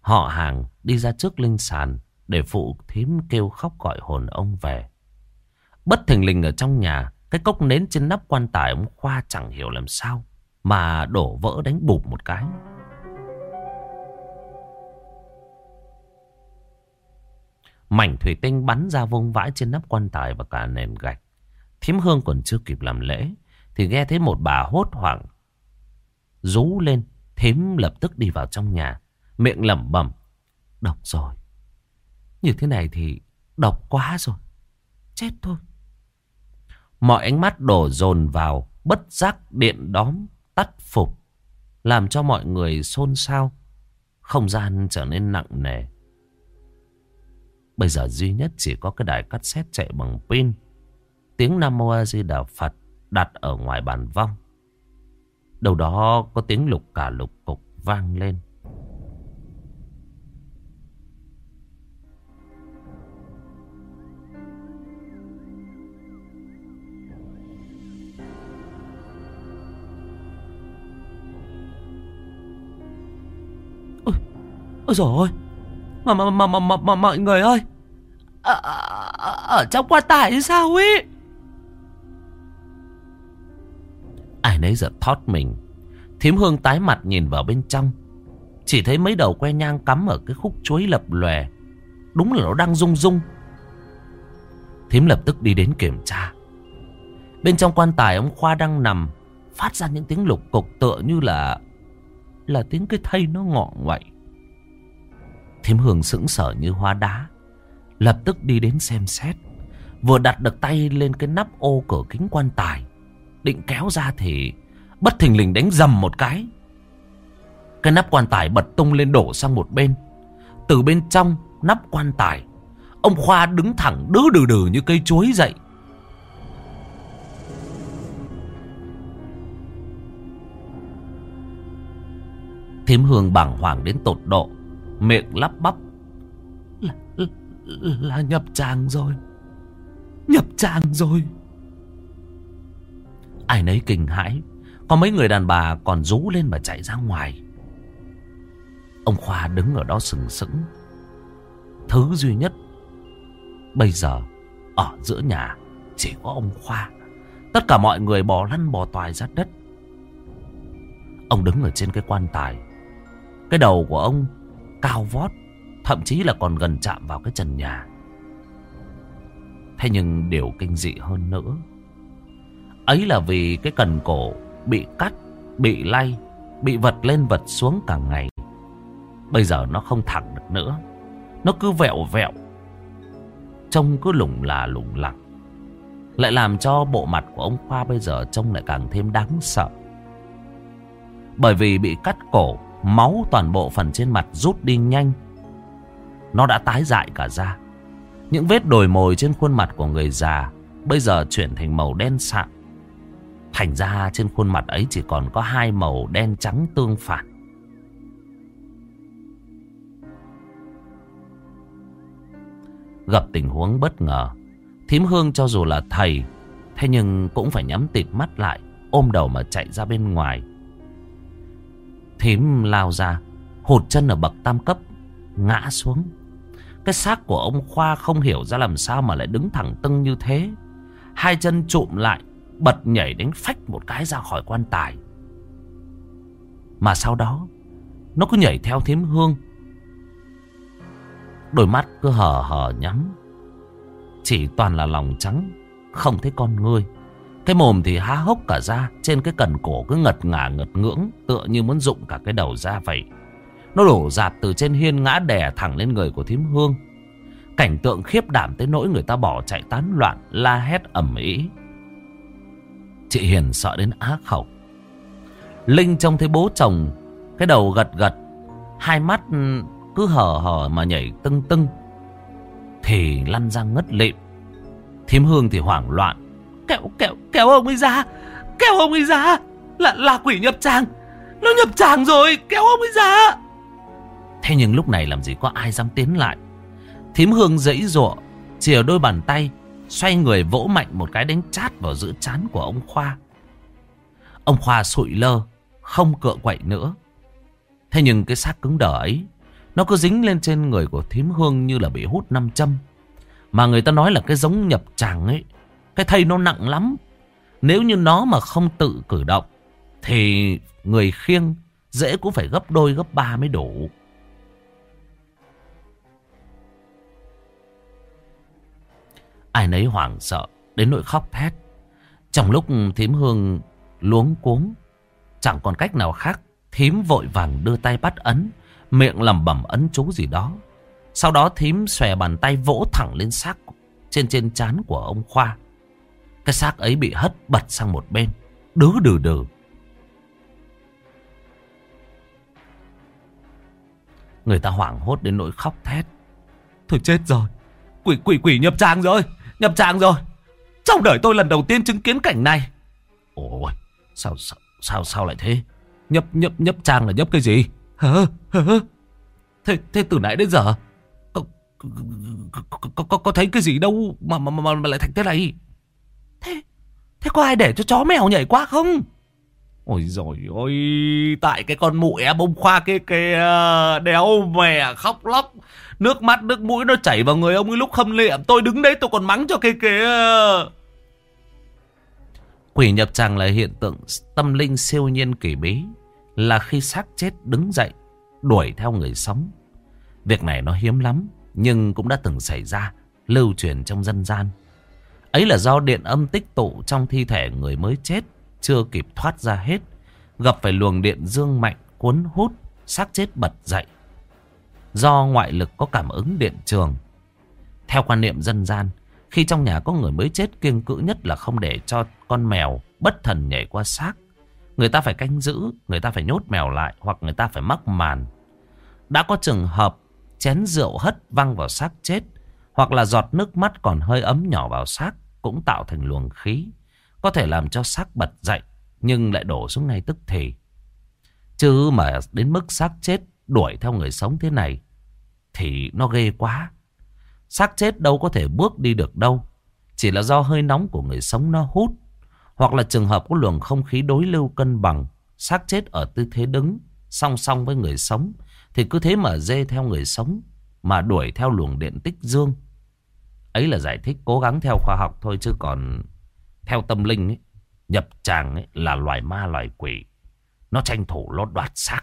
Họ hàng đi ra trước linh sàn để phụ thím kêu khóc gọi hồn ông về. Bất thình lình ở trong nhà, cái cốc nến trên nắp quan tài ông Khoa chẳng hiểu làm sao. Mà đổ vỡ đánh bụp một cái. Mảnh thủy tinh bắn ra vung vãi trên nắp quan tài và cả nền gạch. Thím Hương còn chưa kịp làm lễ. Thì nghe thấy một bà hốt hoảng. Rú lên. Thím lập tức đi vào trong nhà. Miệng lẩm bẩm. Độc rồi. Như thế này thì độc quá rồi. Chết thôi. Mọi ánh mắt đổ dồn vào. Bất giác điện đóm. Tắt phục. Làm cho mọi người xôn xao. Không gian trở nên nặng nề. Bây giờ duy nhất chỉ có cái đài cassette chạy bằng pin. Tiếng Nam Mô A Di Đà Phật đặt ở ngoài bàn vong. Đầu đó có tiếng lục cả lục cục vang lên. Ôi, ôi dồi ôi, mà, mà, mà, mà, mà, mọi người ơi, ở, ở, ở trong quan tài sao ấy? Ai nấy giật thót mình. Thím hương tái mặt nhìn vào bên trong. Chỉ thấy mấy đầu que nhang cắm ở cái khúc chuối lập lòe. Đúng là nó đang rung rung. Thím lập tức đi đến kiểm tra. Bên trong quan tài ông Khoa đang nằm. Phát ra những tiếng lục cục tựa như là... Là tiếng cái thây nó ngọ ngoại Thím hương sững sờ như hoa đá. Lập tức đi đến xem xét. Vừa đặt được tay lên cái nắp ô cửa kính quan tài. Định kéo ra thì bất thình lình đánh dầm một cái. Cái nắp quan tài bật tung lên đổ sang một bên. Từ bên trong nắp quan tài, ông Khoa đứng thẳng đứ đừ đừ như cây chuối dậy. Thím Hương bàng hoàng đến tột độ, miệng lắp bắp. Là, là, là nhập tràng rồi. Nhập tràng rồi. Ai nấy kinh hãi. Có mấy người đàn bà còn rú lên mà chạy ra ngoài. Ông Khoa đứng ở đó sừng sững. Thứ duy nhất, Bây giờ, Ở giữa nhà, Chỉ có ông Khoa. Tất cả mọi người bò lăn bò toài ra đất. Ông đứng ở trên cái quan tài. Cái đầu của ông Cao vót, Thậm chí là còn gần chạm vào cái trần nhà. Thế nhưng điều kinh dị hơn nữa Ấy là vì cái cần cổ bị cắt, bị lay, bị vật lên vật xuống cả ngày. Bây giờ nó không thẳng được nữa. Nó cứ vẹo vẹo. Trông cứ lủng là lủng lẳng. Lại làm cho bộ mặt của ông Khoa bây giờ trông lại càng thêm đáng sợ. Bởi vì bị cắt cổ, máu toàn bộ phần trên mặt rút đi nhanh. Nó đã tái dại cả da. Những vết đồi mồi trên khuôn mặt của người già bây giờ chuyển thành màu đen sạm. Thành ra trên khuôn mặt ấy chỉ còn có hai màu đen trắng tương phản. Gặp tình huống bất ngờ, thím hương cho dù là thầy, thế nhưng cũng phải nhắm tịt mắt lại, ôm đầu mà chạy ra bên ngoài. Thím lao ra, hụt chân ở bậc tam cấp, ngã xuống. Cái xác của ông Khoa không hiểu ra làm sao mà lại đứng thẳng tưng như thế. Hai chân trụm lại, bật nhảy đến phách một cái ra khỏi quan tài. Mà sau đó, nó cứ nhảy theo thím hương. Đôi mắt cứ hờ hờ nhắm. Chỉ toàn là lòng trắng, không thấy con ngươi. Cái mồm thì há hốc cả ra, trên cái cần cổ cứ ngật ngả ngật ngưỡng, tựa như muốn rụng cả cái đầu ra vậy. Nó đổ dạt từ trên hiên ngã đè thẳng lên người của thím hương. Cảnh tượng khiếp đảm tới nỗi người ta bỏ chạy tán loạn, la hét ầm ĩ. Chị Hiền sợ đến á khẩu. Linh trông thấy bố chồng, cái đầu gật gật, hai mắt ừ, cứ hở hở mà nhảy tưng tưng. Thì lăn ra ngất lịm. Thím Hương thì hoảng loạn. Kéo, kéo, kéo ông ấy ra, kéo ông ấy ra. Là, là quỷ nhập tràng. Nó nhập tràng rồi, kéo ông ấy ra. Thế nhưng lúc này làm gì có ai dám tiến lại. Thím Hương dãy rụa, chìa đôi bàn tay Xoay người vỗ mạnh một cái đánh chát vào giữa chán của ông Khoa. Ông Khoa sụi lơ, không cựa quậy nữa. Thế nhưng cái xác cứng đờ ấy, nó cứ dính lên trên người của thím hương như là bị hút năm châm. Mà người ta nói là cái giống nhập tràng ấy, Cái thây nó nặng lắm. Nếu như nó mà không tự cử động thì người khiêng dễ cũng phải gấp đôi gấp ba mới đủ. Ai nấy hoảng sợ, đến nỗi khóc thét. Trong lúc thím hương luống cuống, chẳng còn cách nào khác, thím vội vàng đưa tay bắt ấn, miệng lẩm bẩm ấn chú gì đó. Sau đó thím xòe bàn tay vỗ thẳng lên xác trên trên chán của ông khoa. Cái xác ấy bị hất bật sang một bên, đứ đừ đừ. Người ta hoảng hốt đến nỗi khóc thét. Thôi chết rồi, quỷ quỷ quỷ nhập trang rồi nhập trạng rồi trong đời tôi lần đầu tiên chứng kiến cảnh này ôi sao sao sao, sao lại thế Nhấp nhấp nhấp trang là nhấp cái gì? Hả? Hả? Thế, thế từ nãy đến giờ có, có, có, có, có thấy cái gì đâu mà, mà, mà, mà lại thành thế này? Thế, thế có ai để cho chó mèo nhảy qua không? Ôi rồi ôi, tại cái con mụ em ông Khoa kia kìa, đéo mè khóc lóc. Nước mắt nước mũi nó chảy vào người ông ấy lúc khâm liệm. Tôi đứng đấy tôi còn mắng cho kia kìa. Quỷ nhập tràng là hiện tượng tâm linh siêu nhiên kỳ bí là khi xác chết đứng dậy, đuổi theo người sống. Việc này nó hiếm lắm, nhưng cũng đã từng xảy ra, lưu truyền trong dân gian. Ấy là do điện âm tích tụ trong thi thể người mới chết, chưa kịp thoát ra hết, gặp phải luồng điện dương mạnh cuốn hút, xác chết bật dậy. Do ngoại lực có cảm ứng điện trường. Theo quan niệm dân gian, khi trong nhà có người mới chết kiêng cữ nhất là không để cho con mèo bất thần nhảy qua xác. Người ta phải canh giữ, người ta phải nhốt mèo lại hoặc người ta phải mắc màn. Đã có trường hợp chén rượu hất văng vào xác chết hoặc là giọt nước mắt còn hơi ấm nhỏ vào xác cũng tạo thành luồng khí. Có thể làm cho xác bật dậy nhưng lại đổ xuống ngay tức thì. Chứ mà đến mức xác chết đuổi theo người sống thế này thì nó ghê quá. Xác chết đâu có thể bước đi được đâu. Chỉ là do hơi nóng của người sống nó hút hoặc là trường hợp có luồng không khí đối lưu cân bằng, xác chết ở tư thế đứng, song song với người sống, thì cứ thế mà dê theo người sống, mà đuổi theo luồng điện tích dương. Ấy là giải thích cố gắng theo khoa học thôi chứ còn theo tâm linh ấy, nhập tràng ấy là loài ma loài quỷ. Nó tranh thủ lốt đoạt xác.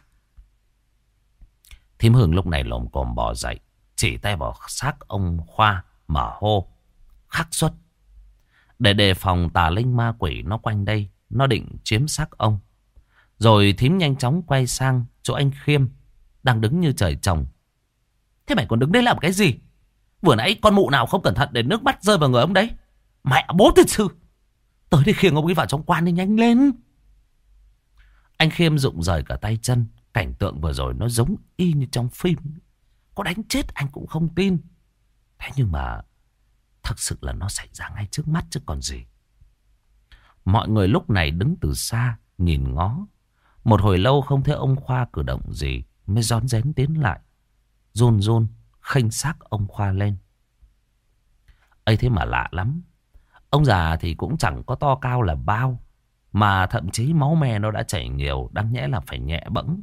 Thím Hương lúc này lồm cồm bò dậy, chỉ tay vào xác ông Khoa, mà hô, khắc xuất. Để đề phòng tà linh ma quỷ nó quanh đây Nó định chiếm xác ông. Rồi thím nhanh chóng quay sang chỗ anh Khiêm Đang đứng như trời trồng. Thế mày còn đứng đây làm cái gì? Vừa nãy con mụ nào không cẩn thận để nước mắt rơi vào người ông đấy? Mẹ bố thật sự! Tới đi khiêng ông ấy vào trong quan đi nhanh lên. Anh Khiêm rụng rời cả tay chân Cảnh tượng vừa rồi nó giống y như trong phim Có đánh chết anh cũng không tin Thế nhưng mà thật sự là nó xảy ra ngay trước mắt chứ còn gì. Mọi người lúc này đứng từ xa, nhìn ngó. Một hồi lâu không thấy ông Khoa cử động gì, mới rón rén tiến lại. rôn rôn khênh xác ông Khoa lên. ấy thế mà lạ lắm. Ông già thì cũng chẳng có to cao là bao. Mà thậm chí máu me nó đã chảy nhiều, đáng nhẽ là phải nhẹ bẫng.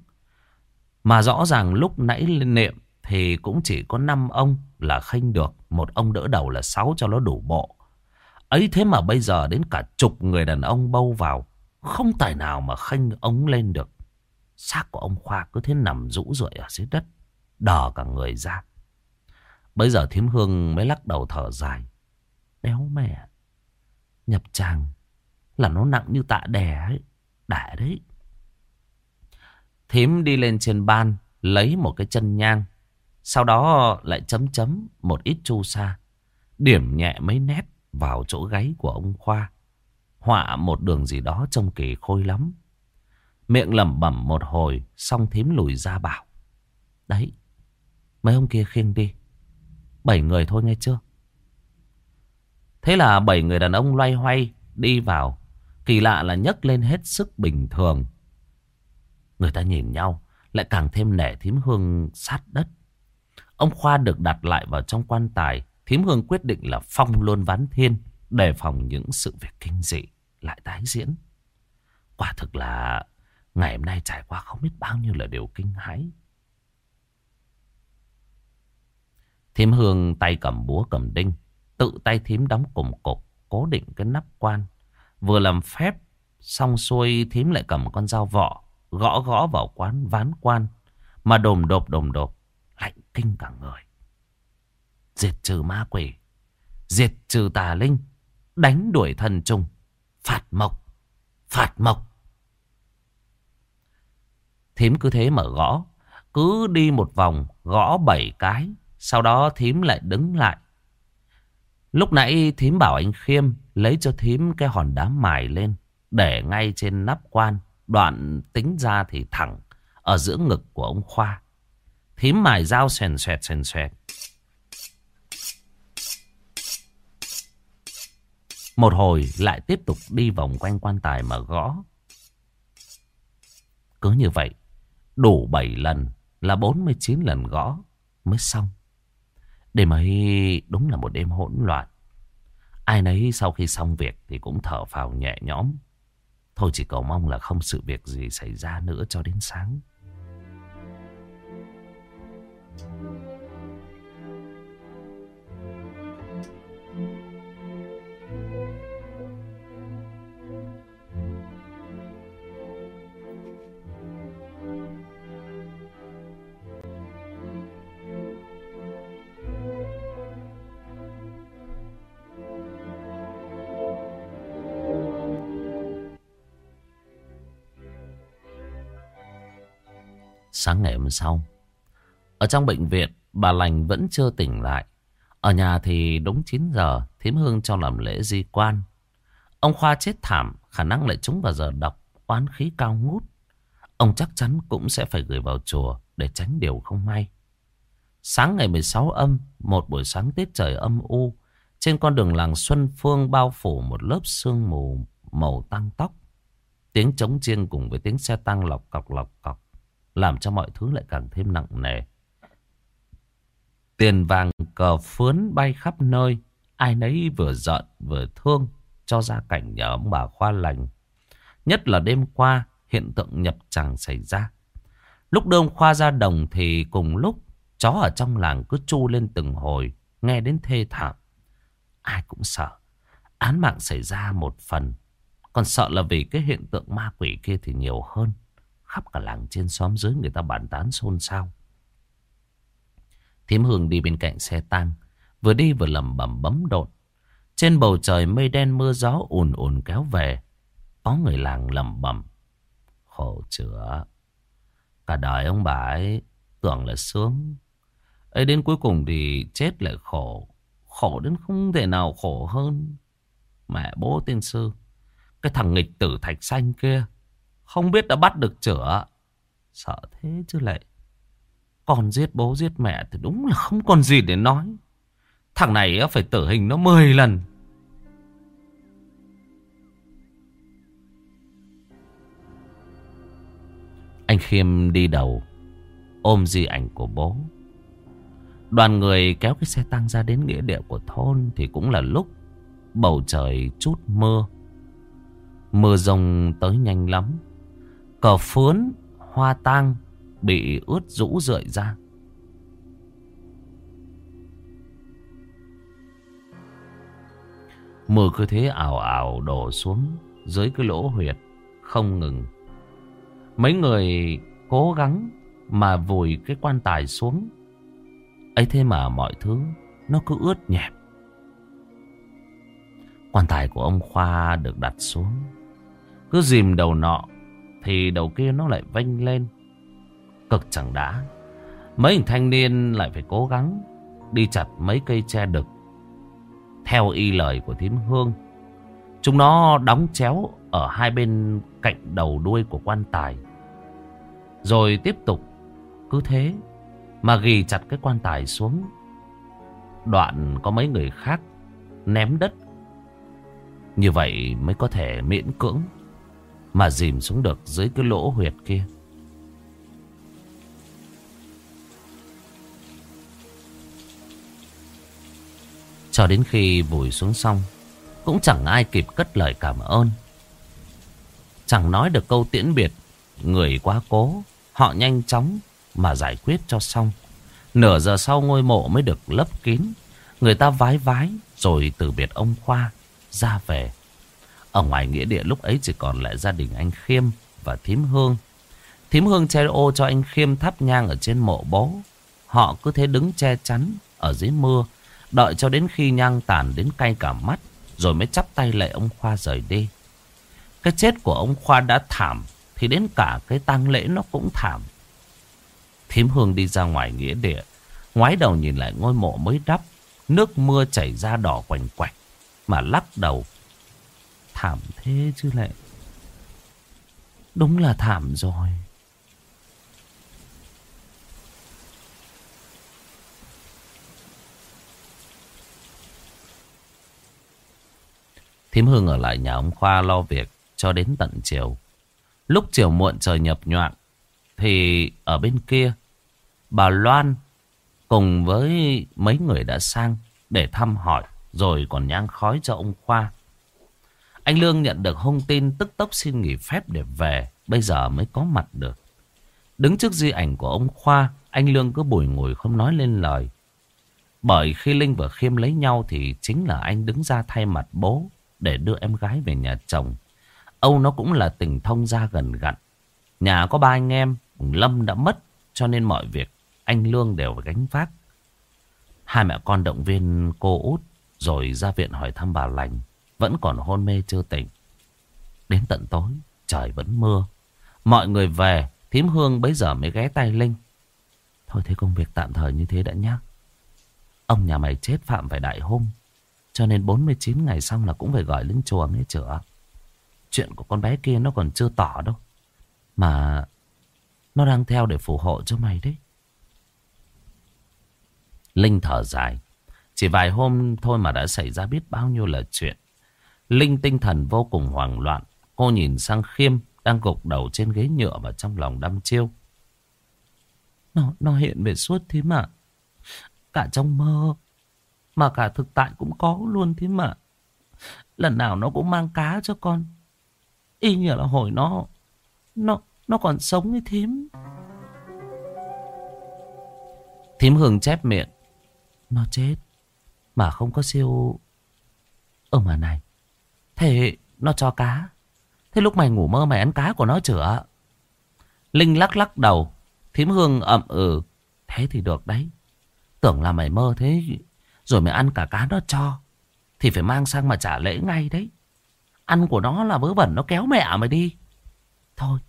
Mà rõ ràng lúc nãy lên niệm thì cũng chỉ có 5 ông là khinh được. Một ông đỡ đầu là 6 cho nó đủ bộ. Ấy thế mà bây giờ đến cả chục người đàn ông bâu vào. Không tài nào mà khinh ống lên được. Xác của ông Khoa cứ thế nằm rũ rượi ở dưới đất. Đờ cả người ra. Bây giờ thím hương mới lắc đầu thở dài. Đéo mẹ. Nhập tràng là nó nặng như tạ đè ấy. Đẻ đấy. Thím đi lên trên ban lấy một cái chân nhang sau đó lại chấm chấm một ít chu sa. Điểm nhẹ mấy nét vào chỗ gáy của ông Khoa. Họa một đường gì đó trông kỳ khôi lắm. Miệng lẩm bẩm một hồi xong thím lùi ra bảo. Đấy, mấy ông kia khiêng đi. Bảy người thôi nghe chưa? Thế là bảy người đàn ông loay hoay đi vào. Kỳ lạ là nhấc lên hết sức bình thường. Người ta nhìn nhau lại càng thêm nể thím hương sát đất. Ông Khoa được đặt lại vào trong quan tài. Thím Hương quyết định là phong luôn ván thiên. Đề phòng những sự việc kinh dị lại tái diễn. Quả thực là ngày hôm nay trải qua không biết bao nhiêu là điều kinh hãi. Thím Hương tay cầm búa cầm đinh. Tự tay thím đóng cùng cục. cố định cái nắp quan. Vừa làm phép, xong xuôi thím lại cầm con dao vọ, gõ gõ vào quán ván quan. Mà đồm đột đồm đột, lạnh kinh cả người. Diệt trừ ma quỷ, diệt trừ tà linh, đánh đuổi thần trùng, phạt mộc, phạt mộc. Thím cứ thế mở gõ, cứ đi một vòng gõ bảy cái, sau đó thím lại đứng lại. Lúc nãy thím bảo anh Khiêm lấy cho thím cái hòn đá mài lên, để ngay trên nắp quan, đoạn tính ra thì thẳng ở giữa ngực của ông Khoa. Thím mài dao xèn xoẹt xèn xoẹt. Một hồi lại tiếp tục đi vòng quanh quan tài mà gõ. Cứ như vậy, đủ 7 lần là 49 lần gõ mới xong. Đêm ấy đúng là một đêm hỗn loạn. Ai nấy sau khi xong việc thì cũng thở phào nhẹ nhõm. Thôi chỉ cầu mong là không sự việc gì xảy ra nữa cho đến sáng. Sáng ngày hôm sau, ở trong bệnh viện, bà lành vẫn chưa tỉnh lại. Ở nhà thì đúng 9 giờ, thím hương cho làm lễ di quan. Ông Khoa chết thảm, khả năng lại trúng vào giờ độc, oán khí cao ngút. Ông chắc chắn cũng sẽ phải gửi vào chùa để tránh điều không may. Sáng ngày 16 âm, một buổi sáng tiết trời âm u, trên con đường làng Xuân Phương bao phủ một lớp sương mù màu tăng tóc. Tiếng trống chiêng cùng với tiếng xe tăng lọc cọc lọc cọc làm cho mọi thứ lại càng thêm nặng nề. Tiền vàng cờ phướn bay khắp nơi, ai nấy vừa giận vừa thương cho ra cảnh nhà ông bà khoa lành. Nhất là đêm qua, hiện tượng nhập chẳng xảy ra. Lúc đưa ông Khoa ra đồng thì cùng lúc chó ở trong làng cứ chu lên từng hồi, nghe đến thê thảm. Ai cũng sợ, án mạng xảy ra một phần, còn sợ là vì cái hiện tượng ma quỷ kia thì nhiều hơn khắp cả làng trên xóm dưới người ta bàn tán xôn xao. Thím Hương đi bên cạnh xe tang, vừa đi vừa lầm bẩm bấm đột. Trên bầu trời mây đen mưa gió ùn ùn kéo về, có người làng lầm bẩm khổ chữa. Cả đời ông bà ấy tưởng là sướng, ấy đến cuối cùng thì chết lại khổ, khổ đến không thể nào khổ hơn. Mẹ bố tiên sư, cái thằng nghịch tử thạch xanh kia, không biết đã bắt được chữa. Sợ thế chứ lại. Còn giết bố, giết mẹ thì đúng là không còn gì để nói. Thằng này phải tử hình nó 10 lần. Anh Khiêm đi đầu. Ôm di ảnh của bố. Đoàn người kéo cái xe tăng ra đến nghĩa địa của thôn thì cũng là lúc bầu trời chút mưa. Mưa rồng tới nhanh lắm. Cờ phướn, hoa tang bị ướt rũ rượi ra. Mưa cứ thế ảo ảo đổ xuống dưới cái lỗ huyệt, không ngừng. Mấy người cố gắng mà vùi cái quan tài xuống. ấy thế mà mọi thứ nó cứ ướt nhẹp. Quan tài của ông Khoa được đặt xuống. Cứ dìm đầu nọ thì đầu kia nó lại vênh lên. Cực chẳng đã. Mấy thanh niên lại phải cố gắng Đi chặt mấy cây tre đực. Theo y lời của thím hương, Chúng nó đóng chéo Ở hai bên cạnh đầu đuôi của quan tài. Rồi tiếp tục, Cứ thế Mà ghi chặt cái quan tài xuống. Đoạn có mấy người khác Ném đất. Như vậy mới có thể miễn cưỡng mà dìm xuống được dưới cái lỗ huyệt kia. Cho đến khi vùi xuống xong, cũng chẳng ai kịp cất lời cảm ơn. Chẳng nói được câu tiễn biệt, người quá cố, họ nhanh chóng mà giải quyết cho xong. Nửa giờ sau ngôi mộ mới được lấp kín, người ta vái vái rồi từ biệt ông Khoa, ra về. Ở ngoài nghĩa địa lúc ấy chỉ còn lại gia đình anh Khiêm và Thím Hương. Thím Hương che ô cho anh Khiêm thắp nhang ở trên mộ bố. Họ cứ thế đứng che chắn ở dưới mưa. Đợi cho đến khi nhang tàn đến cay cả mắt. Rồi mới chắp tay lại ông Khoa rời đi. Cái chết của ông Khoa đã thảm. Thì đến cả cái tang lễ nó cũng thảm. Thím Hương đi ra ngoài nghĩa địa. Ngoái đầu nhìn lại ngôi mộ mới đắp. Nước mưa chảy ra đỏ quành quạch. Mà lắc đầu. Thảm thế chứ lại. Đúng là thảm rồi. Thím Hương ở lại nhà ông Khoa lo việc cho đến tận chiều. Lúc chiều muộn trời nhập nhoạng thì ở bên kia, bà Loan cùng với mấy người đã sang để thăm hỏi, rồi còn nhang khói cho ông Khoa. Anh Lương nhận được thông tin tức tốc xin nghỉ phép để về, bây giờ mới có mặt được. Đứng trước di ảnh của ông Khoa, anh Lương cứ bùi ngùi không nói lên lời. Bởi khi Linh và Khiêm lấy nhau thì chính là anh đứng ra thay mặt bố để đưa em gái về nhà chồng. Âu nó cũng là tình thông gia gần gặn. Nhà có ba anh em, Lâm đã mất cho nên mọi việc anh Lương đều phải gánh vác. Hai mẹ con động viên cô út rồi ra viện hỏi thăm bà lành. Vẫn còn hôn mê chưa tỉnh. Đến tận tối, trời vẫn mưa. Mọi người về, thím hương bấy giờ mới ghé tay Linh. Thôi thế công việc tạm thời như thế đã nhá. Ông nhà mày chết phạm phải đại hung. Cho nên 49 ngày xong là cũng phải gọi lên chùa nghe chữa. Chuyện của con bé kia nó còn chưa tỏ đâu. Mà nó đang theo để phù hộ cho mày đấy. Linh thở dài. Chỉ vài hôm thôi mà đã xảy ra biết bao nhiêu là chuyện. Linh tinh thần vô cùng hoảng loạn. Cô nhìn sang Khiêm đang gục đầu trên ghế nhựa và trong lòng đăm chiêu. Nó, nó hiện về suốt thế mà. Cả trong mơ. Mà cả thực tại cũng có luôn thế mà. Lần nào nó cũng mang cá cho con. Y như là hồi nó... Nó nó còn sống như thím. Thím hường chép miệng. Nó chết. Mà không có siêu... ở mà này. Thế nó cho cá. Thế lúc mày ngủ mơ mày ăn cá của nó chữa. Linh lắc lắc đầu. Thím Hương ậm ừ. Thế thì được đấy. Tưởng là mày mơ thế. Rồi mày ăn cả cá nó cho. Thì phải mang sang mà trả lễ ngay đấy. Ăn của nó là vớ vẩn, nó kéo mẹ mày đi. Thôi.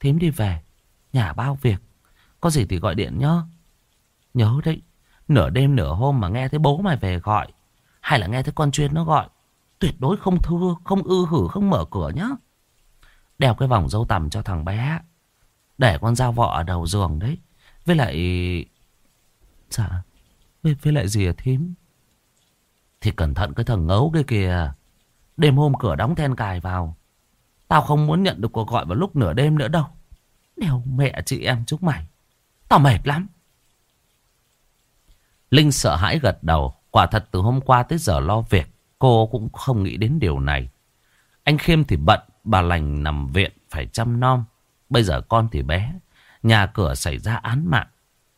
Thím đi về. Nhà bao việc. Có gì thì gọi điện nhá. Nhớ đấy. Nửa đêm nửa hôm mà nghe thấy bố mày về gọi. Hay là nghe thấy con chuyên nó gọi. Tuyệt đối không thưa, không ư hử, không mở cửa nhá. Đeo cái vòng dâu tằm cho thằng bé. Để con dao vọ ở đầu giường đấy. Với lại... Dạ, với, với lại gì à thím? Thì cẩn thận cái thằng ngấu kia kìa. Đêm hôm cửa đóng then cài vào. Tao không muốn nhận được cuộc gọi vào lúc nửa đêm nữa đâu. Đèo mẹ chị em chúng mày. Tao mệt lắm. Linh sợ hãi gật đầu. Quả thật từ hôm qua tới giờ lo việc. Cô cũng không nghĩ đến điều này. Anh Khiêm thì bận. Bà lành nằm viện phải chăm nom. Bây giờ con thì bé. Nhà cửa xảy ra án mạng.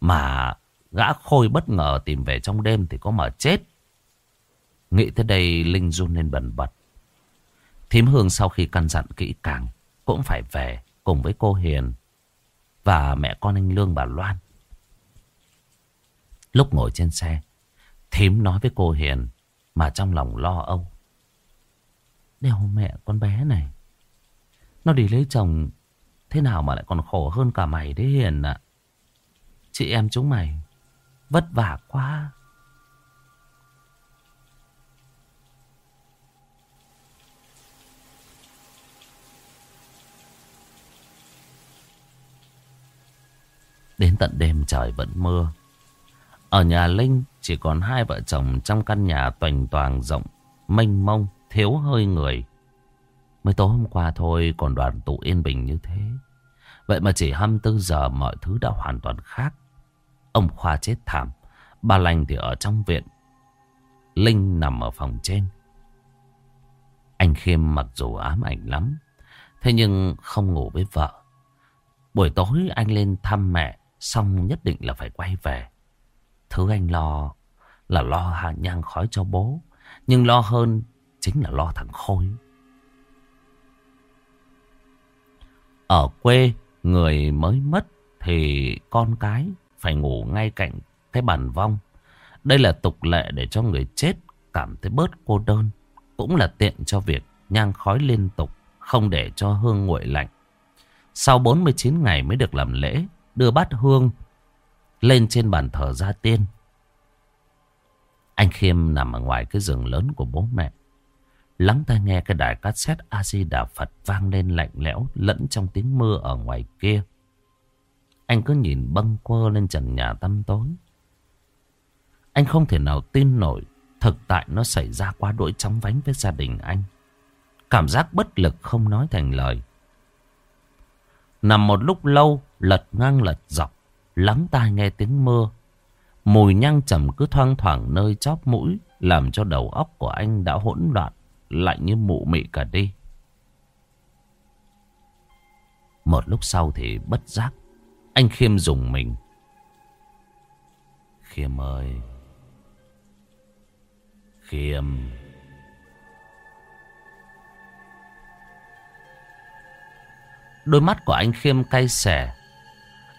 Mà gã khôi bất ngờ tìm về trong đêm thì có mà chết. Nghĩ tới đây Linh run lên bần bật. Thím Hương sau khi căn dặn kỹ càng cũng phải về cùng với cô Hiền và mẹ con anh Lương bà Loan. Lúc ngồi trên xe, thím nói với cô Hiền mà trong lòng lo âu. Đeo mẹ con bé này, nó đi lấy chồng thế nào mà lại còn khổ hơn cả mày đấy Hiền ạ. Chị em chúng mày vất vả quá. Đến tận đêm trời vẫn mưa. Ở nhà Linh chỉ còn hai vợ chồng trong căn nhà toành toàn rộng, mênh mông, thiếu hơi người. Mới tối hôm qua thôi còn đoàn tụ yên bình như thế. Vậy mà chỉ 24 giờ mọi thứ đã hoàn toàn khác. Ông Khoa chết thảm, bà Lành thì ở trong viện. Linh nằm ở phòng trên. Anh Khiêm mặc dù ám ảnh lắm, thế nhưng không ngủ với vợ. Buổi tối anh lên thăm mẹ Xong nhất định là phải quay về. Thứ anh lo là lo hạ nhang khói cho bố. Nhưng lo hơn chính là lo thằng Khôi. Ở quê, người mới mất thì con cái phải ngủ ngay cạnh cái bàn vong. Đây là tục lệ để cho người chết cảm thấy bớt cô đơn. Cũng là tiện cho việc nhang khói liên tục, không để cho hương nguội lạnh. Sau 49 ngày mới được làm lễ, đưa bát hương lên trên bàn thờ gia tiên. Anh Khiêm nằm ở ngoài cái giường lớn của bố mẹ. Lắng tai nghe cái đài cassette A-di-đà Phật vang lên lạnh lẽo lẫn trong tiếng mưa ở ngoài kia. Anh cứ nhìn bâng quơ lên trần nhà tăm tối. Anh không thể nào tin nổi thực tại nó xảy ra quá đỗi chóng vánh với gia đình anh. Cảm giác bất lực không nói thành lời. Nằm một lúc lâu, lật ngang lật dọc, lắng tai nghe tiếng mưa. Mùi nhang trầm cứ thoang thoảng nơi chóp mũi, làm cho đầu óc của anh đã hỗn loạn, lạnh như mụ mị cả đi. Một lúc sau thì bất giác, anh Khiêm dùng mình. Khiêm ơi! Khiêm! Đôi mắt của anh Khiêm cay xẻ.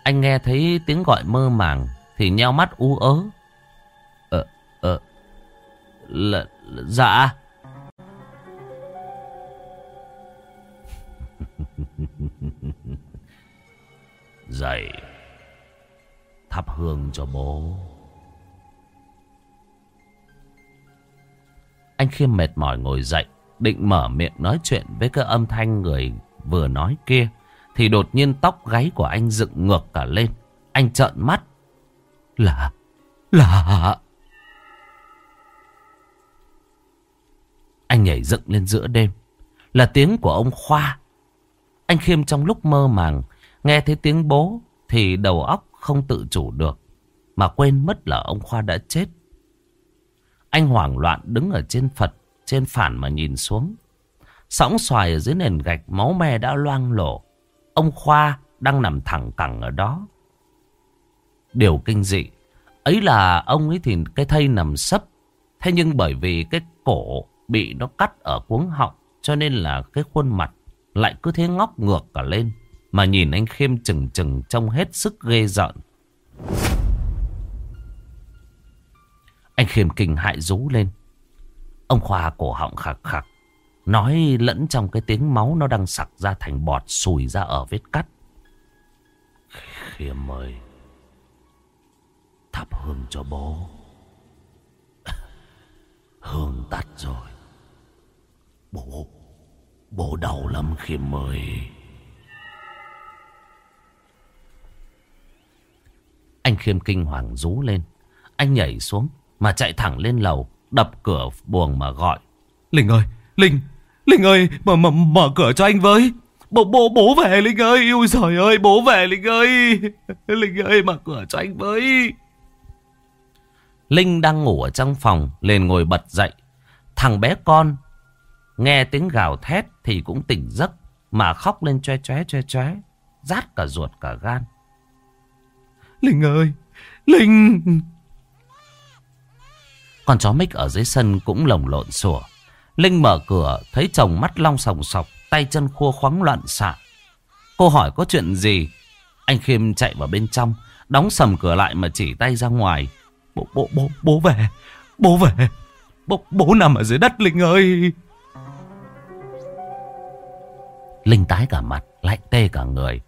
Anh nghe thấy tiếng gọi mơ màng thì nheo mắt u ớ. Ờ, ờ, là, dạ. Dậy, thắp hương cho bố. Anh Khiêm mệt mỏi ngồi dậy, định mở miệng nói chuyện với cái âm thanh người vừa nói kia thì đột nhiên tóc gáy của anh dựng ngược cả lên. Anh trợn mắt. Là... là... Anh nhảy dựng lên giữa đêm. Là tiếng của ông Khoa. Anh Khiêm trong lúc mơ màng nghe thấy tiếng bố thì đầu óc không tự chủ được. Mà quên mất là ông Khoa đã chết. Anh hoảng loạn đứng ở trên Phật, trên phản mà nhìn xuống. Sóng xoài ở dưới nền gạch máu me đã loang lổ. Ông Khoa đang nằm thẳng cẳng ở đó. Điều kinh dị. Ấy là ông ấy thì cái thây nằm sấp. Thế nhưng bởi vì cái cổ bị nó cắt ở cuống họng. Cho nên là cái khuôn mặt lại cứ thế ngóc ngược cả lên. Mà nhìn anh Khiêm chừng chừng trông hết sức ghê giận. Anh Khiêm kinh hại rú lên. Ông Khoa cổ họng khạc khạc. Nói lẫn trong cái tiếng máu nó đang sặc ra thành bọt sùi ra ở vết cắt. Khiêm ơi, thắp hương cho bố. Hương tắt rồi. Bố, bố đau lắm Khiêm ơi. Anh Khiêm kinh hoàng rú lên. Anh nhảy xuống mà chạy thẳng lên lầu, đập cửa buồng mà gọi. Linh ơi, Linh, Linh ơi, mở, mở, mở cửa cho anh với. Bố, bố, bố về Linh ơi, ui trời ơi, bố về Linh ơi. Linh ơi, mở cửa cho anh với. Linh đang ngủ ở trong phòng, lên ngồi bật dậy. Thằng bé con, nghe tiếng gào thét thì cũng tỉnh giấc, mà khóc lên choe choe choe choe, rát cả ruột cả gan. Linh ơi, Linh... Con chó mích ở dưới sân cũng lồng lộn sủa. Linh mở cửa thấy chồng mắt long sòng sọc, tay chân khua khoáng loạn xạ. Cô hỏi có chuyện gì? Anh Khiêm chạy vào bên trong, đóng sầm cửa lại mà chỉ tay ra ngoài. Bố, bố, bố, bố về, bố về, bố, bố nằm ở dưới đất Linh ơi. Linh tái cả mặt, lạnh tê cả người.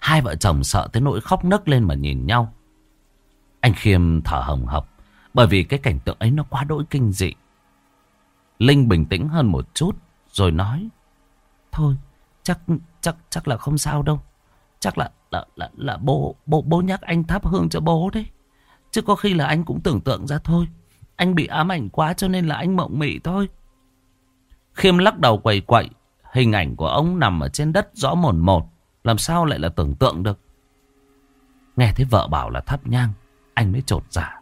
Hai vợ chồng sợ tới nỗi khóc nấc lên mà nhìn nhau. Anh Khiêm thở hồng hộc, bởi vì cái cảnh tượng ấy nó quá đỗi kinh dị. Linh bình tĩnh hơn một chút rồi nói. Thôi, chắc chắc chắc là không sao đâu. Chắc là là là, là bố bố bố nhắc anh thắp hương cho bố đấy. Chứ có khi là anh cũng tưởng tượng ra thôi. Anh bị ám ảnh quá cho nên là anh mộng mị thôi. Khiêm lắc đầu quầy quậy. Hình ảnh của ông nằm ở trên đất rõ mồn một. Làm sao lại là tưởng tượng được. Nghe thấy vợ bảo là thắp nhang. Anh mới trột giả. Dạ.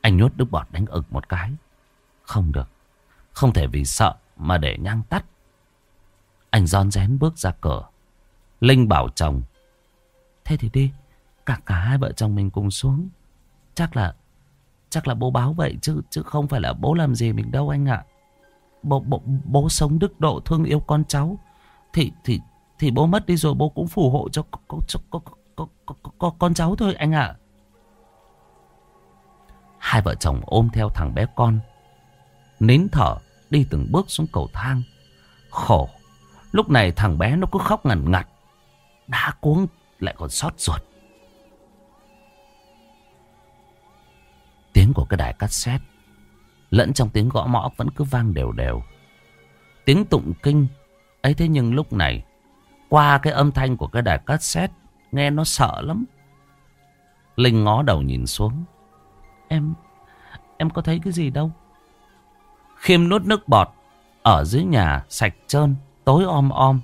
Anh nhốt nước bọt đánh ực một cái. Không được. Không thể vì sợ mà để nhang tắt. Anh giòn rén bước ra cửa. Linh bảo chồng. Thế thì đi. Cả cả hai vợ chồng mình cùng xuống. Chắc là chắc là bố báo vậy chứ chứ không phải là bố làm gì mình đâu anh ạ. bố, bố, bố sống đức độ thương yêu con cháu thì thì thì bố mất đi rồi bố cũng phù hộ cho, cho, cho, cho, cho, cho, cho con cháu thôi anh ạ. Hai vợ chồng ôm theo thằng bé con. Nín thở đi từng bước xuống cầu thang. Khổ. Lúc này thằng bé nó cứ khóc ngằn ngặt. Đã cuống lại còn xót ruột. Tiếng của cái đài cassette lẫn trong tiếng gõ mõ vẫn cứ vang đều đều. Tiếng tụng kinh ấy thế nhưng lúc này qua cái âm thanh của cái đài cassette nghe nó sợ lắm. Linh ngó đầu nhìn xuống. Em, em có thấy cái gì đâu. Khiêm nuốt nước bọt ở dưới nhà sạch trơn, tối om om.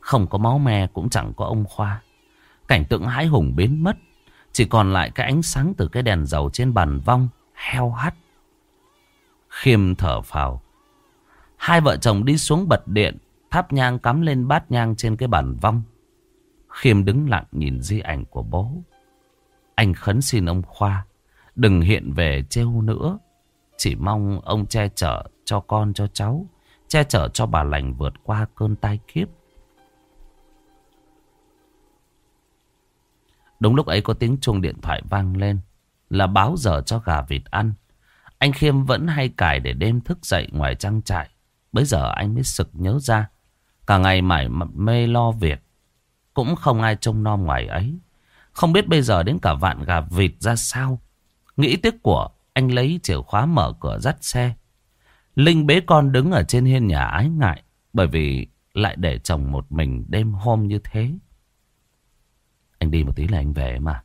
Không có máu me cũng chẳng có ông Khoa. Cảnh tượng hãi hùng biến mất. Chỉ còn lại cái ánh sáng từ cái đèn dầu trên bàn vong, heo hắt. Khiêm thở phào. Hai vợ chồng đi xuống bật điện, thắp nhang cắm lên bát nhang trên cái bàn vong. Khiêm đứng lặng nhìn di ảnh của bố. Anh khấn xin ông Khoa, đừng hiện về trêu nữa. Chỉ mong ông che chở cho con cho cháu, che chở cho bà lành vượt qua cơn tai kiếp. Đúng lúc ấy có tiếng chuông điện thoại vang lên, là báo giờ cho gà vịt ăn. Anh Khiêm vẫn hay cài để đêm thức dậy ngoài trang trại. Bây giờ anh mới sực nhớ ra. Cả ngày mải mê lo việc. Cũng không ai trông nom ngoài ấy. Không biết bây giờ đến cả vạn gà vịt ra sao. Nghĩ tiếc của anh lấy chìa khóa mở cửa dắt xe. Linh bế con đứng ở trên hiên nhà ái ngại. Bởi vì lại để chồng một mình đêm hôm như thế. Anh đi một tí là anh về mà.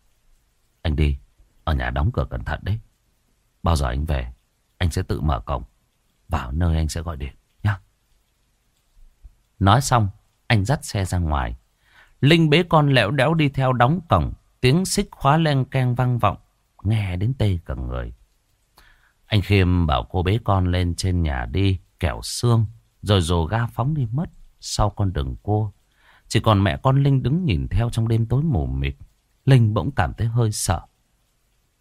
Anh đi. Ở nhà đóng cửa cẩn thận đấy. Bao giờ anh về, Anh sẽ tự mở cổng Vào nơi anh sẽ gọi điện, nhá Nói xong, Anh dắt xe ra ngoài Linh bế con lẽo đẽo đi theo đóng cổng Tiếng xích khóa len keng vang vọng, Nghe đến tê cả người anh Khiêm bảo cô bế con lên trên nhà đi Kẻo xương, Rồi rồ ga phóng đi mất Sau con đường cua. Chỉ còn mẹ con Linh đứng nhìn theo trong đêm tối mù mịt. Linh bỗng cảm thấy hơi sợ.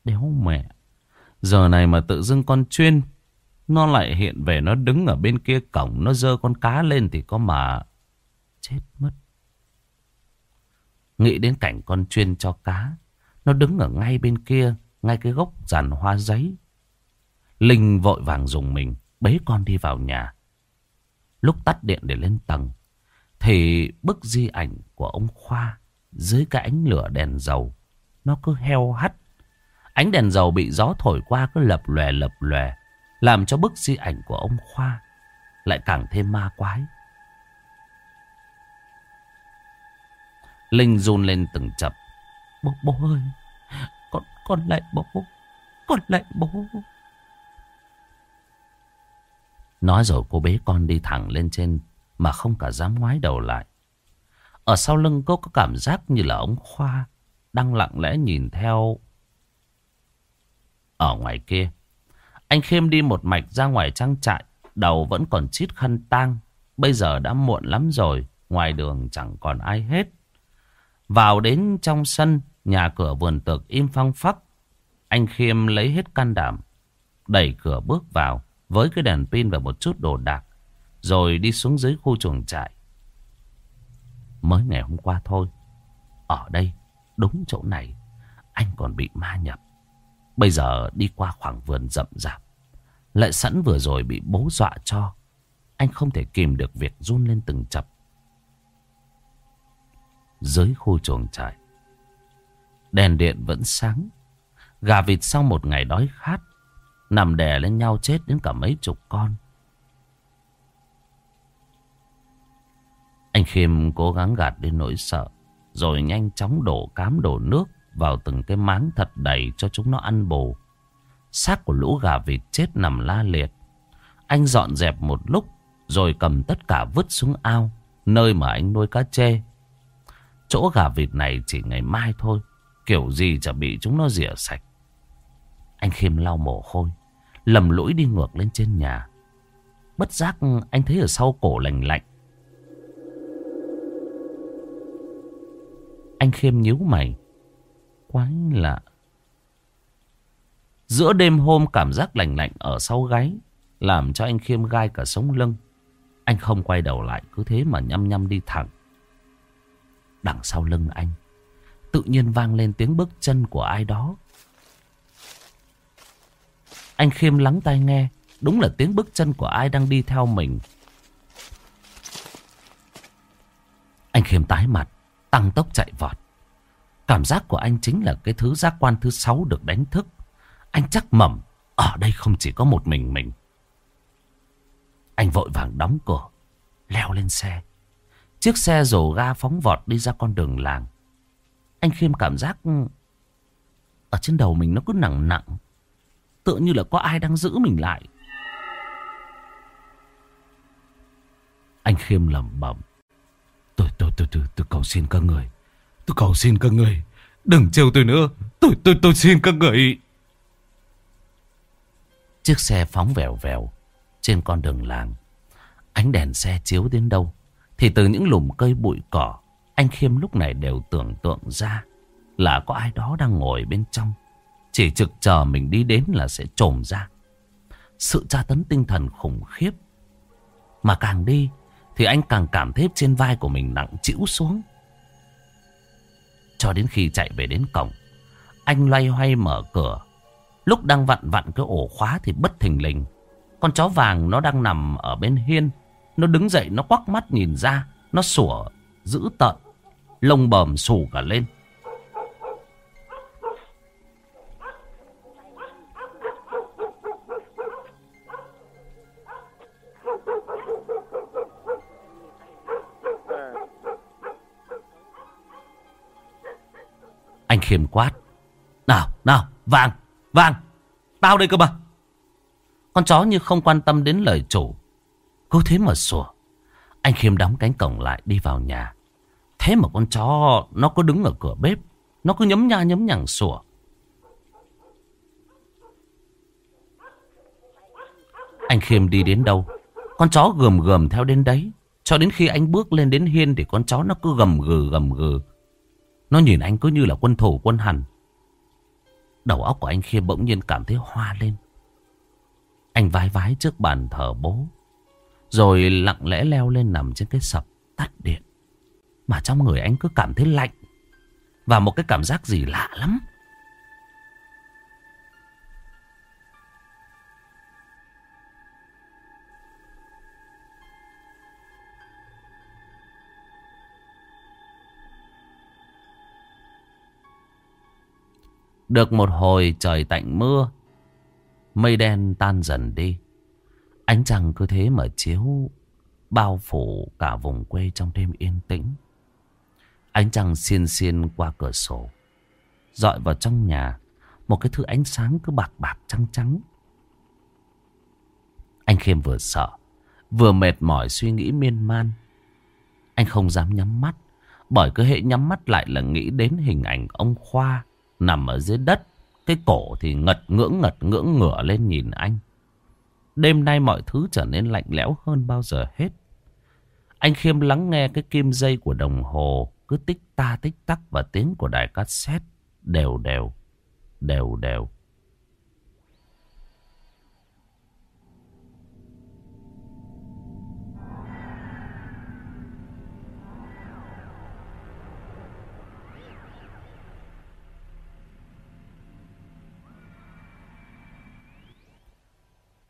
Đéo mẹ, Giờ này mà tự dưng con chuyên, Nó lại hiện về nó đứng ở bên kia cổng, Nó dơ con cá lên thì có mà Chết mất. Nghĩ đến cảnh con chuyên cho cá, Nó đứng ở ngay bên kia, Ngay cái gốc giàn hoa giấy Linh vội vàng dùng mình Bế con đi vào nhà Lúc tắt điện để lên tầng Thì bức di ảnh của ông Khoa Dưới cái ánh lửa đèn dầu Nó cứ heo hắt Ánh đèn dầu bị gió thổi qua cứ lập lòe lập lòe. Làm cho bức di ảnh của ông Khoa lại càng thêm ma quái. Linh run lên từng chập. Bố, bố ơi, con, con lại bố, con lại bố. Nói rồi cô bế con đi thẳng lên trên mà không cả dám ngoái đầu lại. Ở sau lưng cô có cảm giác như là ông Khoa đang lặng lẽ nhìn theo ở ngoài kia. Anh Khiêm đi một mạch ra ngoài trang trại, đầu vẫn còn chít khăn tang. Bây giờ đã muộn lắm rồi, ngoài đường chẳng còn ai hết. Vào đến trong sân, nhà cửa vườn tược im phăng phắc. Anh Khiêm lấy hết can đảm, đẩy cửa bước vào với cái đèn pin và một chút đồ đạc, rồi đi xuống dưới khu chuồng trại. Mới ngày hôm qua thôi, ở đây, đúng chỗ này, anh còn bị ma nhập. Bây giờ đi qua khoảng vườn rậm rạp. Lại sẵn vừa rồi bị bố dọa cho. Anh không thể kìm được việc run lên từng chập. Dưới khu chuồng trại. Đèn điện vẫn sáng. Gà vịt sau một ngày đói khát. Nằm đè lên nhau chết đến cả mấy chục con. Anh Khiêm cố gắng gạt đi nỗi sợ. Rồi nhanh chóng đổ cám đổ nước vào từng cái máng thật đầy cho chúng nó ăn bù. Xác của lũ gà vịt chết nằm la liệt. Anh dọn dẹp một lúc rồi cầm tất cả vứt xuống ao, nơi mà anh nuôi cá chê. Chỗ gà vịt này chỉ ngày mai thôi, kiểu gì chả bị chúng nó rỉa sạch. Anh khiêm lau mồ hôi, lầm lũi đi ngược lên trên nhà. Bất giác anh thấy ở sau cổ lạnh lạnh. Anh khiêm nhíu mày quái lạ. Giữa đêm hôm cảm giác lạnh lạnh ở sau gáy. Làm cho anh Khiêm gai cả sống lưng Anh không quay đầu lại, Cứ thế mà nhăm nhăm đi thẳng Đằng sau lưng anh, Tự nhiên vang lên tiếng bước chân của ai đó anh Khiêm lắng tai nghe. Đúng là tiếng bước chân của ai đang đi theo mình. Anh Khiêm tái mặt, Tăng tốc chạy vọt. Cảm giác của anh chính là cái thứ giác quan thứ sáu được đánh thức. Anh chắc mẩm, Ở đây không chỉ có một mình mình. Anh vội vàng đóng cửa, Leo lên xe. Chiếc xe rổ ga phóng vọt đi ra con đường làng. Anh Khiêm cảm giác, Ở trên đầu mình nó cứ nặng nặng. Tựa như là có ai đang giữ mình lại. Anh Khiêm lẩm bẩm. Tôi, tôi, tôi, tôi, tôi cầu xin các người. Tôi cầu xin các người. Đừng trêu tôi nữa. Tôi, tôi, tôi xin các người. Chiếc xe phóng vèo vèo Trên con đường làng. Ánh đèn xe chiếu đến đâu Thì từ những lùm cây bụi cỏ Anh Khiêm lúc này đều tưởng tượng ra Là có ai đó đang ngồi bên trong chỉ trực chờ mình đi đến là sẽ trồm ra. Sự tra tấn tinh thần khủng khiếp. Mà càng đi, Thì anh càng cảm thấy trên vai của mình nặng chịu xuống. Cho đến khi chạy về đến cổng, Anh loay hoay mở cửa. Lúc đang vặn vặn cái ổ khóa thì bất thình lình, Con chó vàng nó đang nằm ở bên hiên. Nó đứng dậy, nó quắc mắt nhìn ra, Nó sủa dữ tợn, Lông bờm xù cả lên. Khiêm quát. Nào nào, vàng Vàng, Tao đây cơ mà. Con chó như không quan tâm đến lời chủ. Cứ thế mà sủa. Anh khiêm đóng cánh cổng lại đi vào nhà. Thế mà con chó, Nó cứ đứng ở cửa bếp. Nó cứ nhấm nha, nhấm nhằng sủa. Anh khiêm đi đến đâu? Con chó gườm gườm theo đến đấy. Cho đến khi anh bước lên đến hiên Thì con chó nó cứ gầm gừ gầm gừ. Nó nhìn anh cứ như là quân thủ quân hành Đầu óc của anh Khiêm bỗng nhiên cảm thấy hoa lên. Anh vái vái trước bàn thờ bố. Rồi lặng lẽ leo lên nằm trên cái sập tắt điện. Mà trong người anh cứ cảm thấy lạnh. Và một cái cảm giác gì lạ lắm. Được một hồi trời tạnh mưa. Mây đen tan dần đi. Ánh trăng cứ thế mà chiếu, bao phủ cả vùng quê trong đêm yên tĩnh. Ánh trăng xiên xiên qua cửa sổ. dọi vào trong nhà. Một cái thứ ánh sáng cứ bạc bạc trắng trắng. Anh Khiêm vừa sợ. Vừa mệt mỏi suy nghĩ miên man. Anh không dám nhắm mắt. Bởi cứ hệ nhắm mắt lại là nghĩ đến hình ảnh ông Khoa Nằm ở dưới đất. Cái cổ thì ngật ngưỡng ngật ngưỡng ngửa lên nhìn anh. Đêm nay mọi thứ trở nên lạnh lẽo hơn bao giờ hết. Anh Khiêm lắng nghe cái kim dây của đồng hồ, Cứ tích ta tích tắc và tiếng của đài cassette Đều đều Đều đều.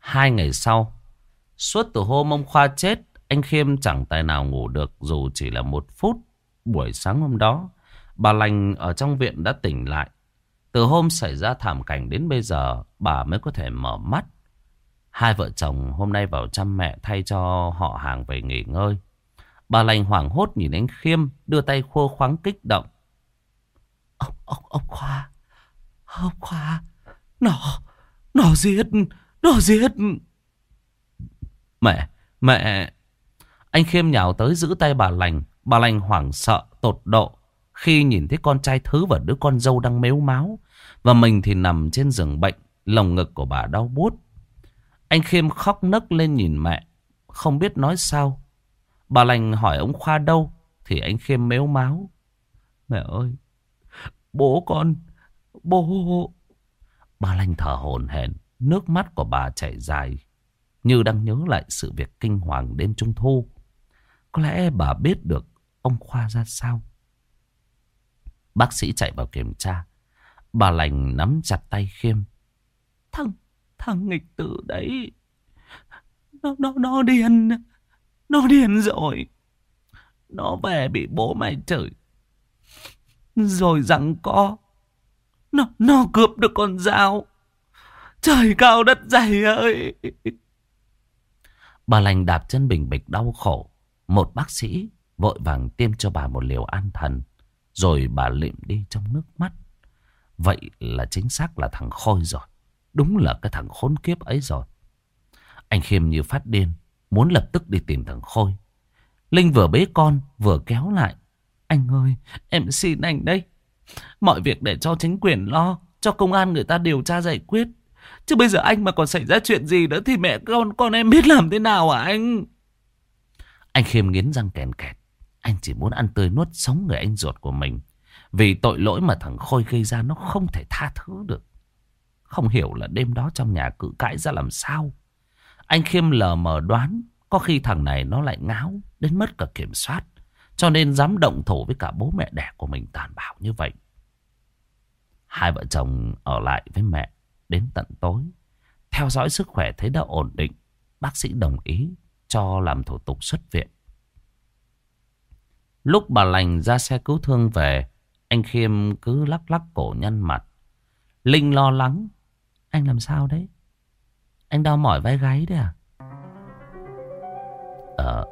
Hai ngày sau, suốt từ hôm ông Khoa chết, anh Khiêm chẳng tài nào ngủ được dù chỉ là một phút. Buổi sáng hôm đó, bà Lành ở trong viện đã tỉnh lại. Từ hôm xảy ra thảm cảnh đến bây giờ, bà mới có thể mở mắt. Hai vợ chồng hôm nay vào chăm mẹ thay cho họ hàng về nghỉ ngơi. Bà Lành hoảng hốt nhìn anh Khiêm, đưa tay khô khoáng kích động. Ông, ông, ông Khoa, ông Khoa, nó, nó giết... Nó giết... Mẹ, mẹ... Anh Khiêm nhào tới giữ tay bà lành. Bà lành hoảng sợ, tột độ. Khi nhìn thấy con trai thứ và đứa con dâu đang mếu máu. Và mình thì nằm trên giường bệnh. Lồng ngực của bà đau buốt Anh Khiêm khóc nấc lên nhìn mẹ. Không biết nói sao. Bà lành hỏi ông Khoa đâu. Thì anh Khiêm mếu máu. Mẹ ơi! Bố con! Bố! Bà lành thở hồn hển Nước mắt của bà chảy dài. Như đang nhớ lại sự việc kinh hoàng đêm trung thu. Có lẽ bà biết được ông Khoa ra sao. Bác sĩ chạy vào kiểm tra. Bà lành nắm chặt tay Khiêm. Thằng, thằng nghịch tử đấy. Nó, nó, nó điên. Nó điên rồi. Nó về bị bố mày chửi. Rồi rằng co. Nó, nó cướp được con dao. Trời, cao đất dày ơi. Bà lành đạp chân bình bịch đau khổ. Một bác sĩ vội vàng tiêm cho bà một liều an thần. Rồi bà lịm đi trong nước mắt. Vậy là chính xác là thằng Khôi rồi. Đúng là cái thằng khốn kiếp ấy rồi. Anh Khiêm như phát điên. Muốn lập tức đi tìm thằng Khôi. Linh vừa bế con, vừa kéo lại. Anh ơi, em xin anh đây. Mọi việc để cho chính quyền lo. Cho công an người ta điều tra giải quyết. Chứ bây giờ anh mà còn xảy ra chuyện gì nữa Thì mẹ con con em biết làm thế nào à anh? Anh Khiêm nghiến răng kèn kẹt. Anh chỉ muốn ăn tươi nuốt sống người anh ruột của mình. Vì tội lỗi mà thằng Khôi gây ra Nó không thể tha thứ được. Không hiểu là đêm đó trong nhà cự cãi ra làm sao. Anh Khiêm lờ mờ đoán Có khi thằng này nó lại ngáo Đến mất cả kiểm soát. Cho nên dám động thủ với cả bố mẹ đẻ của mình tàn bạo như vậy. Hai vợ chồng ở lại với mẹ đến tận tối. Theo dõi sức khỏe thấy đã ổn định, bác sĩ đồng ý cho làm thủ tục xuất viện. Lúc bà lành ra xe cứu thương về, anh Khiêm cứ lắc lắc cổ nhăn mặt. Linh lo lắng. Anh làm sao đấy? Anh đau mỏi vai gáy đấy à? Ờ,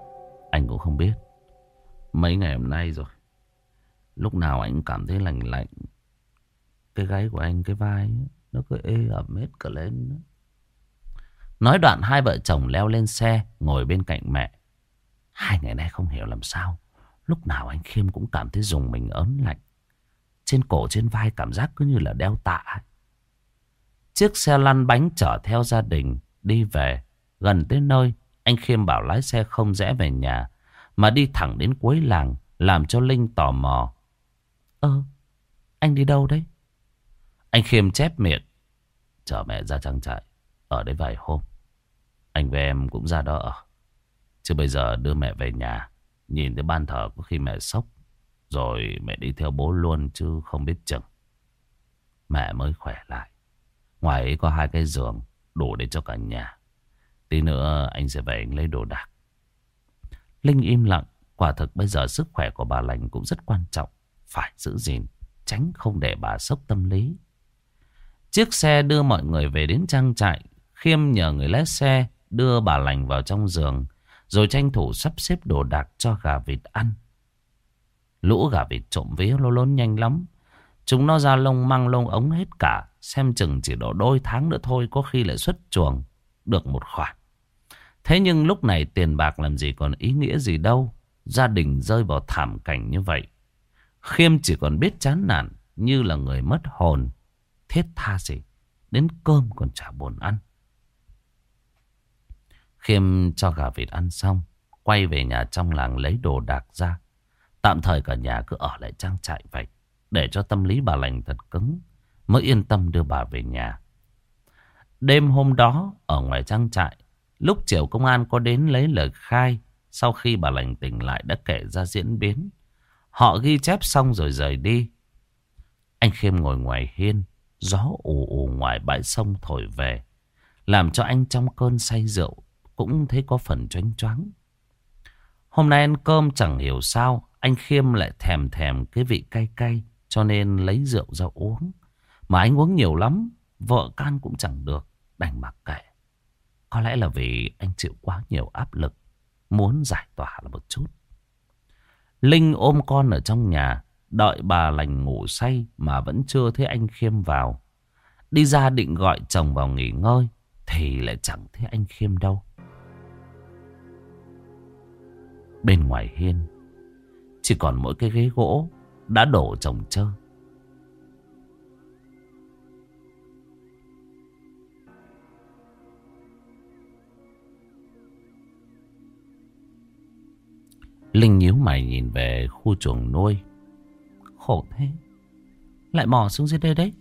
anh cũng không biết. Mấy ngày hôm nay rồi. Lúc nào anh cảm thấy lạnh lạnh. Cái gáy của anh, cái vai ấy, nó cứ ê ẩm hết cả lên Nói đoạn hai vợ chồng leo lên xe, Ngồi bên cạnh mẹ. Hai ngày nay không hiểu làm sao. Lúc nào anh Khiêm cũng cảm thấy dùng mình ớn lạnh. Trên cổ, trên vai cảm giác cứ như là đeo tạ Chiếc xe lăn bánh chở theo gia đình, Đi về. Gần tới nơi, Anh Khiêm bảo lái xe không rẽ về nhà, Mà đi thẳng đến cuối làng, Làm cho Linh tò mò. Ơ, Anh đi đâu đấy? Anh Khiêm chép miệng. chở mẹ ra trang trại. Ở đấy vài hôm. Anh với em cũng ra đó ở. Chứ bây giờ đưa mẹ về nhà. Nhìn thấy ban thờ có khi mẹ sốc. Rồi mẹ đi theo bố luôn chứ không biết chừng. Mẹ mới khỏe lại. Ngoài ấy có hai cái giường, đủ để cho cả nhà. Tí nữa anh sẽ về anh lấy đồ đạc. Linh im lặng. Quả thực bây giờ sức khỏe của bà lành cũng rất quan trọng. Phải giữ gìn. Tránh không để bà sốc tâm lý. Chiếc xe đưa mọi người về đến trang trại. Khiêm nhờ người lái xe đưa bà lành vào trong giường. Rồi tranh thủ sắp xếp đồ đạc cho gà vịt ăn. Lũ gà vịt trộm vía lô lốn nhanh lắm. Chúng nó ra lông măng lông ống hết cả. Xem chừng chỉ độ đôi tháng nữa thôi có khi lại xuất chuồng. Được một khoản. Thế nhưng lúc này tiền bạc làm gì còn ý nghĩa gì đâu. Gia đình rơi vào thảm cảnh như vậy. Khiêm chỉ còn biết chán nản, như là người mất hồn thiết tha gì. Đến cơm còn chả buồn ăn. Khiêm cho gà vịt ăn xong. Quay về nhà trong làng lấy đồ đạc ra. Tạm thời cả nhà cứ ở lại trang trại vậy. Để cho tâm lý bà lành thật cứng. Mới yên tâm đưa bà về nhà. Đêm hôm đó, ở ngoài trang trại. Lúc chiều công an có đến lấy lời khai. Sau khi bà lành tỉnh lại đã kể ra diễn biến. Họ ghi chép xong rồi rời đi. Anh Khiêm ngồi ngoài hiên. Gió ù ù ngoài bãi sông thổi về. Làm cho anh trong cơn say rượu cũng thấy có phần choáng choáng. Hôm nay ăn cơm chẳng hiểu sao anh Khiêm lại thèm thèm cái vị cay cay cho nên lấy rượu ra uống. Mà anh uống nhiều lắm, vợ can cũng chẳng được, đành mặc kệ. Có lẽ là vì anh chịu quá nhiều áp lực, muốn giải tỏa là một chút. Linh ôm con ở trong nhà, Đợi bà lành ngủ say mà vẫn chưa thấy anh Khiêm vào. Đi ra định gọi chồng vào nghỉ ngơi, thì lại chẳng thấy anh Khiêm đâu. Bên ngoài hiên, chỉ còn mỗi cái ghế gỗ đã đổ chồng chơ. Linh nhíu mày nhìn về khu chuồng nuôi. Khổ thế. Lại mò xuống dưới đây đấy.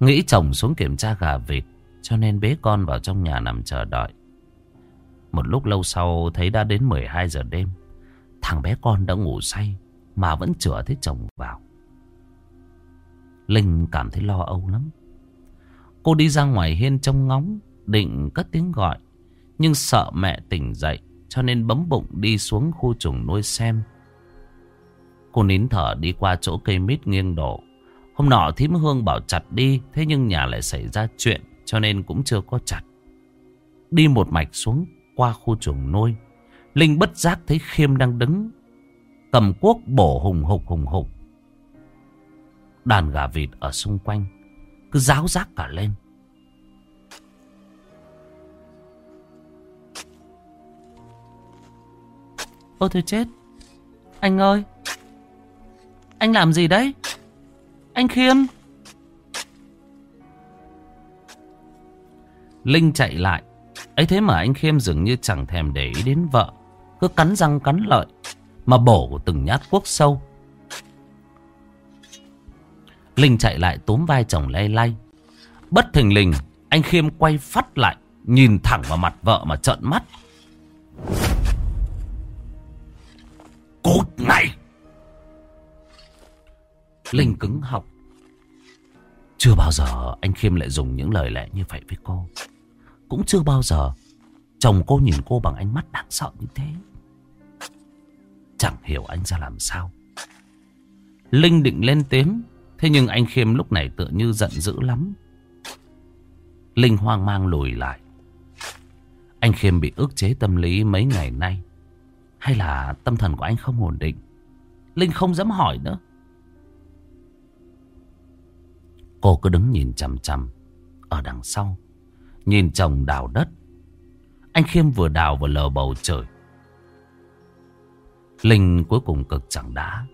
Nghĩ chồng xuống kiểm tra gà vịt, Cho nên bế con vào trong nhà nằm chờ đợi. Một lúc lâu sau, thấy đã đến 12 giờ đêm. Thằng bé con đã ngủ say, Mà vẫn chữa thấy chồng vào. Linh cảm thấy lo âu lắm. Cô đi ra ngoài hiên trông ngóng, Định cất tiếng gọi. Nhưng sợ mẹ tỉnh dậy, Cho nên bấm bụng đi xuống khu chuồng nuôi xem. Cô nín thở đi qua chỗ cây mít nghiêng đổ. Hôm nọ thím hương bảo chặt đi, Thế nhưng nhà lại xảy ra chuyện, Cho nên cũng chưa có chặt. Đi một mạch xuống qua khu chuồng nuôi, Linh bất giác thấy Khiêm đang đứng, Cầm cuốc bổ hùng hục hùng hục. Đàn gà vịt ở xung quanh, Cứ ráo rác cả lên. Ôi thôi chết. Anh ơi. Anh làm gì đấy? Anh Khiêm. Linh chạy lại. Ấy thế mà anh Khiêm dường như chẳng thèm để ý đến vợ. Cứ cắn răng cắn lợi, Mà bổ từng nhát cuốc sâu. Linh chạy lại túm vai chồng lay lay. Bất thình lình, Anh Khiêm quay phát lại, Nhìn thẳng vào mặt vợ mà trợn mắt. Cút ngay! Linh cứng học Chưa bao giờ anh Khiêm lại dùng những lời lẽ như vậy với cô. Cũng chưa bao giờ Chồng cô nhìn cô bằng ánh mắt đáng sợ như thế. Chẳng hiểu anh ra làm sao. Linh định lên tiếng, Thế nhưng anh Khiêm lúc này tựa như giận dữ lắm. Linh hoang mang lùi lại. Anh Khiêm bị ức chế tâm lý mấy ngày nay. Hay là tâm thần của anh không ổn định? Linh không dám hỏi nữa. Cô cứ đứng nhìn chằm chằm. Ở đằng sau, Nhìn chồng đào đất. Anh Khiêm vừa đào vừa lờ bầu trời. Linh cuối cùng cực chẳng đã.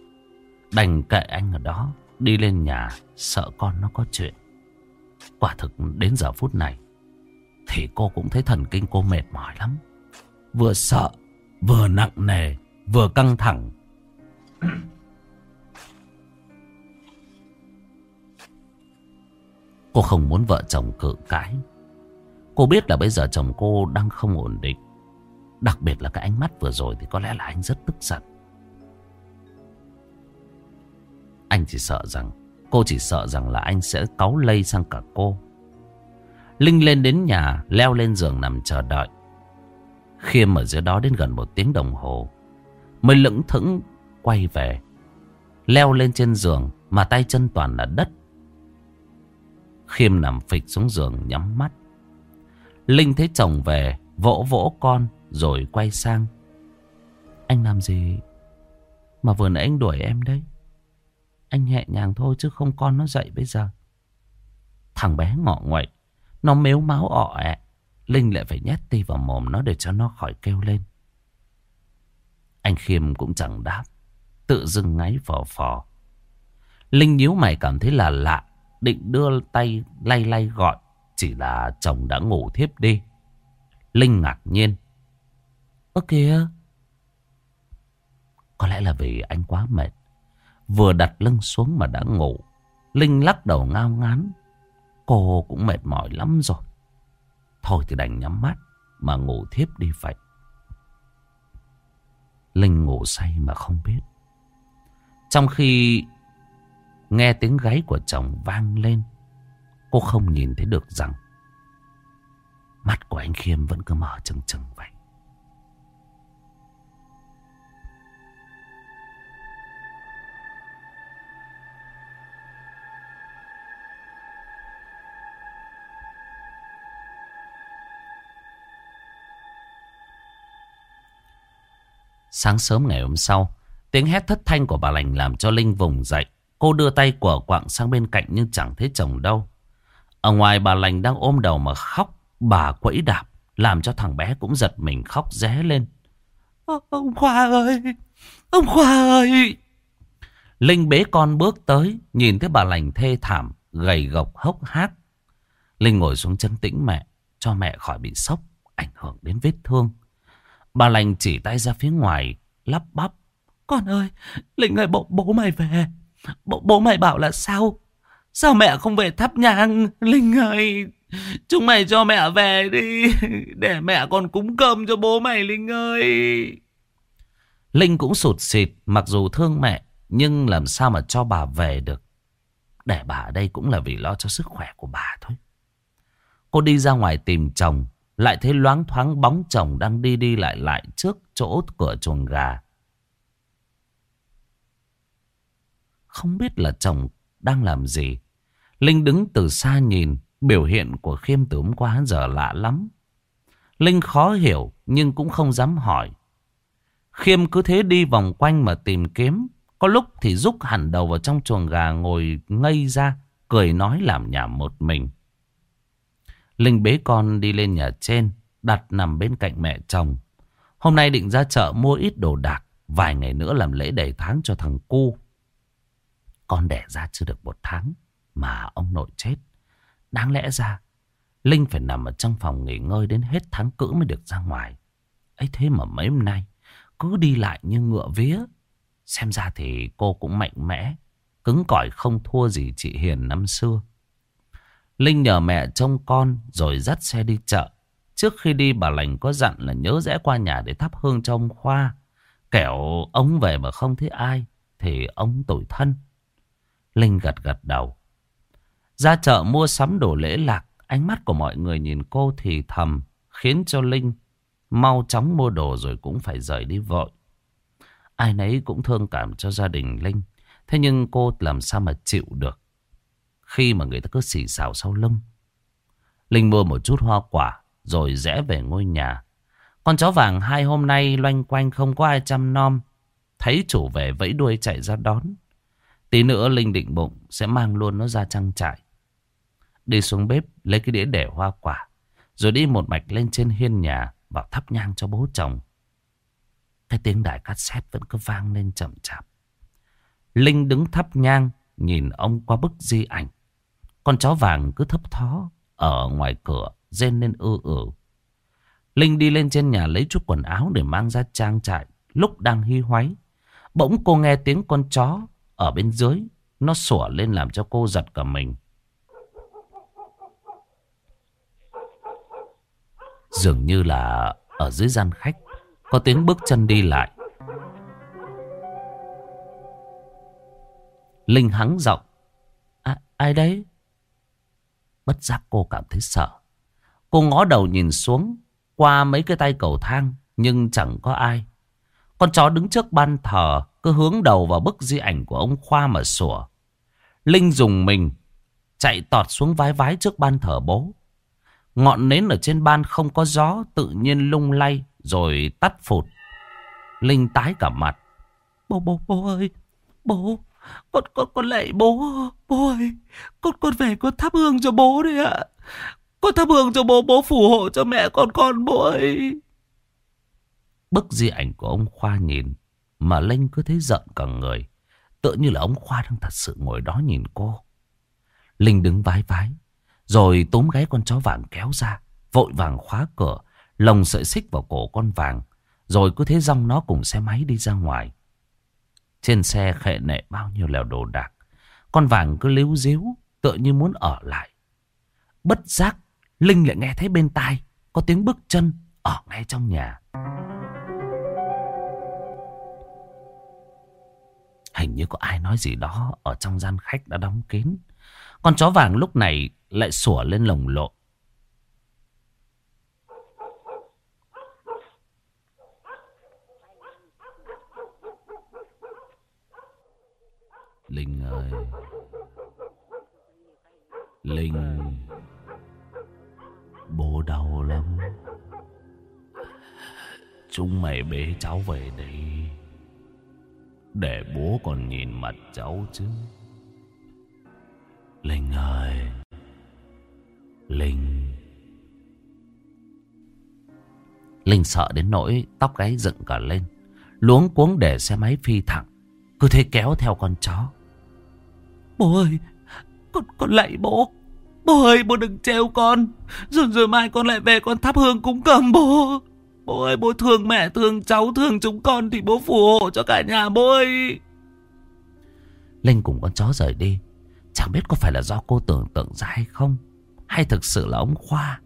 Đành kệ anh ở đó, Đi lên nhà, Sợ con nó có chuyện. Quả thực đến giờ phút này, Thì cô cũng thấy thần kinh cô mệt mỏi lắm. Vừa sợ, Vừa nặng nề, Vừa căng thẳng. Cô không muốn vợ chồng cự cãi. Cô biết là bây giờ chồng cô đang không ổn định. Đặc biệt là cái ánh mắt vừa rồi Thì có lẽ là anh rất tức giận. Anh chỉ sợ rằng, Cô chỉ sợ rằng là anh sẽ cáu lây sang cả cô. Linh lên đến nhà, Leo lên giường nằm chờ đợi. Khiêm ở dưới đó đến gần một tiếng đồng hồ, Mới lững thững quay về. Leo lên trên giường Mà tay chân toàn là đất. Khiêm nằm phịch xuống giường nhắm mắt. Linh thấy chồng về, Vỗ vỗ con, Rồi quay sang. Anh làm gì? Mà vừa nãy anh đuổi em đấy. Anh nhẹ nhàng thôi chứ không con nó dậy bây giờ. Thằng bé ngọ nguậy, Nó mếu máu ọ ẹ. Linh lại phải nhét ti vào mồm nó để cho nó khỏi kêu lên. Anh Khiêm cũng chẳng đáp, Tự dưng ngáy phò phò. Linh nhíu mày cảm thấy là lạ. Định đưa tay lay lay gọi, Chỉ là chồng đã ngủ thiếp đi. Linh ngạc nhiên. Ơ, kìa. Có lẽ là vì anh quá mệt. Vừa đặt lưng xuống mà đã ngủ. Linh lắc đầu ngao ngán. Cô cũng mệt mỏi lắm rồi. Thôi thì đành nhắm mắt Mà ngủ thiếp đi vậy. Linh ngủ say mà không biết. Trong khi Nghe tiếng gáy của chồng vang lên. Cô không nhìn thấy được rằng Mắt của anh Khiêm vẫn cứ mở trừng trừng vậy. Sáng sớm ngày hôm sau, Tiếng hét thất thanh của bà lành làm cho Linh vùng dậy. Cô đưa tay của quạng sang bên cạnh nhưng chẳng thấy chồng đâu. Ở ngoài bà lành đang ôm đầu mà khóc, bà quẫy đạp, làm cho thằng bé cũng giật mình khóc ré lên. Ông Khoa ơi! Ông Khoa ơi! Linh bế con bước tới, nhìn thấy bà lành thê thảm, gầy gộc hốc hác. Linh ngồi xuống chân tĩnh mẹ, cho mẹ khỏi bị sốc, ảnh hưởng đến vết thương. Bà lành chỉ tay ra phía ngoài, lắp bắp. Con ơi, Linh ơi bố, bố mày về. Bố, bố mày bảo là sao? Sao mẹ không về thắp nhang? Linh ơi! Chúng mày cho mẹ về đi. Để mẹ còn cúng cơm cho bố mày Linh ơi. Linh cũng sụt xịt mặc dù thương mẹ. Nhưng làm sao mà cho bà về được. Để bà ở đây cũng là vì lo cho sức khỏe của bà thôi. Cô đi ra ngoài tìm chồng. Lại thấy loáng thoáng bóng chồng đang đi đi lại lại trước chỗ cửa chuồng gà. Không biết là chồng đang làm gì. Linh đứng từ xa nhìn. Biểu hiện của Khiêm từ hôm qua giờ lạ lắm. Linh khó hiểu nhưng cũng không dám hỏi. Khiêm cứ thế đi vòng quanh mà tìm kiếm. Có lúc thì rúc hẳn đầu vào trong chuồng gà ngồi ngây ra, cười nói làm nhảm một mình. Linh bế con đi lên nhà trên, đặt nằm bên cạnh mẹ chồng. Hôm nay định ra chợ mua ít đồ đạc, vài ngày nữa làm lễ đầy tháng cho thằng cu. Con đẻ ra chưa được một tháng, mà ông nội chết. Đáng lẽ ra, Linh phải nằm ở trong phòng nghỉ ngơi đến hết tháng cữ mới được ra ngoài. ấy thế mà mấy hôm nay, cứ đi lại như ngựa vía. Xem ra thì cô cũng mạnh mẽ, cứng cỏi không thua gì chị Hiền năm xưa. Linh nhờ mẹ trông con rồi dắt xe đi chợ. Trước khi đi bà lành có dặn là nhớ rẽ qua nhà để thắp hương cho ông Khoa. Kẻo ông về mà không thấy ai thì ông tủi thân. Linh gật gật đầu. Ra chợ mua sắm đồ lễ lạc, ánh mắt của mọi người nhìn cô thì thầm, khiến cho Linh mau chóng mua đồ rồi cũng phải rời đi vội. Ai nấy cũng thương cảm cho gia đình Linh, thế nhưng cô làm sao mà chịu được khi mà người ta cứ xì xào sau lưng. Linh mua một chút hoa quả rồi rẽ về ngôi nhà. Con chó vàng hai hôm nay loanh quanh không có ai chăm nom. Thấy chủ về vẫy đuôi chạy ra đón. Tí nữa Linh định bụng sẽ mang luôn nó ra trang trại. Đi xuống bếp lấy cái đĩa để hoa quả. Rồi đi một mạch lên trên hiên nhà vào thắp nhang cho bố chồng. Cái tiếng đài xét vẫn cứ vang lên chậm chạp. Linh đứng thắp nhang nhìn ông qua bức di ảnh. Con chó vàng cứ thấp thó ở ngoài cửa rên lên ư ử. Linh đi lên trên nhà lấy chút quần áo để mang ra trang trại. Lúc đang hy hoáy, bỗng cô nghe tiếng con chó ở bên dưới. Nó sủa lên làm cho cô giật cả mình. Dường như là ở dưới gian khách có tiếng bước chân đi lại. Linh hắng giọng. À, ai đấy? Bất giác cô cảm thấy sợ. Cô ngó đầu nhìn xuống qua mấy cái tay cầu thang nhưng chẳng có ai. Con chó đứng trước ban thờ cứ hướng đầu vào bức di ảnh của ông Khoa mà sủa. Linh dùng mình chạy tọt xuống vái vái trước ban thờ bố. Ngọn nến ở trên ban không có gió tự nhiên lung lay rồi tắt phụt. Linh tái cả mặt. Bố bố bố ơi, bố, con con con lạy bố, bố ơi, con con về con thắp hương cho bố đi ạ. Con thắp hương cho bố, bố phù hộ cho mẹ con con bố ơi. Bức di ảnh của ông Khoa nhìn mà Linh cứ thấy giận cả người. Tự như là ông Khoa đang thật sự ngồi đó nhìn cô. Linh đứng vái vái. Rồi túm gáy con chó vàng kéo ra. Vội vàng khóa cửa. Lồng sợi xích vào cổ con vàng. Rồi cứ thế rong nó cùng xe máy đi ra ngoài. Trên xe khệ nệ bao nhiêu lèo đồ đạc. Con vàng cứ líu díu. Tựa như muốn ở lại. Bất giác. Linh lại nghe thấy bên tai. Có tiếng bước chân ở ngay trong nhà. Hình như có ai nói gì đó ở trong gian khách đã đóng kín. Con chó vàng lúc này lại sủa lên lồng lộn. Linh ơi! Linh! Bố đau lắm. Chúng mày bế cháu về đây. Để bố còn nhìn mặt cháu chứ. Linh ơi Linh. Linh sợ đến nỗi tóc gáy dựng cả lên Luống cuống để xe máy phi thẳng Cứ thế kéo theo con chó. Bố ơi Con, con lạy bố. Bố ơi bố đừng treo con. Rồi rồi mai con lại về con thắp hương cúng cầm bố. Bố ơi, bố thương mẹ thương cháu, thương chúng con Thì bố phù hộ cho cả nhà, bố ơi Linh cùng con chó rời đi Chẳng biết có phải là do cô tưởng tượng ra hay không, Hay thực sự là ông Khoa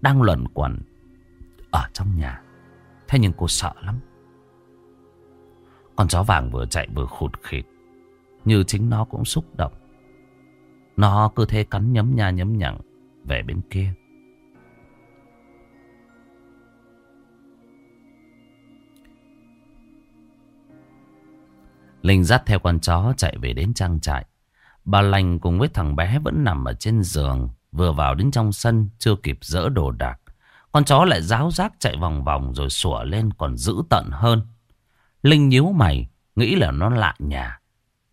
đang luẩn quẩn ở trong nhà. Thế nhưng cô sợ lắm. Con chó vàng vừa chạy vừa khụt khịt. Như chính nó cũng xúc động. Nó cứ thế cắn nhấm nha nhấm nhặng về bên kia. Linh dắt theo con chó chạy về đến trang trại. Bà Lành cùng với thằng bé vẫn nằm ở trên giường. Vừa vào đến trong sân chưa kịp dỡ đồ đạc. Con chó lại ráo rác chạy vòng vòng rồi sủa lên còn dữ tận hơn. Linh nhíu mày, nghĩ là nó lạ nhà.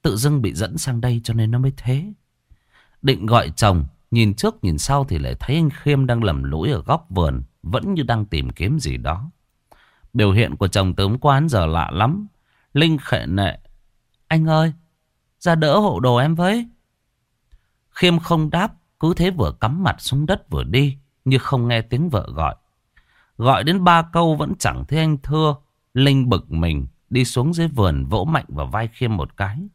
Tự dưng bị dẫn sang đây cho nên nó mới thế. Định gọi chồng, nhìn trước nhìn sau thì lại thấy anh Khiêm đang lầm lũi ở góc vườn, vẫn như đang tìm kiếm gì đó. Biểu hiện của chồng tướng quán giờ lạ lắm. Linh khệ nệ. Anh ơi, ra đỡ hộ đồ em với. Khiêm không đáp, cứ thế vừa cắm mặt xuống đất vừa đi, như không nghe tiếng vợ gọi. Gọi đến ba câu vẫn chẳng thấy anh thưa. Linh bực mình, đi xuống dưới vườn vỗ mạnh vào vai Khiêm một cái.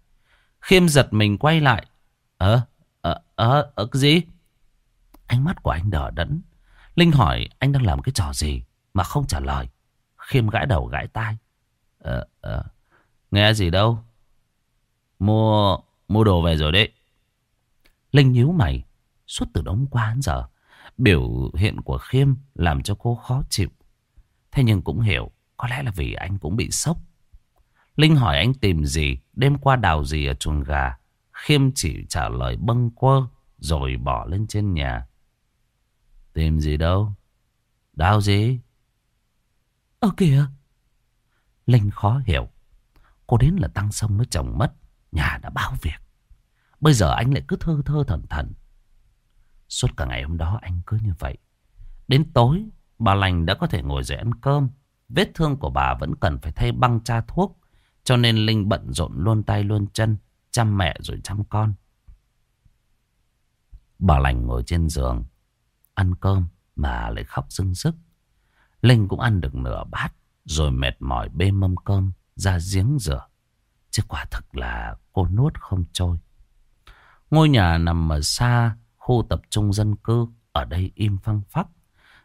Khiêm giật mình quay lại. Ờ, ờ, ờ, ờ, cái gì? Ánh mắt của anh đỏ đẫn. Linh hỏi anh đang làm cái trò gì mà không trả lời. Khiêm gãi đầu gãi tai. Ờ, ờ, nghe gì đâu. Mua, mua đồ về rồi đấy. Linh nhíu mày. Suốt từ đống qua đến giờ. Biểu hiện của Khiêm làm cho cô khó chịu. Thế nhưng cũng hiểu. Có lẽ là vì anh cũng bị sốc. Linh hỏi anh tìm gì, đêm qua đào gì ở chuồng gà. Khiêm chỉ trả lời bâng quơ rồi bỏ lên trên nhà. Tìm gì đâu? Đào gì? Ơ kìa! Linh khó hiểu. Cô đến là tăng sông mới chồng mất. Nhà đã báo việc. Bây giờ anh lại cứ thơ thơ thần thần. Suốt cả ngày hôm đó anh cứ như vậy. Đến tối, bà lành đã có thể ngồi dậy ăn cơm. Vết thương của bà vẫn cần phải thay băng cha thuốc. Cho nên Linh bận rộn luôn tay luôn chân. Chăm mẹ rồi chăm con. Bà lành ngồi trên giường. Ăn cơm mà lại khóc dưng sức. Linh cũng ăn được nửa bát. Rồi mệt mỏi bê mâm cơm ra giếng rửa. Chứ quả thực là cô nuốt không trôi. Ngôi nhà nằm ở xa khu tập trung dân cư. Ở đây im phăng phắc.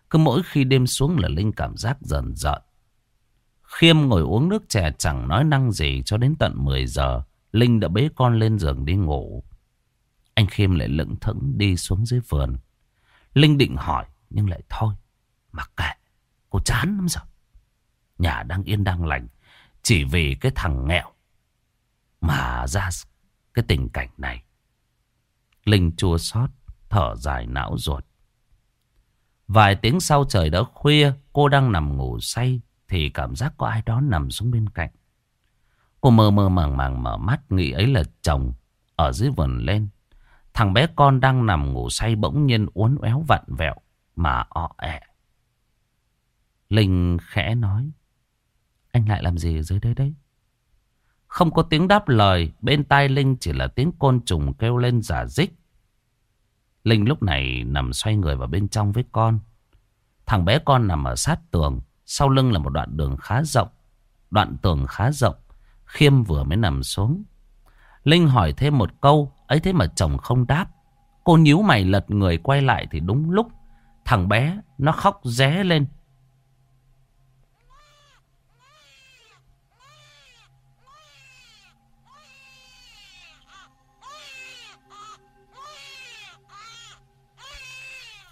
Cứ mỗi khi đêm xuống là Linh cảm giác dần dợn. Khiêm ngồi uống nước chè chẳng nói năng gì cho đến tận 10 giờ. Linh đã bế con lên giường đi ngủ. Anh Khiêm lại lững thững đi xuống dưới vườn. Linh định hỏi nhưng lại thôi. Mặc kệ, cô chán lắm rồi. Nhà đang yên đang lành. Chỉ vì cái thằng nghèo mà ra cái tình cảnh này. Linh chua xót thở dài não ruột. Vài tiếng sau trời đã khuya, cô đang nằm ngủ say thì cảm giác có ai đó nằm xuống bên cạnh. Cô mơ mơ màng màng mở mắt nghĩ ấy là chồng ở dưới vườn lên. Thằng bé con đang nằm ngủ say bỗng nhiên uốn éo vặn vẹo mà ọ ẹ. Linh khẽ nói. Anh lại làm gì ở dưới đây đấy? Không có tiếng đáp lời, bên tai Linh chỉ là tiếng côn trùng kêu lên giả dích. Linh lúc này nằm xoay người vào bên trong với con. Thằng bé con nằm ở sát tường, sau lưng là một đoạn đường khá rộng. Đoạn tường khá rộng, Khiêm vừa mới nằm xuống. Linh hỏi thêm một câu, ấy thế mà chồng không đáp. Cô nhíu mày lật người quay lại thì đúng lúc thằng bé nó khóc ré lên.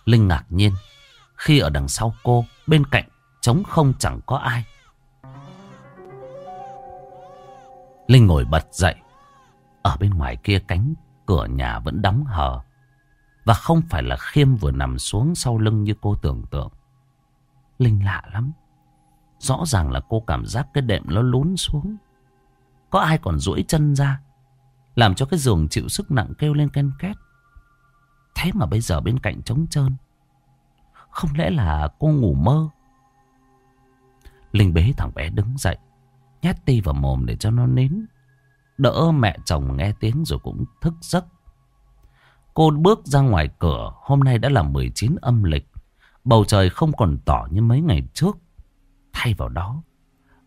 Linh ngạc nhiên khi ở đằng sau cô, bên cạnh trống không chẳng có ai. Linh ngồi bật dậy. Ở bên ngoài kia cánh cửa nhà vẫn đóng hờ. Và không phải là Khiêm vừa nằm xuống sau lưng như cô tưởng tượng. Linh lạ lắm. Rõ ràng là cô cảm giác cái đệm nó lún xuống. Có ai còn duỗi chân ra. Làm cho cái giường chịu sức nặng kêu lên ken két. Thế mà bây giờ bên cạnh trống trơn. Không lẽ là cô ngủ mơ? Linh bế thằng bé đứng dậy. Nhét ti vào mồm để cho nó nín. Đỡ mẹ chồng nghe tiếng rồi cũng thức giấc. Cô bước ra ngoài cửa. Hôm nay đã là 19 âm lịch. Bầu trời không còn tỏ như mấy ngày trước. Thay vào đó,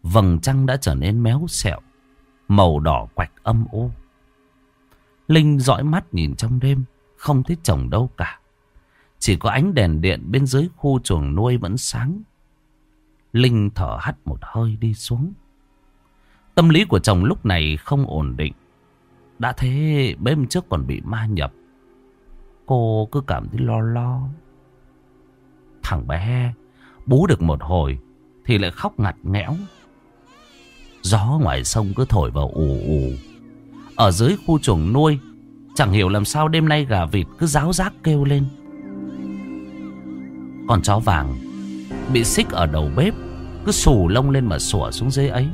vầng trăng đã trở nên méo xẹo. Màu đỏ quạch âm u. Linh dõi mắt nhìn trong đêm. Không thấy chồng đâu cả. Chỉ có ánh đèn điện bên dưới khu chuồng nuôi vẫn sáng. Linh thở hắt một hơi đi xuống. Tâm lý của chồng lúc này không ổn định. Đã thế bêm trước còn bị ma nhập. Cô cứ cảm thấy lo lo. Thằng bé bú được một hồi thì lại khóc ngặt nghẽo. Gió ngoài sông cứ thổi vào ù ù. Ở dưới khu chuồng nuôi Chẳng hiểu làm sao đêm nay gà vịt cứ ráo rác kêu lên. Con chó vàng Bị xích ở đầu bếp, Cứ xù lông lên mà sủa xuống dưới ấy.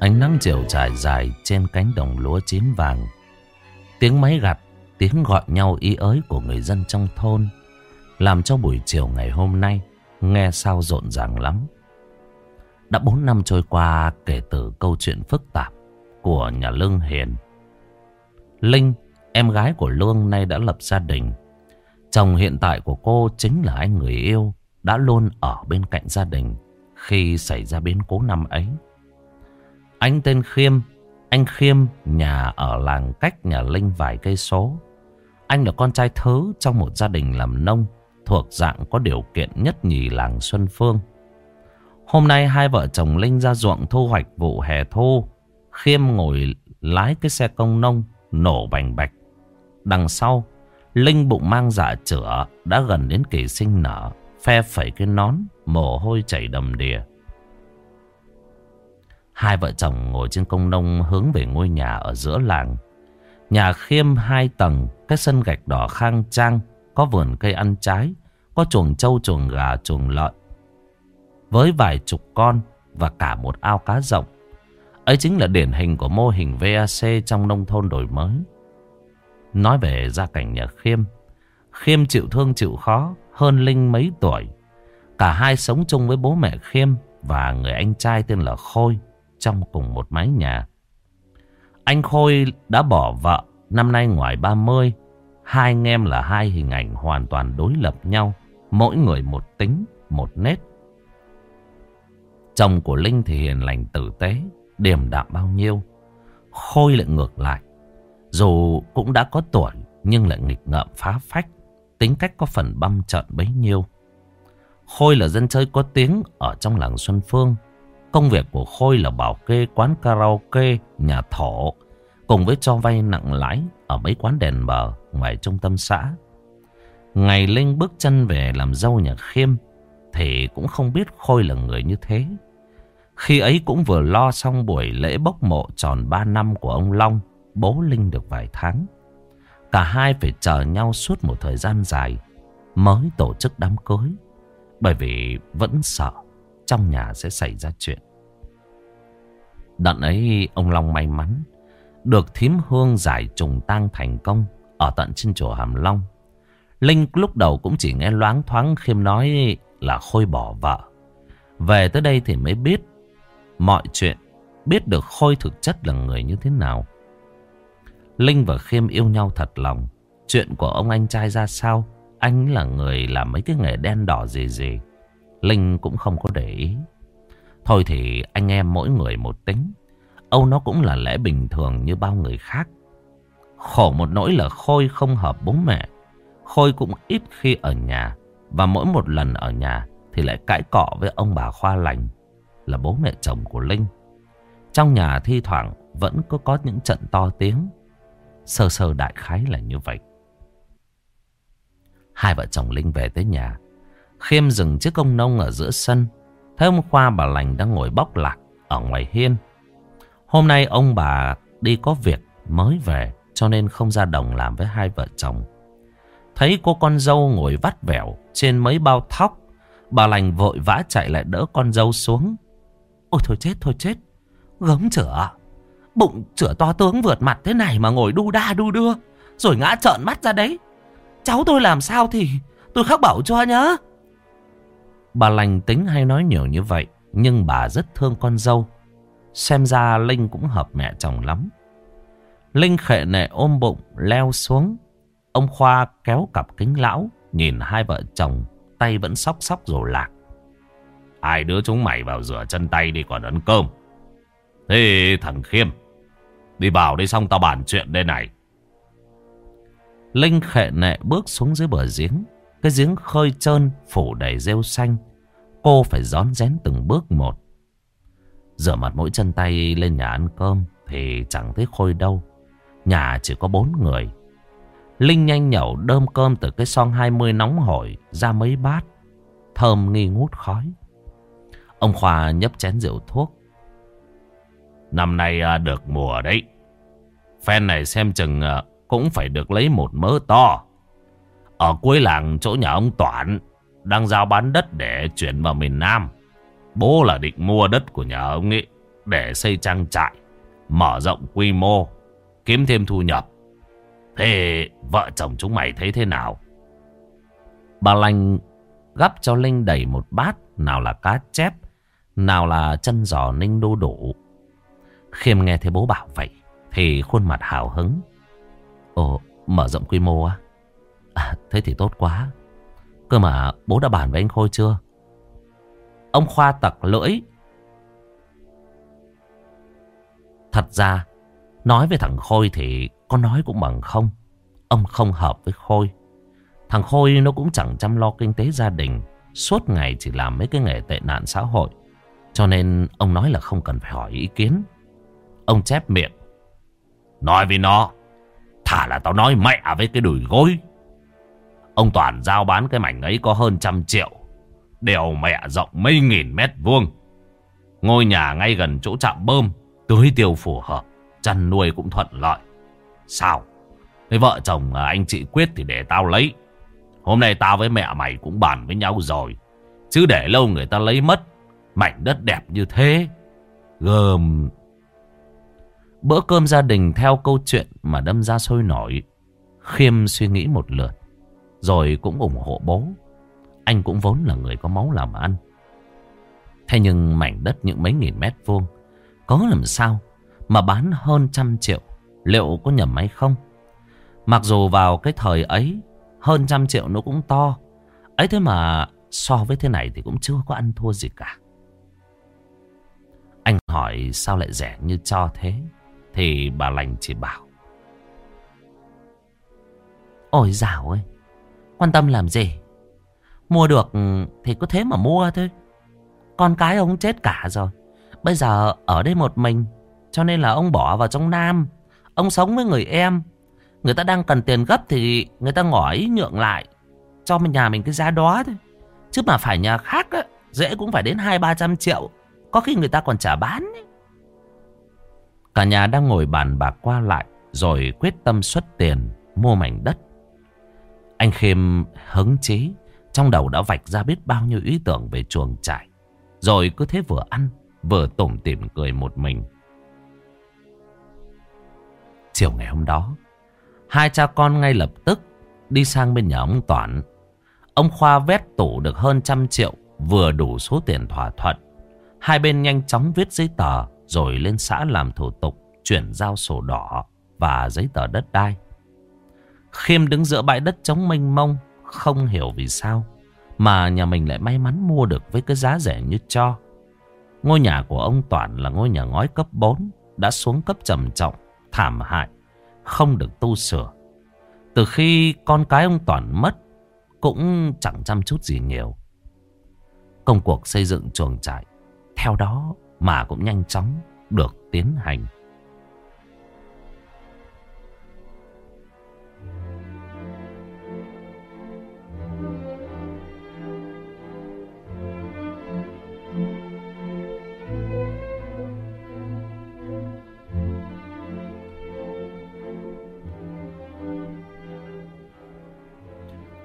Ánh nắng chiều trải dài trên cánh đồng lúa chín vàng. Tiếng máy gặt, tiếng gọi nhau ý ới của người dân trong thôn làm cho buổi chiều ngày hôm nay nghe sao rộn ràng lắm. Đã bốn năm trôi qua kể từ câu chuyện phức tạp của nhà Lương Hiền. Linh, em gái của Lương nay đã lập gia đình. Chồng hiện tại của cô chính là anh người yêu đã luôn ở bên cạnh gia đình khi xảy ra biến cố năm ấy. Anh tên Khiêm, anh Khiêm nhà ở làng cách nhà Linh vài cây số. Anh là con trai thứ trong một gia đình làm nông thuộc dạng có điều kiện nhất nhì làng Xuân Phương. Hôm nay hai vợ chồng Linh ra ruộng thu hoạch vụ hè thu. Khiêm ngồi lái cái xe công nông nổ bành bạch. Đằng sau, Linh bụng mang dạ chữa đã gần đến kỳ sinh nở, phe phẩy cái nón, mồ hôi chảy đầm đìa. Hai vợ chồng ngồi trên công nông hướng về ngôi nhà ở giữa làng. Nhà khiêm hai tầng, cái sân gạch đỏ khang trang, có vườn cây ăn trái, có chuồng trâu, chuồng gà, chuồng lợn. Với vài chục con và cả một ao cá rộng. Ấy chính là điển hình của mô hình VAC trong nông thôn đổi mới. Nói về gia cảnh nhà Khiêm. Khiêm chịu thương chịu khó hơn Linh mấy tuổi. Cả hai sống chung với bố mẹ Khiêm và người anh trai tên là Khôi trong cùng một mái nhà. Anh Khôi đã bỏ vợ năm nay ngoài 30. Hai anh em là hai hình ảnh hoàn toàn đối lập nhau. Mỗi người một tính, một nét Chồng của Linh thì hiền lành tử tế, điềm đạm bao nhiêu. Khôi lại ngược lại. Dù cũng đã có tuổi nhưng lại nghịch ngợm phá phách. Tính cách có phần băm trận bấy nhiêu. Khôi là dân chơi có tiếng ở trong làng Xuân Phương. Công việc của Khôi là bảo kê quán karaoke, nhà thổ, cùng với cho vay nặng lãi ở mấy quán đèn bờ ngoài trung tâm xã. Ngày Linh bước chân về làm dâu nhà Khiêm, thì cũng không biết Khôi là người như thế. Khi ấy cũng vừa lo xong buổi lễ bốc mộ tròn 3 năm của ông Long, bố Linh được vài tháng. Cả hai phải chờ nhau suốt một thời gian dài mới tổ chức đám cưới. Bởi vì vẫn sợ trong nhà sẽ xảy ra chuyện. Đợt ấy ông Long may mắn được thím hương giải trùng tang thành công ở tận trên chùa Hàm Long. Linh lúc đầu cũng chỉ nghe loáng thoáng khiêm nói là Khôi bỏ vợ. Về tới đây thì mới biết mọi chuyện, biết được Khôi thực chất là người như thế nào. Linh và Khiêm yêu nhau thật lòng. Chuyện của ông anh trai ra sao, anh là người làm mấy cái nghề đen đỏ gì gì. Linh cũng không có để ý. Thôi thì anh em mỗi người một tính. Âu nó cũng là lẽ bình thường như bao người khác. Khổ một nỗi là Khôi không hợp bố mẹ. Khôi cũng ít khi ở nhà. Và mỗi một lần ở nhà thì lại cãi cọ với ông bà Khoa lành. là bố mẹ chồng của Linh. Trong nhà thi thoảng vẫn cứ có những trận to tiếng. Sơ sơ đại khái là như vậy. Hai vợ chồng Linh về tới nhà. Khiêm dừng chiếc công nông ở giữa sân. Thấy ông Khoa bà Lành đang ngồi bóc lạc ở ngoài hiên. Hôm nay ông bà đi có việc mới về, cho nên không ra đồng làm với hai vợ chồng. Thấy cô con dâu ngồi vắt vẻo trên mấy bao thóc. Bà lành vội vã chạy lại đỡ con dâu xuống. Ôi thôi chết thôi chết. Gớm chửa. Bụng chửa to tướng vượt mặt thế này mà ngồi đu đa đu đưa. Rồi ngã trợn mắt ra đấy. Cháu tôi làm sao thì tôi khắc bảo cho nhá. Bà lành tính hay nói nhiều như vậy. Nhưng bà rất thương con dâu. Xem ra Linh cũng hợp mẹ chồng lắm. Linh khệ nệ ôm bụng leo xuống. Ông Khoa kéo cặp kính lão. Nhìn hai vợ chồng tay vẫn sóc sóc rồi lạc. Hai đứa chúng mày vào rửa chân tay đi còn ăn cơm. Thế thằng Khiêm, đi vào đi xong tao bàn chuyện đây này. Linh khệ nệ bước xuống dưới bờ giếng. Cái giếng khơi trơn phủ đầy rêu xanh. Cô phải rón rén từng bước một. Rửa mặt mũi chân tay lên nhà ăn cơm thì chẳng thấy khôi đâu. Nhà chỉ có bốn người. Linh nhanh nhẩu đơm cơm từ cái son 20 nóng hổi ra mấy bát. Thơm nghi ngút khói. Ông Khoa nhấp chén rượu thuốc. Năm nay à, được mùa đấy. Phen này xem chừng à, cũng phải được lấy một mớ to. Ở cuối làng chỗ nhà ông Toản đang giao bán đất để chuyển vào miền Nam. Bố là định mua đất của nhà ông ấy để xây trang trại, mở rộng quy mô, kiếm thêm thu nhập. Thế vợ chồng chúng mày thấy thế nào? Bà Lành gắp cho Linh đầy một bát, nào là cá chép, nào là chân giò ninh đô đủ. Khiêm nghe thấy bố bảo vậy, thì khuôn mặt hào hứng. Ồ, mở rộng quy mô á? À, À, thế thì tốt quá. Cơ mà bố đã bàn với anh Khôi chưa? Ông Khoa tặc lưỡi. Thật ra, nói với thằng Khôi thì có nói cũng bằng không. Ông không hợp với Khôi. Thằng Khôi nó cũng chẳng chăm lo kinh tế gia đình. Suốt ngày chỉ làm mấy cái nghề tệ nạn xã hội. Cho nên ông nói là không cần phải hỏi ý kiến. Ông chép miệng. Nói với nó. Thả là tao nói mẹ với cái đùi gối. Ông Toàn giao bán cái mảnh ấy có hơn trăm triệu. Đều mẹ rộng mấy nghìn mét vuông. Ngôi nhà ngay gần chỗ trạm bơm. Tưới tiêu phù hợp. Chăn nuôi cũng thuận lợi. Sao? Thế vợ chồng à, anh chị quyết thì để tao lấy. Hôm nay tao với mẹ mày cũng bàn với nhau rồi. Chứ để lâu người ta lấy mất. Mảnh đất đẹp như thế. gồm Bữa cơm gia đình theo câu chuyện mà đâm ra sôi nổi. Khiêm suy nghĩ một lượt. Rồi cũng ủng hộ bố. Anh cũng vốn là người có máu làm ăn. Thế nhưng mảnh đất những mấy nghìn mét vuông. Có làm sao mà bán hơn trăm triệu. Liệu có nhầm hay không? Mặc dù vào cái thời ấy hơn trăm triệu nó cũng to. Ấy thế mà so với thế này thì cũng chưa có ăn thua gì cả. Anh hỏi sao lại rẻ như cho thế? Thì bà lành chỉ bảo. Ôi dào ơi, quan tâm làm gì? Mua được ừ, thì cứ thế mà mua thôi. Con cái ông chết cả rồi. Bây giờ ở đây một mình, cho nên là ông bỏ vào trong Nam. Ông sống với người em. Người ta đang cần tiền gấp thì người ta ngỏ ý nhượng lại cho mình nhà mình cái giá đó thôi. Chứ mà phải nhà khác á, dễ cũng phải đến hai ba trăm triệu. Có khi người ta còn trả bán ấy. Cả nhà đang ngồi bàn bạc qua lại rồi quyết tâm xuất tiền mua mảnh đất. Anh Khiêm hứng chí trong đầu đã vạch ra biết bao nhiêu ý tưởng về chuồng trại. Rồi cứ thế vừa ăn vừa tủm tỉm cười một mình. Chiều ngày hôm đó, hai cha con ngay lập tức đi sang bên nhà ông Toản. Ông Khoa vét tủ được hơn trăm triệu, vừa đủ số tiền thỏa thuận. Hai bên nhanh chóng viết giấy tờ, rồi lên xã làm thủ tục, chuyển giao sổ đỏ và giấy tờ đất đai. Khiêm đứng giữa bãi đất trống mênh mông, không hiểu vì sao mà nhà mình lại may mắn mua được với cái giá rẻ như cho. Ngôi nhà của ông Toản là ngôi nhà ngói cấp 4, đã xuống cấp trầm trọng, thảm hại, không được tu sửa. Từ khi con cái ông Toản mất, cũng chẳng chăm chút gì nhiều. Công cuộc xây dựng chuồng trại theo đó mà cũng nhanh chóng được tiến hành.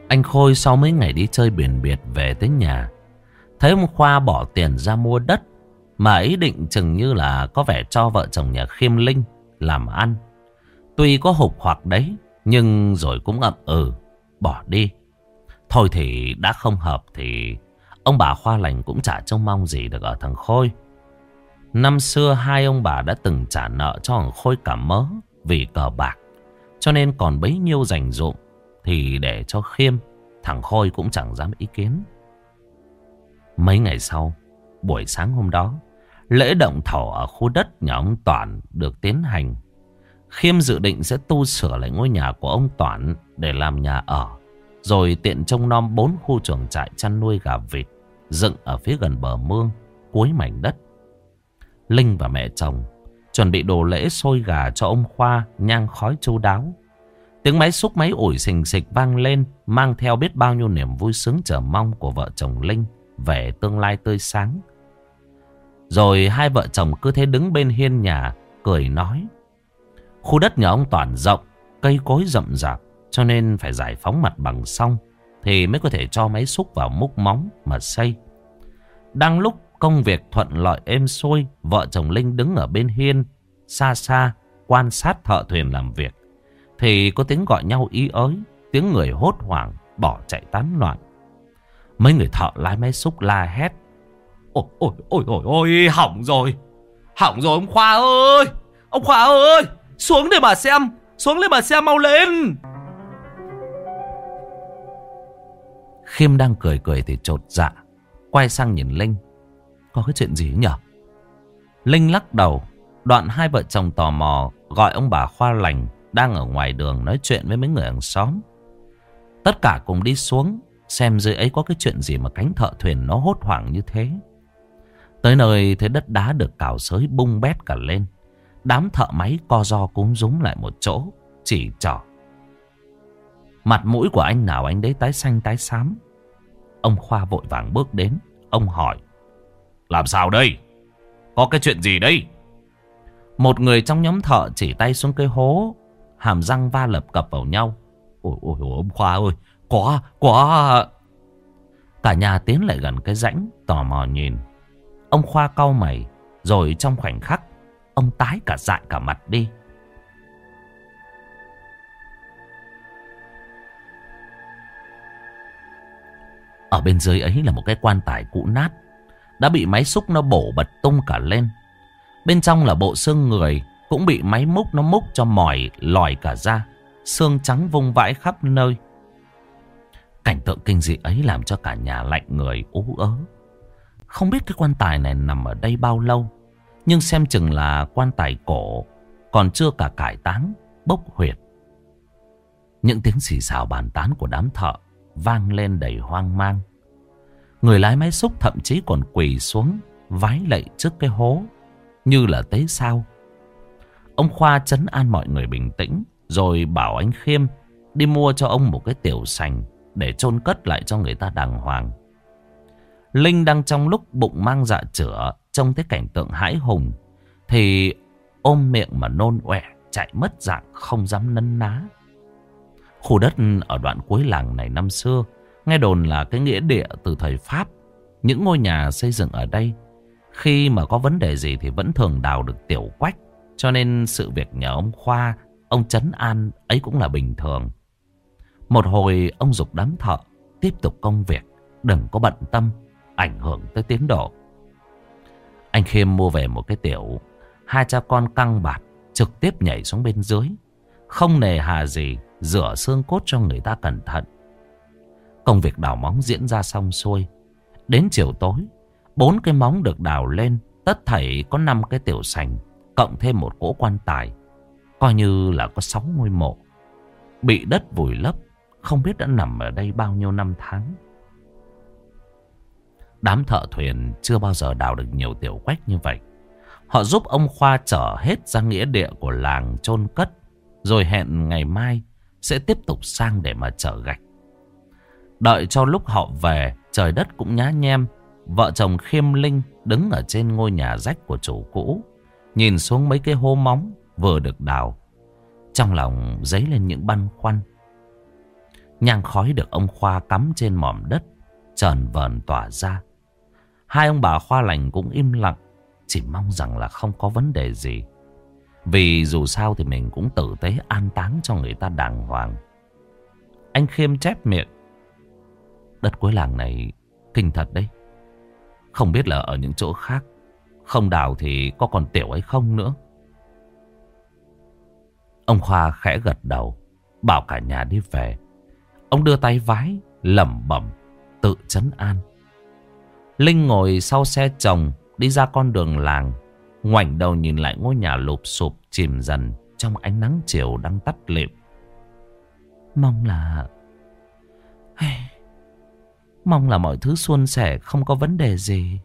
Anh Khôi sau mấy ngày đi chơi biển biệt về tới nhà. Thấy ông Khoa bỏ tiền ra mua đất. Mà ý định chừng như là có vẻ cho vợ chồng nhà Khiêm Linh làm ăn. Tuy có hụt hoặc đấy. Nhưng rồi cũng ậm ừ. Bỏ đi. Thôi thì đã không hợp thì ông bà Khoa lành cũng chả trông mong gì được ở thằng Khôi. Năm xưa hai ông bà đã từng trả nợ cho thằng Khôi cả mớ vì cờ bạc. Cho nên còn bấy nhiêu dành dụng thì để cho khiêm, Thằng Khôi cũng chẳng dám ý kiến. Mấy ngày sau, Buổi sáng hôm đó, Lễ động thổ ở khu đất nhà ông Toản Được tiến hành. Khiêm dự định sẽ tu sửa lại ngôi nhà của ông Toản Để làm nhà ở, Rồi tiện trông nom bốn khu chuồng trại chăn nuôi gà vịt Dựng ở phía gần bờ mương, Cuối mảnh đất. Linh và mẹ chồng Chuẩn bị đồ lễ xôi gà cho ông Khoa Nhang khói chu đáo. Tiếng máy xúc máy ủi xình xịch vang lên, mang theo biết bao nhiêu niềm vui sướng chờ mong của vợ chồng Linh về tương lai tươi sáng. Rồi hai vợ chồng cứ thế đứng bên hiên nhà, cười nói. Khu đất nhà ông Toàn rộng, cây cối rậm rạp, cho nên phải giải phóng mặt bằng xong, thì mới có thể cho máy xúc vào múc móng mà xây. Đang lúc công việc thuận lợi êm xuôi, vợ chồng Linh đứng ở bên hiên, xa xa, quan sát thợ thuyền làm việc. Thì có tiếng gọi nhau ý ới, Tiếng người hốt hoảng, Bỏ chạy tán loạn. Mấy người thợ lái máy xúc la hét. Ôi ôi ôi ôi ôi, Hỏng rồi. Hỏng rồi, ông Khoa ơi! Ông Khoa ơi! Xuống để mà xem, Xuống để mà xem mau lên! Khiêm đang cười cười thì trột dạ Quay sang nhìn Linh. Có cái chuyện gì nhỉ Linh lắc đầu, Đoạn hai vợ chồng tò mò Gọi ông bà Khoa lành đang ở ngoài đường nói chuyện với mấy người hàng xóm. Tất cả cùng đi xuống xem dưới ấy có cái chuyện gì mà cánh thợ thuyền nó hốt hoảng như thế. Tới nơi thấy đất đá được cào sới bung bét cả lên. Đám thợ máy co do cúng rúng lại một chỗ, chỉ trỏ. Mặt mũi của anh nào anh đấy tái xanh tái xám. Ông Khoa vội vàng bước đến, ông hỏi. Làm sao đây? Có cái chuyện gì đây? Một người trong nhóm thợ chỉ tay xuống cái hố Hàm răng va lập cập vào nhau. Ôi ôi ôi, ông Khoa ơi, Quá quá. Cả nhà tiến lại gần cái rãnh, Tò mò nhìn. Ông Khoa cau mày, Rồi trong khoảnh khắc, Ông tái cả dại cả mặt đi. Ở bên dưới ấy là một cái quan tài cũ nát, Đã bị máy xúc nó bổ bật tung cả lên. Bên trong là bộ xương người cũng bị máy múc nó múc cho mỏi lòi cả ra. Xương trắng vung vãi khắp nơi. Cảnh tượng kinh dị ấy làm cho cả nhà lạnh người ú ớ. Không biết cái quan tài này nằm ở đây bao lâu. Nhưng xem chừng là quan tài cổ. Còn chưa cả cải táng, bốc huyệt. Những tiếng xì xào bàn tán của đám thợ vang lên đầy hoang mang. Người lái máy xúc thậm chí còn quỳ xuống vái lạy trước cái hố như là tế sao Ông Khoa chấn an mọi người bình tĩnh, Rồi bảo anh Khiêm Đi mua cho ông một cái tiểu sành Để chôn cất lại cho người ta đàng hoàng. Linh đang trong lúc bụng mang dạ chữa, Trông thấy cảnh tượng hãi hùng, Thì ôm miệng mà nôn ọe, Chạy mất dạng không dám nấn ná. Khu đất ở đoạn cuối làng này năm xưa, Nghe đồn là cái nghĩa địa từ thời Pháp. Những ngôi nhà xây dựng ở đây, Khi mà có vấn đề gì thì vẫn thường đào được tiểu quách cho nên sự việc nhờ ông Khoa, ông Trấn An ấy cũng là bình thường. Một hồi ông dục đám thợ tiếp tục công việc, đừng có bận tâm, ảnh hưởng tới tiến độ. Anh Khiêm mua về một cái tiểu, hai cha con căng bạt, trực tiếp nhảy xuống bên dưới. Không nề hà gì, rửa xương cốt cho người ta cẩn thận. Công việc đào móng diễn ra xong xuôi. Đến chiều tối, bốn cái móng được đào lên, tất thảy có năm cái tiểu sành Cộng thêm một cỗ quan tài Coi như là có sáu ngôi mộ Bị đất vùi lấp Không biết đã nằm ở đây bao nhiêu năm tháng Đám thợ thuyền chưa bao giờ đào được nhiều tiểu quách như vậy. Họ giúp ông Khoa chở hết ra nghĩa địa của làng chôn cất. Rồi hẹn ngày mai sẽ tiếp tục sang để mà chở gạch. Đợi cho lúc họ về, trời đất cũng nhá nhem. Vợ chồng Khiêm Linh đứng ở trên ngôi nhà rách của chủ cũ. Nhìn xuống mấy cái hố móng vừa được đào. Trong lòng dấy lên những băn khoăn. Nhang khói được ông Khoa cắm trên mỏm đất. trờn vờn tỏa ra. Hai ông bà Khoa lành cũng im lặng. Chỉ mong rằng là không có vấn đề gì. Vì dù sao thì mình cũng tử tế an táng cho người ta đàng hoàng. Anh Khiêm chép miệng. Đất cuối làng này kinh thật đấy. Không biết là ở những chỗ khác. Không đào thì có còn tiểu ấy không nữa. Ông Khoa khẽ gật đầu. Bảo cả nhà đi về. Ông đưa tay vái, lẩm bẩm, tự chấn an. Linh ngồi sau xe chồng, đi ra con đường làng. Ngoảnh đầu nhìn lại ngôi nhà lụp sụp chìm dần trong ánh nắng chiều đang tắt lịm. Mong là... Mong là mọi thứ suôn sẻ không có vấn đề gì.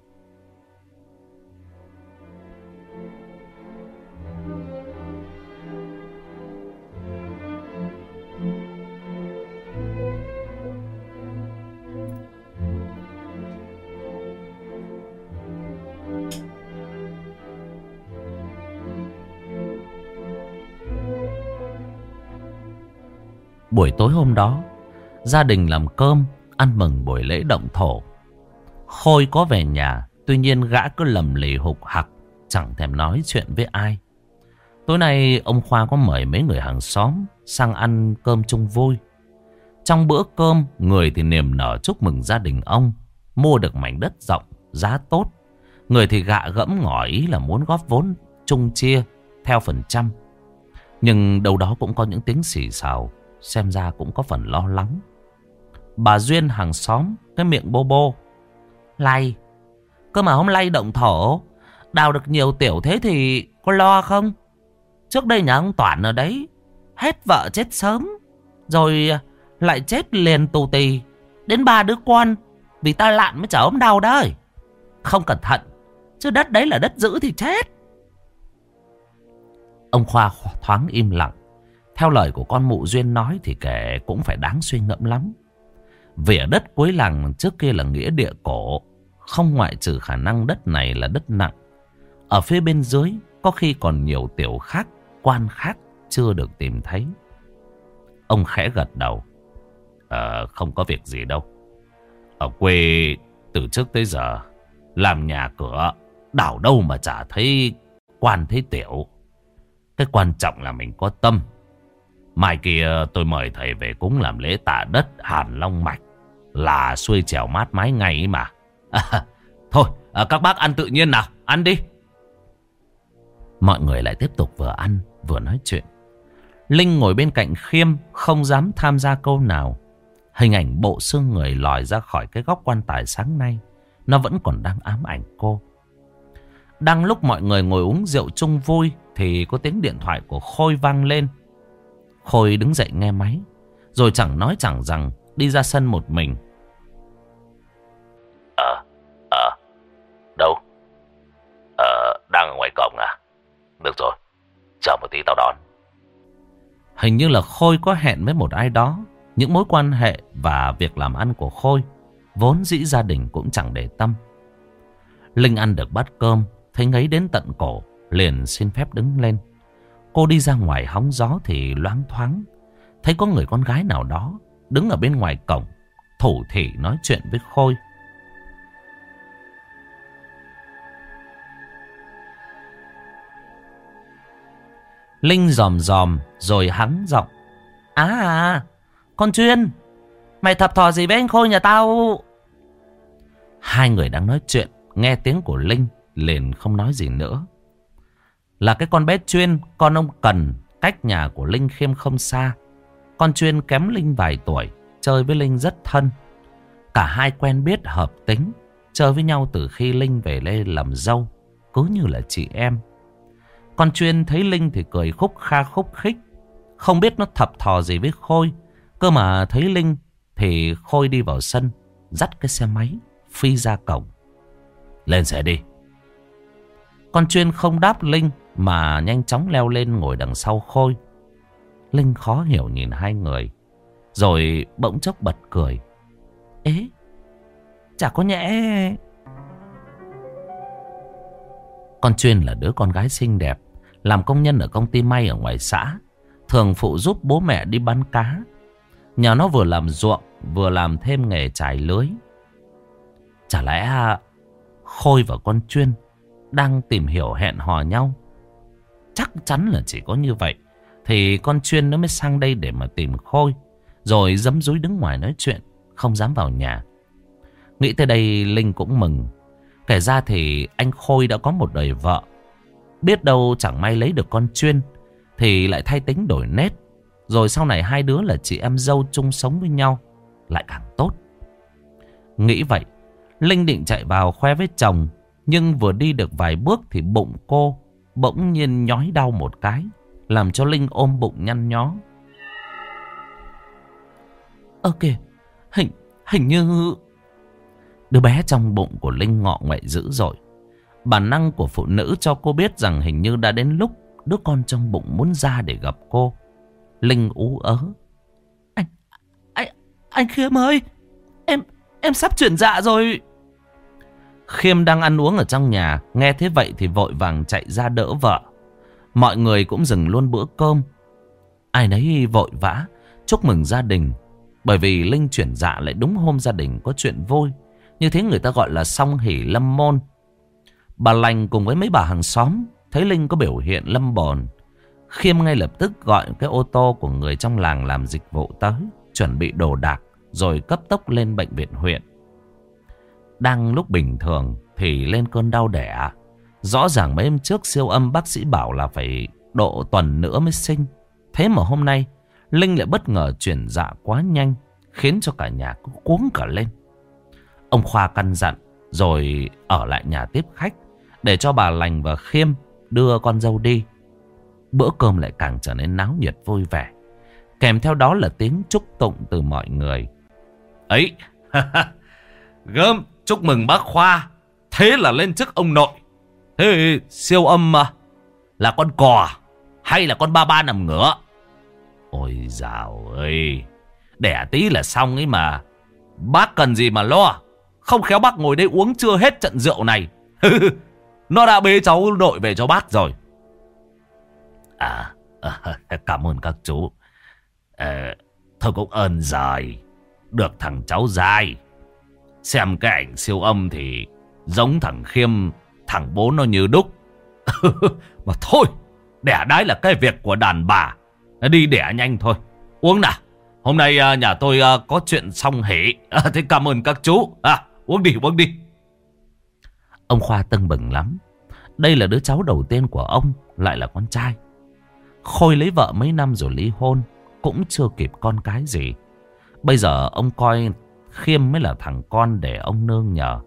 Buổi tối hôm đó, gia đình làm cơm, ăn mừng buổi lễ động thổ. Khôi có về nhà, tuy nhiên gã cứ lầm lì hục hặc, chẳng thèm nói chuyện với ai. Tối nay ông Khoa có mời mấy người hàng xóm sang ăn cơm chung vui. Trong bữa cơm, người thì niềm nở chúc mừng gia đình ông mua được mảnh đất rộng, giá tốt. Người thì gạ gẫm ngỏ ý là muốn góp vốn chung chia theo phần trăm. Nhưng đâu đó cũng có những tiếng xì xào Xem ra cũng có phần lo lắng. Bà Duyên hàng xóm Cái miệng bô bô. Lay, Cơ mà hôm lay động thổ, Đào được nhiều tiểu thế thì có lo không? Trước đây nhà ông Toản ở đấy, Hết vợ chết sớm, Rồi à, lại chết liền tù tì. Đến ba đứa con, Vì ta lạn mới chở ông đau đấy Không cẩn thận, Chứ đất đấy là đất giữ thì chết. Ông Khoa thoáng im lặng theo lời của con mụ Duyên nói thì kẻ cũng phải đáng suy ngẫm lắm. Vì ở đất cuối làng trước kia là nghĩa địa cổ, không ngoại trừ khả năng đất này là đất nặng. Ở phía bên dưới có khi còn nhiều tiểu khác, quan khác chưa được tìm thấy. Ông khẽ gật đầu. Ờ, không có việc gì đâu. Ở quê từ trước tới giờ, làm nhà cửa, đảo đâu mà chả thấy quan thấy tiểu. Cái quan trọng là mình có tâm, Mai kia tôi mời thầy về cúng làm lễ tạ đất Hàn Long Mạch. Là xuôi trèo mát mái ngay mà. À, thôi, à, các bác ăn tự nhiên nào, ăn đi. Mọi người lại tiếp tục vừa ăn vừa nói chuyện. Linh ngồi bên cạnh Khiêm không dám tham gia câu nào. Hình ảnh bộ xương người lòi ra khỏi cái góc quan tài sáng nay. Nó vẫn còn đang ám ảnh cô. Đang lúc mọi người ngồi uống rượu chung vui thì có tiếng điện thoại của Khôi vang lên. Khôi đứng dậy nghe máy. Rồi chẳng nói chẳng rằng đi ra sân một mình. Ờ, ờ, đâu? Ờ, đang ở ngoài cổng à? Được rồi, chờ một tí tao đón. Hình như là Khôi có hẹn với một ai đó. Những mối quan hệ và việc làm ăn của Khôi vốn dĩ gia đình cũng chẳng để tâm. Linh ăn được bát cơm, thấy ngấy đến tận cổ, liền xin phép đứng lên. Cô đi ra ngoài hóng gió thì loáng thoáng. Thấy có người con gái nào đó đứng ở bên ngoài cổng. Thủ thị nói chuyện với Khôi. Linh dòm dòm rồi hắn giọng. À à, con Chuyên, mày thập thò gì với anh Khôi nhà tao? Hai người đang nói chuyện, nghe tiếng của Linh liền không nói gì nữa. Là cái con bé chuyên, Con ông Cần, Cách nhà của Linh Khiêm không xa Con chuyên kém Linh vài tuổi, Chơi với Linh rất thân Cả hai quen biết hợp tính, Chơi với nhau từ khi Linh về đây làm dâu, Cứ như là chị em Con chuyên thấy Linh thì cười khúc kha khúc khích, Không biết nó thập thò gì với Khôi Cơ mà thấy Linh Thì Khôi đi vào sân, Dắt cái xe máy, phi ra cổng. Lên xe đi. Con chuyên không đáp Linh mà nhanh chóng leo lên ngồi đằng sau Khôi. Linh khó hiểu nhìn hai người. Rồi bỗng chốc bật cười. Ế, chả có nhẽ... Con chuyên là đứa con gái xinh đẹp. Làm công nhân ở công ty may ở ngoài xã. Thường phụ giúp bố mẹ đi bán cá. nhà nó vừa làm ruộng vừa làm thêm nghề trải lưới. Chả lẽ à, Khôi và con chuyên đang tìm hiểu hẹn hò nhau. Chắc chắn là chỉ có như vậy. Thì con chuyên nó mới sang đây để mà tìm Khôi. Rồi dấm dúi đứng ngoài nói chuyện. Không dám vào nhà. Nghĩ tới đây Linh cũng mừng. Kể ra thì anh Khôi đã có một đời vợ. Biết đâu chẳng may lấy được con chuyên. Thì lại thay tính đổi nét. Rồi sau này hai đứa là chị em dâu chung sống với nhau. Lại càng tốt. Nghĩ vậy. Linh định chạy vào khoe với chồng. Nhưng vừa đi được vài bước thì bụng cô bỗng nhiên nhói đau một cái. Làm cho Linh ôm bụng nhăn nhó. Ơ kìa, hình, hình như... Đứa bé trong bụng của Linh ngọ ngoại dữ dội. Bản năng của phụ nữ cho cô biết rằng hình như đã đến lúc đứa con trong bụng muốn ra để gặp cô. Linh ú ớ. Anh, anh, anh Khiêm ơi, em, em sắp chuyển dạ rồi. Khiêm đang ăn uống ở trong nhà, nghe thế vậy thì vội vàng chạy ra đỡ vợ. Mọi người cũng dừng luôn bữa cơm. Ai nấy vội vã, chúc mừng gia đình. Bởi vì Linh chuyển dạ lại đúng hôm gia đình có chuyện vui. Như thế người ta gọi là song hỷ lâm môn. Bà lành cùng với mấy bà hàng xóm thấy Linh có biểu hiện lâm bồn. Khiêm ngay lập tức gọi cái ô tô của người trong làng làm dịch vụ tới. Chuẩn bị đồ đạc rồi cấp tốc lên bệnh viện huyện. Đang lúc bình thường thì lên cơn đau đẻ. Rõ ràng mấy hôm trước siêu âm bác sĩ bảo là phải độ tuần nữa mới sinh. Thế mà hôm nay Linh lại bất ngờ chuyển dạ quá nhanh khiến cho cả nhà cuống cả lên. Ông Khoa căn dặn rồi ở lại nhà tiếp khách để cho bà lành và khiêm đưa con dâu đi. Bữa cơm lại càng trở nên náo nhiệt vui vẻ. Kèm theo đó là tiếng chúc tụng từ mọi người. Ấy, gớm, chúc mừng bác Khoa. Thế là lên chức ông nội. Thế siêu âm mà. Là con cò hay là con ba ba nằm ngửa? Ôi dào ơi. Đẻ tí là xong ấy mà. Bác cần gì mà lo. Không khéo bác ngồi đây uống chưa hết trận rượu này. Nó đã bế cháu nội về cho bác rồi. À, à cảm ơn các chú. À, thôi cũng ơn rồi. Được thằng cháu dài. Xem cái ảnh siêu âm thì giống thằng Khiêm, thằng bố nó như đúc. mà thôi, đẻ đái là cái việc của đàn bà. Đi đẻ nhanh thôi. Uống nào. Hôm nay à, nhà tôi à, có chuyện xong hỉ. À, thế cảm ơn các chú. À, uống đi, uống đi. Ông Khoa tưng bừng lắm. Đây là đứa cháu đầu tiên của ông, lại là con trai. Khôi lấy vợ mấy năm rồi ly hôn, cũng chưa kịp con cái gì. Bây giờ ông coi Khiêm mới là thằng con để ông nương nhờ.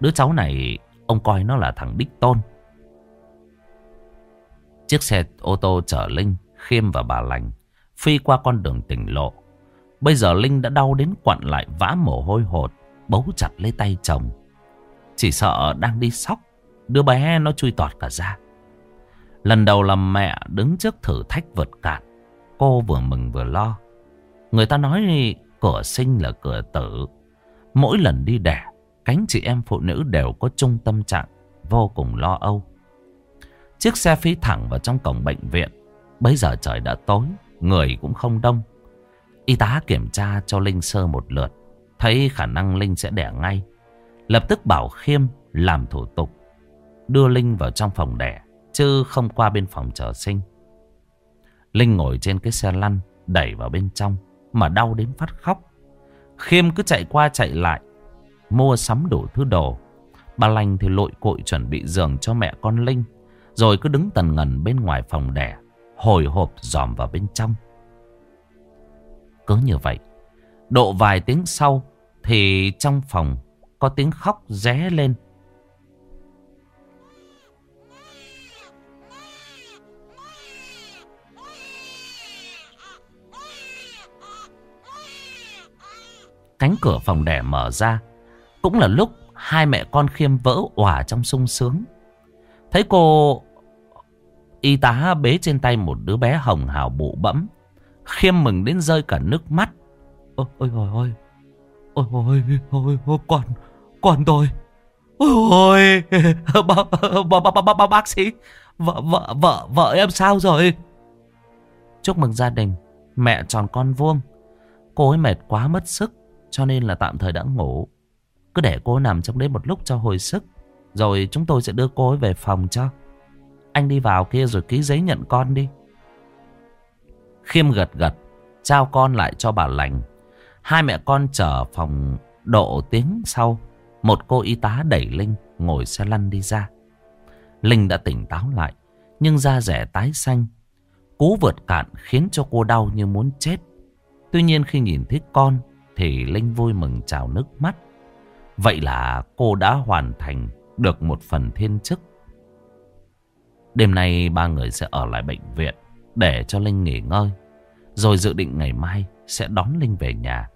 Đứa cháu này, ông coi nó là thằng đích tôn. Chiếc xe ô tô chở Linh, Khiêm và bà Lành phi qua con đường tỉnh lộ. Bây giờ Linh đã đau đến quặn lại vã mồ hôi hột, bấu chặt lấy tay chồng. Chỉ sợ đang đi sóc, đứa bé nó chui tọt cả ra. Lần đầu làm mẹ đứng trước thử thách vượt cạn, cô vừa mừng vừa lo. Người ta nói cửa sinh là cửa tử. Mỗi lần đi đẻ, cánh chị em phụ nữ đều có chung tâm trạng, vô cùng lo âu. Chiếc xe phi thẳng vào trong cổng bệnh viện. Bây giờ trời đã tối, người cũng không đông. Y tá kiểm tra cho Linh sơ một lượt, thấy khả năng Linh sẽ đẻ ngay. Lập tức bảo Khiêm làm thủ tục, đưa Linh vào trong phòng đẻ, chứ không qua bên phòng chờ sinh. Linh ngồi trên cái xe lăn, đẩy vào bên trong, mà đau đến phát khóc. Khiêm cứ chạy qua chạy lại, mua sắm đủ thứ đồ. Bà Lành thì lội cội chuẩn bị giường cho mẹ con Linh, rồi cứ đứng tần ngần bên ngoài phòng đẻ, hồi hộp dòm vào bên trong. Cứ như vậy, độ vài tiếng sau thì trong phòng có tiếng khóc ré lên. Cánh cửa phòng đẻ mở ra, cũng là lúc Hai mẹ con khiêm vỡ òa trong sung sướng. Thấy cô y tá bế trên tay một đứa bé hồng hào bụ bẫm. Khiêm mừng đến rơi cả nước mắt. Ôi ôi ôi ôi. Ôi ôi ôi ôi con con tôi. Ôi bác, bác, bác, bác, bác sĩ vợ vợ vợ vợ em sao rồi? Chúc mừng gia đình, mẹ tròn con vuông. Cô ấy mệt quá mất sức cho nên là tạm thời đã ngủ. Cứ để cô nằm trong đấy một lúc cho hồi sức. Rồi chúng tôi sẽ đưa cô ấy về phòng cho. Anh đi vào kia rồi ký giấy nhận con đi. Khiêm gật gật, trao con lại cho bà lành. Hai mẹ con chờ phòng độ tiếng sau. Một cô y tá đẩy Linh ngồi xe lăn đi ra. Linh đã tỉnh táo lại, nhưng da rẻ tái xanh. Cú vượt cạn khiến cho cô đau như muốn chết. Tuy nhiên khi nhìn thấy con thì Linh vui mừng trào nước mắt. Vậy là cô đã hoàn thành được một phần thiên chức. Đêm nay ba người sẽ ở lại bệnh viện để cho Linh nghỉ ngơi. Rồi dự định ngày mai sẽ đón Linh về nhà.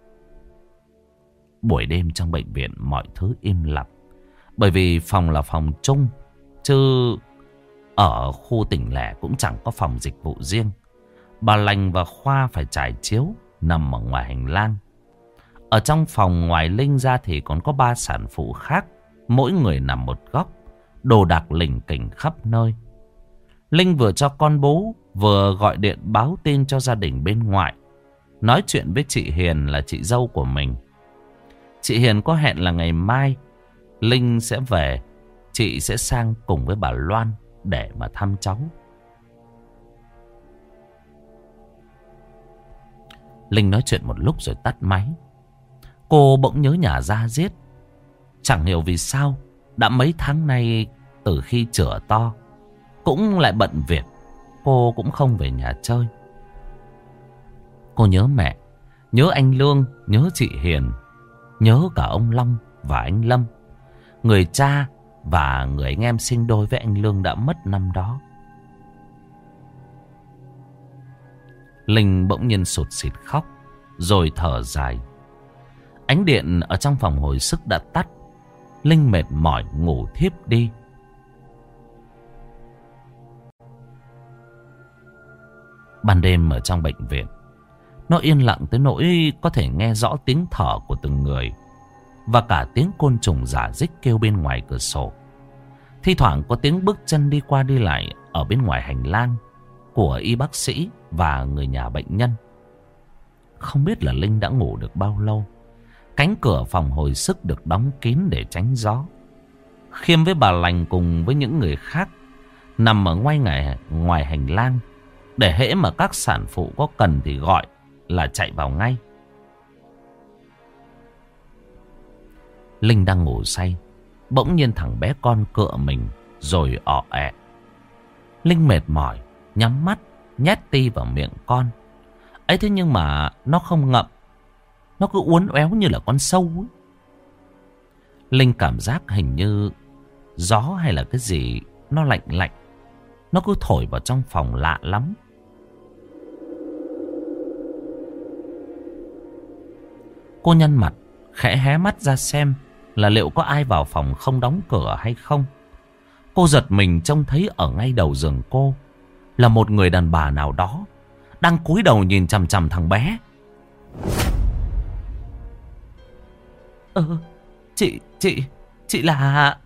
Buổi đêm trong bệnh viện mọi thứ im lặng. Bởi vì phòng là phòng chung. Chứ ở khu tỉnh lẻ cũng chẳng có phòng dịch vụ riêng. Bà Lành và Khoa phải trải chiếu nằm ở ngoài hành lang. Ở trong phòng ngoài Linh ra thì còn có ba sản phụ khác. Mỗi người nằm một góc. Đồ đạc lỉnh kỉnh khắp nơi. Linh vừa cho con bố, vừa gọi điện báo tin cho gia đình bên ngoài. Nói chuyện với chị Hiền là chị dâu của mình. Chị Hiền có hẹn là ngày mai, Linh sẽ về. Chị sẽ sang cùng với bà Loan để mà thăm cháu. Linh nói chuyện một lúc rồi tắt máy. Cô bỗng nhớ nhà ra giết. Chẳng hiểu vì sao đã mấy tháng nay từ khi chữa to cũng lại bận việc. Cô cũng không về nhà chơi. Cô nhớ mẹ, nhớ anh Lương, nhớ chị Hiền, nhớ cả ông Long và anh Lâm. Người cha và người anh em sinh đôi với anh Lương đã mất năm đó. Linh bỗng nhiên sụt xịt khóc, rồi thở dài. Ánh điện ở trong phòng hồi sức đã tắt. Linh mệt mỏi ngủ thiếp đi. Ban đêm ở trong bệnh viện, nó yên lặng tới nỗi có thể nghe rõ tiếng thở của từng người và cả tiếng côn trùng giả dích kêu bên ngoài cửa sổ. Thi thoảng có tiếng bước chân đi qua đi lại ở bên ngoài hành lang của y bác sĩ và người nhà bệnh nhân. Không biết là Linh đã ngủ được bao lâu. Cánh cửa phòng hồi sức được đóng kín để tránh gió. Khiêm với bà lành cùng với những người khác nằm ở ngoài, ngoài, ngoài hành lang để hễ mà các sản phụ có cần thì gọi là chạy vào ngay. Linh đang ngủ say. Bỗng nhiên thằng bé con cựa mình rồi ọ ẹ. Linh mệt mỏi, nhắm mắt, nhét ti vào miệng con. ấy thế nhưng mà nó không ngậm. Nó cứ uốn éo như là con sâu ấy. Linh cảm giác hình như gió hay là cái gì nó lạnh lạnh. Nó cứ thổi vào trong phòng lạ lắm. Cô nhăn mặt, khẽ hé mắt ra xem là liệu có ai vào phòng không đóng cửa hay không. Cô giật mình trông thấy ở ngay đầu giường cô là một người đàn bà nào đó đang cúi đầu nhìn chằm chằm thằng bé. Ờ, chị, chị, chị là...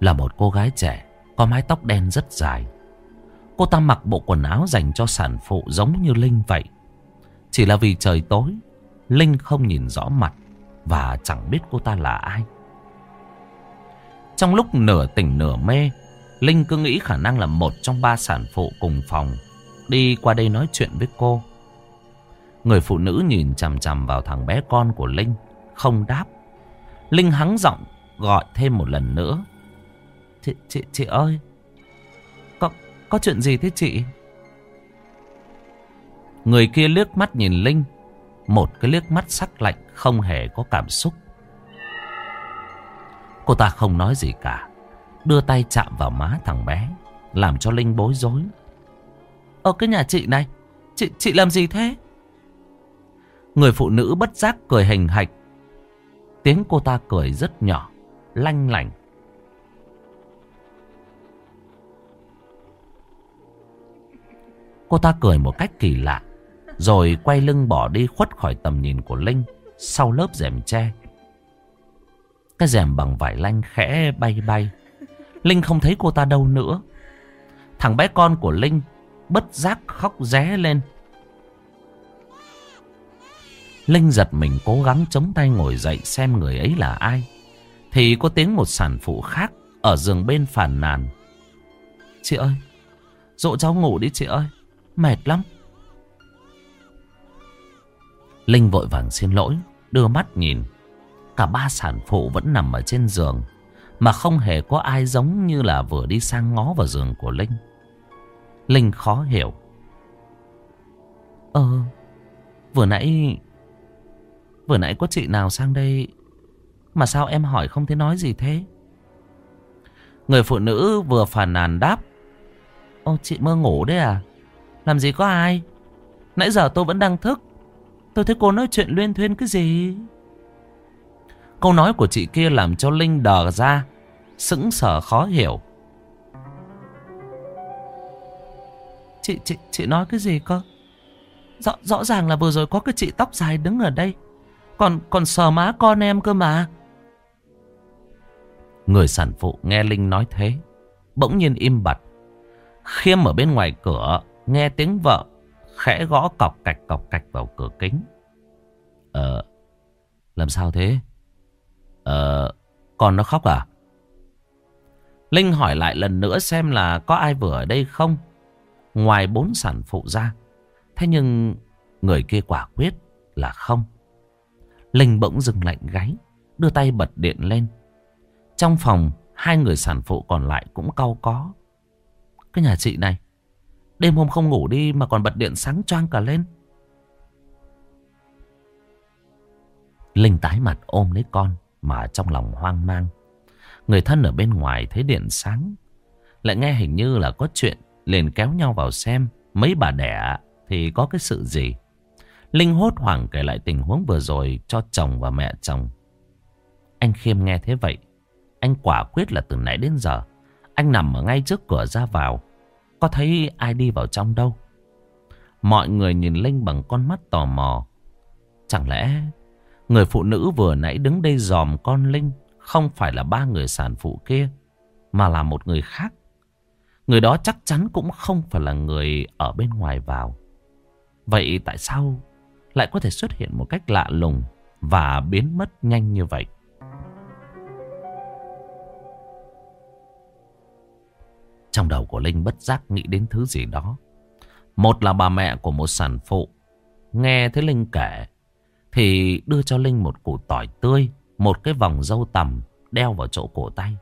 Là một cô gái trẻ, có mái tóc đen rất dài. Cô ta mặc bộ quần áo dành cho sản phụ giống như Linh vậy. Chỉ là vì trời tối Linh không nhìn rõ mặt Và chẳng biết cô ta là ai Trong lúc nửa tỉnh nửa mê Linh cứ nghĩ khả năng là một trong ba sản phụ cùng phòng Đi qua đây nói chuyện với cô Người phụ nữ nhìn chằm chằm vào thằng bé con của Linh Không đáp. Linh hắng giọng gọi thêm một lần nữa. Chị, chị, chị ơi Có, có chuyện gì thế chị? Người kia liếc mắt nhìn Linh Một cái liếc mắt sắc lạnh Không hề có cảm xúc. Cô ta không nói gì cả Đưa tay chạm vào má thằng bé Làm cho Linh bối rối. Ở cái nhà chị này Chị chị làm gì thế? Người phụ nữ bất giác cười hình hạch Tiếng cô ta cười rất nhỏ, lanh lảnh. Cô ta cười một cách kỳ lạ, rồi quay lưng bỏ đi khuất khỏi tầm nhìn của Linh sau lớp rèm tre. Cái rèm bằng vải lanh khẽ bay bay. Linh không thấy cô ta đâu nữa. Thằng bé con của Linh bất giác khóc ré lên. Linh giật mình cố gắng chống tay ngồi dậy xem người ấy là ai. Thì có tiếng một sản phụ khác ở giường bên phàn nàn. Chị ơi, dỗ cháu ngủ đi chị ơi, mệt lắm. Linh vội vàng xin lỗi, đưa mắt nhìn. Cả ba sản phụ vẫn nằm ở trên giường, mà không hề có ai giống như là vừa đi sang ngó vào giường của Linh. Linh khó hiểu. Ờ, vừa nãy Vừa nãy có chị nào sang đây Mà sao em hỏi không thấy nói gì thế? Người phụ nữ vừa phản nàn đáp Ô chị mơ ngủ đấy à? Làm gì có ai? Nãy giờ tôi vẫn đang thức. Tôi thấy cô nói chuyện luyên thuyên cái gì? Câu nói của chị kia làm cho Linh đờ ra Sững sờ khó hiểu. Chị, chị, chị nói cái gì cơ? Rõ, rõ ràng là vừa rồi có cái chị tóc dài đứng ở đây còn còn sờ má con em cơ mà. Người sản phụ nghe Linh nói thế. Bỗng nhiên im bặt. Khiêm ở bên ngoài cửa nghe tiếng vợ khẽ gõ cọc cạch cọc cạch vào cửa kính. Ờ, làm sao thế? Ờ, con nó khóc à? Linh hỏi lại lần nữa xem là có ai vừa ở đây không? Ngoài bốn sản phụ ra. Thế nhưng người kia quả quyết là không. Linh bỗng dừng lạnh gáy, đưa tay bật điện lên. Trong phòng, hai người sản phụ còn lại cũng cau có. Cái nhà chị này, đêm hôm không ngủ đi mà còn bật điện sáng choang cả lên. Linh tái mặt ôm lấy con mà trong lòng hoang mang. Người thân ở bên ngoài thấy điện sáng. Lại nghe hình như là có chuyện liền kéo nhau vào xem mấy bà đẻ thì có cái sự gì. Linh hốt hoảng kể lại tình huống vừa rồi cho chồng và mẹ chồng. Anh Khiêm nghe thế vậy. Anh quả quyết là từ nãy đến giờ. Anh nằm ở ngay trước cửa ra vào. Có thấy ai đi vào trong đâu. Mọi người nhìn Linh bằng con mắt tò mò. Chẳng lẽ người phụ nữ vừa nãy đứng đây dòm con Linh không phải là ba người sản phụ kia, mà là một người khác. Người đó chắc chắn cũng không phải là người ở bên ngoài vào. Vậy tại sao lại có thể xuất hiện một cách lạ lùng và biến mất nhanh như vậy. Trong đầu của Linh bất giác nghĩ đến thứ gì đó. Một là bà mẹ của một sản phụ. Nghe thấy Linh kể thì đưa cho Linh một củ tỏi tươi, một cái vòng dâu tằm đeo vào chỗ cổ tay.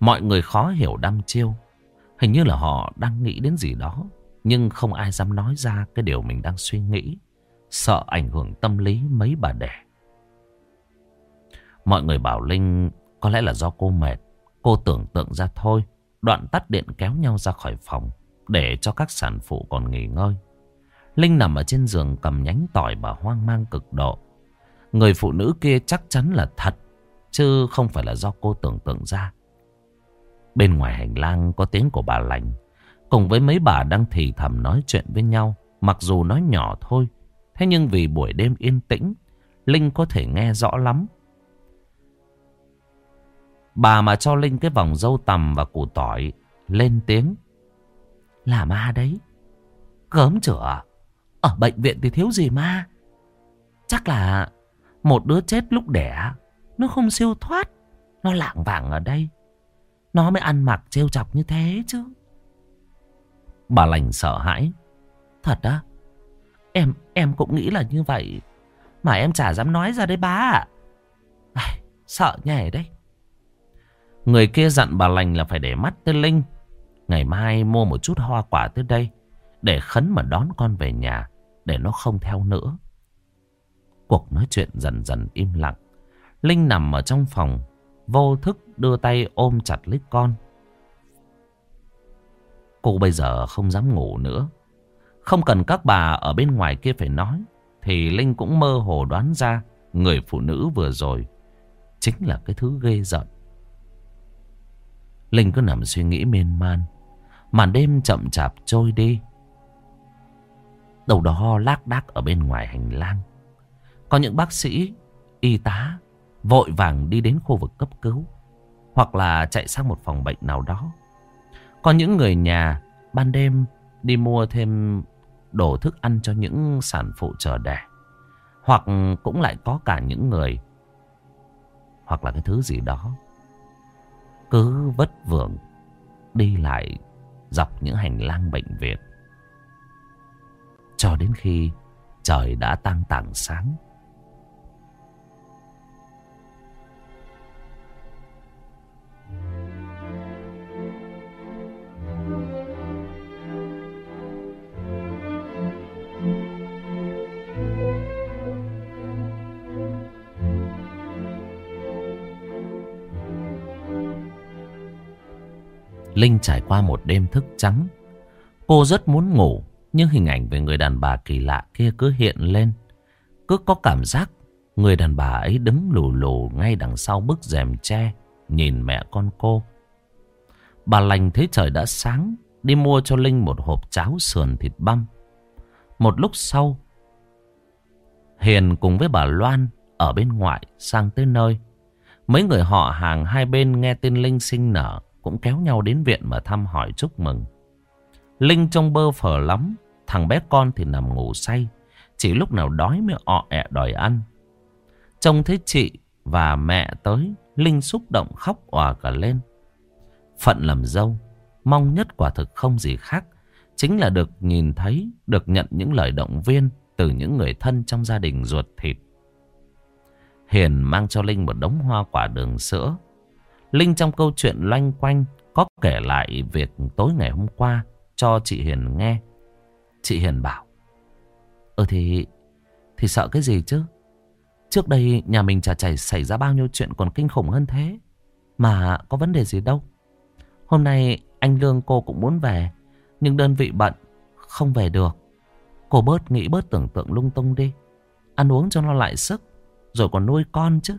Mọi người khó hiểu đăm chiêu. Hình như là họ đang nghĩ đến gì đó. Nhưng không ai dám nói ra cái điều mình đang suy nghĩ. Sợ ảnh hưởng tâm lý mấy bà đẻ. Mọi người bảo Linh, Có lẽ là do cô mệt. Cô tưởng tượng ra thôi, Đoạn tắt điện kéo nhau ra khỏi phòng Để cho các sản phụ còn nghỉ ngơi. Linh nằm ở trên giường cầm nhánh tỏi và hoang mang cực độ. Người phụ nữ kia chắc chắn là thật, Chứ không phải là do cô tưởng tượng ra. Bên ngoài hành lang có tiếng của bà lành, Cùng với mấy bà đang thì thầm nói chuyện với nhau, Mặc dù nói nhỏ thôi Thế nhưng vì buổi đêm yên tĩnh, Linh có thể nghe rõ lắm. Bà mà cho Linh cái vòng dâu tầm và củ tỏi lên tiếng. Là ma đấy. Gớm chửa. Ở bệnh viện thì thiếu gì ma. Chắc là một đứa chết lúc đẻ. Nó không siêu thoát. Nó lạng vàng ở đây. Nó mới ăn mặc trêu chọc như thế chứ. Bà lành sợ hãi. Thật á. Em em cũng nghĩ là như vậy. Mà em chả dám nói ra đấy bá ạ. sợ nhảy đấy. Người kia dặn bà lành là phải để mắt tới Linh. Ngày mai mua một chút hoa quả tới đây. Để khấn mà đón con về nhà. Để nó không theo nữa. Cuộc nói chuyện dần dần im lặng. Linh nằm ở trong phòng. Vô thức đưa tay ôm chặt lấy con. Cô bây giờ không dám ngủ nữa. Không cần các bà ở bên ngoài kia phải nói. Thì Linh cũng mơ hồ đoán ra người phụ nữ vừa rồi chính là cái thứ ghê giận. Linh cứ nằm suy nghĩ miên man. Màn đêm chậm chạp trôi đi. Đầu đó lác đác ở bên ngoài hành lang. Có những bác sĩ, y tá vội vàng đi đến khu vực cấp cứu. Hoặc là chạy sang một phòng bệnh nào đó. Có những người nhà ban đêm đi mua thêm đồ thức ăn cho những sản phụ chờ đẻ. Hoặc cũng lại có cả những người, hoặc là cái thứ gì đó, cứ vất vưởng đi lại dọc những hành lang bệnh viện cho đến khi trời đã tăng tảng sáng Linh trải qua một đêm thức trắng. Cô rất muốn ngủ, nhưng hình ảnh về người đàn bà kỳ lạ kia cứ hiện lên. Cứ có cảm giác người đàn bà ấy đứng lù lù ngay đằng sau bức rèm tre, nhìn mẹ con cô. Bà lành thấy trời đã sáng, đi mua cho Linh một hộp cháo sườn thịt băm. Một lúc sau, Hiền cùng với bà Loan ở bên ngoại sang tới nơi. Mấy người họ hàng hai bên nghe tin Linh sinh nở cũng kéo nhau đến viện mà thăm hỏi chúc mừng. Linh trông bơ phờ lắm, thằng bé con thì nằm ngủ say, chỉ lúc nào đói mới ọ ẹ đòi ăn. Trông thấy chị và mẹ tới, Linh xúc động khóc òa cả lên. Phận làm dâu, mong nhất quả thực không gì khác, chính là được nhìn thấy, được nhận những lời động viên từ những người thân trong gia đình ruột thịt. Hiền mang cho Linh một đống hoa quả đường sữa, Linh trong câu chuyện loanh quanh có kể lại việc tối ngày hôm qua cho chị Hiền nghe. Chị Hiền bảo. Ừ thì... Thì sợ cái gì chứ? Trước đây nhà mình chả chảy xảy ra bao nhiêu chuyện còn kinh khủng hơn thế. Mà có vấn đề gì đâu. Hôm nay anh Lương cô cũng muốn về. Nhưng đơn vị bận. Không về được. Cô bớt nghĩ bớt tưởng tượng lung tung đi. Ăn uống cho nó lại sức. Rồi còn nuôi con chứ.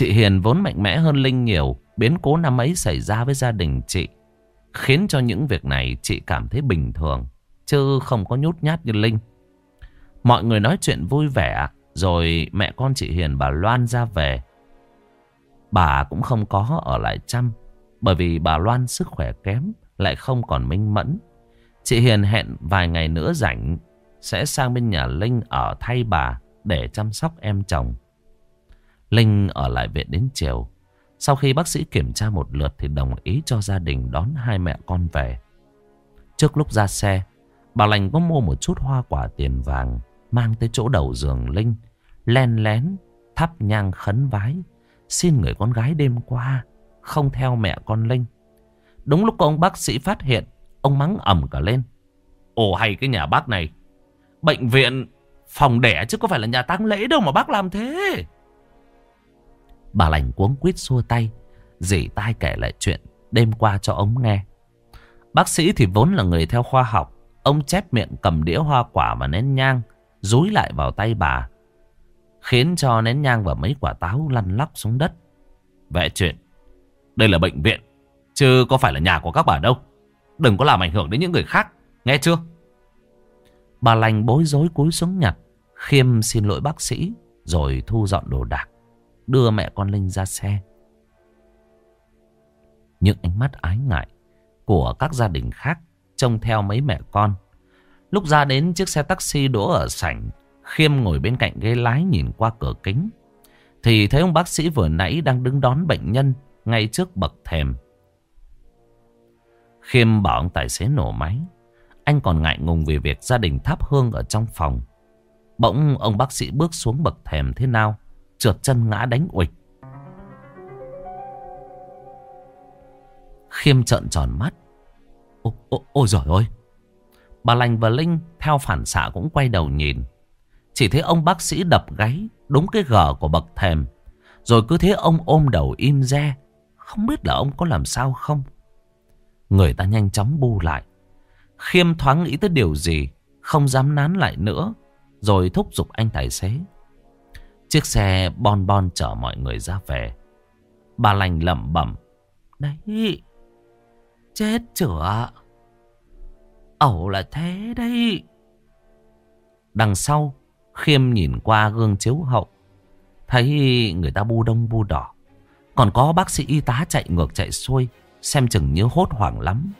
Chị Hiền vốn mạnh mẽ hơn Linh nhiều. Biến cố năm ấy xảy ra với gia đình chị. Khiến cho những việc này chị cảm thấy bình thường. Chứ không có nhút nhát như Linh. Mọi người nói chuyện vui vẻ. Rồi mẹ con chị Hiền bà Loan ra về. Bà cũng không có ở lại chăm. Bởi vì bà Loan sức khỏe kém. Lại không còn minh mẫn. Chị Hiền hẹn vài ngày nữa rảnh. Sẽ sang bên nhà Linh ở thay bà. Để chăm sóc em chồng. Linh ở lại viện đến chiều. Sau khi bác sĩ kiểm tra một lượt thì đồng ý cho gia đình đón hai mẹ con về. Trước lúc ra xe, bà Lành có mua một chút hoa quả tiền vàng mang tới chỗ đầu giường Linh, len lén, thắp nhang khấn vái, xin người con gái đêm qua, không theo mẹ con Linh. Đúng lúc ông bác sĩ phát hiện, ông mắng ẩm cả lên. Ồ hay cái nhà bác này, bệnh viện, phòng đẻ chứ có phải là nhà tang lễ đâu mà bác làm thế. Bà lành cuống quýt xua tay Dỉ tai kể lại chuyện Đêm qua cho ông nghe. Bác sĩ thì vốn là người theo khoa học, Ông chép miệng cầm đĩa hoa quả và nén nhang Rúi lại vào tay bà, Khiến cho nén nhang và mấy quả táo lăn lóc xuống đất. Vẽ chuyện, Đây là bệnh viện, Chứ có phải là nhà của các bà đâu, Đừng có làm ảnh hưởng đến những người khác, Nghe chưa? Bà lành bối rối cúi xuống nhặt, Khiêm xin lỗi bác sĩ, Rồi thu dọn đồ đạc đưa mẹ con Linh ra xe. Những ánh mắt ái ngại của các gia đình khác trông theo mấy mẹ con. Lúc ra đến chiếc xe taxi đỗ ở sảnh, Khiêm ngồi bên cạnh ghế lái nhìn qua cửa kính. Thì thấy ông bác sĩ vừa nãy đang đứng đón bệnh nhân ngay trước bậc thềm. Khiêm bảo ông tài xế nổ máy. Anh còn ngại ngùng vì việc gia đình thắp hương ở trong phòng. Bỗng ông bác sĩ bước xuống bậc thềm thế nào? Trượt chân ngã đánh uịch. Khiêm trợn tròn mắt. Ô, ô, ôi giời ơi! Bà Lành và Linh theo phản xạ cũng quay đầu nhìn. Chỉ thấy ông bác sĩ đập gáy đúng cái gờ của bậc thềm. Rồi cứ thế ông ôm đầu im re. Không biết là ông có làm sao không? Người ta nhanh chóng bu lại. Khiêm thoáng nghĩ tới điều gì. Không dám nán lại nữa. Rồi thúc giục anh tài xế. Chiếc xe bon bon chở mọi người ra về. Bà lành lẩm bẩm. Đấy, chết chữa. Ẩu là thế đấy. Đằng sau, Khiêm nhìn qua gương chiếu hậu. Thấy người ta bu đông bu đỏ. Còn có bác sĩ y tá chạy ngược chạy xuôi. Xem chừng như hốt hoảng lắm.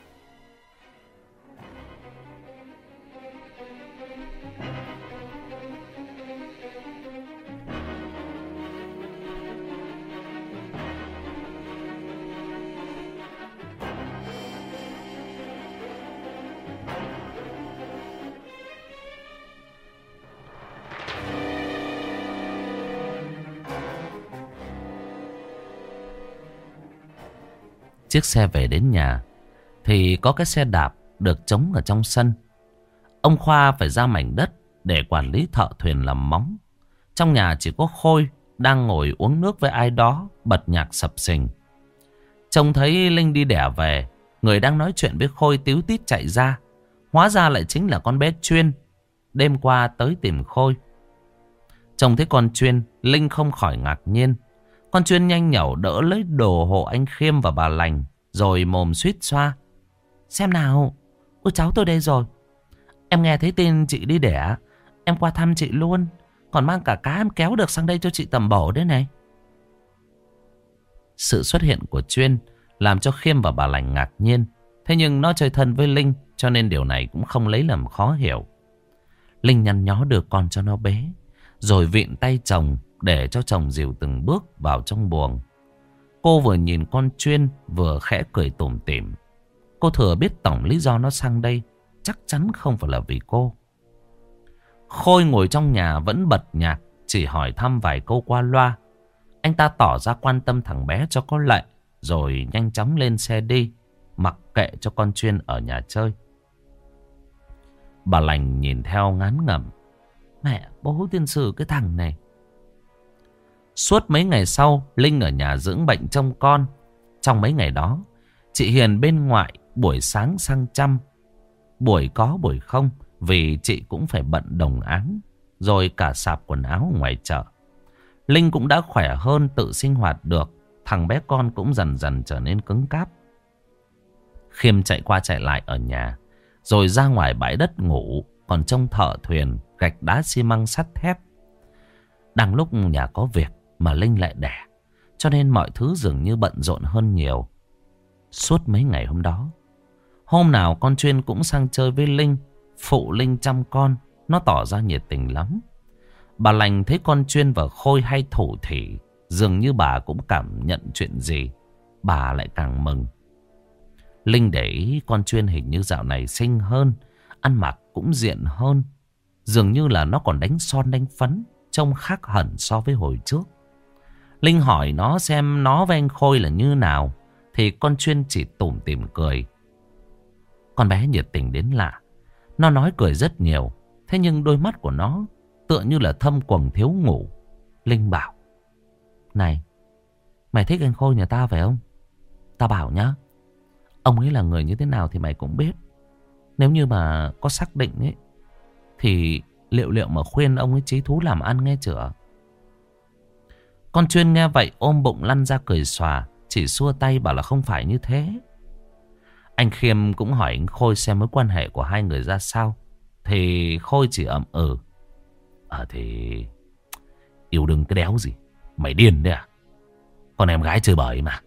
Chiếc xe về đến nhà, Thì có cái xe đạp được trống ở trong sân. Ông Khoa phải ra mảnh đất Để quản lý thợ thuyền làm móng. Trong nhà chỉ có Khôi Đang ngồi uống nước với ai đó, Bật nhạc sập sình. Trông thấy Linh đi đẻ về, Người đang nói chuyện với Khôi tiếu tít chạy ra. Hóa ra lại chính là con bé Chuyên. Đêm qua tới tìm Khôi. Trông thấy con Chuyên, Linh không khỏi ngạc nhiên con chuyên nhanh nhẩu đỡ lấy đồ hộ anh Khiêm và bà Lành. Rồi mồm suýt xoa. Xem nào. Ôi cháu tôi đây rồi. Em nghe thấy tin chị đi đẻ. Em qua thăm chị luôn. Còn mang cả cá em kéo được sang đây cho chị tầm bổ đấy này. Sự xuất hiện của Chuyên làm cho Khiêm và bà Lành ngạc nhiên. Thế nhưng nó chơi thân với Linh, cho nên điều này cũng không lấy làm khó hiểu. Linh nhăn nhó đưa con cho nó bế. Rồi vịn tay chồng để cho chồng dìu từng bước vào trong buồng. Cô vừa nhìn con chuyên, vừa khẽ cười tủm tỉm. Cô thừa biết tổng lý do nó sang đây, chắc chắn không phải là vì cô. Khôi ngồi trong nhà vẫn bật nhạc, chỉ hỏi thăm vài câu qua loa. Anh ta tỏ ra quan tâm thằng bé cho có lệ, rồi nhanh chóng lên xe đi, mặc kệ cho con chuyên ở nhà chơi. Bà lành nhìn theo ngán ngẩm. Mẹ, bố tiên sư, cái thằng này Suốt mấy ngày sau, Linh ở nhà dưỡng bệnh trong con. Trong mấy ngày đó, chị Hiền bên ngoại buổi sáng sang chăm. Buổi có buổi không, vì chị cũng phải bận đồng áng. Rồi cả sạp quần áo ngoài chợ. Linh cũng đã khỏe hơn tự sinh hoạt được. Thằng bé con cũng dần dần trở nên cứng cáp. Khiêm chạy qua chạy lại ở nhà. Rồi ra ngoài bãi đất ngủ. Còn trong thợ thuyền, gạch đá xi măng sắt thép. Đang lúc nhà có việc mà Linh lại đẻ. Cho nên mọi thứ dường như bận rộn hơn nhiều. Suốt mấy ngày hôm đó. Hôm nào con chuyên cũng sang chơi với Linh. Phụ Linh chăm con. Nó tỏ ra nhiệt tình lắm. Bà lành thấy con chuyên và khôi hay thủ thỉ. Dường như bà cũng cảm nhận chuyện gì. Bà lại càng mừng. Linh để ý con chuyên hình như dạo này xinh hơn. Ăn mặc cũng diện hơn. Dường như là nó còn đánh son đánh phấn. Trông khác hẳn so với hồi trước. Linh hỏi nó xem nó với anh Khôi là như nào. Thì con chuyên chỉ tủm tỉm cười. Con bé nhiệt tình đến lạ. Nó nói cười rất nhiều. Thế nhưng đôi mắt của nó tựa như là thâm quầng thiếu ngủ. Linh bảo. Này, mày thích anh Khôi nhà ta phải không? Ta bảo nhá. Ông ấy là người như thế nào thì mày cũng biết. Nếu như mà có xác định ấy. Thì liệu liệu mà khuyên ông ấy trí thú làm ăn nghe chưa? Con chuyên nghe vậy ôm bụng lăn ra cười xòa. Chỉ xua tay bảo là không phải như thế. Anh Khiêm cũng hỏi anh Khôi xem mối quan hệ của hai người ra sao. Thì Khôi chỉ ậm ừ. À thì... Yêu đừng cái đéo gì. Mày điên đấy à? Con em gái chơi bời mà.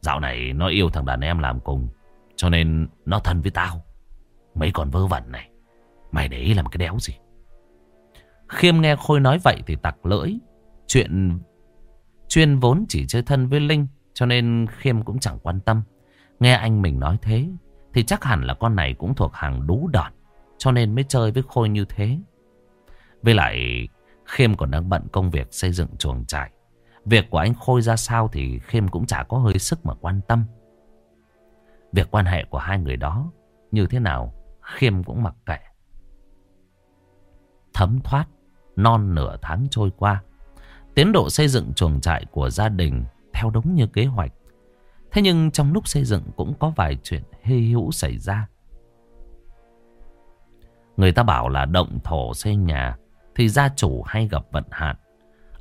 Dạo này nó yêu thằng đàn em làm cùng. Cho nên nó thân với tao. Mấy con vớ vẩn này. Mày để ý làm cái đéo gì. Khiêm nghe Khôi nói vậy thì tặc lưỡi. Chuyện Chuyên vốn chỉ chơi thân với Linh, Cho nên Khiêm cũng chẳng quan tâm. Nghe anh mình nói thế, Thì chắc hẳn là con này cũng thuộc hàng đú đòn Cho nên mới chơi với Khôi như thế. Với lại, Khiêm còn đang bận công việc xây dựng chuồng trại. Việc của anh Khôi ra sao Thì Khiêm cũng chả có hơi sức mà quan tâm. Việc quan hệ của hai người đó, Như thế nào, Khiêm cũng mặc kệ. Thấm thoát, Non nửa tháng trôi qua Tiến độ xây dựng chuồng trại của gia đình theo đúng như kế hoạch. Thế nhưng trong lúc xây dựng cũng có vài chuyện hy hữu xảy ra. Người ta bảo là động thổ xây nhà thì gia chủ hay gặp vận hạn.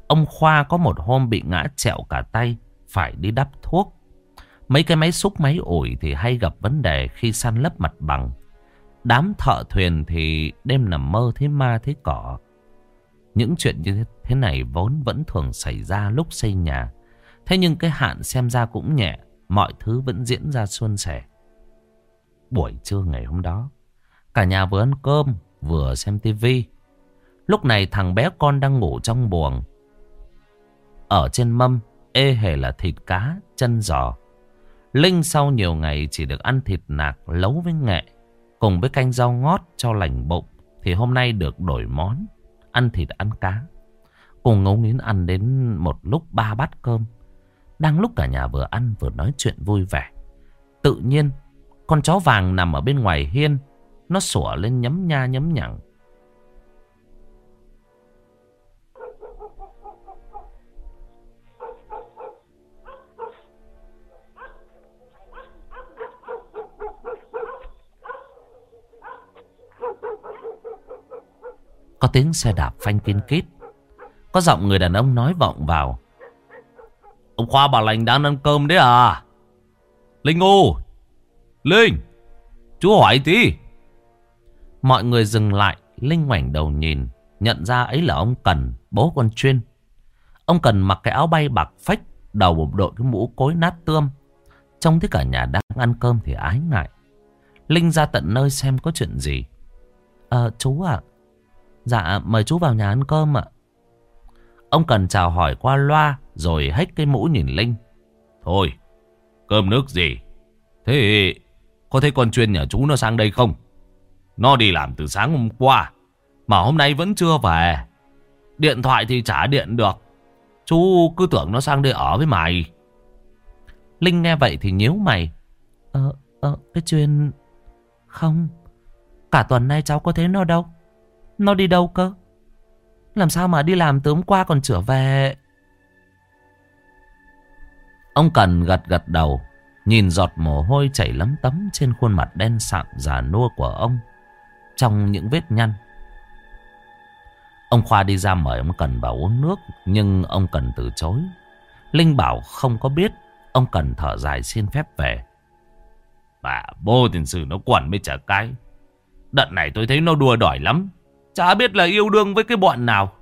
Ông Khoa có một hôm bị ngã trẹo cả tay, phải đi đắp thuốc. Mấy cái máy xúc máy ủi thì hay gặp vấn đề khi săn lấp mặt bằng. Đám thợ thuyền thì đêm nằm mơ thấy ma thấy cỏ. Những chuyện như thế này vốn vẫn thường xảy ra lúc xây nhà. Thế nhưng cái hạn xem ra cũng nhẹ, mọi thứ vẫn diễn ra suôn sẻ. Buổi trưa ngày hôm đó, cả nhà vừa ăn cơm, vừa xem tivi. Lúc này thằng bé con đang ngủ trong buồng. Ở trên mâm, ê hề là thịt cá, chân giò. Linh sau nhiều ngày chỉ được ăn thịt nạc lấu với nghệ, cùng với canh rau ngót cho lành bụng, thì hôm nay được đổi món, ăn thịt ăn cá. Cùng ngấu nghiến ăn đến một lúc ba bát cơm. Đang lúc cả nhà vừa ăn vừa nói chuyện vui vẻ. Tự nhiên, con chó vàng nằm ở bên ngoài hiên, nó sủa lên nhấm nha nhấm nhẳng. Có tiếng xe đạp phanh kinh kít. Có giọng người đàn ông nói vọng vào. Ông Khoa bà lành đang ăn cơm đấy à? Linh ô! Linh! Chú hỏi tí! Mọi người dừng lại, Linh ngoảnh đầu nhìn, nhận ra ấy là ông Cần, bố con Chuyên. Ông Cần mặc cái áo bay bạc phách, đầu một đội cái mũ cối nát tươm. Trông thấy cả nhà đang ăn cơm thì ái ngại. Linh ra tận nơi xem có chuyện gì. Ờ, chú ạ, Dạ mời chú vào nhà ăn cơm ạ. Ông cần chào hỏi qua loa rồi hách cái mũ nhìn Linh. Thôi, cơm nước gì? Thế có thấy con chuyên nhà chú nó sang đây không? Nó đi làm từ sáng hôm qua mà hôm nay vẫn chưa về. Điện thoại thì trả điện được. Chú cứ tưởng nó sang đây ở với mày. Linh nghe vậy thì nhíu mày. Ờ, ờ, cái chuyên... Không, cả tuần nay cháu có thấy nó đâu. Nó đi đâu cơ? Làm sao mà đi làm từ hôm qua còn trở về? Ông Cần gật gật đầu, nhìn giọt mồ hôi chảy lấm tấm trên khuôn mặt đen sạm già nua của ông, trong những vết nhăn. Ông Khoa đi ra mời ông Cần vào uống nước, nhưng ông Cần từ chối. Linh bảo không có biết, ông Cần thở dài xin phép về. Bà bô tiền sử nó quẩn mới trả cái. Đợt này tôi thấy nó đùa đòi lắm. Chả biết là yêu đương với cái bọn nào.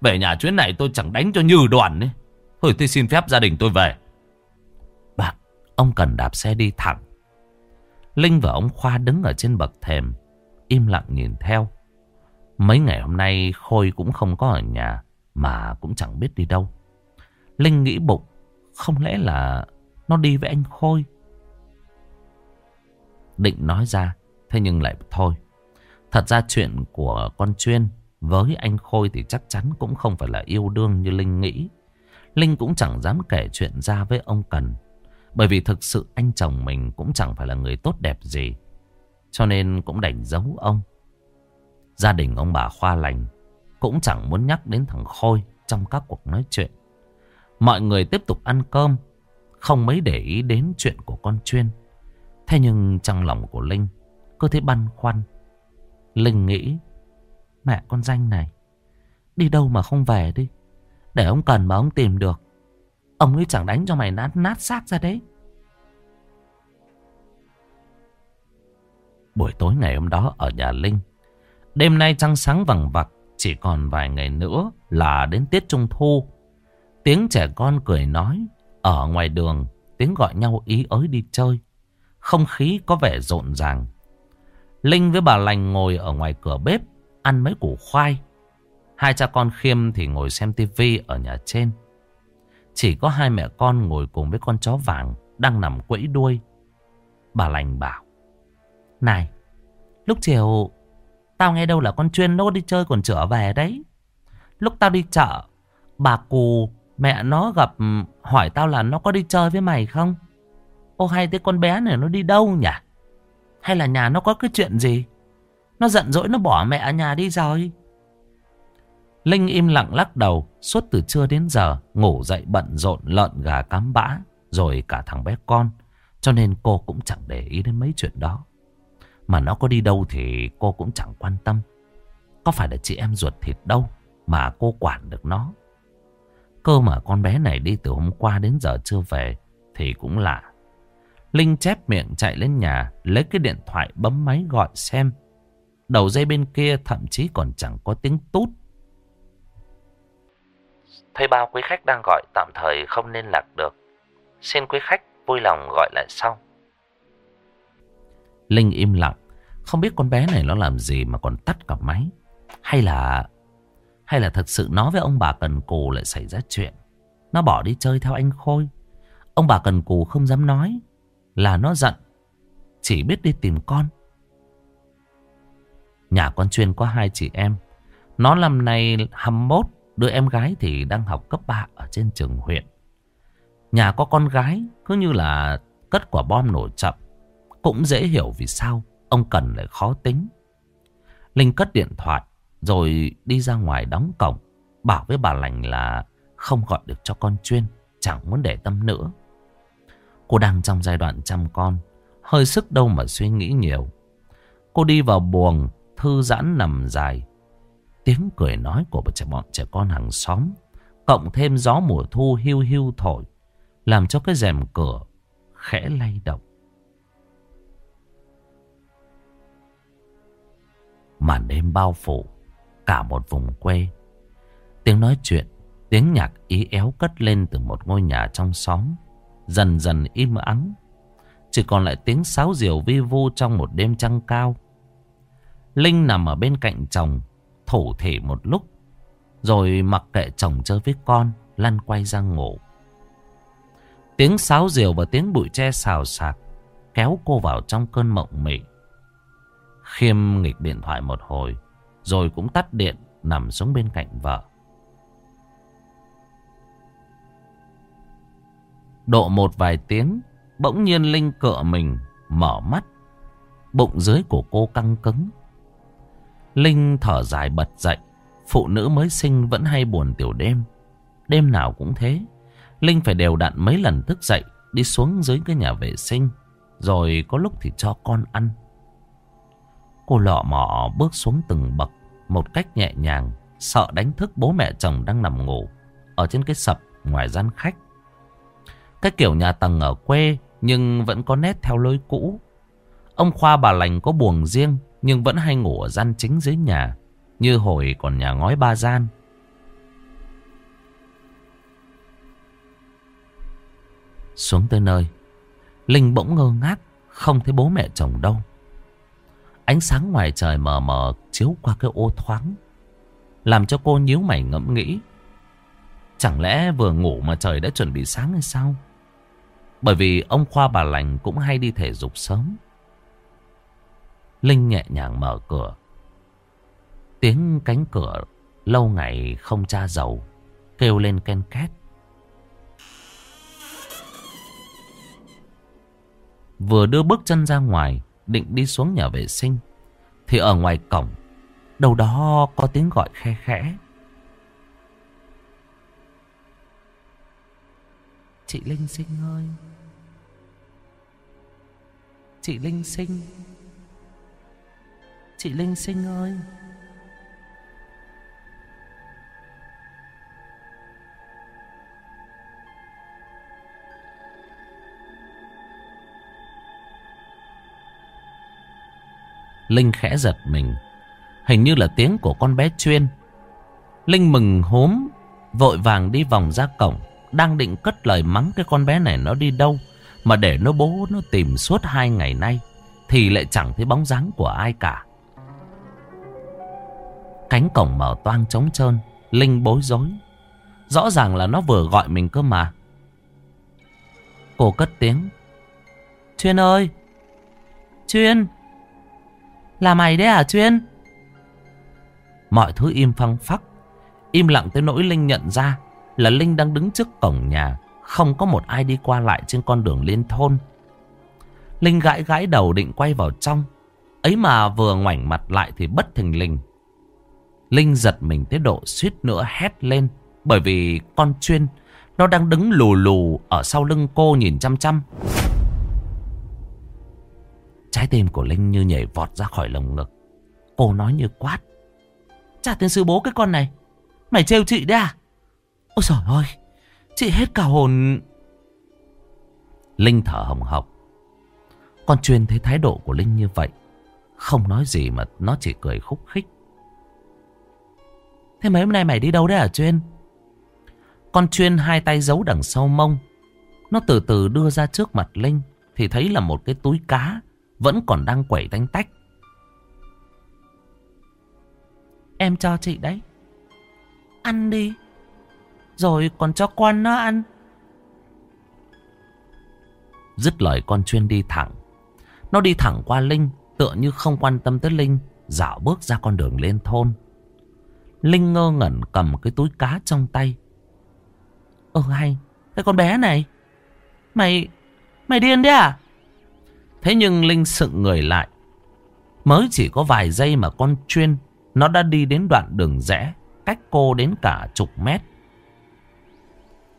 Về nhà chuyến này tôi chẳng đánh cho như đoàn ấy. Thôi tôi xin phép gia đình tôi về. Bạn, ông cần đạp xe đi thẳng. Linh và ông Khoa đứng ở trên bậc thềm, im lặng nhìn theo. Mấy ngày hôm nay Khôi cũng không có ở nhà, mà cũng chẳng biết đi đâu. Linh nghĩ bụng, không lẽ là nó đi với anh Khôi? Định nói ra, thế nhưng lại thôi. Thật ra chuyện của con chuyên với anh Khôi thì chắc chắn cũng không phải là yêu đương như Linh nghĩ. Linh cũng chẳng dám kể chuyện ra với ông Cần. Bởi vì thực sự anh chồng mình cũng chẳng phải là người tốt đẹp gì. Cho nên cũng đành giấu ông. Gia đình ông bà Khoa lành cũng chẳng muốn nhắc đến thằng Khôi trong các cuộc nói chuyện. Mọi người tiếp tục ăn cơm, không mấy để ý đến chuyện của con chuyên. Thế nhưng trong lòng của Linh cứ thế băn khoăn. Linh nghĩ, Mẹ con danh này, Đi đâu mà không về đi? Để ông cần mà ông tìm được. Ông ấy chẳng đánh cho mày nát nát xác ra đấy. Buổi tối ngày hôm đó ở nhà Linh, Đêm nay trăng sáng vằng vặc, Chỉ còn vài ngày nữa là đến tiết trung thu. Tiếng trẻ con cười nói, Ở ngoài đường, Tiếng gọi nhau ý ới đi chơi. Không khí có vẻ rộn ràng. Linh với bà Lành ngồi ở ngoài cửa bếp ăn mấy củ khoai. Hai cha con Khiêm thì ngồi xem tivi ở nhà trên. Chỉ có hai mẹ con ngồi cùng với con chó vàng đang nằm quẫy đuôi. Bà Lành bảo. Này, lúc chiều tao nghe đâu là con chuyên nó đi chơi còn trở về đấy. Lúc tao đi chợ, bà cù mẹ nó gặp hỏi tao là nó có đi chơi với mày không? Ô hay thế con bé này nó đi đâu nhỉ? Hay là nhà nó có cái chuyện gì? Nó giận dỗi, nó bỏ mẹ ở nhà đi rồi. Linh im lặng lắc đầu, Suốt từ trưa đến giờ, Ngủ dậy bận rộn, lợn gà cám bã, Rồi cả thằng bé con. Cho nên cô cũng chẳng để ý đến mấy chuyện đó. Mà nó có đi đâu thì cô cũng chẳng quan tâm. Có phải là chị em ruột thịt đâu Mà cô quản được nó? Cơ mà con bé này đi từ hôm qua đến giờ chưa về Thì cũng lạ. Linh chép miệng chạy lên nhà, Lấy cái điện thoại bấm máy gọi xem. Đầu dây bên kia thậm chí còn chẳng có tiếng tút. Thuê bao quý khách đang gọi tạm thời không liên lạc được. Xin quý khách vui lòng gọi lại sau. Linh im lặng, Không biết con bé này nó làm gì mà còn tắt cả máy. Hay là Hay là thật sự nó với ông bà cần cù lại xảy ra chuyện. Nó bỏ đi chơi theo anh Khôi. Ông bà cần cù không dám nói. Là nó giận. Chỉ biết đi tìm con. Nhà con chuyên có hai chị em. Nó năm nay 21 Đứa em gái thì đang học cấp 3 Ở trên trường huyện. Nhà có con gái, cứ như là Cất quả bom nổ chậm. Cũng dễ hiểu vì sao Ông Cần lại khó tính. Linh cất điện thoại, Rồi đi ra ngoài đóng cổng, Bảo với bà lành là Không gọi được cho con chuyên, Chẳng muốn để tâm nữa. Cô đang trong giai đoạn chăm con. Hơi sức đâu mà suy nghĩ nhiều. Cô đi vào buồng, Thư giãn nằm dài. Tiếng cười nói của bọn trẻ con hàng xóm, Cộng thêm gió mùa thu hưu hưu thổi, Làm cho cái rèm cửa Khẽ lay động. Màn đêm bao phủ Cả một vùng quê. Tiếng nói chuyện, Tiếng nhạc ý éo cất lên từ một ngôi nhà trong xóm. Dần dần im ắng. Chỉ còn lại tiếng sáo diều vi vu trong một đêm trăng cao. Linh nằm ở bên cạnh chồng, Thủ thể một lúc, Rồi mặc kệ chồng chơi với con, Lăn quay ra ngủ. Tiếng sáo diều và tiếng bụi tre xào xạc Kéo cô vào trong cơn mộng mị. Khiêm nghịch điện thoại một hồi, Rồi cũng tắt điện, Nằm xuống bên cạnh vợ. Độ một vài tiếng, Bỗng nhiên Linh cựa mình, Mở mắt. Bụng dưới của cô căng cứng. Linh thở dài bật dậy, Phụ nữ mới sinh vẫn hay buồn tiểu đêm. Đêm nào cũng thế, Linh phải đều đặn mấy lần thức dậy, Đi xuống dưới cái nhà vệ sinh, Rồi có lúc thì cho con ăn. Cô lọ mọ bước xuống từng bậc, Một cách nhẹ nhàng, Sợ đánh thức bố mẹ chồng đang nằm ngủ, Ở trên cái sập ngoài gian khách. Cái kiểu nhà tầng ở quê Nhưng vẫn có nét theo lối cũ. Ông Khoa bà lành có buồng riêng Nhưng vẫn hay ngủ ở gian chính dưới nhà, Như hồi còn nhà ngói ba gian. Xuống tới nơi, Linh bỗng ngơ ngác, Không thấy bố mẹ chồng đâu. Ánh sáng ngoài trời mờ mờ Chiếu qua cái ô thoáng, Làm cho cô nhíu mày ngẫm nghĩ. Chẳng lẽ vừa ngủ mà trời đã chuẩn bị sáng hay sao? Bởi vì ông Khoa bà lành Cũng hay đi thể dục sớm. Linh nhẹ nhàng mở cửa. Tiếng cánh cửa Lâu ngày không tra dầu, Kêu lên ken két. Vừa đưa bước chân ra ngoài, Định đi xuống nhà vệ sinh, Thì ở ngoài cổng, Đâu đó có tiếng gọi khe khẽ. Chị Linh Sinh ơi Chị Linh Sinh Chị Linh Sinh ơi Linh khẽ giật mình. Hình như là tiếng của con bé chuyên. Linh mừng hốm, vội vàng đi vòng ra cổng. Đang định cất lời mắng cái con bé này nó đi đâu. Mà để nó bố nó tìm suốt hai ngày nay. Thì lại chẳng thấy bóng dáng của ai cả. Cánh cổng mở toang trống trơn. Linh bối rối. Rõ ràng là nó vừa gọi mình cơ mà. Cô cất tiếng. Chuyên ơi! Chuyên! Là mày đấy à Chuyên Mọi thứ im phăng phắc, Im lặng tới nỗi Linh nhận ra là Linh đang đứng trước cổng nhà, Không có một ai đi qua lại trên con đường liên thôn Linh gãi gãi đầu định quay vào trong, Ấy mà vừa ngoảnh mặt lại thì bất thình lình Linh giật mình tới độ suýt nữa hét lên, Bởi vì con chuyên, Nó đang đứng lù lù ở sau lưng cô nhìn chăm chăm Trái tim của Linh như nhảy vọt ra khỏi lồng ngực. Cô nói như quát. Chà tiến sư bố cái con này. Mày trêu chị đấy à? Ôi trời ơi, Chị hết cả hồn. Linh thở hồng hộc. Con chuyên thấy thái độ của Linh như vậy, Không nói gì mà nó chỉ cười khúc khích. Thế mấy hôm nay mày đi đâu đấy hả chuyên? Con chuyên hai tay giấu đằng sau mông. Nó từ từ đưa ra trước mặt Linh, Thì thấy là một cái túi cá Vẫn còn đang quẩy tanh tách. Em cho chị đấy. Ăn đi. Rồi còn cho con nó ăn. Dứt lời con chuyên đi thẳng. Nó đi thẳng qua Linh Tựa như không quan tâm tới Linh Dạo bước ra con đường lên thôn. Linh ngơ ngẩn cầm cái túi cá trong tay. Ơ hay Cái con bé này. Mày Mày điên đấy à? Thế nhưng Linh sựng người lại. Mới chỉ có vài giây mà con chuyên Nó đã đi đến đoạn đường rẽ Cách cô đến cả chục mét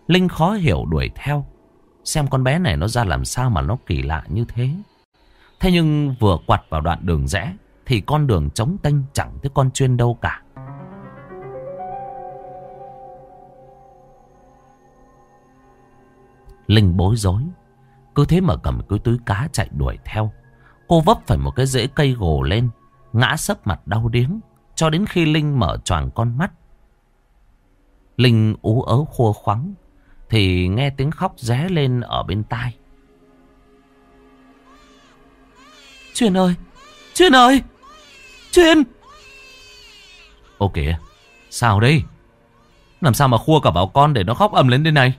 Linh khó hiểu đuổi theo. Xem con bé này nó ra làm sao mà nó kỳ lạ như thế. Thế nhưng vừa quặt vào đoạn đường rẽ, Thì con đường trống tênh chẳng thấy con chuyên đâu cả. Linh bối rối. Cứ thế mà cầm cái túi cá chạy đuổi theo. Cô vấp phải một cái rễ cây gồ lên, Ngã sấp mặt đau điếng, Cho đến khi Linh mở choàng con mắt. Linh ú ớ khua khoắng. Thì nghe tiếng khóc ré lên ở bên tai Chuyên ơi Chuyên ơi Chuyên Ô kìa Sao đây Làm sao mà khua cả bảo con để nó khóc ầm lên đây này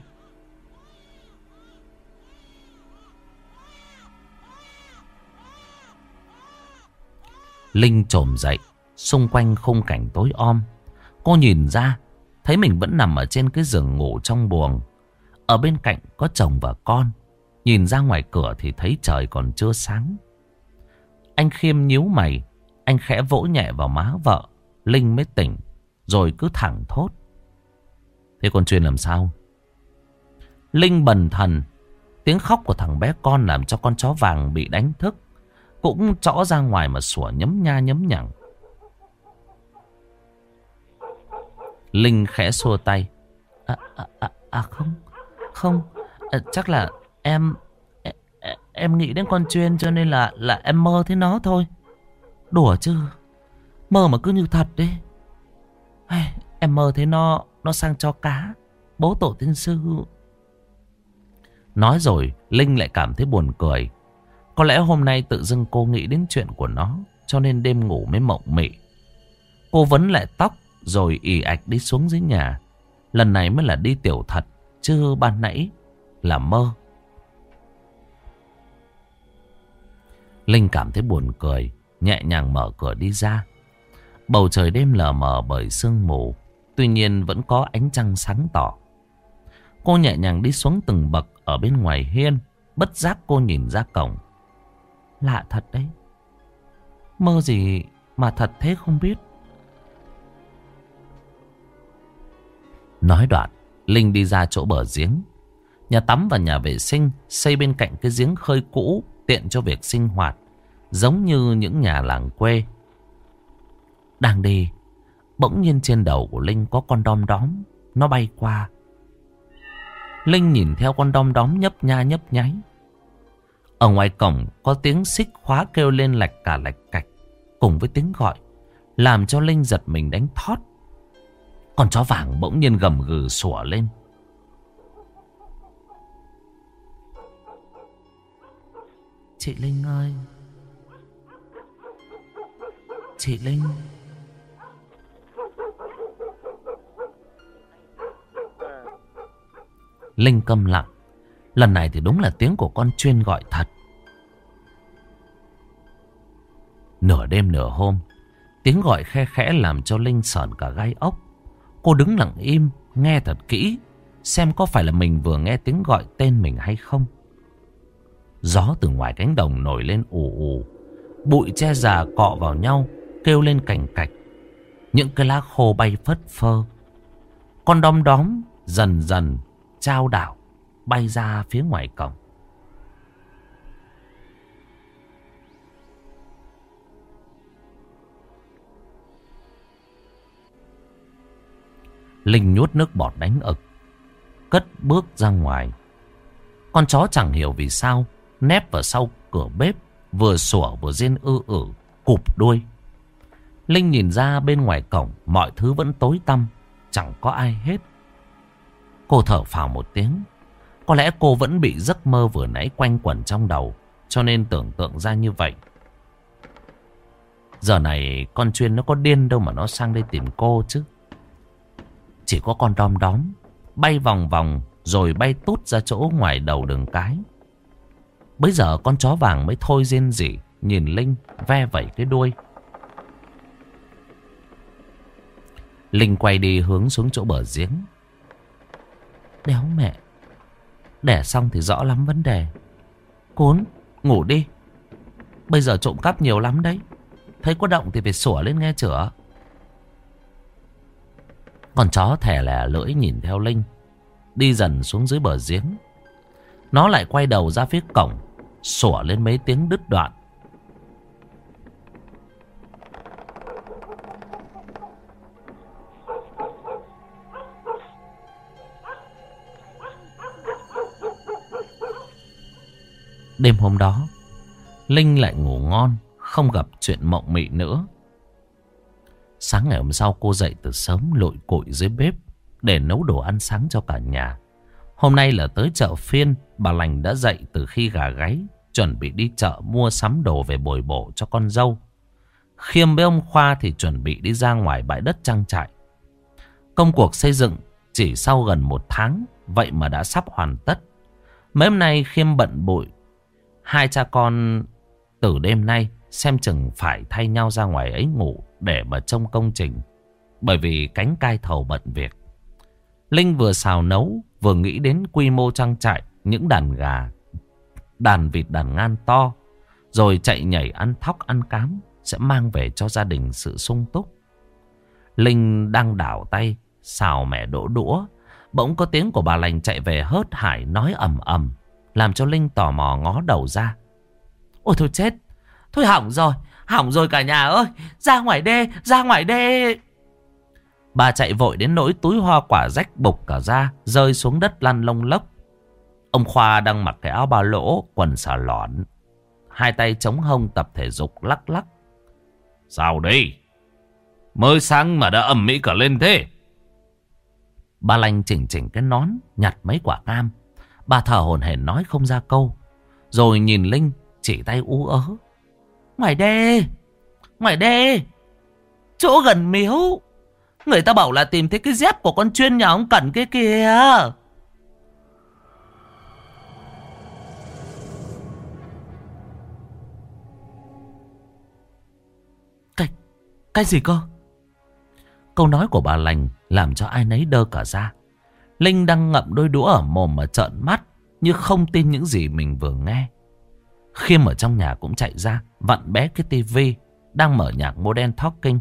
Linh trồm dậy, xung quanh khung cảnh tối om. Cô nhìn ra, thấy mình vẫn nằm ở trên cái giường ngủ trong buồng. Ở bên cạnh có chồng và con. Nhìn ra ngoài cửa thì thấy trời còn chưa sáng. Anh khiêm nhíu mày, anh khẽ vỗ nhẹ vào má vợ. Linh mới tỉnh, rồi cứ thẳng thốt. Thế con chuyên làm sao? Linh bần thần, tiếng khóc của thằng bé con làm cho con chó vàng bị đánh thức. Cũng trõ ra ngoài mà sủa nhấm nha nhấm nhẳng. Linh khẽ xua tay. À, à, à, à không, không, à, chắc là em, em, em nghĩ đến con chuyên cho nên là là em mơ thấy nó thôi. Đùa chứ, mơ mà cứ như thật đi Ai, em mơ thấy nó, nó sang cho cá, bố tổ tiên sư. Nói rồi, Linh lại cảm thấy buồn cười. Có lẽ hôm nay tự dưng cô nghĩ đến chuyện của nó Cho nên đêm ngủ mới mộng mị Cô vấn lại tóc Rồi ì ạch đi xuống dưới nhà Lần này mới là đi tiểu thật Chứ ban nãy là mơ Linh cảm thấy buồn cười Nhẹ nhàng mở cửa đi ra Bầu trời đêm lờ mờ bởi sương mù Tuy nhiên vẫn có ánh trăng sáng tỏ Cô nhẹ nhàng đi xuống từng bậc Ở bên ngoài hiên Bất giác cô nhìn ra cổng Lạ thật đấy. Mơ gì mà thật thế không biết. Nói đoạn, Linh đi ra chỗ bờ giếng. Nhà tắm và nhà vệ sinh xây bên cạnh cái giếng khơi cũ tiện cho việc sinh hoạt. Giống như những nhà làng quê. Đang đi, bỗng nhiên trên đầu của Linh có con đom đóm. Nó bay qua. Linh nhìn theo con đom đóm nhấp nha nhấp nháy. Ở ngoài cổng có tiếng xích khóa kêu lên lạch cả lạch cạch Cùng với tiếng gọi Làm cho Linh giật mình đánh thót con chó vàng bỗng nhiên gầm gừ sủa lên Chị Linh ơi Chị Linh Linh câm lặng Lần này thì đúng là tiếng của con chuyên gọi thật. Nửa đêm nửa hôm, tiếng gọi khe khẽ làm cho Linh sờn cả gai ốc. Cô đứng lặng im, nghe thật kỹ, xem có phải là mình vừa nghe tiếng gọi tên mình hay không. Gió từ ngoài cánh đồng nổi lên ù ù, bụi che già cọ vào nhau, kêu lên cành cạch. Những cái lá khô bay phất phơ. Con đom đóm dần dần trao đảo bay ra phía ngoài cổng. Linh nhốt nước bọt đánh ực. Cất bước ra ngoài. Con chó chẳng hiểu vì sao, Nép vào sau cửa bếp, Vừa sủa vừa riêng ư ử, Cụp đuôi. Linh nhìn ra bên ngoài cổng, Mọi thứ vẫn tối tăm, Chẳng có ai hết. Cô thở phào một tiếng. Có lẽ cô vẫn bị giấc mơ vừa nãy quanh quẩn trong đầu, Cho nên tưởng tượng ra như vậy. Giờ này con chuyên nó có điên đâu mà nó sang đây tìm cô chứ. Chỉ có con đom đóm, Bay vòng vòng, rồi bay tút ra chỗ ngoài đầu đường cái. Bây giờ con chó vàng mới thôi rên rỉ, Nhìn Linh ve vẩy cái đuôi. Linh quay đi hướng xuống chỗ bờ giếng. Đéo mẹ, Đẻ xong thì rõ lắm vấn đề. Cốn ngủ đi. Bây giờ trộm cắp nhiều lắm đấy. Thấy có động thì phải sủa lên nghe chữa con chó thẻ lẻ lưỡi nhìn theo Linh, Đi dần xuống dưới bờ giếng. Nó lại quay đầu ra phía cổng, Sủa lên mấy tiếng đứt đoạn. Đêm hôm đó, Linh lại ngủ ngon, Không gặp chuyện mộng mị nữa. Sáng ngày hôm sau cô dậy từ sớm lội cội dưới bếp Để nấu đồ ăn sáng cho cả nhà. Hôm nay là tới chợ phiên, Bà lành đã dậy từ khi gà gáy, Chuẩn bị đi chợ mua sắm đồ về bồi bổ cho con dâu. Khiêm với ông Khoa thì chuẩn bị đi ra ngoài bãi đất trang trại. Công cuộc xây dựng chỉ sau gần một tháng, Vậy mà đã sắp hoàn tất. Mấy hôm nay Khiêm bận bội. Hai cha con từ đêm nay xem chừng phải thay nhau ra ngoài ấy ngủ để mà trông công trình. Bởi vì cánh cai thầu bận việc. Linh vừa xào nấu vừa nghĩ đến quy mô trang trại những đàn gà, đàn vịt đàn ngan to. Rồi chạy nhảy ăn thóc ăn cám sẽ mang về cho gia đình sự sung túc. Linh đang đảo tay xào mẻ đỗ đũa. Bỗng có tiếng của bà lành chạy về hớt hải nói ầm ầm. Làm cho Linh tò mò ngó đầu ra Ôi thôi chết Thôi hỏng rồi Hỏng rồi cả nhà ơi. Ra ngoài đê, Ra ngoài đê. Bà chạy vội đến nỗi túi hoa quả rách bục cả ra, Rơi xuống đất lăn lông lốc. Ông Khoa đang mặc cái áo ba lỗ, Quần xà lọn. Hai tay chống hông tập thể dục lắc lắc. Sao đây Mới sáng mà đã ẩm mỹ cả lên thế. Ba lanh chỉnh chỉnh cái nón, Nhặt mấy quả cam. Bà thở hổn hển nói không ra câu. Rồi nhìn Linh, chỉ tay ú ớ. Ngoài đê, ngoài đê, chỗ gần miếu. Người ta bảo là tìm thấy cái dép của con chuyên nhà ông Cẩn kia kìa. Cái, cái gì cơ? Câu nói của bà lành làm cho ai nấy đơ cả ra. Linh đang ngậm đôi đũa ở mồm mà trợn mắt Như không tin những gì mình vừa nghe Khiêm ở trong nhà cũng chạy ra, Vặn bé cái tivi Đang mở nhạc modern talking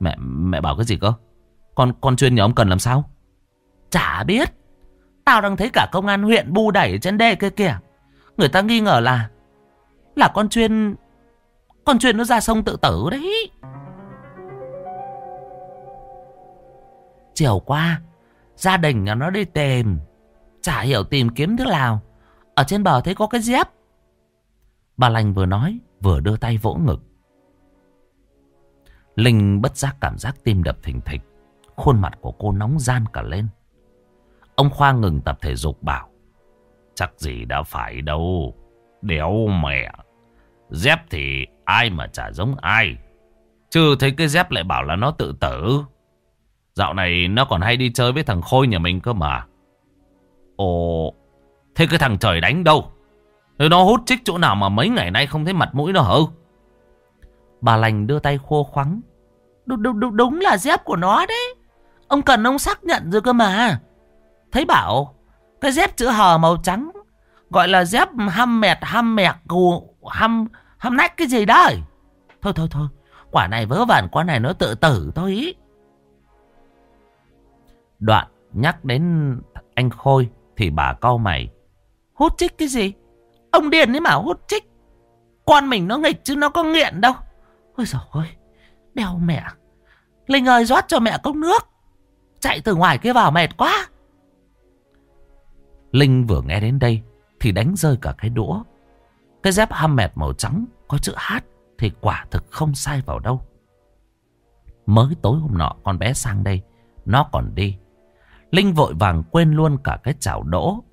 Mẹ mẹ bảo cái gì cơ Con con chuyên nhà ông cần làm sao Chả biết Tao đang thấy cả công an huyện bu đẩy trên đê kia kìa Người ta nghi ngờ là Là con chuyên Con chuyên nó ra sông tự tử đấy Chiều qua, Gia đình nhà nó đi tìm. Chả hiểu tìm kiếm thế nào. Ở trên bờ thấy có cái dép. Bà Lành vừa nói vừa đưa tay vỗ ngực. Linh bất giác cảm giác tim đập thình thịch. Khuôn mặt của cô nóng gian cả lên. Ông Khoa ngừng tập thể dục bảo. Chắc gì đã phải đâu. Đéo mẹ. Dép thì ai mà chả giống ai. Chứ thấy cái dép lại bảo là nó tự tử. Dạo này nó còn hay đi chơi với thằng Khôi nhà mình cơ mà. Ồ, thế cái thằng trời đánh đâu? Nó hút chích chỗ nào mà mấy ngày nay không thấy mặt mũi nó hả? Bà lành đưa tay khô khoắng. Đúng, đúng, đúng, đúng là dép của nó đấy. Ông cần ông xác nhận rồi cơ mà. Thấy bảo, cái dép chữ hờ màu trắng gọi là dép ham mẹt ham mẹt cù ham ham nách cái gì đấy. Thôi thôi thôi, quả này vớ vẩn quả này nó tự tử thôi ý. Đoạn nhắc đến anh Khôi thì bà cau mày. Hút chích cái gì? Ông điền ấy mà hút chích. Con mình nó nghịch chứ nó có nghiện đâu. Ôi dồi ôi, đeo mẹ. Linh ơi rót cho mẹ cốc nước. Chạy từ ngoài kia vào mệt quá. Linh vừa nghe đến đây thì đánh rơi cả cái đũa. Cái dép ham mệt màu trắng có chữ H thì quả thực không sai vào đâu. Mới tối hôm nọ con bé sang đây, nó còn đi. Linh vội vàng quên luôn cả cái chảo đỗ.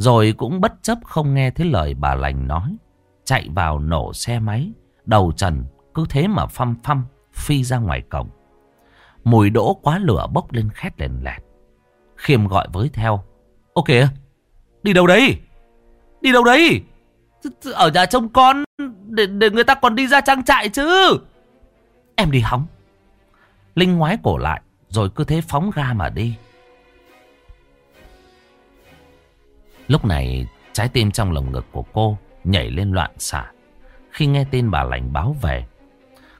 Rồi cũng bất chấp không nghe thấy lời bà lành nói. Chạy vào nổ xe máy, đầu trần cứ thế mà phăm phăm phi ra ngoài cổng. Mùi đỗ quá lửa bốc lên khét lên lẹt. Khiêm gọi với theo. Ô kìa, đi đâu đấy? Đi đâu đấy? Ở nhà trông con để, để người ta còn đi ra trang trại chứ. Em đi hóng. Linh ngoái cổ lại rồi cứ thế phóng ga mà đi. Lúc này, trái tim trong lồng ngực của cô nhảy lên loạn xạ khi nghe tin bà lành báo về.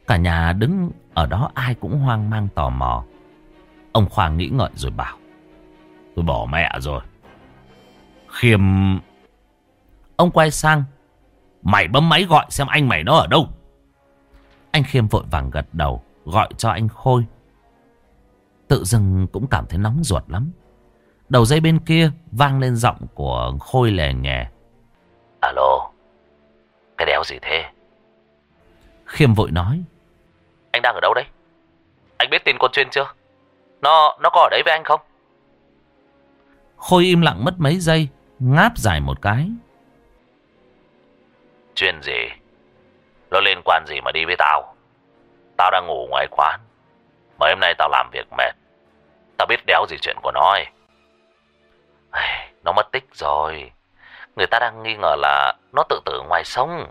Cả nhà đứng ở đó ai cũng hoang mang tò mò. Ông Khoa nghĩ ngợi rồi bảo. Tôi bỏ mẹ rồi. Khiêm... Ông quay sang. Mày bấm máy gọi xem anh mày nó ở đâu. Anh Khiêm vội vàng gật đầu. Gọi cho anh Khôi. Tự dưng cũng cảm thấy nóng ruột lắm. Đầu dây bên kia vang lên giọng của Khôi lè nhẹ. Alo. Cái đéo gì thế? Khiêm vội nói. Anh đang ở đâu đấy? Anh biết tin con chuyên chưa? Nó nó có ở đấy với anh không? Khôi im lặng mất mấy giây, ngáp dài một cái. Chuyên gì? Nó liên quan gì mà đi với tao? Tao đang ngủ ngoài quán. Mấy hôm nay tao làm việc mệt. Tao biết đéo gì chuyện của nó ấy. Nó mất tích rồi. Người ta đang nghi ngờ là nó tự tử ngoài sông.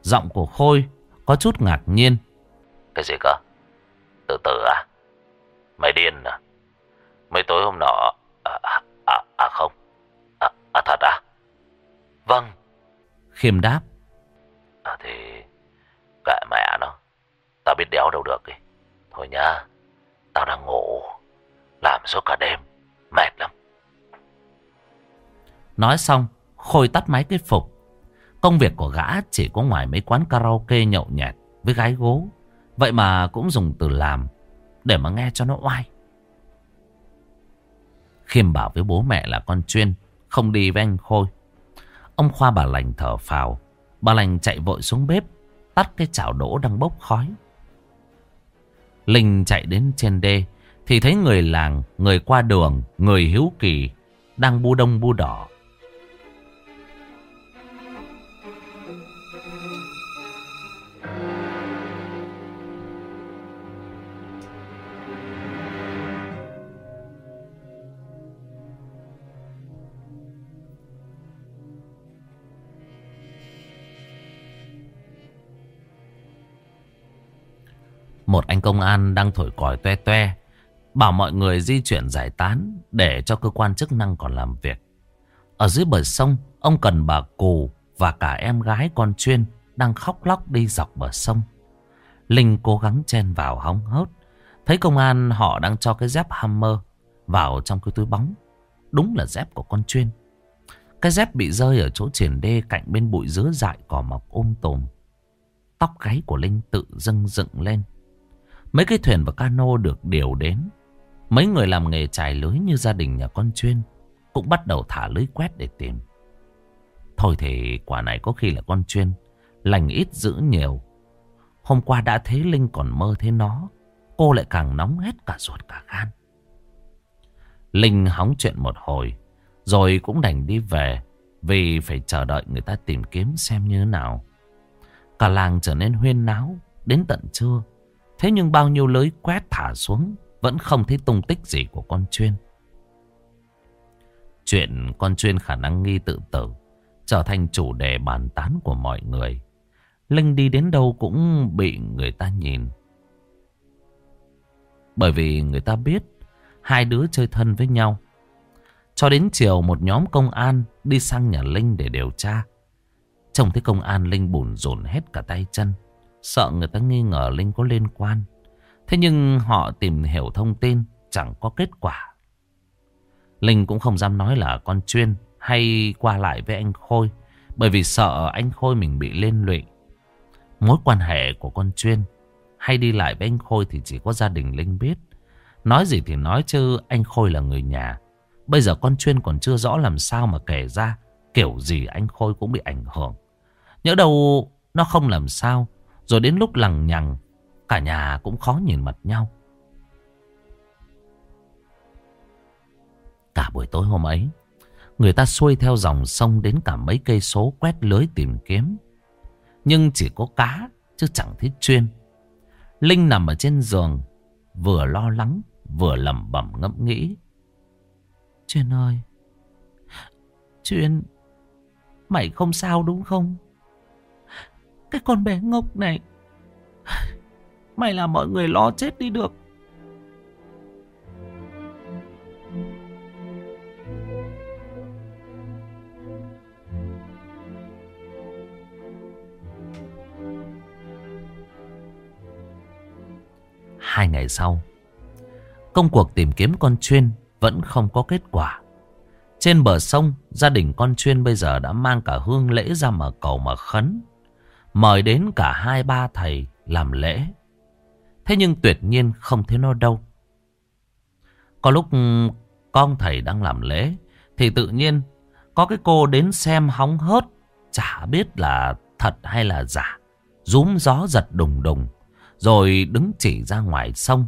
Giọng của Khôi có chút ngạc nhiên. Cái gì cơ? Tự tử à? Mày điên à? Mấy tối hôm nọ... À, à, à, à không. À, à thật à? Vâng. Khiêm đáp. À thì... Kệ mẹ nó. Tao biết đéo đâu được kì. Thôi nha. Tao đang ngủ. Làm suốt cả đêm. Mệt lắm. Nói xong, Khôi tắt máy cái phục. Công việc của gã chỉ có ngoài mấy quán karaoke nhậu nhẹt với gái gố. Vậy mà cũng dùng từ làm để mà nghe cho nó oai. Khiêm bảo với bố mẹ là con chuyên, không đi với anh Khôi. Ông Khoa bà lành thở phào. Bà lành chạy vội xuống bếp, tắt cái chảo đỗ đang bốc khói. Linh chạy đến trên đê, thì thấy người làng, người qua đường, người hiếu kỳ, đang bu đông bu đỏ. Một anh công an đang thổi còi toe toe. Bảo mọi người di chuyển giải tán để cho cơ quan chức năng còn làm việc. Ở dưới bờ sông, ông cần bà Cù và cả em gái con chuyên đang khóc lóc đi dọc bờ sông. Linh cố gắng chen vào hóng hớt. Thấy công an họ đang cho cái dép Hammer vào trong cái túi bóng. Đúng là dép của con chuyên. Cái dép bị rơi ở chỗ triển đê cạnh bên bụi dứa dại cỏ mọc ôm tồm. Tóc gáy của Linh tự dâng dựng lên. Mấy cái thuyền và cano được điều đến. Mấy người làm nghề trải lưới như gia đình nhà con chuyên cũng bắt đầu thả lưới quét để tìm. Thôi thì quả này có khi là con chuyên, lành ít giữ nhiều. Hôm qua đã thấy Linh còn mơ thấy nó, cô lại càng nóng hết cả ruột cả gan. Linh hóng chuyện một hồi, rồi cũng đành đi về vì phải chờ đợi người ta tìm kiếm xem như thế nào. Cả làng trở nên huyên náo đến tận trưa. Thế nhưng bao nhiêu lưới quét thả xuống Vẫn không thấy tung tích gì của con chuyên. Chuyện con chuyên khả năng nghi tự tử Trở thành chủ đề bàn tán của mọi người. Linh đi đến đâu cũng bị người ta nhìn. Bởi vì người ta biết Hai đứa chơi thân với nhau. Cho đến chiều một nhóm công an Đi sang nhà Linh để điều tra. Trông thấy công an Linh bùn rồn hết cả tay chân. Sợ người ta nghi ngờ Linh có liên quan Thế nhưng họ tìm hiểu thông tin, Chẳng có kết quả Linh cũng không dám nói là con chuyên Hay qua lại với anh Khôi, Bởi vì sợ anh Khôi mình bị liên lụy Mối quan hệ của con chuyên Hay đi lại với anh Khôi Thì chỉ có gia đình Linh biết Nói gì thì nói chứ Anh Khôi là người nhà Bây giờ con chuyên còn chưa rõ làm sao mà kể ra. Kiểu gì anh Khôi cũng bị ảnh hưởng. Nhớ đâu nó không làm sao. Rồi đến lúc lằng nhằng. Cả nhà cũng khó nhìn mặt nhau. Cả buổi tối hôm ấy. Người ta xuôi theo dòng sông đến cả mấy cây số quét lưới tìm kiếm. Nhưng chỉ có cá chứ chẳng thấy chuyên. Linh nằm ở trên giường vừa lo lắng vừa lẩm bẩm ngẫm nghĩ. Chuyên ơi, Chuyên, mày không sao đúng không? Cái con bé ngốc này, mày làm mọi người lo chết đi được. Hai ngày sau, công cuộc tìm kiếm con chuyên vẫn không có kết quả. Trên bờ sông, gia đình con chuyên bây giờ đã mang cả hương lễ ra mở cầu mà khấn. Mời đến cả hai ba thầy làm lễ. Thế nhưng tuyệt nhiên không thấy nó đâu. Có lúc ừ, con thầy đang làm lễ, thì tự nhiên có cái cô đến xem hóng hớt. Chả biết là thật hay là giả. Rúm gió giật đùng đùng. Rồi đứng chỉ ra ngoài sông.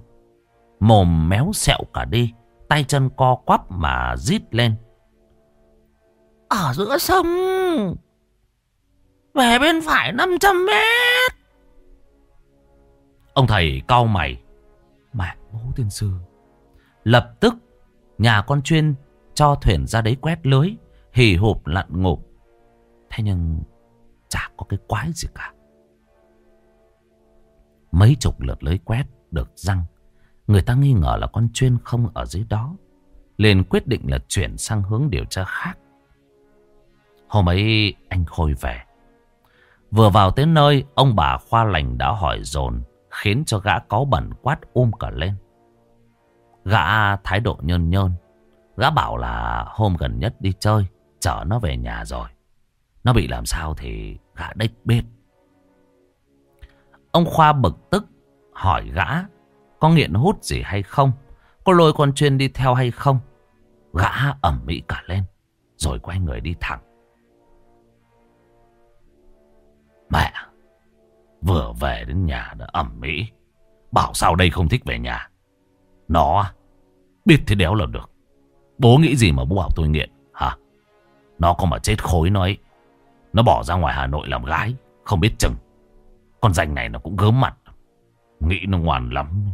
Mồm méo sẹo cả đi. Tay chân co quắp mà rít lên. Ở giữa sông. Về bên phải 500 mét. Ông thầy cau mày. Mẹ, bố tiên sư. Lập tức, nhà con chuyên cho thuyền ra đấy quét lưới. Hì hụp lặn ngụp. Thế nhưng, chả có cái quái gì cả. Mấy chục lượt lưới quét được răng. Người ta nghi ngờ là con chuyên không ở dưới đó. liền quyết định là chuyển sang hướng điều tra khác. Hôm ấy, anh Khôi về. Vừa vào tới nơi, ông bà khoa lành đã hỏi dồn, khiến cho gã có bẩn quát um cả lên. Gã thái độ nhơn nhơn. Gã bảo là hôm gần nhất đi chơi, chở nó về nhà rồi. Nó bị làm sao thì gã đếch biết. Ông Khoa bực tức, hỏi gã có nghiện hút gì hay không? Có lôi con chuyên đi theo hay không? Gã ẩm mỹ cả lên. Rồi quay người đi thẳng. Mẹ. Vừa về đến nhà đã ẩm mỹ. Bảo sao đây không thích về nhà. Nó biết thế đéo là được. Bố nghĩ gì mà bố bảo tôi nghiện hả? Nó có mà chết khối nó ấy. Nó bỏ ra ngoài Hà Nội làm gái. Không biết chừng. Con danh này nó cũng gớm mặt. Nghĩ nó ngoan lắm.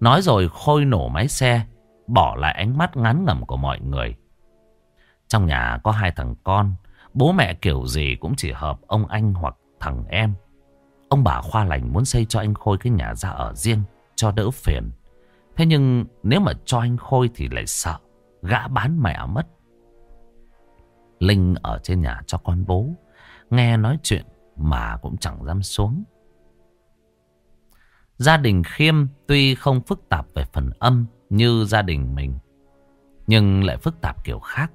Nói rồi Khôi nổ máy xe, bỏ lại ánh mắt ngán ngẩm của mọi người. Trong nhà có hai thằng con, bố mẹ kiểu gì cũng chỉ hợp ông anh hoặc thằng em. Ông bà khoa lành muốn xây cho anh Khôi cái nhà ra ở riêng, cho đỡ phiền. Thế nhưng nếu mà cho anh Khôi thì lại sợ, gã bán mẹ mất. Linh ở trên nhà cho con bố, nghe nói chuyện mà cũng chẳng dám xuống. Gia đình Khiêm tuy không phức tạp về phần âm như gia đình mình. Nhưng lại phức tạp kiểu khác.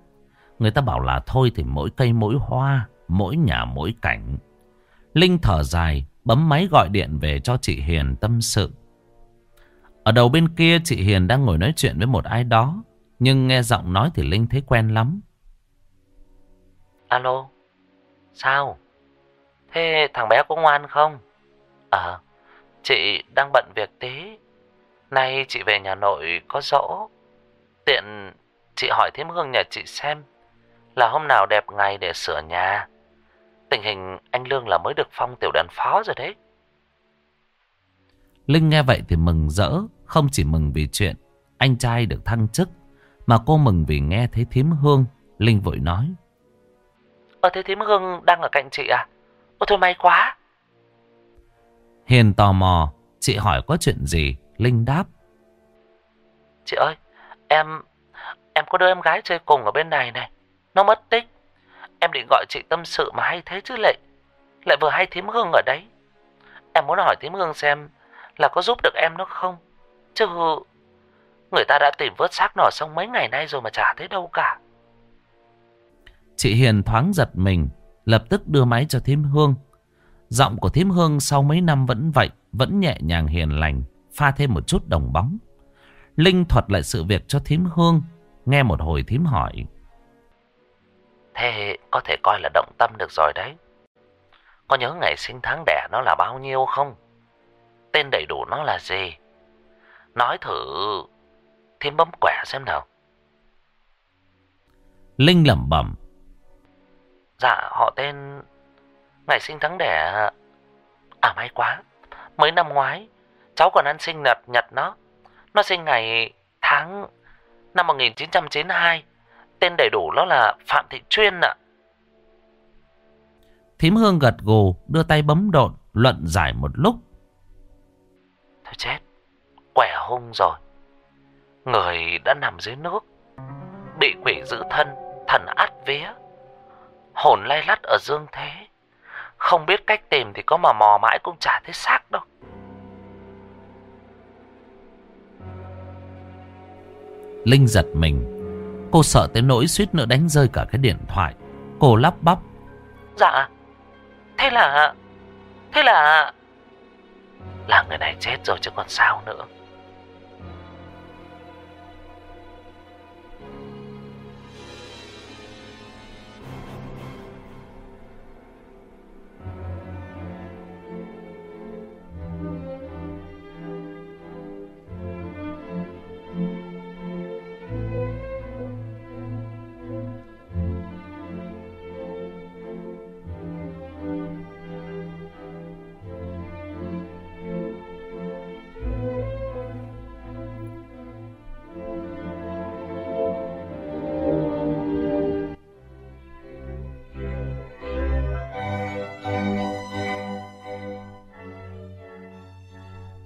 Người ta bảo là thôi thì mỗi cây mỗi hoa, mỗi nhà mỗi cảnh. Linh thở dài, bấm máy gọi điện về cho chị Hiền tâm sự. Ở đầu bên kia chị Hiền đang ngồi nói chuyện với một ai đó. Nhưng nghe giọng nói thì Linh thấy quen lắm. Alo, sao? Thế thằng bé có ngoan không? Ờ, Chị đang bận việc tí. Nay chị về nhà nội có dỗ. Tiện chị hỏi thêm Hương nhà chị xem là hôm nào đẹp ngày để sửa nhà. Tình hình anh Lương là mới được phong tiểu đoàn phó rồi đấy. Linh nghe vậy thì mừng rỡ, không chỉ mừng vì chuyện anh trai được thăng chức, mà cô mừng vì nghe thấy thím Hương. Linh vội nói. Ờ thế thím Hương đang ở cạnh chị à? Ôi thôi may quá. Hiền tò mò, chị hỏi có chuyện gì, Linh đáp. Chị ơi, em em có đứa em gái chơi cùng ở bên này này, nó mất tích. Em định gọi chị tâm sự mà hay thế chứ lệ, lại vừa hay thím hương ở đấy. Em muốn hỏi thím hương xem là có giúp được em nó không, chứ người ta đã tìm vớt xác nó xong mấy ngày nay rồi mà chả thấy đâu cả. Chị Hiền thoáng giật mình, lập tức đưa máy cho thím hương. Giọng của thím hương sau mấy năm vẫn vậy, vẫn nhẹ nhàng hiền lành, pha thêm một chút đồng bóng. Linh thuật lại sự việc cho thím hương, Nghe một hồi thím hỏi. Thế có thể coi là động tâm được rồi đấy. Có nhớ ngày sinh tháng đẻ nó là bao nhiêu không? Tên đầy đủ nó là gì? Nói thử thêm bấm quẻ xem nào. Linh lẩm bẩm. Dạ họ tên ngày sinh tháng đẻ À may quá Mới năm ngoái Cháu còn ăn sinh nhật nhật nó Nó sinh ngày tháng năm 1992 Tên đầy đủ nó là Phạm Thị Chuyên ạ. Thím Hương gật gù Đưa tay bấm độn Luận giải một lúc. Thôi chết Quẻ hung rồi. Người đã nằm dưới nước Bị quỷ giữ thân Thần át vía. Hồn lay lắt ở dương thế. Không biết cách tìm thì có mà mò mãi cũng chả thấy xác đâu. Linh giật mình Cô sợ tới nỗi suýt nữa đánh rơi cả cái điện thoại. Cô lắp bắp. Dạ. Thế là Thế là Là người này chết rồi chứ còn sao nữa.